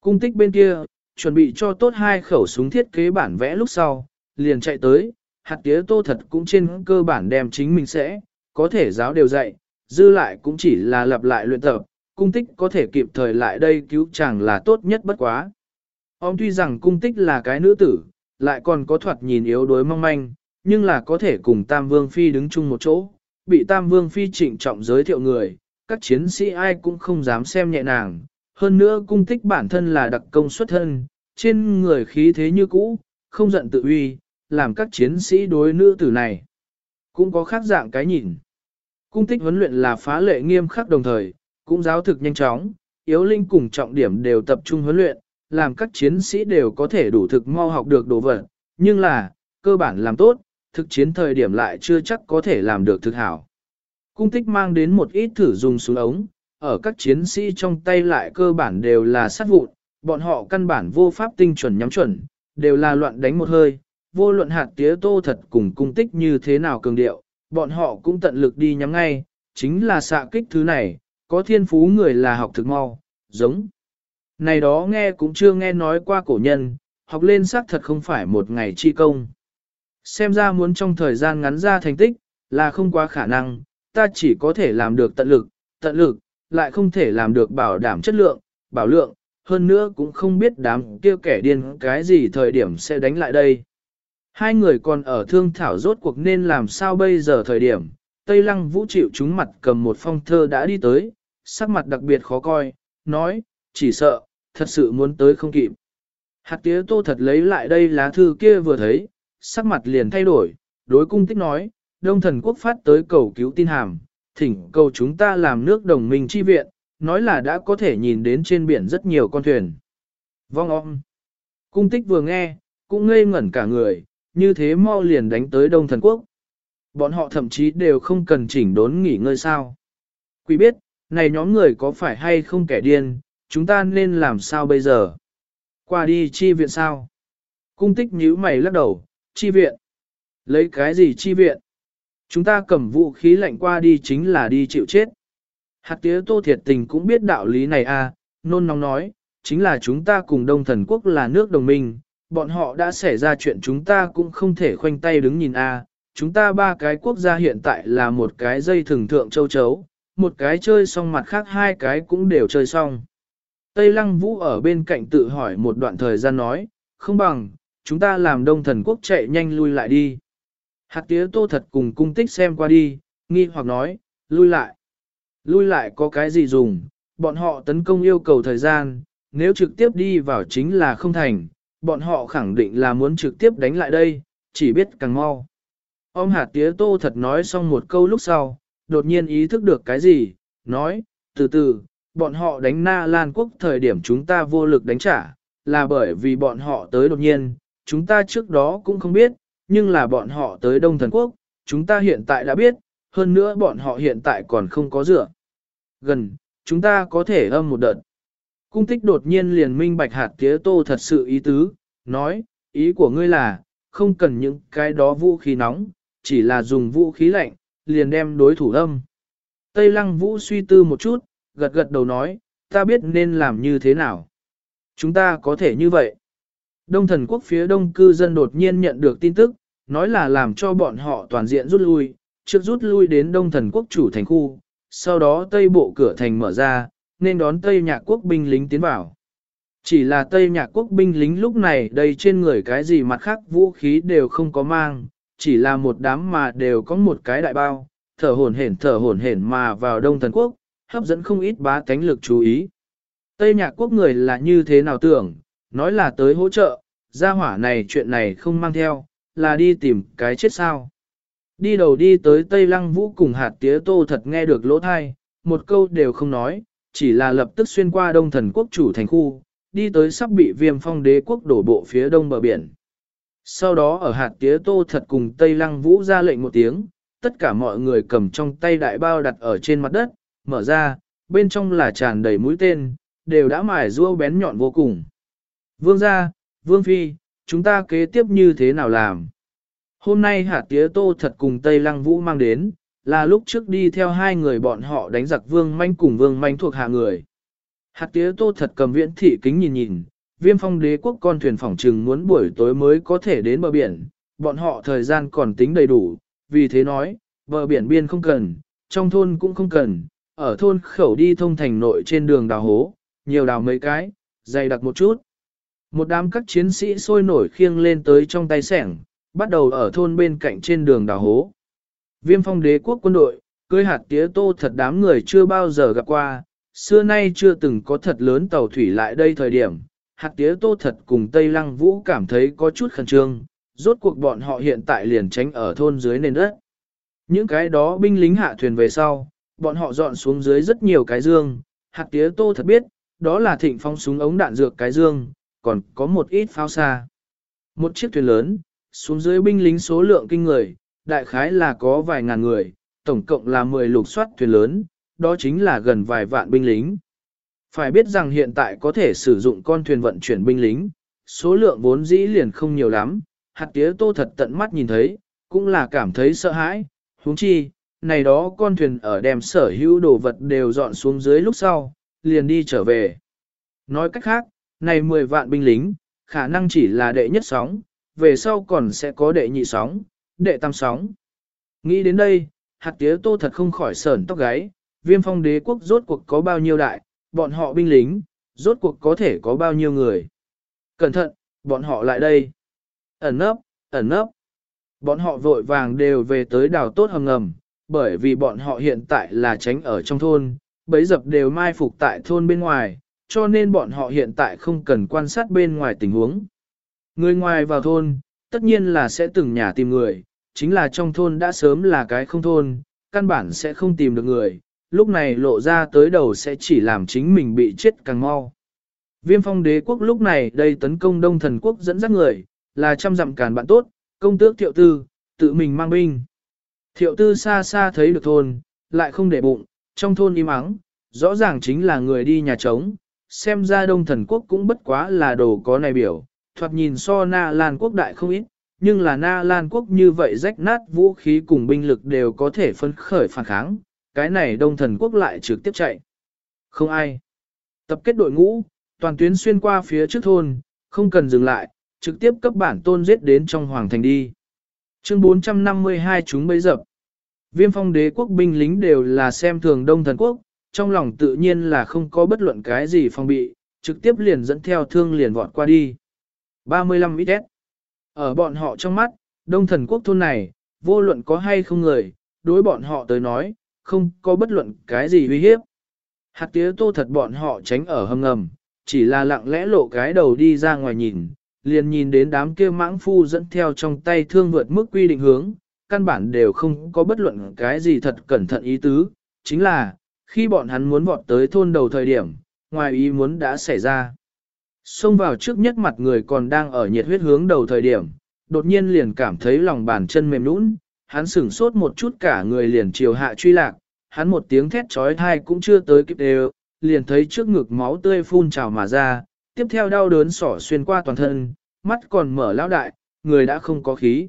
Cung tích bên kia, chuẩn bị cho tốt hai khẩu súng thiết kế bản vẽ lúc sau, liền chạy tới, hạt tía tô thật cũng trên cơ bản đem chính mình sẽ, có thể giáo đều dạy, dư lại cũng chỉ là lặp lại luyện tập, cung tích có thể kịp thời lại đây cứu chàng là tốt nhất bất quá. Ông tuy rằng cung tích là cái nữ tử, lại còn có thoạt nhìn yếu đuối mong manh, nhưng là có thể cùng Tam Vương Phi đứng chung một chỗ, bị Tam Vương Phi trịnh trọng giới thiệu người, các chiến sĩ ai cũng không dám xem nhẹ nàng. Hơn nữa cung tích bản thân là đặc công xuất thân, trên người khí thế như cũ, không giận tự uy, làm các chiến sĩ đối nữ tử này. Cũng có khác dạng cái nhìn. Cung tích huấn luyện là phá lệ nghiêm khắc đồng thời, cũng giáo thực nhanh chóng, yếu linh cùng trọng điểm đều tập trung huấn luyện, làm các chiến sĩ đều có thể đủ thực mau học được đồ vật, nhưng là, cơ bản làm tốt, thực chiến thời điểm lại chưa chắc có thể làm được thực hảo. Cung tích mang đến một ít thử dùng súng ống, ở các chiến sĩ trong tay lại cơ bản đều là sát vụn, bọn họ căn bản vô pháp tinh chuẩn nhắm chuẩn, đều là loạn đánh một hơi, vô luận hạt tía tô thật cùng cung tích như thế nào cường điệu, bọn họ cũng tận lực đi nhắm ngay, chính là xạ kích thứ này, có thiên phú người là học thực mau, giống. Này đó nghe cũng chưa nghe nói qua cổ nhân, học lên xác thật không phải một ngày chi công. Xem ra muốn trong thời gian ngắn ra thành tích, là không quá khả năng, ta chỉ có thể làm được tận lực, tận lực, lại không thể làm được bảo đảm chất lượng, bảo lượng, hơn nữa cũng không biết đám kia kẻ điên cái gì thời điểm sẽ đánh lại đây. Hai người còn ở thương thảo rốt cuộc nên làm sao bây giờ thời điểm, Tây Lăng Vũ chịu chúng mặt cầm một phong thơ đã đi tới, sắc mặt đặc biệt khó coi, nói, chỉ sợ, thật sự muốn tới không kịp. Hạt tía tô thật lấy lại đây lá thư kia vừa thấy, sắc mặt liền thay đổi, đối cung tích nói, Đông thần quốc phát tới cầu cứu tin hàm, thỉnh cầu chúng ta làm nước đồng minh chi viện, nói là đã có thể nhìn đến trên biển rất nhiều con thuyền. Vong om. Cung tích vừa nghe, cũng ngây ngẩn cả người, như thế mau liền đánh tới Đông thần quốc. Bọn họ thậm chí đều không cần chỉnh đốn nghỉ ngơi sao. Quý biết, này nhóm người có phải hay không kẻ điên, chúng ta nên làm sao bây giờ? Qua đi chi viện sao? Cung tích nhíu mày lắc đầu, chi viện. Lấy cái gì chi viện? Chúng ta cầm vũ khí lạnh qua đi chính là đi chịu chết. Hạt tía tô thiệt tình cũng biết đạo lý này à, nôn nóng nói, chính là chúng ta cùng Đông Thần Quốc là nước đồng minh, bọn họ đã xảy ra chuyện chúng ta cũng không thể khoanh tay đứng nhìn a. À. Chúng ta ba cái quốc gia hiện tại là một cái dây thường thượng châu chấu, một cái chơi xong mặt khác hai cái cũng đều chơi xong. Tây Lăng Vũ ở bên cạnh tự hỏi một đoạn thời gian nói, không bằng, chúng ta làm đông thần quốc chạy nhanh lui lại đi. Hạt tía tô thật cùng cung tích xem qua đi, nghi hoặc nói, lui lại. Lui lại có cái gì dùng, bọn họ tấn công yêu cầu thời gian, nếu trực tiếp đi vào chính là không thành, bọn họ khẳng định là muốn trực tiếp đánh lại đây, chỉ biết càng mau. Ông hạt tía tô thật nói xong một câu lúc sau, đột nhiên ý thức được cái gì, nói, từ từ, bọn họ đánh na Lan quốc thời điểm chúng ta vô lực đánh trả, là bởi vì bọn họ tới đột nhiên, chúng ta trước đó cũng không biết, nhưng là bọn họ tới Đông Thần Quốc, chúng ta hiện tại đã biết, hơn nữa bọn họ hiện tại còn không có dựa. Gần, chúng ta có thể âm một đợt. Cung tích đột nhiên liền minh bạch hạt tía tô thật sự ý tứ, nói, ý của ngươi là, không cần những cái đó vũ khí nóng, chỉ là dùng vũ khí lạnh, liền đem đối thủ âm. Tây lăng vũ suy tư một chút, gật gật đầu nói, ta biết nên làm như thế nào. Chúng ta có thể như vậy. Đông thần quốc phía đông cư dân đột nhiên nhận được tin tức, nói là làm cho bọn họ toàn diện rút lui, trước rút lui đến đông thần quốc chủ thành khu, sau đó tây bộ cửa thành mở ra, nên đón tây nhạc quốc binh lính tiến vào. Chỉ là tây nhạc quốc binh lính lúc này đây trên người cái gì mặt khác vũ khí đều không có mang, chỉ là một đám mà đều có một cái đại bao, thở hổn hển thở hổn hển mà vào đông thần quốc, hấp dẫn không ít bá tánh lực chú ý. Tây nhạc quốc người là như thế nào tưởng, nói là tới hỗ trợ, gia hỏa này chuyện này không mang theo, là đi tìm cái chết sao. Đi đầu đi tới Tây Lăng Vũ cùng hạt tía tô thật nghe được lỗ thai, một câu đều không nói, chỉ là lập tức xuyên qua đông thần quốc chủ thành khu, đi tới sắp bị viêm phong đế quốc đổ bộ phía đông bờ biển. Sau đó ở hạt tía tô thật cùng Tây Lăng Vũ ra lệnh một tiếng, tất cả mọi người cầm trong tay đại bao đặt ở trên mặt đất, mở ra, bên trong là tràn đầy mũi tên, đều đã mài rua bén nhọn vô cùng. Vương gia, Vương Phi, chúng ta kế tiếp như thế nào làm? Hôm nay hạt tía tô thật cùng Tây Lăng Vũ mang đến, là lúc trước đi theo hai người bọn họ đánh giặc Vương Manh cùng Vương Manh thuộc hạ người. Hạt tía tô thật cầm viễn thị kính nhìn nhìn, viêm phong đế quốc con thuyền phỏng trừng muốn buổi tối mới có thể đến bờ biển, bọn họ thời gian còn tính đầy đủ, vì thế nói, bờ biển biên không cần, trong thôn cũng không cần, ở thôn khẩu đi thông thành nội trên đường đào hố, nhiều đào mấy cái, dày đặc một chút. Một đám các chiến sĩ sôi nổi khiêng lên tới trong tay sẻng, bắt đầu ở thôn bên cạnh trên đường đào hố. Viêm phong đế quốc quân đội, cưới hạt tía tô thật đám người chưa bao giờ gặp qua, xưa nay chưa từng có thật lớn tàu thủy lại đây thời điểm. Hạt tía tô thật cùng Tây Lăng Vũ cảm thấy có chút khẩn trương, rốt cuộc bọn họ hiện tại liền tránh ở thôn dưới nền đất. Những cái đó binh lính hạ thuyền về sau, bọn họ dọn xuống dưới rất nhiều cái dương, hạt tía tô thật biết, đó là thịnh phong súng ống đạn dược cái dương, còn có một ít pháo xa. Một chiếc thuyền lớn, xuống dưới binh lính số lượng kinh người, đại khái là có vài ngàn người, tổng cộng là 10 lục soát thuyền lớn, đó chính là gần vài vạn binh lính. Phải biết rằng hiện tại có thể sử dụng con thuyền vận chuyển binh lính, số lượng vốn dĩ liền không nhiều lắm, hạt tía tô thật tận mắt nhìn thấy, cũng là cảm thấy sợ hãi, huống chi, này đó con thuyền ở đem sở hữu đồ vật đều dọn xuống dưới lúc sau, liền đi trở về. Nói cách khác, này 10 vạn binh lính, khả năng chỉ là đệ nhất sóng, về sau còn sẽ có đệ nhị sóng, đệ tam sóng. Nghĩ đến đây, hạt tía tô thật không khỏi sờn tóc gáy, viêm phong đế quốc rốt cuộc có bao nhiêu đại, bọn họ binh lính, rốt cuộc có thể có bao nhiêu người. Cẩn thận, bọn họ lại đây. Ẩn nấp, ẩn nấp. Bọn họ vội vàng đều về tới đảo tốt hầm ngầm, bởi vì bọn họ hiện tại là tránh ở trong thôn, bấy dập đều mai phục tại thôn bên ngoài, cho nên bọn họ hiện tại không cần quan sát bên ngoài tình huống. Người ngoài vào thôn, tất nhiên là sẽ từng nhà tìm người, chính là trong thôn đã sớm là cái không thôn, căn bản sẽ không tìm được người, lúc này lộ ra tới đầu sẽ chỉ làm chính mình bị chết càng mau. Viêm phong đế quốc lúc này đây tấn công đông thần quốc dẫn dắt người, là trăm dặm càn bạn tốt, công tước thiệu tư, tự mình mang binh. Thiệu tư xa xa thấy được thôn, lại không để bụng, trong thôn im ắng, rõ ràng chính là người đi nhà trống, xem ra đông thần quốc cũng bất quá là đồ có này biểu, thoạt nhìn so na lan quốc đại không ít, nhưng là na lan quốc như vậy rách nát vũ khí cùng binh lực đều có thể phân khởi phản kháng, cái này đông thần quốc lại trực tiếp chạy. Không ai. Tập kết đội ngũ, toàn tuyến xuyên qua phía trước thôn, không cần dừng lại, trực tiếp cấp bản tôn giết đến trong hoàng thành đi. Chương 452 chúng bấy dập. Viêm phong đế quốc binh lính đều là xem thường đông thần quốc, trong lòng tự nhiên là không có bất luận cái gì phong bị, trực tiếp liền dẫn theo thương liền vọt qua đi. 35 ít Ở bọn họ trong mắt, đông thần quốc thôn này, vô luận có hay không người, đối bọn họ tới nói, không có bất luận cái gì uy hiếp. Hạt tía tô thật bọn họ tránh ở hầm ngầm, chỉ là lặng lẽ lộ cái đầu đi ra ngoài nhìn, liền nhìn đến đám kia mãng phu dẫn theo trong tay thương vượt mức quy định hướng, căn bản đều không có bất luận cái gì thật cẩn thận ý tứ, chính là, khi bọn hắn muốn vọt tới thôn đầu thời điểm, ngoài ý muốn đã xảy ra. Xông vào trước nhất mặt người còn đang ở nhiệt huyết hướng đầu thời điểm, đột nhiên liền cảm thấy lòng bàn chân mềm nũng, hắn sửng sốt một chút cả người liền chiều hạ truy lạc, hắn một tiếng thét trói thai cũng chưa tới kịp đều, liền thấy trước ngực máu tươi phun trào mà ra, tiếp theo đau đớn sỏ xuyên qua toàn thân, mắt còn mở lão đại, người đã không có khí.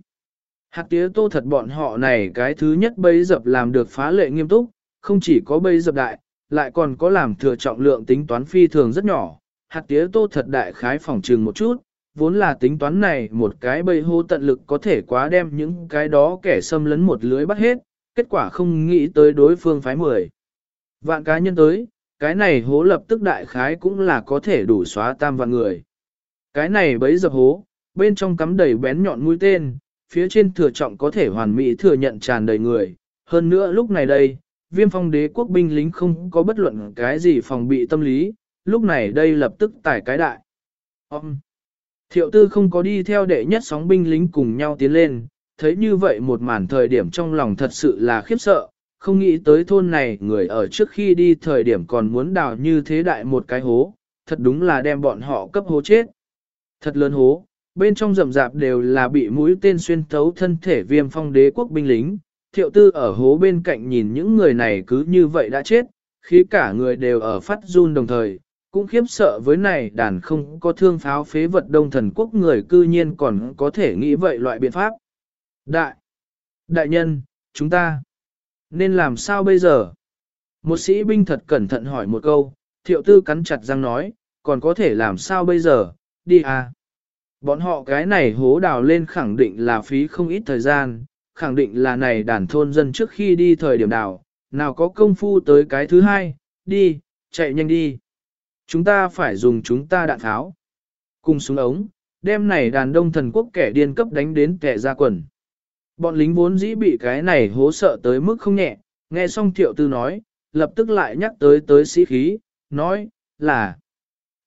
Hạt tía tô thật bọn họ này cái thứ nhất bấy dập làm được phá lệ nghiêm túc, không chỉ có bấy dập đại, lại còn có làm thừa trọng lượng tính toán phi thường rất nhỏ. Hạt tía tô thật đại khái phòng trừng một chút, vốn là tính toán này một cái bầy hô tận lực có thể quá đem những cái đó kẻ xâm lấn một lưới bắt hết, kết quả không nghĩ tới đối phương phái mười. Vạn cá nhân tới, cái này hố lập tức đại khái cũng là có thể đủ xóa tam vạn người. Cái này bấy dập hố, bên trong cắm đầy bén nhọn mũi tên, phía trên thừa trọng có thể hoàn mỹ thừa nhận tràn đầy người. Hơn nữa lúc này đây, viêm phong đế quốc binh lính không có bất luận cái gì phòng bị tâm lý, lúc này đây lập tức tải cái đại. Ông! Thiệu tư không có đi theo đệ nhất sóng binh lính cùng nhau tiến lên, thấy như vậy một màn thời điểm trong lòng thật sự là khiếp sợ, không nghĩ tới thôn này người ở trước khi đi thời điểm còn muốn đào như thế đại một cái hố, thật đúng là đem bọn họ cấp hố chết. Thật lớn hố, bên trong rậm rạp đều là bị mũi tên xuyên thấu thân thể viêm phong đế quốc binh lính, thiệu tư ở hố bên cạnh nhìn những người này cứ như vậy đã chết, khi cả người đều ở phát run đồng thời, cũng khiếp sợ với này đàn không có thương pháo phế vật đông thần quốc người cư nhiên còn có thể nghĩ vậy loại biện pháp. Đại! Đại nhân, chúng ta nên làm sao bây giờ? Một sĩ binh thật cẩn thận hỏi một câu, thiệu tư cắn chặt răng nói, còn có thể làm sao bây giờ, đi à. Bọn họ cái này hố đào lên khẳng định là phí không ít thời gian, khẳng định là này đàn thôn dân trước khi đi thời điểm nào nào có công phu tới cái thứ hai, đi, chạy nhanh đi. Chúng ta phải dùng chúng ta đạn tháo. Cùng súng ống, đem này đàn đông thần quốc kẻ điên cấp đánh đến kẻ ra quần. Bọn lính vốn dĩ bị cái này hố sợ tới mức không nhẹ, nghe xong thiệu tư nói, lập tức lại nhắc tới tới sĩ khí, nói, là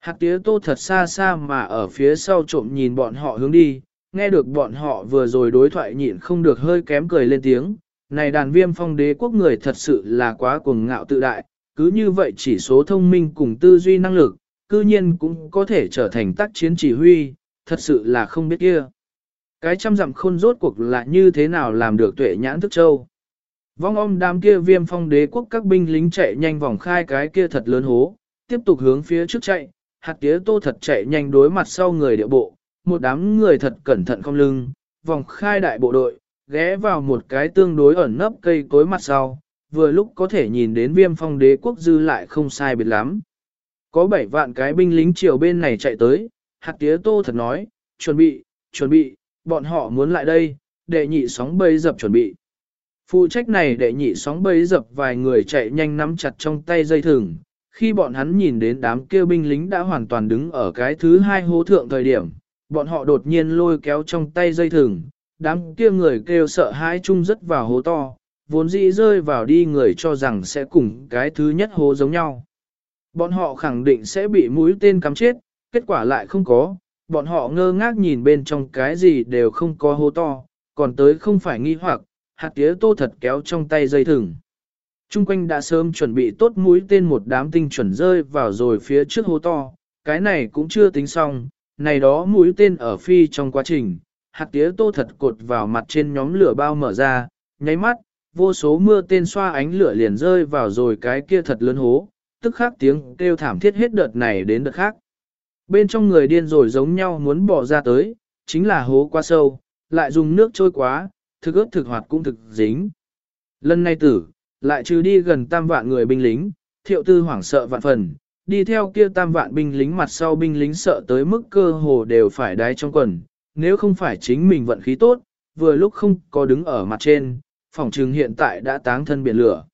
Hạt tía tô thật xa xa mà ở phía sau trộm nhìn bọn họ hướng đi, nghe được bọn họ vừa rồi đối thoại nhịn không được hơi kém cười lên tiếng. Này đàn viêm phong đế quốc người thật sự là quá cuồng ngạo tự đại, cứ như vậy chỉ số thông minh cùng tư duy năng lực, cư nhiên cũng có thể trở thành tác chiến chỉ huy, thật sự là không biết kia. Cái trăm dặm khôn rốt cuộc là như thế nào làm được tuệ nhãn thức châu. Vong om đám kia viêm phong đế quốc các binh lính chạy nhanh vòng khai cái kia thật lớn hố, tiếp tục hướng phía trước chạy, hạt tía tô thật chạy nhanh đối mặt sau người địa bộ, một đám người thật cẩn thận không lưng, vòng khai đại bộ đội, ghé vào một cái tương đối ẩn nấp cây cối mặt sau, vừa lúc có thể nhìn đến viêm phong đế quốc dư lại không sai biệt lắm. Có bảy vạn cái binh lính triều bên này chạy tới, hạt tía tô thật nói, chuẩn bị, chuẩn bị, bọn họ muốn lại đây, đệ nhị sóng bầy dập chuẩn bị. Phụ trách này đệ nhị sóng bầy dập vài người chạy nhanh nắm chặt trong tay dây thừng, khi bọn hắn nhìn đến đám kêu binh lính đã hoàn toàn đứng ở cái thứ hai hố thượng thời điểm, bọn họ đột nhiên lôi kéo trong tay dây thừng, đám kia người kêu sợ hãi chung rất vào hố to, vốn dĩ rơi vào đi người cho rằng sẽ cùng cái thứ nhất hố giống nhau. Bọn họ khẳng định sẽ bị mũi tên cắm chết, kết quả lại không có, bọn họ ngơ ngác nhìn bên trong cái gì đều không có hố to, còn tới không phải nghi hoặc, hạt tía tô thật kéo trong tay dây thừng. Trung quanh đã sớm chuẩn bị tốt mũi tên một đám tinh chuẩn rơi vào rồi phía trước hố to, cái này cũng chưa tính xong, này đó mũi tên ở phi trong quá trình, hạt tía tô thật cột vào mặt trên nhóm lửa bao mở ra, nháy mắt, vô số mưa tên xoa ánh lửa liền rơi vào rồi cái kia thật lớn hố, tức khắc tiếng kêu thảm thiết hết đợt này đến đợt khác. Bên trong người điên rồi giống nhau muốn bỏ ra tới, chính là hố quá sâu, lại dùng nước trôi quá, thực ướt thực hoạt cũng thực dính. Lần này tử, lại trừ đi gần tam vạn người binh lính, thiệu tư hoảng sợ vạn phần, đi theo kia tam vạn binh lính mặt sau binh lính sợ tới mức cơ hồ đều phải đái trong quần, nếu không phải chính mình vận khí tốt, vừa lúc không có đứng ở mặt trên, phòng trường hiện tại đã táng thân biển lửa.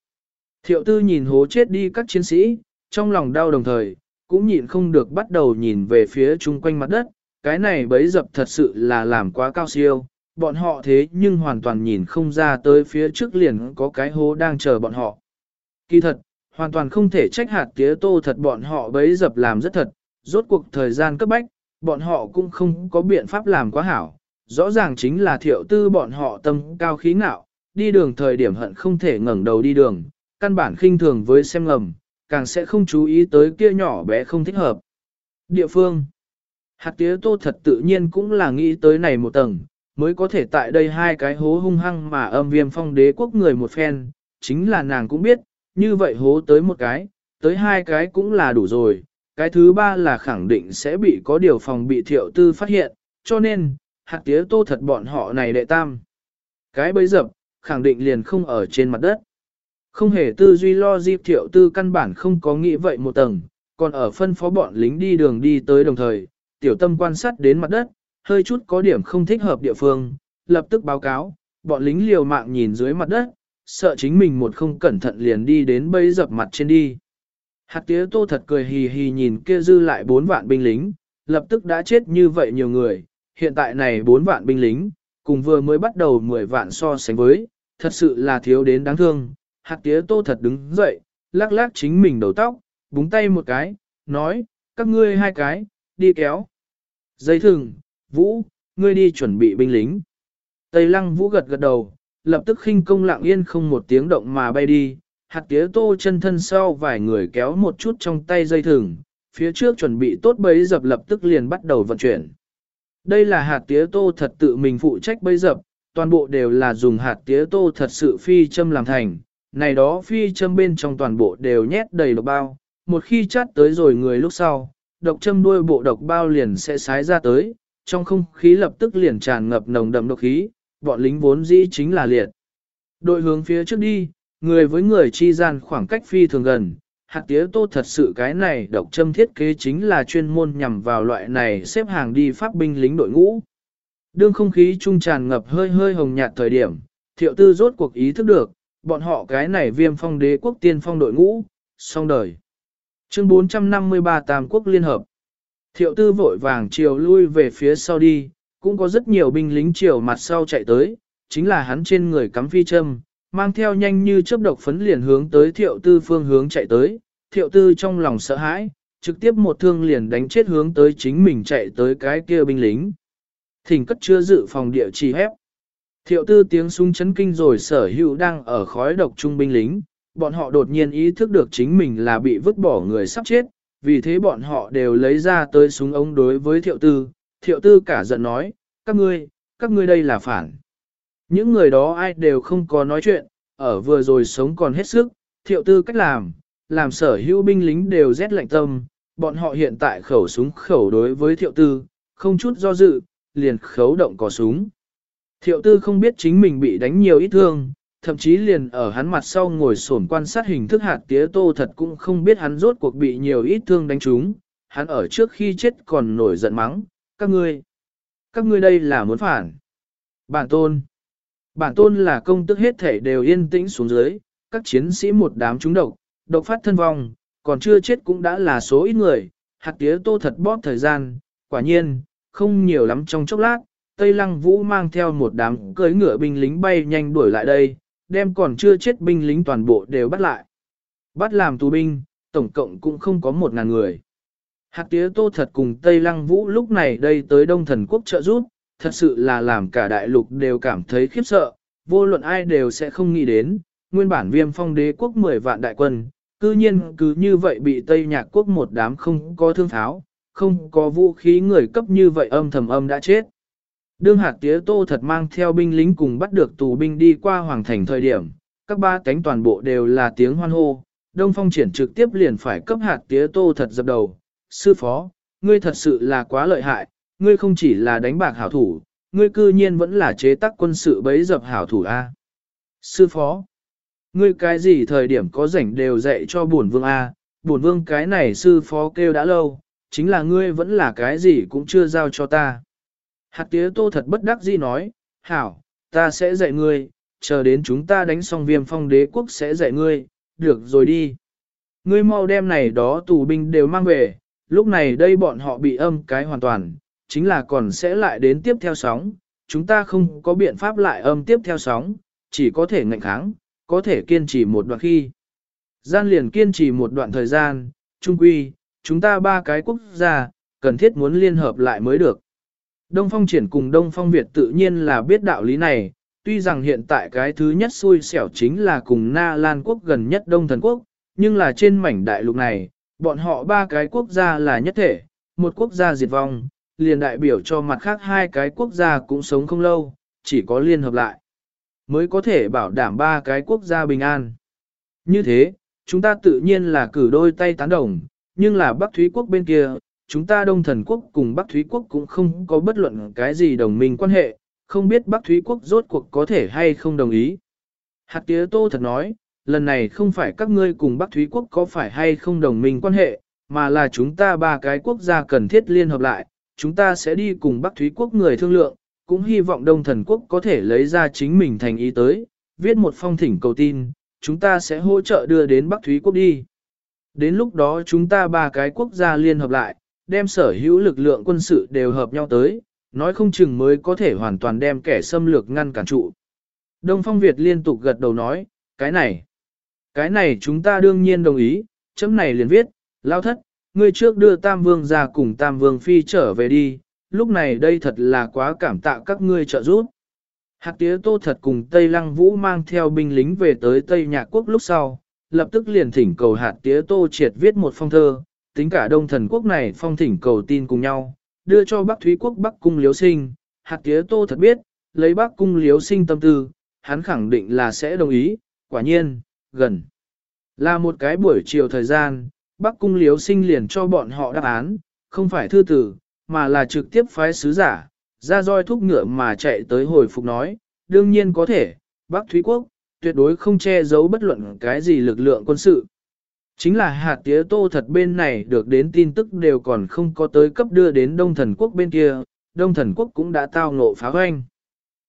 Thiệu tư nhìn hố chết đi các chiến sĩ, trong lòng đau đồng thời, cũng nhịn không được bắt đầu nhìn về phía chung quanh mặt đất, cái này bấy dập thật sự là làm quá cao siêu, bọn họ thế nhưng hoàn toàn nhìn không ra tới phía trước liền có cái hố đang chờ bọn họ. Kỳ thật, hoàn toàn không thể trách hạt tía tô thật bọn họ bấy dập làm rất thật, rốt cuộc thời gian cấp bách, bọn họ cũng không có biện pháp làm quá hảo, rõ ràng chính là thiệu tư bọn họ tâm cao khí ngạo, đi đường thời điểm hận không thể ngẩng đầu đi đường, căn bản khinh thường với xem ngầm, càng sẽ không chú ý tới kia nhỏ bé không thích hợp. Địa phương Hạt tía tô thật tự nhiên cũng là nghĩ tới này một tầng, mới có thể tại đây hai cái hố hung hăng mà âm viêm phong đế quốc người một phen, chính là nàng cũng biết, như vậy hố tới một cái, tới hai cái cũng là đủ rồi, cái thứ ba là khẳng định sẽ bị có điều phòng bị thiệu tư phát hiện, cho nên, hạt tía tô thật bọn họ này đệ tam. Cái bấy dập, khẳng định liền không ở trên mặt đất. Không hề tư duy lo dịp thiệu tư căn bản không có nghĩ vậy một tầng, còn ở phân phó bọn lính đi đường đi tới đồng thời, tiểu tâm quan sát đến mặt đất, hơi chút có điểm không thích hợp địa phương, lập tức báo cáo, bọn lính liều mạng nhìn dưới mặt đất, sợ chính mình một không cẩn thận liền đi đến bấy dập mặt trên đi. Hạt tía tô thật cười hì hì nhìn kia dư lại bốn vạn binh lính, lập tức đã chết như vậy nhiều người, hiện tại này bốn vạn binh lính, cùng vừa mới bắt đầu 10 vạn so sánh với, thật sự là thiếu đến đáng thương. Hạt tía tô thật đứng dậy, lắc lắc chính mình đầu tóc, búng tay một cái, nói, các ngươi hai cái, đi kéo. Dây thừng, Vũ, ngươi đi chuẩn bị binh lính. Tây lăng Vũ gật gật đầu, lập tức khinh công lặng yên không một tiếng động mà bay đi, hạt tía tô chân thân sau vài người kéo một chút trong tay dây thừng, phía trước chuẩn bị tốt bấy dập lập tức liền bắt đầu vận chuyển. Đây là hạt tía tô thật tự mình phụ trách bấy dập, toàn bộ đều là dùng hạt tía tô thật sự phi châm làm thành, này đó phi châm bên trong toàn bộ đều nhét đầy độc bao, một khi chát tới rồi người lúc sau, độc châm đuôi bộ độc bao liền sẽ sái ra tới, trong không khí lập tức liền tràn ngập nồng đậm độc khí, bọn lính vốn dĩ chính là liệt. Đội hướng phía trước đi, người với người chi gian khoảng cách phi thường gần, hạt tía tô thật sự cái này độc châm thiết kế chính là chuyên môn nhằm vào loại này xếp hàng đi pháp binh lính đội ngũ. Đương không khí trung tràn ngập hơi hơi hồng nhạt thời điểm, thiệu tư rốt cuộc ý thức được, bọn họ cái này viêm phong đế quốc tiên phong đội ngũ, xong đời. Chương 453 Tam Quốc Liên Hợp Thiệu tư vội vàng chiều lui về phía sau đi, cũng có rất nhiều binh lính chiều mặt sau chạy tới, chính là hắn trên người cắm phi châm, mang theo nhanh như chớp độc phấn liền hướng tới thiệu tư phương hướng chạy tới, thiệu tư trong lòng sợ hãi, trực tiếp một thương liền đánh chết hướng tới chính mình chạy tới cái kia binh lính. Thỉnh cất chưa dự phòng địa chỉ hép. Thiệu tư tiếng súng chấn kinh rồi sở hữu đang ở khói độc trung binh lính, bọn họ đột nhiên ý thức được chính mình là bị vứt bỏ người sắp chết, vì thế bọn họ đều lấy ra tới súng ống đối với thiệu tư. Thiệu tư cả giận nói, các ngươi, các ngươi đây là phản. Những người đó ai đều không có nói chuyện, ở vừa rồi sống còn hết sức, thiệu tư cách làm, làm sở hữu binh lính đều rét lạnh tâm, bọn họ hiện tại khẩu súng khẩu đối với thiệu tư, không chút do dự, liền khấu động cò súng. Thiệu tư không biết chính mình bị đánh nhiều ít thương, thậm chí liền ở hắn mặt sau ngồi sổn quan sát hình thức hạt tía tô thật cũng không biết hắn rốt cuộc bị nhiều ít thương đánh trúng, hắn ở trước khi chết còn nổi giận mắng, các ngươi, các ngươi đây là muốn phản. Bản tôn, bản tôn là công tức hết thể đều yên tĩnh xuống dưới, các chiến sĩ một đám trúng độc, độc phát thân vong, còn chưa chết cũng đã là số ít người, hạt tía tô thật bóp thời gian, quả nhiên, không nhiều lắm trong chốc lát, Tây Lăng Vũ mang theo một đám cưỡi ngựa binh lính bay nhanh đuổi lại đây, đem còn chưa chết binh lính toàn bộ đều bắt lại. Bắt làm tù binh, tổng cộng cũng không có một ngàn người. Hạt tía tô thật cùng Tây Lăng Vũ lúc này đây tới Đông Thần Quốc trợ giúp, thật sự là làm cả đại lục đều cảm thấy khiếp sợ, vô luận ai đều sẽ không nghĩ đến, nguyên bản viêm phong đế quốc 10 vạn đại quân, cư nhiên cứ như vậy bị Tây Nhạc quốc một đám không có thương tháo, không có vũ khí người cấp như vậy âm thầm âm đã chết. Đương hạt tía tô thật mang theo binh lính cùng bắt được tù binh đi qua hoàng thành thời điểm, các ba cánh toàn bộ đều là tiếng hoan hô, Đông Phong triển trực tiếp liền phải cấp hạt tía tô thật dập đầu. Sư phó, ngươi thật sự là quá lợi hại, ngươi không chỉ là đánh bạc hảo thủ, ngươi cư nhiên vẫn là chế tác quân sự bấy dập hảo thủ A. Sư phó, ngươi cái gì thời điểm có rảnh đều dạy cho bổn vương A, bổn vương cái này sư phó kêu đã lâu, chính là ngươi vẫn là cái gì cũng chưa giao cho ta. Hạt tía tô thật bất đắc dĩ nói, hảo, ta sẽ dạy ngươi, chờ đến chúng ta đánh xong viêm phong đế quốc sẽ dạy ngươi, được rồi đi. Ngươi mau đem này đó tù binh đều mang về, lúc này đây bọn họ bị âm cái hoàn toàn, chính là còn sẽ lại đến tiếp theo sóng, chúng ta không có biện pháp lại âm tiếp theo sóng, chỉ có thể ngạnh kháng, có thể kiên trì một đoạn khi. Gian liền kiên trì một đoạn thời gian, trung quy, chúng ta ba cái quốc gia, cần thiết muốn liên hợp lại mới được. Đông Phong triển cùng Đông Phong Việt tự nhiên là biết đạo lý này, tuy rằng hiện tại cái thứ nhất xui xẻo chính là cùng Na Lan quốc gần nhất Đông Thần quốc, nhưng là trên mảnh đại lục này, bọn họ ba cái quốc gia là nhất thể, một quốc gia diệt vong, liền đại biểu cho mặt khác hai cái quốc gia cũng sống không lâu, chỉ có liên hợp lại, mới có thể bảo đảm ba cái quốc gia bình an. Như thế, chúng ta tự nhiên là cử đôi tay tán đồng, nhưng là Bắc Thúy quốc bên kia, chúng ta Đông Thần quốc cùng Bắc Thúy quốc cũng không có bất luận cái gì đồng minh quan hệ, không biết Bắc Thúy quốc rốt cuộc có thể hay không đồng ý. Hạt tía tô thật nói, lần này không phải các ngươi cùng Bắc Thúy quốc có phải hay không đồng minh quan hệ, mà là chúng ta ba cái quốc gia cần thiết liên hợp lại, chúng ta sẽ đi cùng Bắc Thúy quốc người thương lượng, cũng hy vọng Đông Thần quốc có thể lấy ra chính mình thành ý tới, viết một phong thỉnh cầu tin, chúng ta sẽ hỗ trợ đưa đến Bắc Thúy quốc đi. Đến lúc đó chúng ta ba cái quốc gia liên hợp lại, đem sở hữu lực lượng quân sự đều hợp nhau tới, nói không chừng mới có thể hoàn toàn đem kẻ xâm lược ngăn cản trụ. Đông Phong Việt liên tục gật đầu nói, cái này, cái này chúng ta đương nhiên đồng ý, chấm này liền viết, lao thất, ngươi trước đưa Tam Vương ra cùng Tam Vương Phi trở về đi, lúc này đây thật là quá cảm tạ các ngươi trợ giúp. Hạt tía tô thật cùng Tây Lăng Vũ mang theo binh lính về tới Tây Nhạc Quốc lúc sau, lập tức liền thỉnh cầu hạt tía tô triệt viết một phong thơ, tính cả đông thần quốc này phong thỉnh cầu tin cùng nhau, đưa cho Bắc Thúy Quốc Bắc Cung Liếu Sinh, hạt tía tô thật biết, lấy Bắc Cung Liếu Sinh tâm tư, hắn khẳng định là sẽ đồng ý, quả nhiên, gần. Là một cái buổi chiều thời gian, Bắc Cung Liếu Sinh liền cho bọn họ đáp án, không phải thư tử, mà là trực tiếp phái sứ giả, ra roi thúc ngựa mà chạy tới hồi phục nói, đương nhiên có thể, Bắc Thúy Quốc, tuyệt đối không che giấu bất luận cái gì lực lượng quân sự. Chính là hạt tía tô thật bên này được đến tin tức đều còn không có tới cấp đưa đến Đông Thần Quốc bên kia, Đông Thần Quốc cũng đã tao ngộ phá hoanh.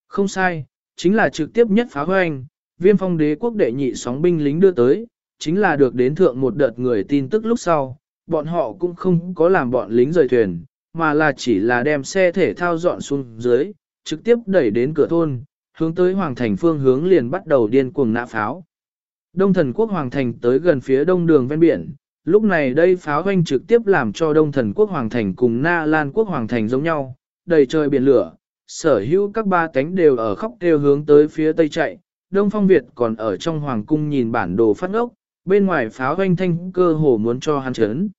Không sai, chính là trực tiếp nhất phá hoanh, viêm phong đế quốc đệ nhị sóng binh lính đưa tới, chính là được đến thượng một đợt người tin tức lúc sau, bọn họ cũng không có làm bọn lính rời thuyền, mà là chỉ là đem xe thể thao dọn xuống dưới, trực tiếp đẩy đến cửa thôn, hướng tới Hoàng Thành phương hướng liền bắt đầu điên cuồng nã pháo. Đông thần quốc Hoàng Thành tới gần phía đông đường ven biển, lúc này đây pháo hoanh trực tiếp làm cho đông thần quốc Hoàng Thành cùng Na Lan quốc Hoàng Thành giống nhau, đầy trời biển lửa, sở hữu các ba cánh đều ở khóc kêu hướng tới phía tây chạy, Đông Phong Việt còn ở trong Hoàng cung nhìn bản đồ phát ngốc, bên ngoài pháo hoanh thanh cơ hồ muốn cho hắn chấn.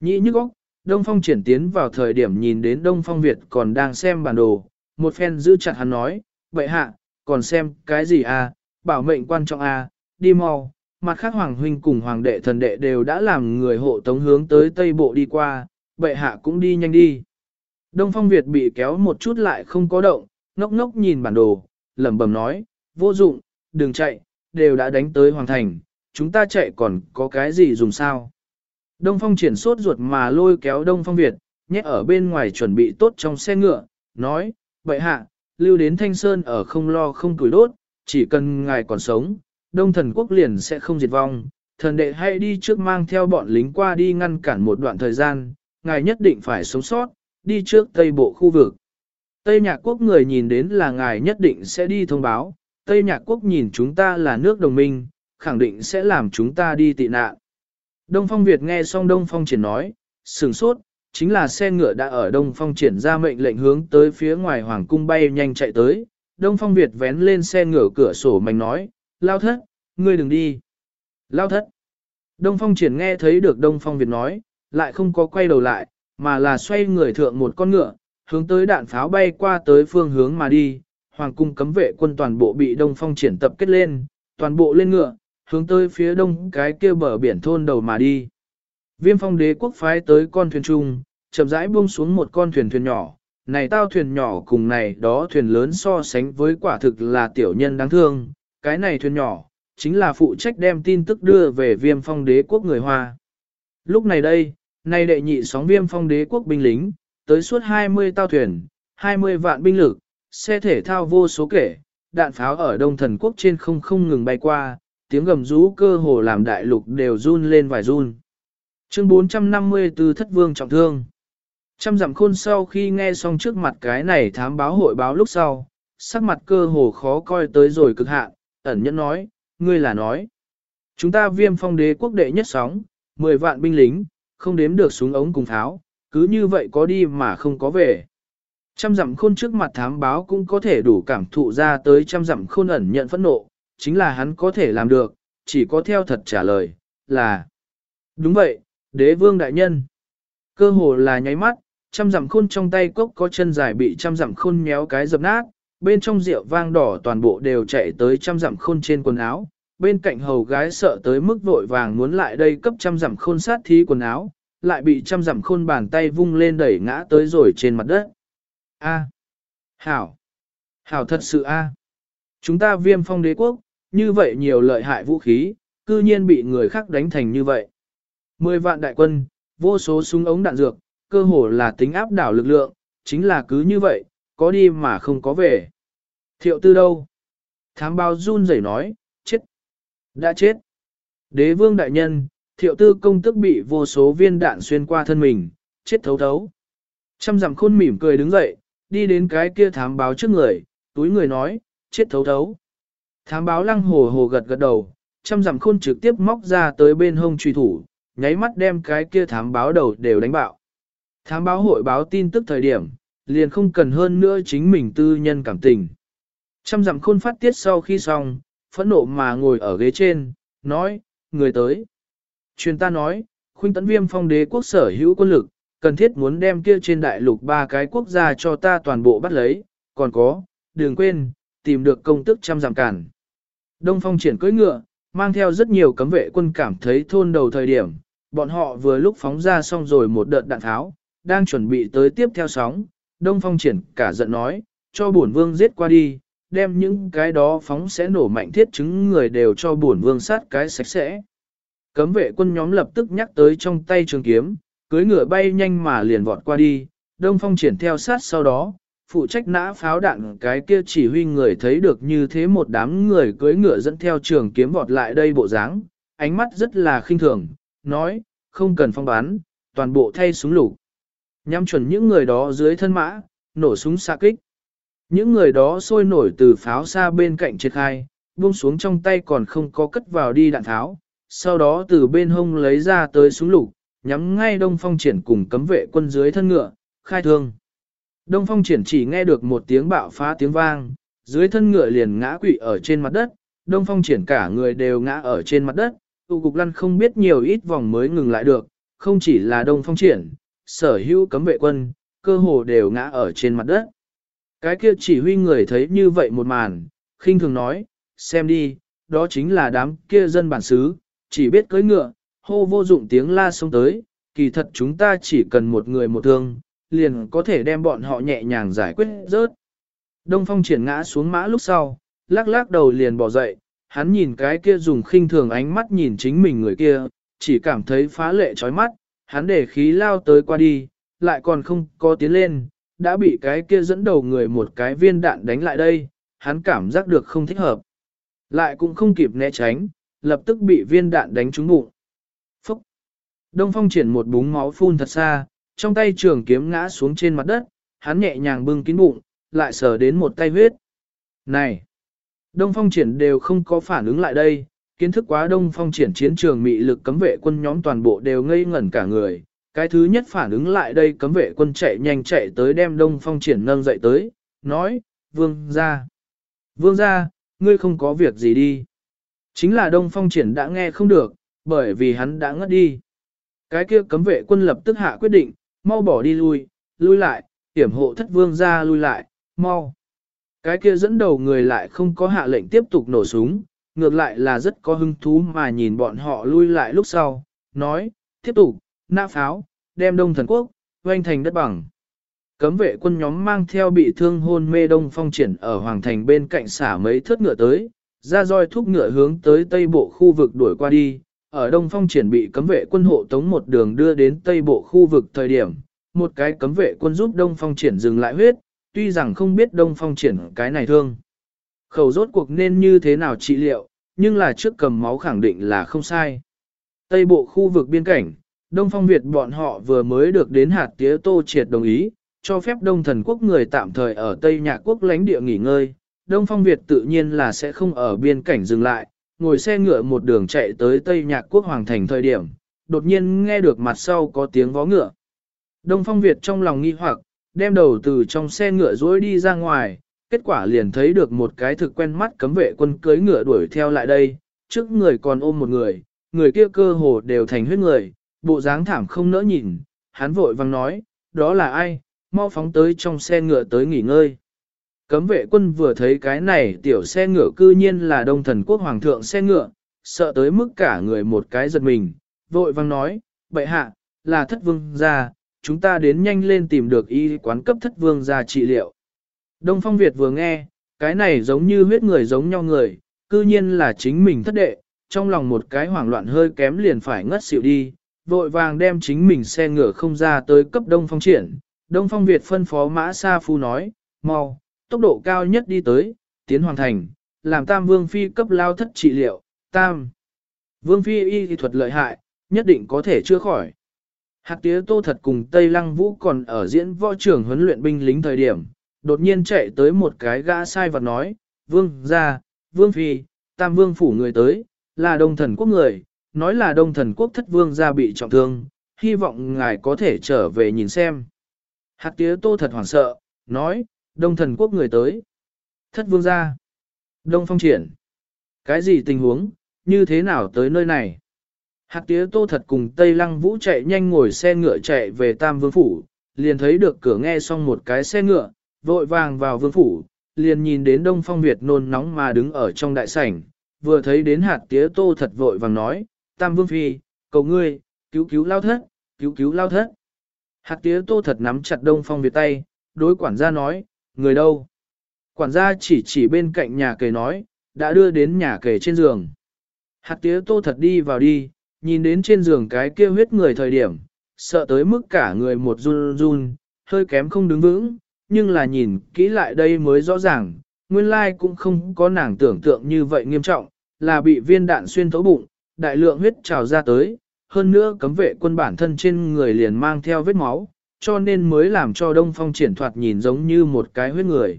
Nhĩ nhức óc, Đông Phong triển tiến vào thời điểm nhìn đến Đông Phong Việt còn đang xem bản đồ, một phen giữ chặt hắn nói, vậy hạ, còn xem cái gì à, bảo mệnh quan trọng à, đi mau, mặt khác hoàng huynh cùng hoàng đệ thần đệ đều đã làm người hộ tống hướng tới tây bộ đi qua, bệ hạ cũng đi nhanh đi. Đông phong Việt bị kéo một chút lại không có động, ngốc ngốc nhìn bản đồ, lẩm bẩm nói, vô dụng, đừng chạy, đều đã đánh tới hoàng thành, chúng ta chạy còn có cái gì dùng sao. Đông phong triển sốt ruột mà lôi kéo đông phong Việt, nhét ở bên ngoài chuẩn bị tốt trong xe ngựa, nói, bệ hạ, lưu đến thanh sơn ở không lo không tuổi đốt, chỉ cần ngài còn sống, đông thần quốc liền sẽ không diệt vong, thần đệ hãy đi trước mang theo bọn lính qua đi ngăn cản một đoạn thời gian, ngài nhất định phải sống sót, đi trước tây bộ khu vực. Tây Nhạc Quốc người nhìn đến là ngài nhất định sẽ đi thông báo, Tây Nhạc Quốc nhìn chúng ta là nước đồng minh, khẳng định sẽ làm chúng ta đi tị nạn. Đông Phong Việt nghe xong Đông Phong triển nói, sừng sốt, chính là xe ngựa đã ở Đông Phong triển ra mệnh lệnh hướng tới phía ngoài Hoàng cung bay nhanh chạy tới. Đông Phong Việt vén lên xe ngựa cửa sổ mạnh nói, lao thất, ngươi đừng đi. Lao thất. Đông Phong triển nghe thấy được Đông Phong Việt nói, lại không có quay đầu lại, mà là xoay người thượng một con ngựa, hướng tới đạn pháo bay qua tới phương hướng mà đi. Hoàng cung cấm vệ quân toàn bộ bị Đông Phong triển tập kết lên, toàn bộ lên ngựa, hướng tới phía đông cái kia bờ biển thôn đầu mà đi. Viêm phong đế quốc phái tới con thuyền trung, chậm rãi buông xuống một con thuyền thuyền nhỏ, này tao thuyền nhỏ cùng này đó thuyền lớn so sánh với quả thực là tiểu nhân đáng thương, cái này thuyền nhỏ, chính là phụ trách đem tin tức đưa về viêm phong đế quốc người Hoa. Lúc này đây, nay đệ nhị sóng viêm phong đế quốc binh lính, tới suốt 20 tao thuyền, 20 vạn binh lực, xe thể thao vô số kể, đạn pháo ở đông thần quốc trên không không ngừng bay qua, tiếng gầm rú cơ hồ làm đại lục đều run lên vài run. Chương 454 thất vương trọng thương. Trăm dặm khôn sau khi nghe xong trước mặt cái này thám báo hội báo lúc sau, sắc mặt cơ hồ khó coi tới rồi cực hạn, ẩn nhẫn nói, ngươi là nói. Chúng ta viêm phong đế quốc đệ nhất sóng, 10 vạn binh lính, không đếm được súng ống cùng tháo, cứ như vậy có đi mà không có về. Trăm dặm khôn trước mặt thám báo cũng có thể đủ cảm thụ ra tới trăm dặm khôn ẩn nhận phẫn nộ, chính là hắn có thể làm được, chỉ có theo thật trả lời, là Đúng vậy, đế vương đại nhân. Cơ hồ là nháy mắt, trăm dặm khôn trong tay cốc có chân dài bị trăm dặm khôn méo cái dập nát, bên trong rượu vang đỏ toàn bộ đều chạy tới trăm dặm khôn trên quần áo, bên cạnh hầu gái sợ tới mức vội vàng muốn lại đây cấp trăm dặm khôn sát thí quần áo, lại bị trăm dặm khôn bàn tay vung lên đẩy ngã tới rồi trên mặt đất. A. Hảo. Hảo thật sự A. Chúng ta viêm phong đế quốc, như vậy nhiều lợi hại vũ khí, cư nhiên bị người khác đánh thành như vậy. Mười vạn đại quân, vô số súng ống đạn dược, cơ hồ là tính áp đảo lực lượng, chính là cứ như vậy, có đi mà không có về. Thiệu tư đâu? Thám bao run rẩy nói, chết. Đã chết. Đế vương đại nhân, thiệu tư công tức bị vô số viên đạn xuyên qua thân mình, chết thấu thấu. Trăm dặm khôn mỉm cười đứng dậy, đi đến cái kia thám báo trước người, túi người nói, chết thấu thấu. Thám báo lăng hồ hồ gật gật đầu, trăm dặm khôn trực tiếp móc ra tới bên hông truy thủ, nháy mắt đem cái kia thám báo đầu đều đánh bạo. Thám báo hội báo tin tức thời điểm, liền không cần hơn nữa chính mình tư nhân cảm tình. Trăm dặm khôn phát tiết sau khi xong, phẫn nộ mà ngồi ở ghế trên, nói, người tới. Truyền ta nói, khuynh tấn viêm phong đế quốc sở hữu quân lực, cần thiết muốn đem kia trên đại lục ba cái quốc gia cho ta toàn bộ bắt lấy, còn có, đừng quên, tìm được công tức trăm giảm cản. Đông phong triển cưỡi ngựa, mang theo rất nhiều cấm vệ quân cảm thấy thôn đầu thời điểm, bọn họ vừa lúc phóng ra xong rồi một đợt đạn tháo, đang chuẩn bị tới tiếp theo sóng, Đông phong triển cả giận nói, cho bổn vương giết qua đi, đem những cái đó phóng sẽ nổ mạnh thiết chứng người đều cho bổn vương sát cái sạch sẽ. Cấm vệ quân nhóm lập tức nhắc tới trong tay trường kiếm, cưới ngựa bay nhanh mà liền vọt qua đi, Đông Phong triển theo sát sau đó, phụ trách nã pháo đạn cái kia chỉ huy người thấy được như thế một đám người cưới ngựa dẫn theo trường kiếm vọt lại đây bộ dáng, ánh mắt rất là khinh thường, nói, không cần phong bán, toàn bộ thay súng lục. Nhắm chuẩn những người đó dưới thân mã, nổ súng xạ kích. Những người đó sôi nổi từ pháo xa bên cạnh triệt khai, buông xuống trong tay còn không có cất vào đi đạn tháo, sau đó từ bên hông lấy ra tới súng lục, nhắm ngay Đông Phong Triển cùng cấm vệ quân dưới thân ngựa, khai thương. Đông Phong Triển chỉ nghe được một tiếng bạo phá tiếng vang, dưới thân ngựa liền ngã quỵ ở trên mặt đất, Đông Phong Triển cả người đều ngã ở trên mặt đất, tụ cục lăn không biết nhiều ít vòng mới ngừng lại được, không chỉ là Đông Phong Triển, sở hữu cấm vệ quân, cơ hồ đều ngã ở trên mặt đất. Cái kia chỉ huy người thấy như vậy một màn, khinh thường nói, xem đi, đó chính là đám kia dân bản xứ, chỉ biết cưỡi ngựa, hô vô dụng tiếng la xông tới, kỳ thật chúng ta chỉ cần một người một thương, liền có thể đem bọn họ nhẹ nhàng giải quyết rớt. Đông phong triển ngã xuống mã lúc sau, lắc lắc đầu liền bỏ dậy, hắn nhìn cái kia dùng khinh thường ánh mắt nhìn chính mình người kia, chỉ cảm thấy phá lệ chói mắt, hắn để khí lao tới qua đi, lại còn không có tiến lên, đã bị cái kia dẫn đầu người một cái viên đạn đánh lại đây, hắn cảm giác được không thích hợp. Lại cũng không kịp né tránh, lập tức bị viên đạn đánh trúng bụng. Đông phong triển một búng máu phun thật xa, trong tay trường kiếm ngã xuống trên mặt đất, hắn nhẹ nhàng bưng kín bụng, lại sờ đến một tay huyết. Này! Đông phong triển đều không có phản ứng lại đây, kiến thức quá đông phong triển chiến trường mị lực cấm vệ quân nhóm toàn bộ đều ngây ngẩn cả người. Cái thứ nhất phản ứng lại đây cấm vệ quân chạy nhanh chạy tới đem đông phong triển nâng dậy tới, nói, vương ra. Vương ra, ngươi không có việc gì đi. Chính là Đông Phong Triển đã nghe không được, bởi vì hắn đã ngất đi. Cái kia cấm vệ quân lập tức hạ quyết định, mau bỏ đi lui, lui lại, hiểm hộ thất vương ra lui lại, mau. Cái kia dẫn đầu người lại không có hạ lệnh tiếp tục nổ súng, ngược lại là rất có hứng thú mà nhìn bọn họ lui lại lúc sau, nói, tiếp tục, nã pháo, đem đông thần quốc, doanh thành đất bằng. Cấm vệ quân nhóm mang theo bị thương hôn mê đông phong triển ở hoàng thành bên cạnh xả mấy thớt ngựa tới, ra roi thúc ngựa hướng tới tây bộ khu vực đuổi qua đi, ở đông phong triển bị cấm vệ quân hộ tống một đường đưa đến tây bộ khu vực thời điểm, một cái cấm vệ quân giúp đông phong triển dừng lại huyết, tuy rằng không biết đông phong triển cái này thương. Khẩu rốt cuộc nên như thế nào trị liệu, nhưng là trước cầm máu khẳng định là không sai. Tây bộ khu vực biên cảnh, Đông Phong Việt bọn họ vừa mới được đến hạt tía tô triệt đồng ý, cho phép Đông Thần Quốc người tạm thời ở Tây Nhạc Quốc lãnh địa nghỉ ngơi, Đông Phong Việt tự nhiên là sẽ không ở biên cảnh dừng lại, ngồi xe ngựa một đường chạy tới Tây Nhạc Quốc Hoàng Thành thời điểm, đột nhiên nghe được mặt sau có tiếng vó ngựa. Đông Phong Việt trong lòng nghi hoặc, đem đầu từ trong xe ngựa dối đi ra ngoài, kết quả liền thấy được một cái thực quen mắt cấm vệ quân cưới ngựa đuổi theo lại đây, trước người còn ôm một người, người kia cơ hồ đều thành huyết người, bộ dáng thảm không nỡ nhìn, hắn vội vang nói, đó là ai, mau phóng tới trong xe ngựa tới nghỉ ngơi. Cấm vệ quân vừa thấy cái này tiểu xe ngựa cư nhiên là đông thần quốc hoàng thượng xe ngựa, sợ tới mức cả người một cái giật mình, vội vang nói, bệ hạ, là thất vương gia, chúng ta đến nhanh lên tìm được y quán cấp thất vương gia trị liệu. Đông Phong Việt vừa nghe, cái này giống như huyết người giống nhau người, cư nhiên là chính mình thất đệ, trong lòng một cái hoảng loạn hơi kém liền phải ngất xỉu đi, vội vàng đem chính mình xe ngựa không ra tới cấp Đông Phong triển. Đông Phong Việt phân phó Mã Sa Phu nói, mau, tốc độ cao nhất đi tới, tiến hoàn thành, làm Tam Vương Phi cấp lao thất trị liệu, Tam. Vương Phi y thì thuật lợi hại, nhất định có thể chữa khỏi. Hạt tía tô thật cùng Tây Lăng Vũ còn ở diễn võ trưởng huấn luyện binh lính thời điểm, đột nhiên chạy tới một cái gã sai vật nói, Vương ra, Vương Phi, Tam Vương phủ người tới, là đông thần quốc người, nói là đông thần quốc thất vương gia bị trọng thương, hy vọng ngài có thể trở về nhìn xem. Hạt tía tô thật hoảng sợ, nói, đông thần quốc người tới. Thất vương gia. Đông phong triển. Cái gì tình huống, như thế nào tới nơi này? Hạt tía tô thật cùng Tây Lăng Vũ chạy nhanh ngồi xe ngựa chạy về Tam Vương Phủ, liền thấy được cửa nghe xong một cái xe ngựa, vội vàng vào Vương Phủ, liền nhìn đến Đông Phong Việt nôn nóng mà đứng ở trong đại sảnh, vừa thấy đến hạt tía tô thật vội vàng nói, Tam Vương Phi, cầu ngươi, cứu cứu lao thất, cứu cứu lao thất. Hạt tía tô thật nắm chặt Đông Phong Việt tay, đối quản gia nói, người đâu? Quản gia chỉ chỉ bên cạnh nhà kề nói, đã đưa đến nhà kề trên giường. Hạt tía tô thật đi vào đi, nhìn đến trên giường cái kia huyết người thời điểm, sợ tới mức cả người một run run, hơi kém không đứng vững, nhưng là nhìn kỹ lại đây mới rõ ràng, nguyên lai cũng không có nàng tưởng tượng như vậy nghiêm trọng, là bị viên đạn xuyên thấu bụng, đại lượng huyết trào ra tới, hơn nữa cấm vệ quân bản thân trên người liền mang theo vết máu, cho nên mới làm cho Đông Phong triển thoạt nhìn giống như một cái huyết người.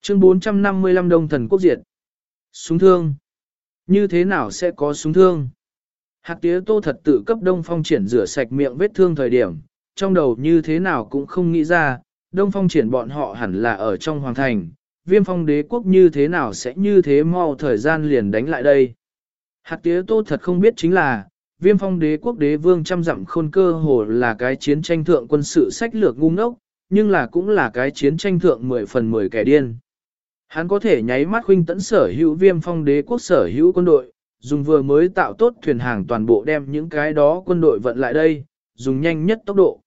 Chương 455 Đông Thần Quốc Diệt Súng thương Như thế nào sẽ có súng thương? Hạt tía tô thật tự cấp Đông Phong triển rửa sạch miệng vết thương thời điểm, trong đầu như thế nào cũng không nghĩ ra, Đông Phong triển bọn họ hẳn là ở trong hoàng thành, viêm phong đế quốc như thế nào sẽ như thế mau thời gian liền đánh lại đây. Hạt tía tô thật không biết chính là, viêm phong đế quốc đế vương trăm dặm khôn cơ hồ là cái chiến tranh thượng quân sự sách lược ngu ngốc, nhưng là cũng là cái chiến tranh thượng 10 phần 10 kẻ điên. Hắn có thể nháy mắt huynh tẫn sở hữu viêm phong đế quốc sở hữu quân đội, dùng vừa mới tạo tốt thuyền hàng toàn bộ đem những cái đó quân đội vận lại đây, dùng nhanh nhất tốc độ.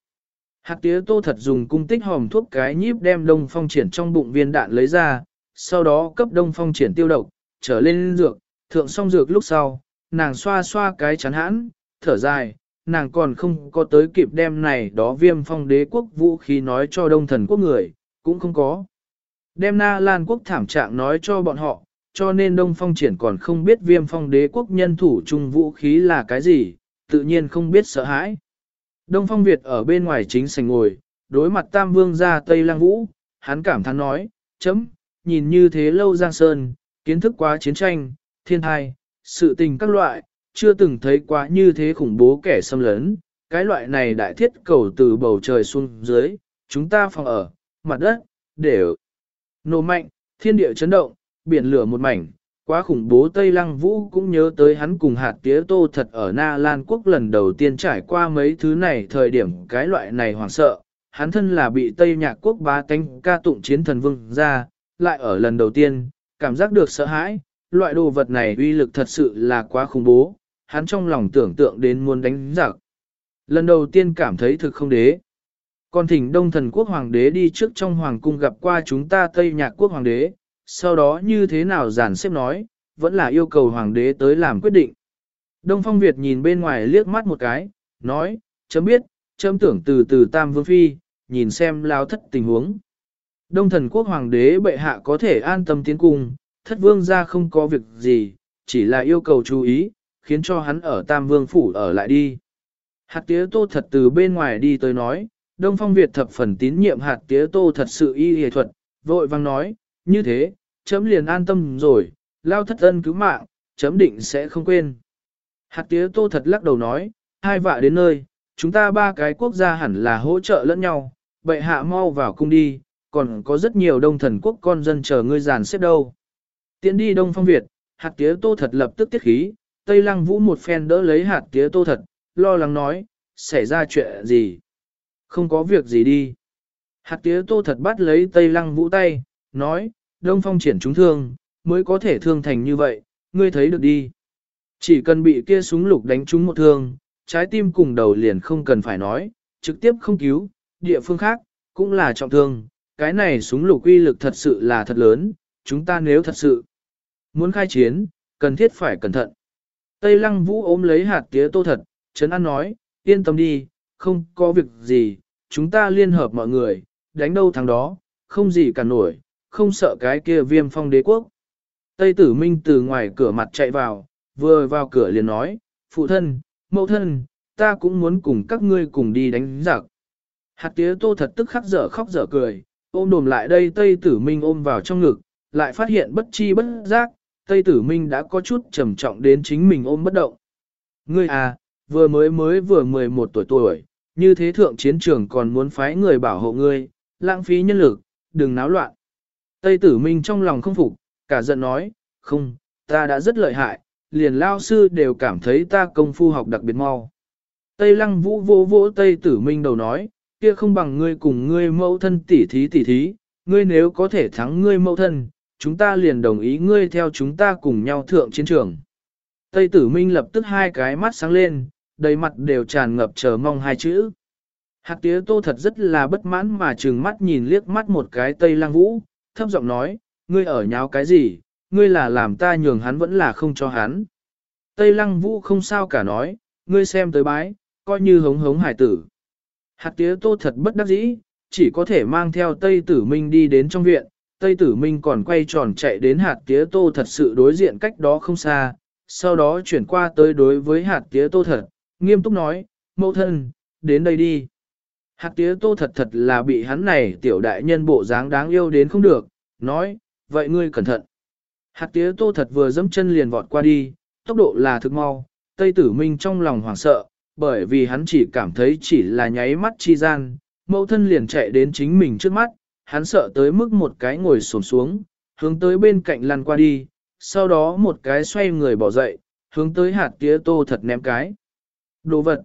Hạc tía tô thật dùng cung tích hòm thuốc cái nhíp đem đông phong triển trong bụng viên đạn lấy ra, sau đó cấp đông phong triển tiêu độc, trở lên dược, thượng xong dược lúc sau, nàng xoa xoa cái chán hãn, thở dài, nàng còn không có tới kịp đem này đó viêm phong đế quốc vũ khí nói cho đông thần quốc người, cũng không có. Đem na lan quốc thảm trạng nói cho bọn họ, cho nên đông phong triển còn không biết viêm phong đế quốc nhân thủ chung vũ khí là cái gì, tự nhiên không biết sợ hãi. Đông Phong Việt ở bên ngoài chính sảnh ngồi, đối mặt Tam Vương ra Tây Lang Vũ, hắn cảm thán nói, chấm, nhìn như thế lâu Giang Sơn, kiến thức quá chiến tranh, thiên thai, sự tình các loại, chưa từng thấy quá như thế khủng bố kẻ xâm lấn, cái loại này đại thiết cầu từ bầu trời xuống dưới, chúng ta phòng ở, mặt đất, để nổ mạnh, thiên địa chấn động, biển lửa một mảnh, Quá khủng bố Tây Lăng Vũ cũng nhớ tới hắn cùng hạt tía tô thật ở Na Lan Quốc lần đầu tiên trải qua mấy thứ này thời điểm cái loại này hoảng sợ. Hắn thân là bị Tây Nhạc Quốc bá tánh ca tụng chiến thần vương ra, lại ở lần đầu tiên, cảm giác được sợ hãi, loại đồ vật này uy lực thật sự là quá khủng bố, hắn trong lòng tưởng tượng đến muốn đánh giặc. Lần đầu tiên cảm thấy thực không đế. Còn thỉnh Đông Thần Quốc Hoàng đế đi trước trong Hoàng cung gặp qua chúng ta Tây Nhạc Quốc Hoàng đế, sau đó như thế nào giản xếp nói, vẫn là yêu cầu hoàng đế tới làm quyết định. Đông Phong Việt nhìn bên ngoài liếc mắt một cái, nói, chấm biết, chấm tưởng từ từ Tam Vương Phi, nhìn xem lao thất tình huống. Đông thần quốc hoàng đế bệ hạ có thể an tâm tiến cung, thất vương ra không có việc gì, chỉ là yêu cầu chú ý, khiến cho hắn ở Tam Vương Phủ ở lại đi. Hạt tía tô thật từ bên ngoài đi tới nói, Đông Phong Việt thập phần tín nhiệm hạt tía tô thật sự y hề thuật, vội vang nói, như thế, chấm liền an tâm rồi, lao thất ân cứu mạng, chấm định sẽ không quên. Hạt tía tô thật lắc đầu nói, hai vạ đến nơi, chúng ta ba cái quốc gia hẳn là hỗ trợ lẫn nhau, bệ hạ mau vào cung đi, còn có rất nhiều đông thần quốc con dân chờ ngươi dàn xếp đâu. Tiến đi đông phong Việt, hạt tía tô thật lập tức tiết khí, Tây Lăng Vũ một phen đỡ lấy hạt tía tô thật, lo lắng nói, xảy ra chuyện gì? Không có việc gì đi. Hạt tía tô thật bắt lấy Tây Lăng Vũ tay, nói, đông phong triển chúng thương, mới có thể thương thành như vậy, ngươi thấy được đi. Chỉ cần bị kia súng lục đánh trúng một thương, trái tim cùng đầu liền không cần phải nói, trực tiếp không cứu, địa phương khác, cũng là trọng thương, cái này súng lục uy lực thật sự là thật lớn, chúng ta nếu thật sự muốn khai chiến, cần thiết phải cẩn thận. Tây lăng vũ ôm lấy hạt tía tô thật, Trấn An nói, yên tâm đi, không có việc gì, chúng ta liên hợp mọi người, đánh đâu thằng đó, không gì cả nổi, không sợ cái kia viêm phong đế quốc. Tây tử minh từ ngoài cửa mặt chạy vào, vừa vào cửa liền nói, phụ thân, mẫu thân, ta cũng muốn cùng các ngươi cùng đi đánh giặc. Hạt tía tô thật tức khắc dở khóc dở cười, ôm đồm lại đây Tây tử minh ôm vào trong ngực, lại phát hiện bất chi bất giác, Tây tử minh đã có chút trầm trọng đến chính mình ôm bất động. Ngươi à, vừa mới mới vừa 11 tuổi tuổi, như thế thượng chiến trường còn muốn phái người bảo hộ ngươi, lãng phí nhân lực, đừng náo loạn. Tây tử minh trong lòng không phục, cả giận nói, không, ta đã rất lợi hại, liền lao sư đều cảm thấy ta công phu học đặc biệt mau. Tây lăng vũ vô vỗ Tây tử minh đầu nói, kia không bằng ngươi cùng ngươi mẫu thân tỉ thí tỉ thí, ngươi nếu có thể thắng ngươi mẫu thân, chúng ta liền đồng ý ngươi theo chúng ta cùng nhau thượng chiến trường. Tây tử minh lập tức hai cái mắt sáng lên, đầy mặt đều tràn ngập chờ mong hai chữ. Hạc tía tô thật rất là bất mãn mà trừng mắt nhìn liếc mắt một cái Tây Lăng Vũ, thấp giọng nói, ngươi ở nháo cái gì, ngươi là làm ta nhường hắn vẫn là không cho hắn. Tây Lăng Vũ không sao cả nói, ngươi xem tới bái, coi như hống hống hải tử. Hạt tía tô thật bất đắc dĩ, chỉ có thể mang theo Tây Tử Minh đi đến trong viện, Tây Tử Minh còn quay tròn chạy đến hạt tía tô thật sự đối diện cách đó không xa, sau đó chuyển qua tới đối với hạt tía tô thật, nghiêm túc nói, mẫu thân, đến đây đi. Hạt tía tô thật thật là bị hắn này tiểu đại nhân bộ dáng đáng yêu đến không được, nói, vậy ngươi cẩn thận. Hạt tía tô thật vừa dẫm chân liền vọt qua đi, tốc độ là thực mau, Tây Tử Minh trong lòng hoảng sợ, bởi vì hắn chỉ cảm thấy chỉ là nháy mắt chi gian, mẫu thân liền chạy đến chính mình trước mắt, hắn sợ tới mức một cái ngồi xổm xuống, hướng tới bên cạnh lăn qua đi, sau đó một cái xoay người bỏ dậy, hướng tới hạt tía tô thật ném cái. Đồ vật.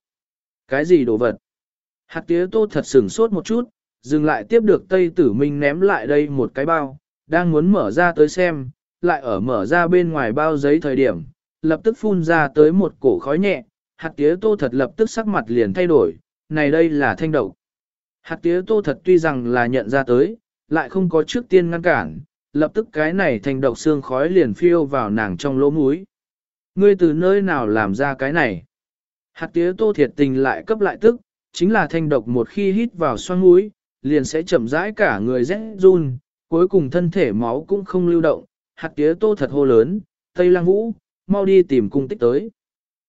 Cái gì đồ vật? Hạt tía tô thật sửng sốt một chút, dừng lại tiếp được Tây Tử Minh ném lại đây một cái bao, đang muốn mở ra tới xem, lại ở mở ra bên ngoài bao giấy thời điểm, lập tức phun ra tới một cổ khói nhẹ, hạt tía tô thật lập tức sắc mặt liền thay đổi, này đây là thanh độc. Hạt tía tô thật tuy rằng là nhận ra tới, lại không có trước tiên ngăn cản, lập tức cái này thành độc xương khói liền phiêu vào nàng trong lỗ mũi. Ngươi từ nơi nào làm ra cái này? Hạt tía tô thiệt tình lại cấp lại tức, chính là thanh độc một khi hít vào xoang mũi, liền sẽ chậm rãi cả người rẽ run, cuối cùng thân thể máu cũng không lưu động. Hạt tía tô thật hô lớn, Tây Lăng Vũ, mau đi tìm cung tích tới.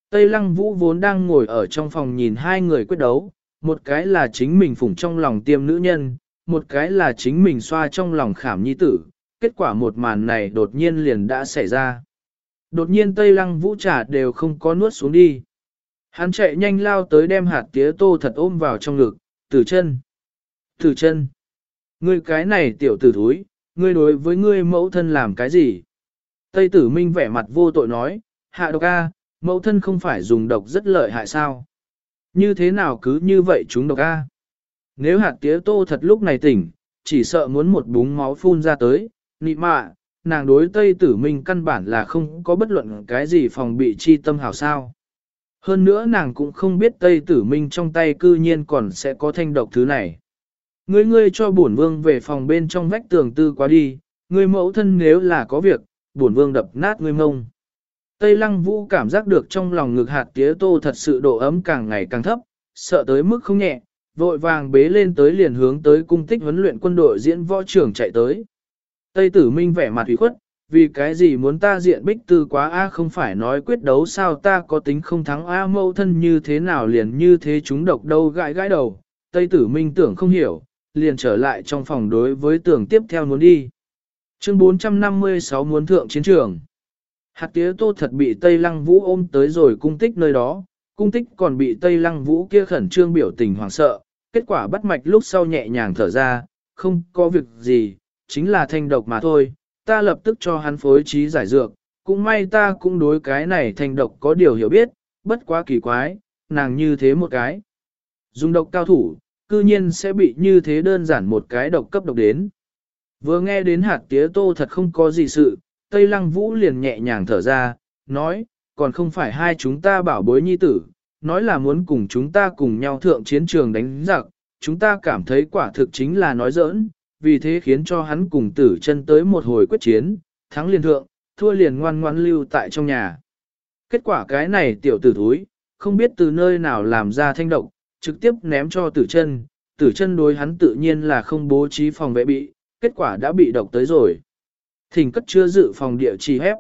Tây Lăng Vũ vốn đang ngồi ở trong phòng nhìn hai người quyết đấu, một cái là chính mình phủng trong lòng tiêm nữ nhân, một cái là chính mình xoa trong lòng khảm nhi tử. Kết quả một màn này đột nhiên liền đã xảy ra. Đột nhiên Tây Lăng Vũ trả đều không có nuốt xuống đi. Hắn chạy nhanh lao tới đem hạt tía tô thật ôm vào trong ngực, tử chân. Tử chân. Ngươi cái này tiểu tử thúi, ngươi đối với ngươi mẫu thân làm cái gì? Tây tử minh vẻ mặt vô tội nói, hạ độc A, mẫu thân không phải dùng độc rất lợi hại sao? Như thế nào cứ như vậy chúng độc A? Nếu hạt tía tô thật lúc này tỉnh, chỉ sợ muốn một búng máu phun ra tới, nị mạ, nàng đối Tây tử minh căn bản là không có bất luận cái gì phòng bị chi tâm hảo sao. Hơn nữa nàng cũng không biết Tây Tử Minh trong tay cư nhiên còn sẽ có thanh độc thứ này. Ngươi ngươi cho bổn vương về phòng bên trong vách tường tư quá đi, ngươi mẫu thân nếu là có việc, bổn vương đập nát ngươi mông. Tây Lăng Vũ cảm giác được trong lòng ngực hạt tía tô thật sự độ ấm càng ngày càng thấp, sợ tới mức không nhẹ, vội vàng bế lên tới liền hướng tới cung tích huấn luyện quân đội diễn võ trưởng chạy tới. Tây Tử Minh vẻ mặt ủy khuất, vì cái gì muốn ta diện bích tư quá a không phải nói quyết đấu sao ta có tính không thắng a mâu thân như thế nào liền như thế chúng độc đâu gãi gãi đầu, Tây tử minh tưởng không hiểu, liền trở lại trong phòng đối với tưởng tiếp theo muốn đi. Chương 456 muốn thượng chiến trường. Hạt tía tô thật bị Tây Lăng Vũ ôm tới rồi cung tích nơi đó, cung tích còn bị Tây Lăng Vũ kia khẩn trương biểu tình hoảng sợ, kết quả bắt mạch lúc sau nhẹ nhàng thở ra, không có việc gì, chính là thanh độc mà thôi, ta lập tức cho hắn phối trí giải dược, cũng may ta cũng đối cái này thanh độc có điều hiểu biết, bất quá kỳ quái, nàng như thế một cái. Dùng độc cao thủ, cư nhiên sẽ bị như thế đơn giản một cái độc cấp độc đến. Vừa nghe đến hạt tía tô thật không có gì sự, Tây Lăng Vũ liền nhẹ nhàng thở ra, nói, còn không phải hai chúng ta bảo bối nhi tử, nói là muốn cùng chúng ta cùng nhau thượng chiến trường đánh giặc, chúng ta cảm thấy quả thực chính là nói giỡn, vì thế khiến cho hắn cùng tử chân tới một hồi quyết chiến, thắng liền thượng, thua liền ngoan ngoan lưu tại trong nhà. Kết quả cái này tiểu tử thúi, không biết từ nơi nào làm ra thanh độc, trực tiếp ném cho tử chân, tử chân đối hắn tự nhiên là không bố trí phòng vệ bị, kết quả đã bị độc tới rồi. Thỉnh cất chưa dự phòng địa chỉ hép.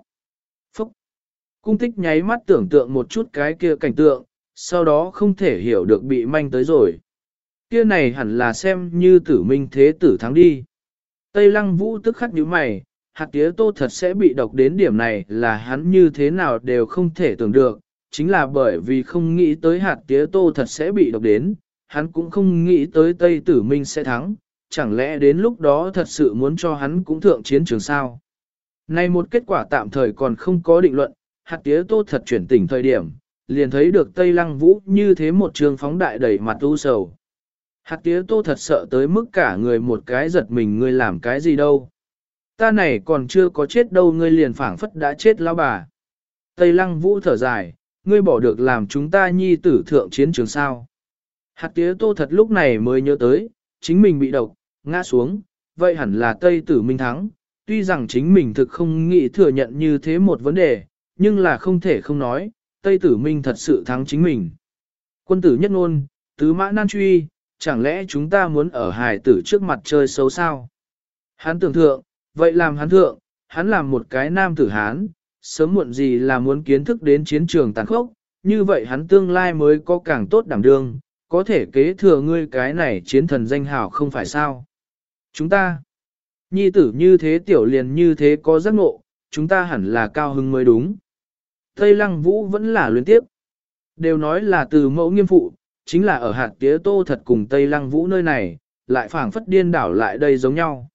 Phúc! Cung tích nháy mắt tưởng tượng một chút cái kia cảnh tượng, sau đó không thể hiểu được bị manh tới rồi. Kia này hẳn là xem như tử minh thế tử thắng đi. Tây lăng vũ tức khắc như mày, hạt tía tô thật sẽ bị độc đến điểm này là hắn như thế nào đều không thể tưởng được, chính là bởi vì không nghĩ tới hạt tía tô thật sẽ bị độc đến, hắn cũng không nghĩ tới Tây tử minh sẽ thắng, chẳng lẽ đến lúc đó thật sự muốn cho hắn cũng thượng chiến trường sao. Này một kết quả tạm thời còn không có định luận, hạt tía tô thật chuyển tỉnh thời điểm, liền thấy được Tây Lăng Vũ như thế một trường phóng đại đẩy mặt u sầu. Hạt tía tô thật sợ tới mức cả người một cái giật mình ngươi làm cái gì đâu. Ta này còn chưa có chết đâu ngươi liền phảng phất đã chết lão bà. Tây Lăng Vũ thở dài, ngươi bỏ được làm chúng ta nhi tử thượng chiến trường sao. Hạt tía tô thật lúc này mới nhớ tới, chính mình bị độc, ngã xuống, vậy hẳn là Tây tử minh thắng. Tuy rằng chính mình thực không nghĩ thừa nhận như thế một vấn đề, nhưng là không thể không nói, Tây tử minh thật sự thắng chính mình. Quân tử nhất ngôn, tứ mã nan truy, chẳng lẽ chúng ta muốn ở hài tử trước mặt chơi xấu sao? Hắn tưởng thượng, vậy làm hắn thượng, hắn làm một cái nam tử hán, sớm muộn gì là muốn kiến thức đến chiến trường tàn khốc, như vậy hắn tương lai mới có càng tốt đảm đương, có thể kế thừa ngươi cái này chiến thần danh hào không phải sao. Chúng ta, nhi tử như thế tiểu liền như thế có giác ngộ, chúng ta hẳn là cao hưng mới đúng. Tây lăng vũ vẫn là luyến tiếp. Đều nói là từ mẫu nghiêm phụ, chính là ở hạt tía tô thật cùng Tây lăng vũ nơi này, lại phảng phất điên đảo lại đây giống nhau.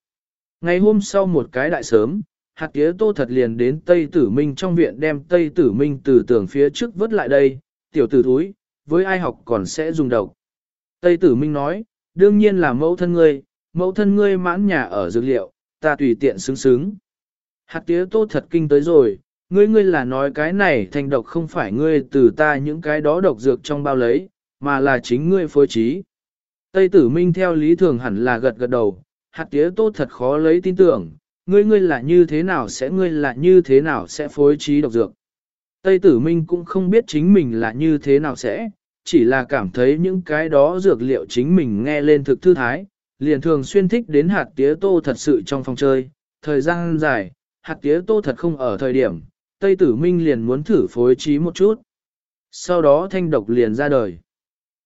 Ngày hôm sau một cái đại sớm, hạt tía tô thật liền đến Tây Tử Minh trong viện đem Tây Tử Minh từ tường phía trước vớt lại đây, tiểu tử thúi, với ai học còn sẽ dùng độc. Tây Tử Minh nói, đương nhiên là mẫu thân ngươi, mẫu thân ngươi mãn nhà ở dược liệu, ta tùy tiện xứng xứng. Hạt tía tô thật kinh tới rồi, ngươi ngươi là nói cái này thành độc không phải ngươi từ ta những cái đó độc dược trong bao lấy, mà là chính ngươi phối trí. Tây tử minh theo lý thường hẳn là gật gật đầu, hạt tía tô thật khó lấy tin tưởng, ngươi ngươi là như thế nào sẽ ngươi là như thế nào sẽ phối trí độc dược. Tây tử minh cũng không biết chính mình là như thế nào sẽ, chỉ là cảm thấy những cái đó dược liệu chính mình nghe lên thực thư thái, liền thường xuyên thích đến hạt tía tô thật sự trong phòng chơi, thời gian dài, hạt tía tô thật không ở thời điểm, Tây tử minh liền muốn thử phối trí một chút. Sau đó thanh độc liền ra đời.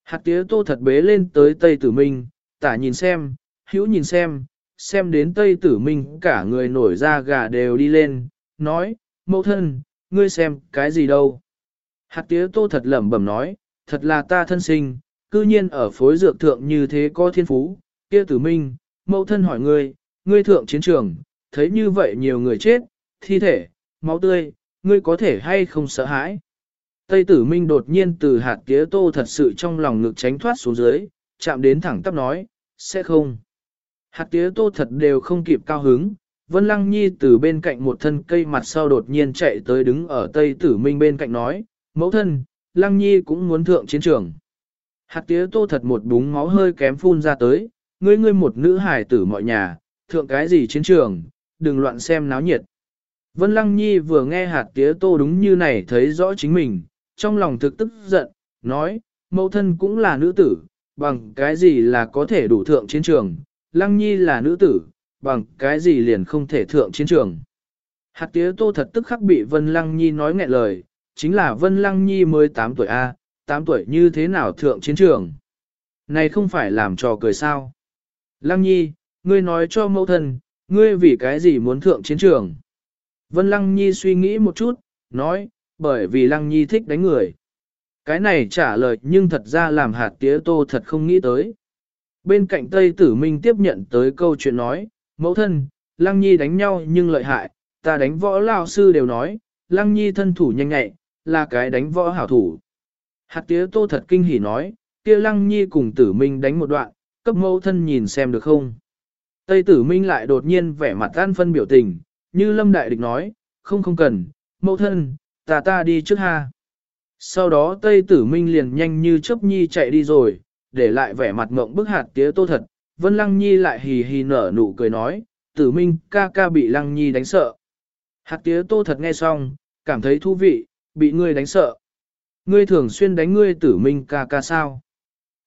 Hạt tía tô thật bế lên tới Tây tử minh, tả nhìn xem, hữu nhìn xem, xem đến Tây Tử Minh cả người nổi da gà đều đi lên, nói, mẫu thân, ngươi xem cái gì đâu. Hạt tía tô thật lẩm bẩm nói, thật là ta thân sinh, cư nhiên ở phối dược thượng như thế có thiên phú, kia Tử Minh, mẫu thân hỏi ngươi, ngươi thượng chiến trường, thấy như vậy nhiều người chết, thi thể, máu tươi, ngươi có thể hay không sợ hãi. Tây tử minh đột nhiên từ hạt tía tô thật sự trong lòng ngực tránh thoát xuống dưới, chạm đến thẳng tắp nói, sẽ không. Hạt tía tô thật đều không kịp cao hứng, Vân Lăng Nhi từ bên cạnh một thân cây mặt sau đột nhiên chạy tới đứng ở Tây Tử Minh bên cạnh nói, mẫu thân, Lăng Nhi cũng muốn thượng chiến trường. Hạt tía tô thật một búng máu hơi kém phun ra tới, ngươi ngươi một nữ hài tử mọi nhà, thượng cái gì chiến trường, đừng loạn xem náo nhiệt. Vân Lăng Nhi vừa nghe hạt tía tô đúng như này thấy rõ chính mình, trong lòng thực tức giận, nói, mẫu thân cũng là nữ tử, bằng cái gì là có thể đủ thượng chiến trường, Lăng Nhi là nữ tử, bằng cái gì liền không thể thượng chiến trường. Hạt tía tô thật tức khắc bị Vân Lăng Nhi nói nghẹn lời, chính là Vân Lăng Nhi mới 8 tuổi A, 8 tuổi như thế nào thượng chiến trường. Này không phải làm trò cười sao. Lăng Nhi, ngươi nói cho mẫu thân, ngươi vì cái gì muốn thượng chiến trường. Vân Lăng Nhi suy nghĩ một chút, nói, bởi vì Lăng Nhi thích đánh người. Cái này trả lời nhưng thật ra làm hạt tía tô thật không nghĩ tới. Bên cạnh Tây Tử Minh tiếp nhận tới câu chuyện nói, mẫu thân, Lăng Nhi đánh nhau nhưng lợi hại, ta đánh võ lao sư đều nói, Lăng Nhi thân thủ nhanh nhạy, là cái đánh võ hảo thủ. Hạt tía tô thật kinh hỉ nói, kia Lăng Nhi cùng Tử Minh đánh một đoạn, cấp mẫu thân nhìn xem được không. Tây Tử Minh lại đột nhiên vẻ mặt an phân biểu tình, như Lâm Đại Địch nói, không không cần, mẫu thân, ta ta đi trước ha. Sau đó Tây Tử Minh liền nhanh như chớp nhi chạy đi rồi, để lại vẻ mặt mộng bức hạt tía tô thật, Vân Lăng Nhi lại hì hì nở nụ cười nói, Tử Minh ca ca bị Lăng Nhi đánh sợ. Hạt tía tô thật nghe xong, cảm thấy thú vị, bị ngươi đánh sợ. Ngươi thường xuyên đánh ngươi Tử Minh ca ca sao?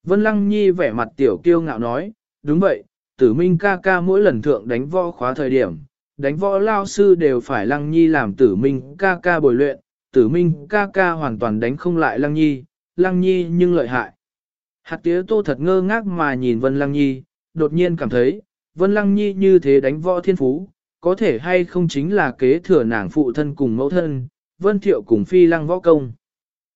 Vân Lăng Nhi vẻ mặt tiểu kiêu ngạo nói, đúng vậy, Tử Minh ca ca mỗi lần thượng đánh võ khóa thời điểm, đánh võ lao sư đều phải Lăng Nhi làm Tử Minh ca ca bồi luyện, Tử Minh ca ca hoàn toàn đánh không lại Lăng Nhi, Lăng Nhi nhưng lợi hại. Hạt tía tô thật ngơ ngác mà nhìn Vân Lăng Nhi, đột nhiên cảm thấy, Vân Lăng Nhi như thế đánh võ thiên phú, có thể hay không chính là kế thừa nàng phụ thân cùng mẫu thân, Vân Thiệu cùng Phi Lăng võ công.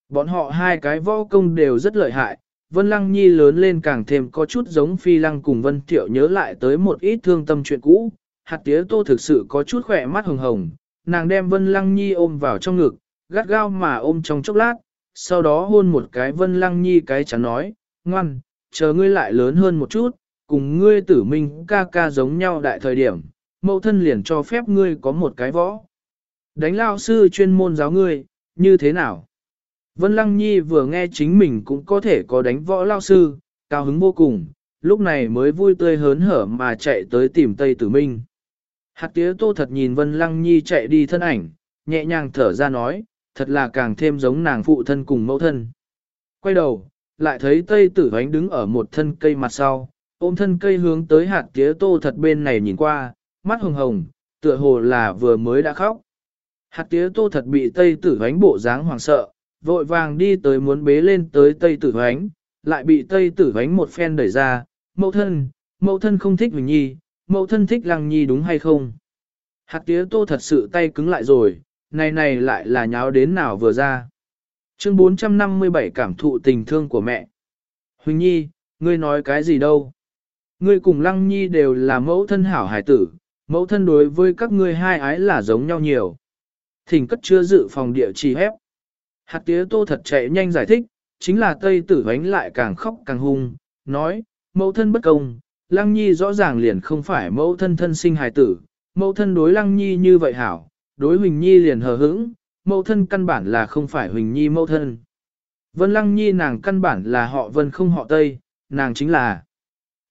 Bọn họ hai cái võ công đều rất lợi hại, Vân Lăng Nhi lớn lên càng thêm có chút giống Phi Lăng cùng Vân Thiệu nhớ lại tới một ít thương tâm chuyện cũ, hạt tía tô thực sự có chút khỏe mắt hồng hồng, nàng đem Vân Lăng Nhi ôm vào trong ngực, gắt gao mà ôm trong chốc lát, sau đó hôn một cái Vân Lăng Nhi cái chắn nói, ngoan, chờ ngươi lại lớn hơn một chút, cùng ngươi tử minh ca ca giống nhau đại thời điểm, mẫu thân liền cho phép ngươi có một cái võ. Đánh lao sư chuyên môn giáo ngươi, như thế nào? Vân Lăng Nhi vừa nghe chính mình cũng có thể có đánh võ lao sư, cao hứng vô cùng, lúc này mới vui tươi hớn hở mà chạy tới tìm Tây Tử Minh. Hạt tía tô thật nhìn Vân Lăng Nhi chạy đi thân ảnh, nhẹ nhàng thở ra nói, thật là càng thêm giống nàng phụ thân cùng mẫu thân. Quay đầu, lại thấy Tây Tử Hoánh đứng ở một thân cây mặt sau, ôm thân cây hướng tới hạt tía tô thật bên này nhìn qua, mắt hồng hồng, tựa hồ là vừa mới đã khóc. Hạt tía tô thật bị Tây Tử Hoánh bộ dáng hoàng sợ, vội vàng đi tới muốn bế lên tới Tây Tử Hoánh, lại bị Tây Tử Hoánh một phen đẩy ra, mẫu thân, mẫu thân không thích Huỳnh Nhi, mẫu thân thích Lăng Nhi đúng hay không? Hạt tía tô thật sự tay cứng lại rồi, này này lại là nháo đến nào vừa ra. Chương 457 cảm thụ tình thương của mẹ. Huỳnh Nhi, ngươi nói cái gì đâu? Ngươi cùng Lăng Nhi đều là mẫu thân hảo hải tử, mẫu thân đối với các ngươi hai ái là giống nhau nhiều. Thỉnh cất chưa dự phòng địa chỉ hép. Hạt tía tô thật chạy nhanh giải thích, chính là Tây tử vánh lại càng khóc càng hung, nói, mẫu thân bất công, Lăng Nhi rõ ràng liền không phải mẫu thân thân sinh hài tử, mẫu thân đối Lăng Nhi như vậy hảo, đối Huỳnh Nhi liền hờ hững, mẫu thân căn bản là không phải Huỳnh Nhi mẫu thân. Vân Lăng Nhi nàng căn bản là họ Vân không họ Tây, nàng chính là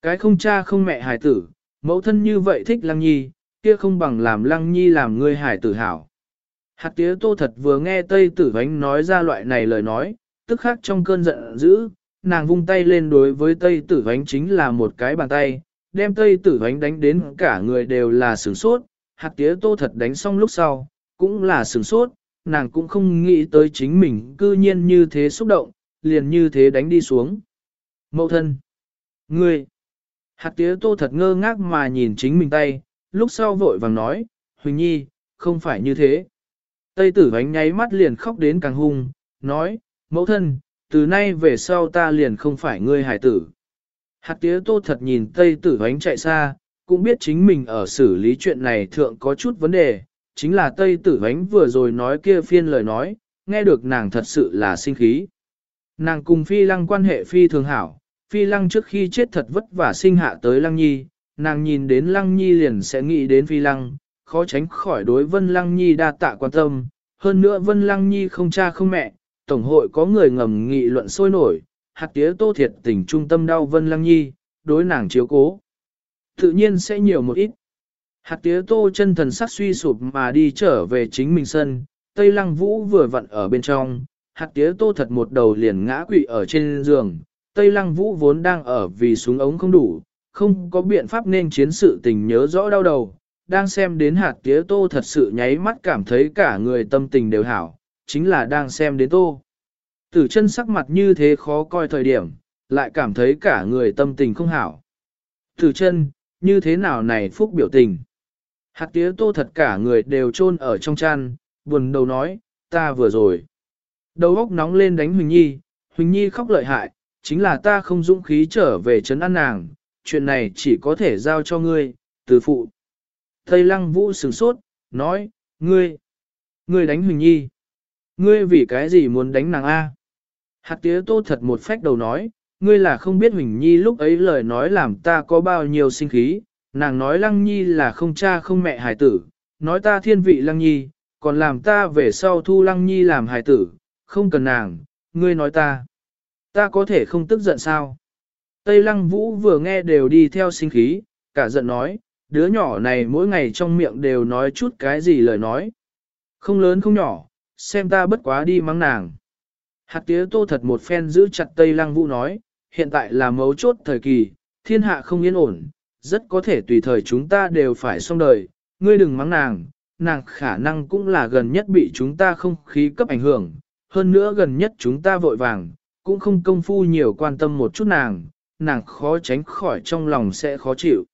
cái không cha không mẹ hài tử, mẫu thân như vậy thích Lăng Nhi, kia không bằng làm Lăng Nhi làm ngươi hài tử hảo. Hạt tía tô thật vừa nghe Tây Tử Vánh nói ra loại này lời nói, tức khắc trong cơn giận dữ, nàng vung tay lên đối với Tây Tử Vánh chính là một cái bàn tay, đem Tây Tử Vánh đánh đến cả người đều là sửng sốt, hạt tía tô thật đánh xong lúc sau, cũng là sửng sốt, nàng cũng không nghĩ tới chính mình cư nhiên như thế xúc động, liền như thế đánh đi xuống. Mậu thân! Ngươi! Hạt tía tô thật ngơ ngác mà nhìn chính mình tay, lúc sau vội vàng nói, Huỳnh Nhi, không phải như thế. Tây tử ánh nháy mắt liền khóc đến càng hung, nói, mẫu thân, từ nay về sau ta liền không phải ngươi hải tử. Hạt tía tô thật nhìn Tây tử ánh chạy xa, cũng biết chính mình ở xử lý chuyện này thượng có chút vấn đề, chính là Tây Tử Ánh vừa rồi nói kia phiên lời nói, nghe được nàng thật sự là sinh khí. Nàng cùng Phi Lăng quan hệ Phi thường hảo, Phi Lăng trước khi chết thật vất vả sinh hạ tới Lăng Nhi, nàng nhìn đến Lăng Nhi liền sẽ nghĩ đến Phi Lăng, khó tránh khỏi đối Vân Lăng Nhi đa tạ quan tâm, hơn nữa Vân Lăng Nhi không cha không mẹ, Tổng hội có người ngầm nghị luận sôi nổi, hạt tía tô thiệt tình trung tâm đau Vân Lăng Nhi, đối nàng chiếu cố. Tự nhiên sẽ nhiều một ít. Hạt tía tô chân thần sắc suy sụp mà đi trở về chính mình sân, Tây Lăng Vũ vừa vặn ở bên trong, hạt tía tô thật một đầu liền ngã quỵ ở trên giường, Tây Lăng Vũ vốn đang ở vì súng ống không đủ, không có biện pháp nên chiến sự tình nhớ rõ đau đầu, đang xem đến hạt tía tô thật sự nháy mắt cảm thấy cả người tâm tình đều hảo, chính là đang xem đến tô. Tử chân sắc mặt như thế khó coi thời điểm, lại cảm thấy cả người tâm tình không hảo. Tử chân, như thế nào này phúc biểu tình. Hạt tía tô thật cả người đều chôn ở trong chăn, buồn đầu nói, ta vừa rồi. Đầu óc nóng lên đánh Huỳnh Nhi, Huỳnh Nhi khóc lợi hại, chính là ta không dũng khí trở về trấn an nàng, chuyện này chỉ có thể giao cho ngươi, từ phụ. Tây lăng vũ sửng sốt, nói, ngươi, ngươi đánh Huỳnh Nhi. Ngươi vì cái gì muốn đánh nàng A? Hạt tía tô thật một phách đầu nói, ngươi là không biết Huỳnh Nhi lúc ấy lời nói làm ta có bao nhiêu sinh khí, nàng nói Lăng Nhi là không cha không mẹ hài tử, nói ta thiên vị Lăng Nhi, còn làm ta về sau thu Lăng Nhi làm hài tử, không cần nàng, ngươi nói ta. Ta có thể không tức giận sao? Tây Lăng Vũ vừa nghe đều đi theo sinh khí, cả giận nói, đứa nhỏ này mỗi ngày trong miệng đều nói chút cái gì lời nói. Không lớn không nhỏ, xem ta bất quá đi mắng nàng. Hạt tía tô thật một phen giữ chặt Tây Lăng Vũ nói, hiện tại là mấu chốt thời kỳ, thiên hạ không yên ổn, rất có thể tùy thời chúng ta đều phải xong đời, ngươi đừng mắng nàng, nàng khả năng cũng là gần nhất bị chúng ta không khí cấp ảnh hưởng, hơn nữa gần nhất chúng ta vội vàng, cũng không công phu nhiều quan tâm một chút nàng, nàng khó tránh khỏi trong lòng sẽ khó chịu.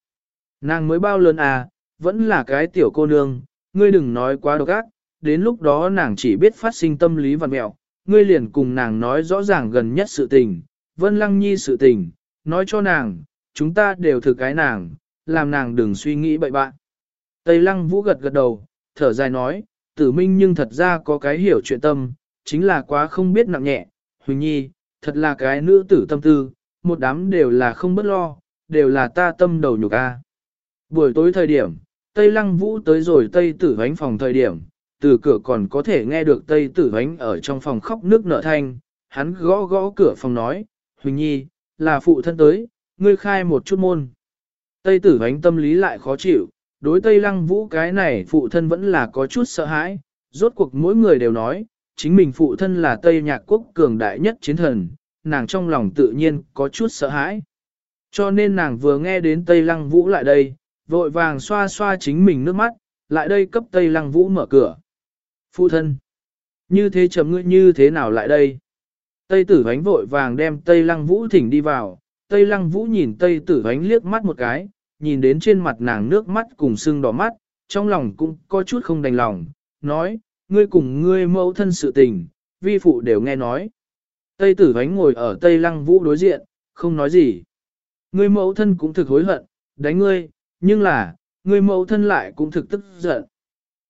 Nàng mới bao lớn à, vẫn là cái tiểu cô nương, ngươi đừng nói quá độc ác, đến lúc đó nàng chỉ biết phát sinh tâm lý vật mẹo, ngươi liền cùng nàng nói rõ ràng gần nhất sự tình, Vân Lăng Nhi sự tình, nói cho nàng, chúng ta đều thực cái nàng, làm nàng đừng suy nghĩ bậy bạn. Tây Lăng Vũ gật gật đầu, thở dài nói, tử minh nhưng thật ra có cái hiểu chuyện tâm, chính là quá không biết nặng nhẹ, Huỳnh Nhi, thật là cái nữ tử tâm tư, một đám đều là không bất lo, đều là ta tâm đầu nhục a. Buổi tối thời điểm, Tây Lăng Vũ tới rồi Tây Tử Vánh phòng thời điểm, từ cửa còn có thể nghe được Tây Tử Vánh ở trong phòng khóc nước nở thanh, hắn gõ gõ cửa phòng nói, Huỳnh Nhi, là phụ thân tới, ngươi khai một chút môn. Tây Tử Vánh tâm lý lại khó chịu, đối Tây Lăng Vũ cái này phụ thân vẫn là có chút sợ hãi, rốt cuộc mỗi người đều nói, chính mình phụ thân là Tây Nhạc Quốc cường đại nhất chiến thần, nàng trong lòng tự nhiên có chút sợ hãi. Cho nên nàng vừa nghe đến Tây Lăng Vũ lại đây, vội vàng xoa xoa chính mình nước mắt, lại đây cấp Tây Lăng Vũ mở cửa. Phụ thân, như thế chấm ngươi như thế nào lại đây? Tây tử Vánh vội vàng đem Tây Lăng Vũ thỉnh đi vào, Tây Lăng Vũ nhìn Tây tử Vánh liếc mắt một cái, nhìn đến trên mặt nàng nước mắt cùng sưng đỏ mắt, trong lòng cũng có chút không đành lòng, nói, ngươi cùng ngươi mẫu thân sự tình, vi phụ đều nghe nói. Tây tử Vánh ngồi ở Tây Lăng Vũ đối diện, không nói gì. Ngươi mẫu thân cũng thực hối hận, đánh ngươi, nhưng là, người mẫu thân lại cũng thực tức giận.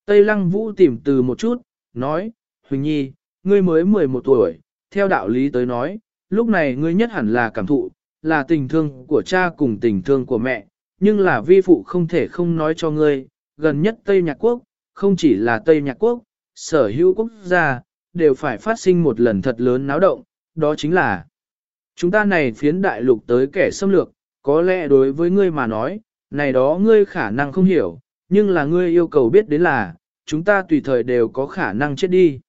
Tây Lăng Vũ tìm từ một chút, nói, Huỳnh Nhi, ngươi mới 11 tuổi, theo đạo lý tới nói, lúc này ngươi nhất hẳn là cảm thụ, là tình thương của cha cùng tình thương của mẹ, nhưng là vi phụ không thể không nói cho ngươi, gần nhất Tây Nhạc Quốc, không chỉ là Tây Nhạc Quốc, sở hữu quốc gia, đều phải phát sinh một lần thật lớn náo động, đó chính là chúng ta này phiến đại lục tới kẻ xâm lược, có lẽ đối với ngươi mà nói, này đó ngươi khả năng không hiểu, nhưng là ngươi yêu cầu biết đến là, chúng ta tùy thời đều có khả năng chết đi.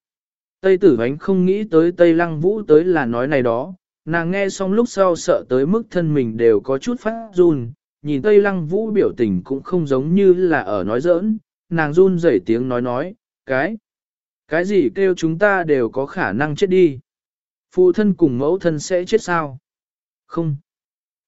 Tây tử ánh không nghĩ tới Tây lăng vũ tới là nói này đó, nàng nghe xong lúc sau sợ tới mức thân mình đều có chút phát run, nhìn Tây lăng vũ biểu tình cũng không giống như là ở nói giỡn, nàng run rẩy tiếng nói nói, cái, cái gì kêu chúng ta đều có khả năng chết đi. Phụ thân cùng mẫu thân sẽ chết sao? Không.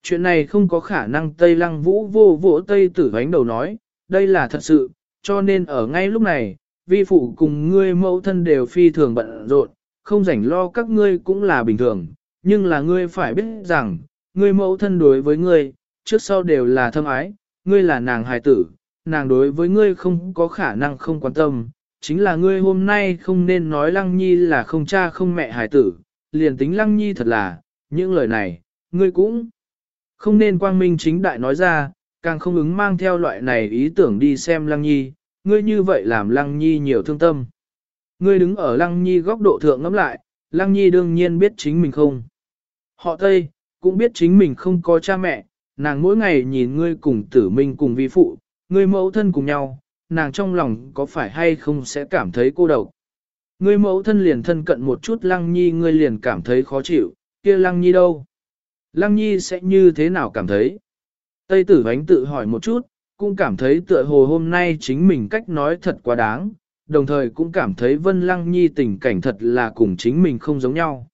Chuyện này không có khả năng Tây Lăng Vũ vô vỗ Tây Tử Vánh đầu nói, đây là thật sự, cho nên ở ngay lúc này, vi phụ cùng ngươi mẫu thân đều phi thường bận rộn, không rảnh lo các ngươi cũng là bình thường, nhưng là ngươi phải biết rằng, ngươi mẫu thân đối với ngươi, trước sau đều là thâm ái, ngươi là nàng hài tử, nàng đối với ngươi không có khả năng không quan tâm, chính là ngươi hôm nay không nên nói Lăng Nhi là không cha không mẹ hài tử, liền tính Lăng Nhi thật là, những lời này, ngươi cũng không nên quang minh chính đại nói ra, càng không ứng mang theo loại này ý tưởng đi xem Lăng Nhi, ngươi như vậy làm Lăng Nhi nhiều thương tâm. Ngươi đứng ở Lăng Nhi góc độ thượng ngắm lại, Lăng Nhi đương nhiên biết chính mình không. Họ Tây, cũng biết chính mình không có cha mẹ, nàng mỗi ngày nhìn ngươi cùng tử minh cùng vi phụ, ngươi mẫu thân cùng nhau, nàng trong lòng có phải hay không sẽ cảm thấy cô độc. Ngươi mẫu thân liền thân cận một chút Lăng Nhi ngươi liền cảm thấy khó chịu, kia Lăng Nhi đâu? Lăng Nhi sẽ như thế nào cảm thấy? Tây tử ánh tự hỏi một chút, cũng cảm thấy tựa hồ hôm nay chính mình cách nói thật quá đáng, đồng thời cũng cảm thấy Vân Lăng Nhi tình cảnh thật là cùng chính mình không giống nhau.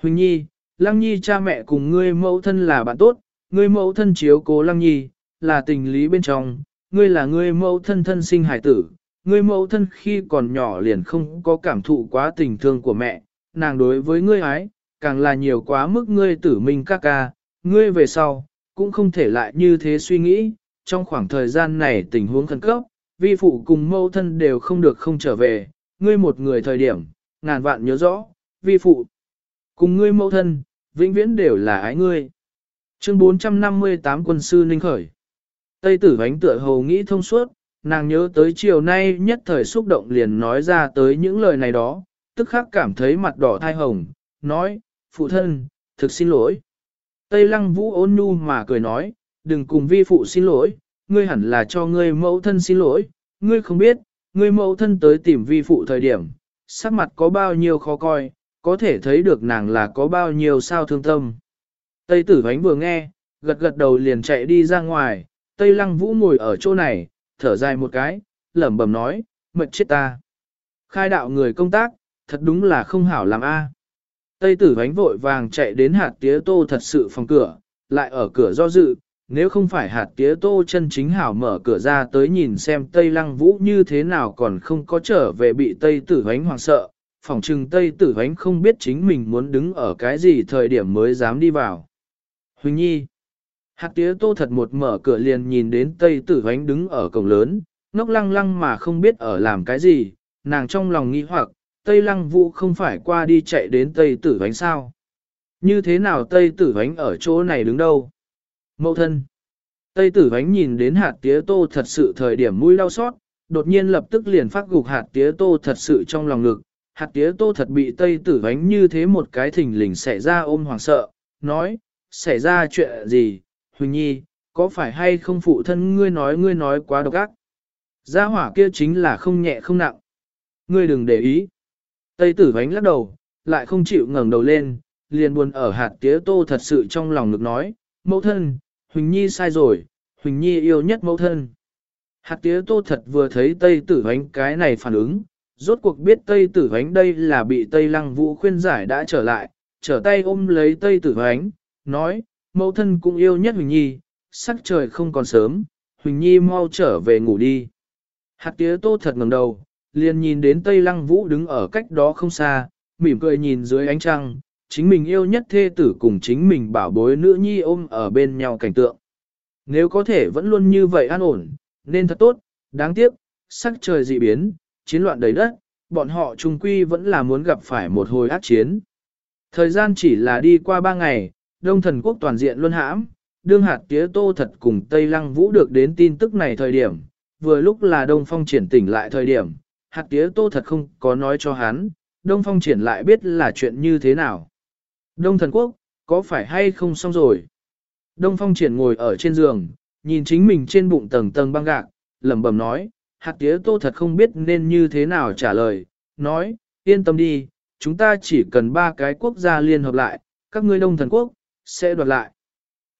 Huỳnh Nhi, Lăng Nhi cha mẹ cùng ngươi mẫu thân là bạn tốt, ngươi mẫu thân chiếu cố Lăng Nhi, là tình lý bên trong, ngươi là ngươi mẫu thân thân sinh hải tử, ngươi mẫu thân khi còn nhỏ liền không có cảm thụ quá tình thương của mẹ, nàng đối với ngươi ái, càng là nhiều quá mức ngươi tử minh ca ca, ngươi về sau, cũng không thể lại như thế suy nghĩ, trong khoảng thời gian này tình huống khẩn cấp, vi phụ cùng mâu thân đều không được không trở về, ngươi một người thời điểm, ngàn vạn nhớ rõ, vi phụ, cùng ngươi mâu thân, vĩnh viễn đều là ái ngươi. Chương 458 quân sư Ninh Khởi Tây tử ánh tựa hồ nghĩ thông suốt, nàng nhớ tới chiều nay nhất thời xúc động liền nói ra tới những lời này đó, tức khắc cảm thấy mặt đỏ thai hồng, nói, phụ thân, thực xin lỗi. Tây lăng vũ ôn nhu mà cười nói, đừng cùng vi phụ xin lỗi, ngươi hẳn là cho ngươi mẫu thân xin lỗi, ngươi không biết, ngươi mẫu thân tới tìm vi phụ thời điểm, sắc mặt có bao nhiêu khó coi, có thể thấy được nàng là có bao nhiêu sao thương tâm. Tây tử vánh vừa nghe, gật gật đầu liền chạy đi ra ngoài, Tây lăng vũ ngồi ở chỗ này, thở dài một cái, lẩm bẩm nói, mệt chết ta. Khai đạo người công tác, thật đúng là không hảo làm a. Tây tử vánh vội vàng chạy đến hạt tía tô thật sự phòng cửa, lại ở cửa do dự, nếu không phải hạt tía tô chân chính hảo mở cửa ra tới nhìn xem Tây Lăng Vũ như thế nào còn không có trở về bị Tây tử vánh hoàng sợ, phòng trừng Tây tử vánh không biết chính mình muốn đứng ở cái gì thời điểm mới dám đi vào. Huỳnh Nhi Hạt tía tô thật một mở cửa liền nhìn đến Tây tử vánh đứng ở cổng lớn, ngốc lăng lăng mà không biết ở làm cái gì, nàng trong lòng nghi hoặc, Tây Lăng Vũ không phải qua đi chạy đến Tây Tử Vánh sao? Như thế nào Tây Tử Vánh ở chỗ này đứng đâu? Mậu thân. Tây Tử Vánh nhìn đến hạt tía tô thật sự thời điểm mũi đau xót, đột nhiên lập tức liền phát gục hạt tía tô thật sự trong lòng ngực. Hạt tía tô thật bị Tây Tử Vánh như thế một cái thình lình xảy ra ôm hoàng sợ, nói, xảy ra chuyện gì, Huỳnh Nhi, có phải hay không phụ thân ngươi nói ngươi nói quá độc ác? Gia hỏa kia chính là không nhẹ không nặng. Ngươi đừng để ý. Tây tử vánh lắc đầu, lại không chịu ngẩng đầu lên, liền buồn ở hạt tía tô thật sự trong lòng ngực nói, mẫu thân, Huỳnh Nhi sai rồi, Huỳnh Nhi yêu nhất mẫu thân. Hạt tía tô thật vừa thấy Tây tử vánh cái này phản ứng, rốt cuộc biết Tây tử vánh đây là bị Tây lăng vũ khuyên giải đã trở lại, trở tay ôm lấy Tây tử vánh, nói, mẫu thân cũng yêu nhất Huỳnh Nhi, sắc trời không còn sớm, Huỳnh Nhi mau trở về ngủ đi. Hạt tía tô thật ngẩng đầu, liền nhìn đến Tây Lăng Vũ đứng ở cách đó không xa, mỉm cười nhìn dưới ánh trăng, chính mình yêu nhất thê tử cùng chính mình bảo bối nữ nhi ôm ở bên nhau cảnh tượng. Nếu có thể vẫn luôn như vậy an ổn, nên thật tốt, đáng tiếc, sắc trời dị biến, chiến loạn đầy đất, bọn họ trung quy vẫn là muốn gặp phải một hồi ác chiến. Thời gian chỉ là đi qua ba ngày, Đông Thần Quốc toàn diện luân hãm, đương hạt tía tô thật cùng Tây Lăng Vũ được đến tin tức này thời điểm, vừa lúc là Đông Phong triển tỉnh lại thời điểm, hạt tía tô thật không có nói cho hắn, Đông Phong triển lại biết là chuyện như thế nào. Đông thần quốc, có phải hay không xong rồi? Đông Phong triển ngồi ở trên giường, nhìn chính mình trên bụng tầng tầng băng gạc, lẩm bẩm nói, hạt tía tô thật không biết nên như thế nào trả lời, nói, yên tâm đi, chúng ta chỉ cần ba cái quốc gia liên hợp lại, các ngươi đông thần quốc, sẽ đoạt lại.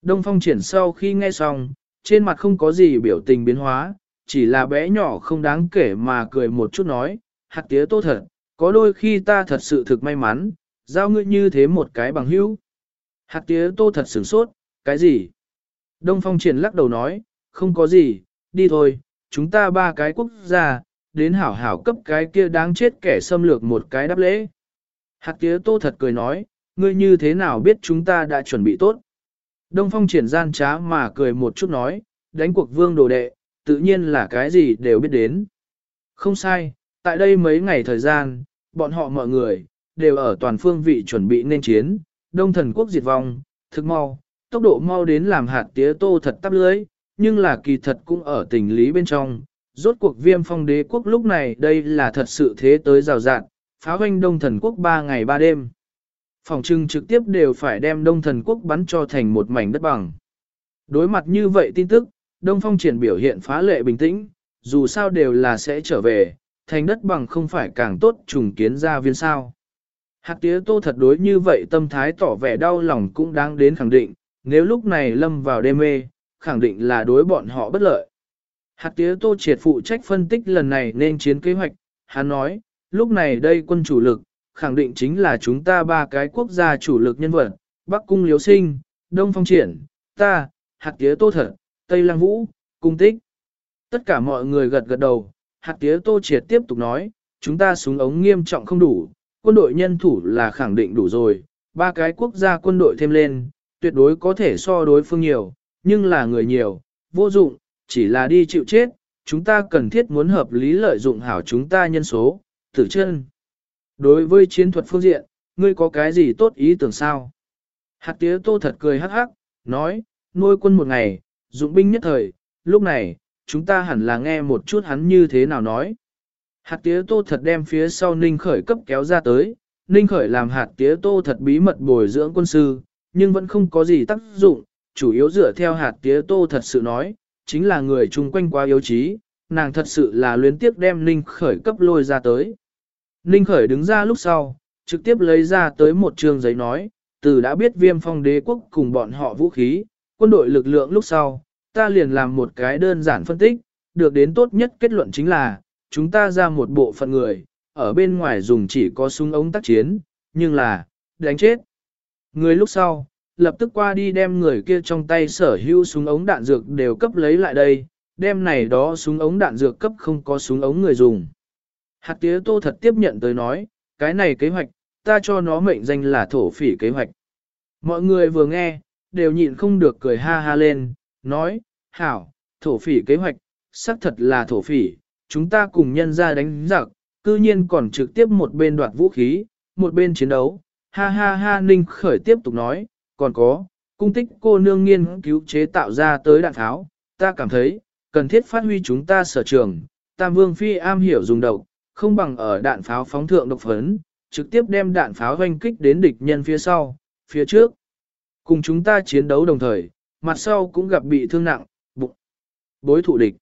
Đông Phong triển sau khi nghe xong, trên mặt không có gì biểu tình biến hóa, chỉ là bé nhỏ không đáng kể mà cười một chút nói, hạt tía tô thật, có đôi khi ta thật sự thực may mắn, giao ngươi như thế một cái bằng hữu. Hạt tía tô thật sửng sốt, cái gì? Đông Phong Triển lắc đầu nói, không có gì, đi thôi, chúng ta ba cái quốc gia, đến hảo hảo cấp cái kia đáng chết kẻ xâm lược một cái đáp lễ. Hạt tía tô thật cười nói, ngươi như thế nào biết chúng ta đã chuẩn bị tốt? Đông Phong Triển gian trá mà cười một chút nói, đánh cuộc vương đồ đệ, tự nhiên là cái gì đều biết đến. Không sai, tại đây mấy ngày thời gian, bọn họ mọi người, đều ở toàn phương vị chuẩn bị nên chiến, đông thần quốc diệt vong, thực mau, tốc độ mau đến làm hạt tía tô thật tắp lưới, nhưng là kỳ thật cũng ở tình lý bên trong. Rốt cuộc viêm phong đế quốc lúc này đây là thật sự thế tới rào rạn, phá hoanh đông thần quốc 3 ngày 3 đêm. Phòng trưng trực tiếp đều phải đem đông thần quốc bắn cho thành một mảnh đất bằng. Đối mặt như vậy tin tức, Đông Phong triển biểu hiện phá lệ bình tĩnh, dù sao đều là sẽ trở về, thành đất bằng không phải càng tốt trùng kiến ra viên sao. Hạt tía tô thật đối như vậy tâm thái tỏ vẻ đau lòng cũng đang đến khẳng định, nếu lúc này lâm vào đê mê, khẳng định là đối bọn họ bất lợi. Hạt tía tô triệt phụ trách phân tích lần này nên chiến kế hoạch, hắn nói, lúc này đây quân chủ lực, khẳng định chính là chúng ta ba cái quốc gia chủ lực nhân vật, Bắc Cung Liếu Sinh, Đông Phong Triển, ta, hạt tía tô thật, Tây Lăng Vũ, cung tích. Tất cả mọi người gật gật đầu, hạt tía tô triệt tiếp tục nói, chúng ta súng ống nghiêm trọng không đủ, quân đội nhân thủ là khẳng định đủ rồi, ba cái quốc gia quân đội thêm lên, tuyệt đối có thể so đối phương nhiều, nhưng là người nhiều, vô dụng, chỉ là đi chịu chết, chúng ta cần thiết muốn hợp lý lợi dụng hảo chúng ta nhân số, tử chân. Đối với chiến thuật phương diện, ngươi có cái gì tốt ý tưởng sao? Hạt tía tô thật cười hắc hắc, nói, nuôi quân một ngày, dụng binh nhất thời, lúc này, chúng ta hẳn là nghe một chút hắn như thế nào nói. Hạt tía tô thật đem phía sau ninh khởi cấp kéo ra tới, ninh khởi làm hạt tía tô thật bí mật bồi dưỡng quân sư, nhưng vẫn không có gì tác dụng, chủ yếu dựa theo hạt tía tô thật sự nói, chính là người chung quanh quá yếu trí, nàng thật sự là luyến tiếc đem ninh khởi cấp lôi ra tới. Ninh khởi đứng ra lúc sau, trực tiếp lấy ra tới một trường giấy nói, từ đã biết viêm phong đế quốc cùng bọn họ vũ khí, quân đội lực lượng lúc sau, ta liền làm một cái đơn giản phân tích, được đến tốt nhất kết luận chính là, chúng ta ra một bộ phận người, ở bên ngoài dùng chỉ có súng ống tác chiến, nhưng là, đánh chết. Người lúc sau, lập tức qua đi đem người kia trong tay sở hữu súng ống đạn dược đều cấp lấy lại đây, đem này đó súng ống đạn dược cấp không có súng ống người dùng. Hạt tía tô thật tiếp nhận tới nói, cái này kế hoạch, ta cho nó mệnh danh là thổ phỉ kế hoạch. Mọi người vừa nghe, đều nhịn không được cười ha ha lên, nói, hảo, thổ phỉ kế hoạch, xác thật là thổ phỉ, chúng ta cùng nhân ra đánh giặc, cư nhiên còn trực tiếp một bên đoạt vũ khí, một bên chiến đấu. Ha ha ha Ninh khởi tiếp tục nói, còn có, cung tích cô nương nghiên cứu chế tạo ra tới đạn tháo, ta cảm thấy, cần thiết phát huy chúng ta sở trường, Tam Vương Phi am hiểu dùng độc, không bằng ở đạn pháo phóng thượng độc phấn, trực tiếp đem đạn pháo hoanh kích đến địch nhân phía sau, phía trước. Cùng chúng ta chiến đấu đồng thời, mặt sau cũng gặp bị thương nặng, bụng, bối thủ địch.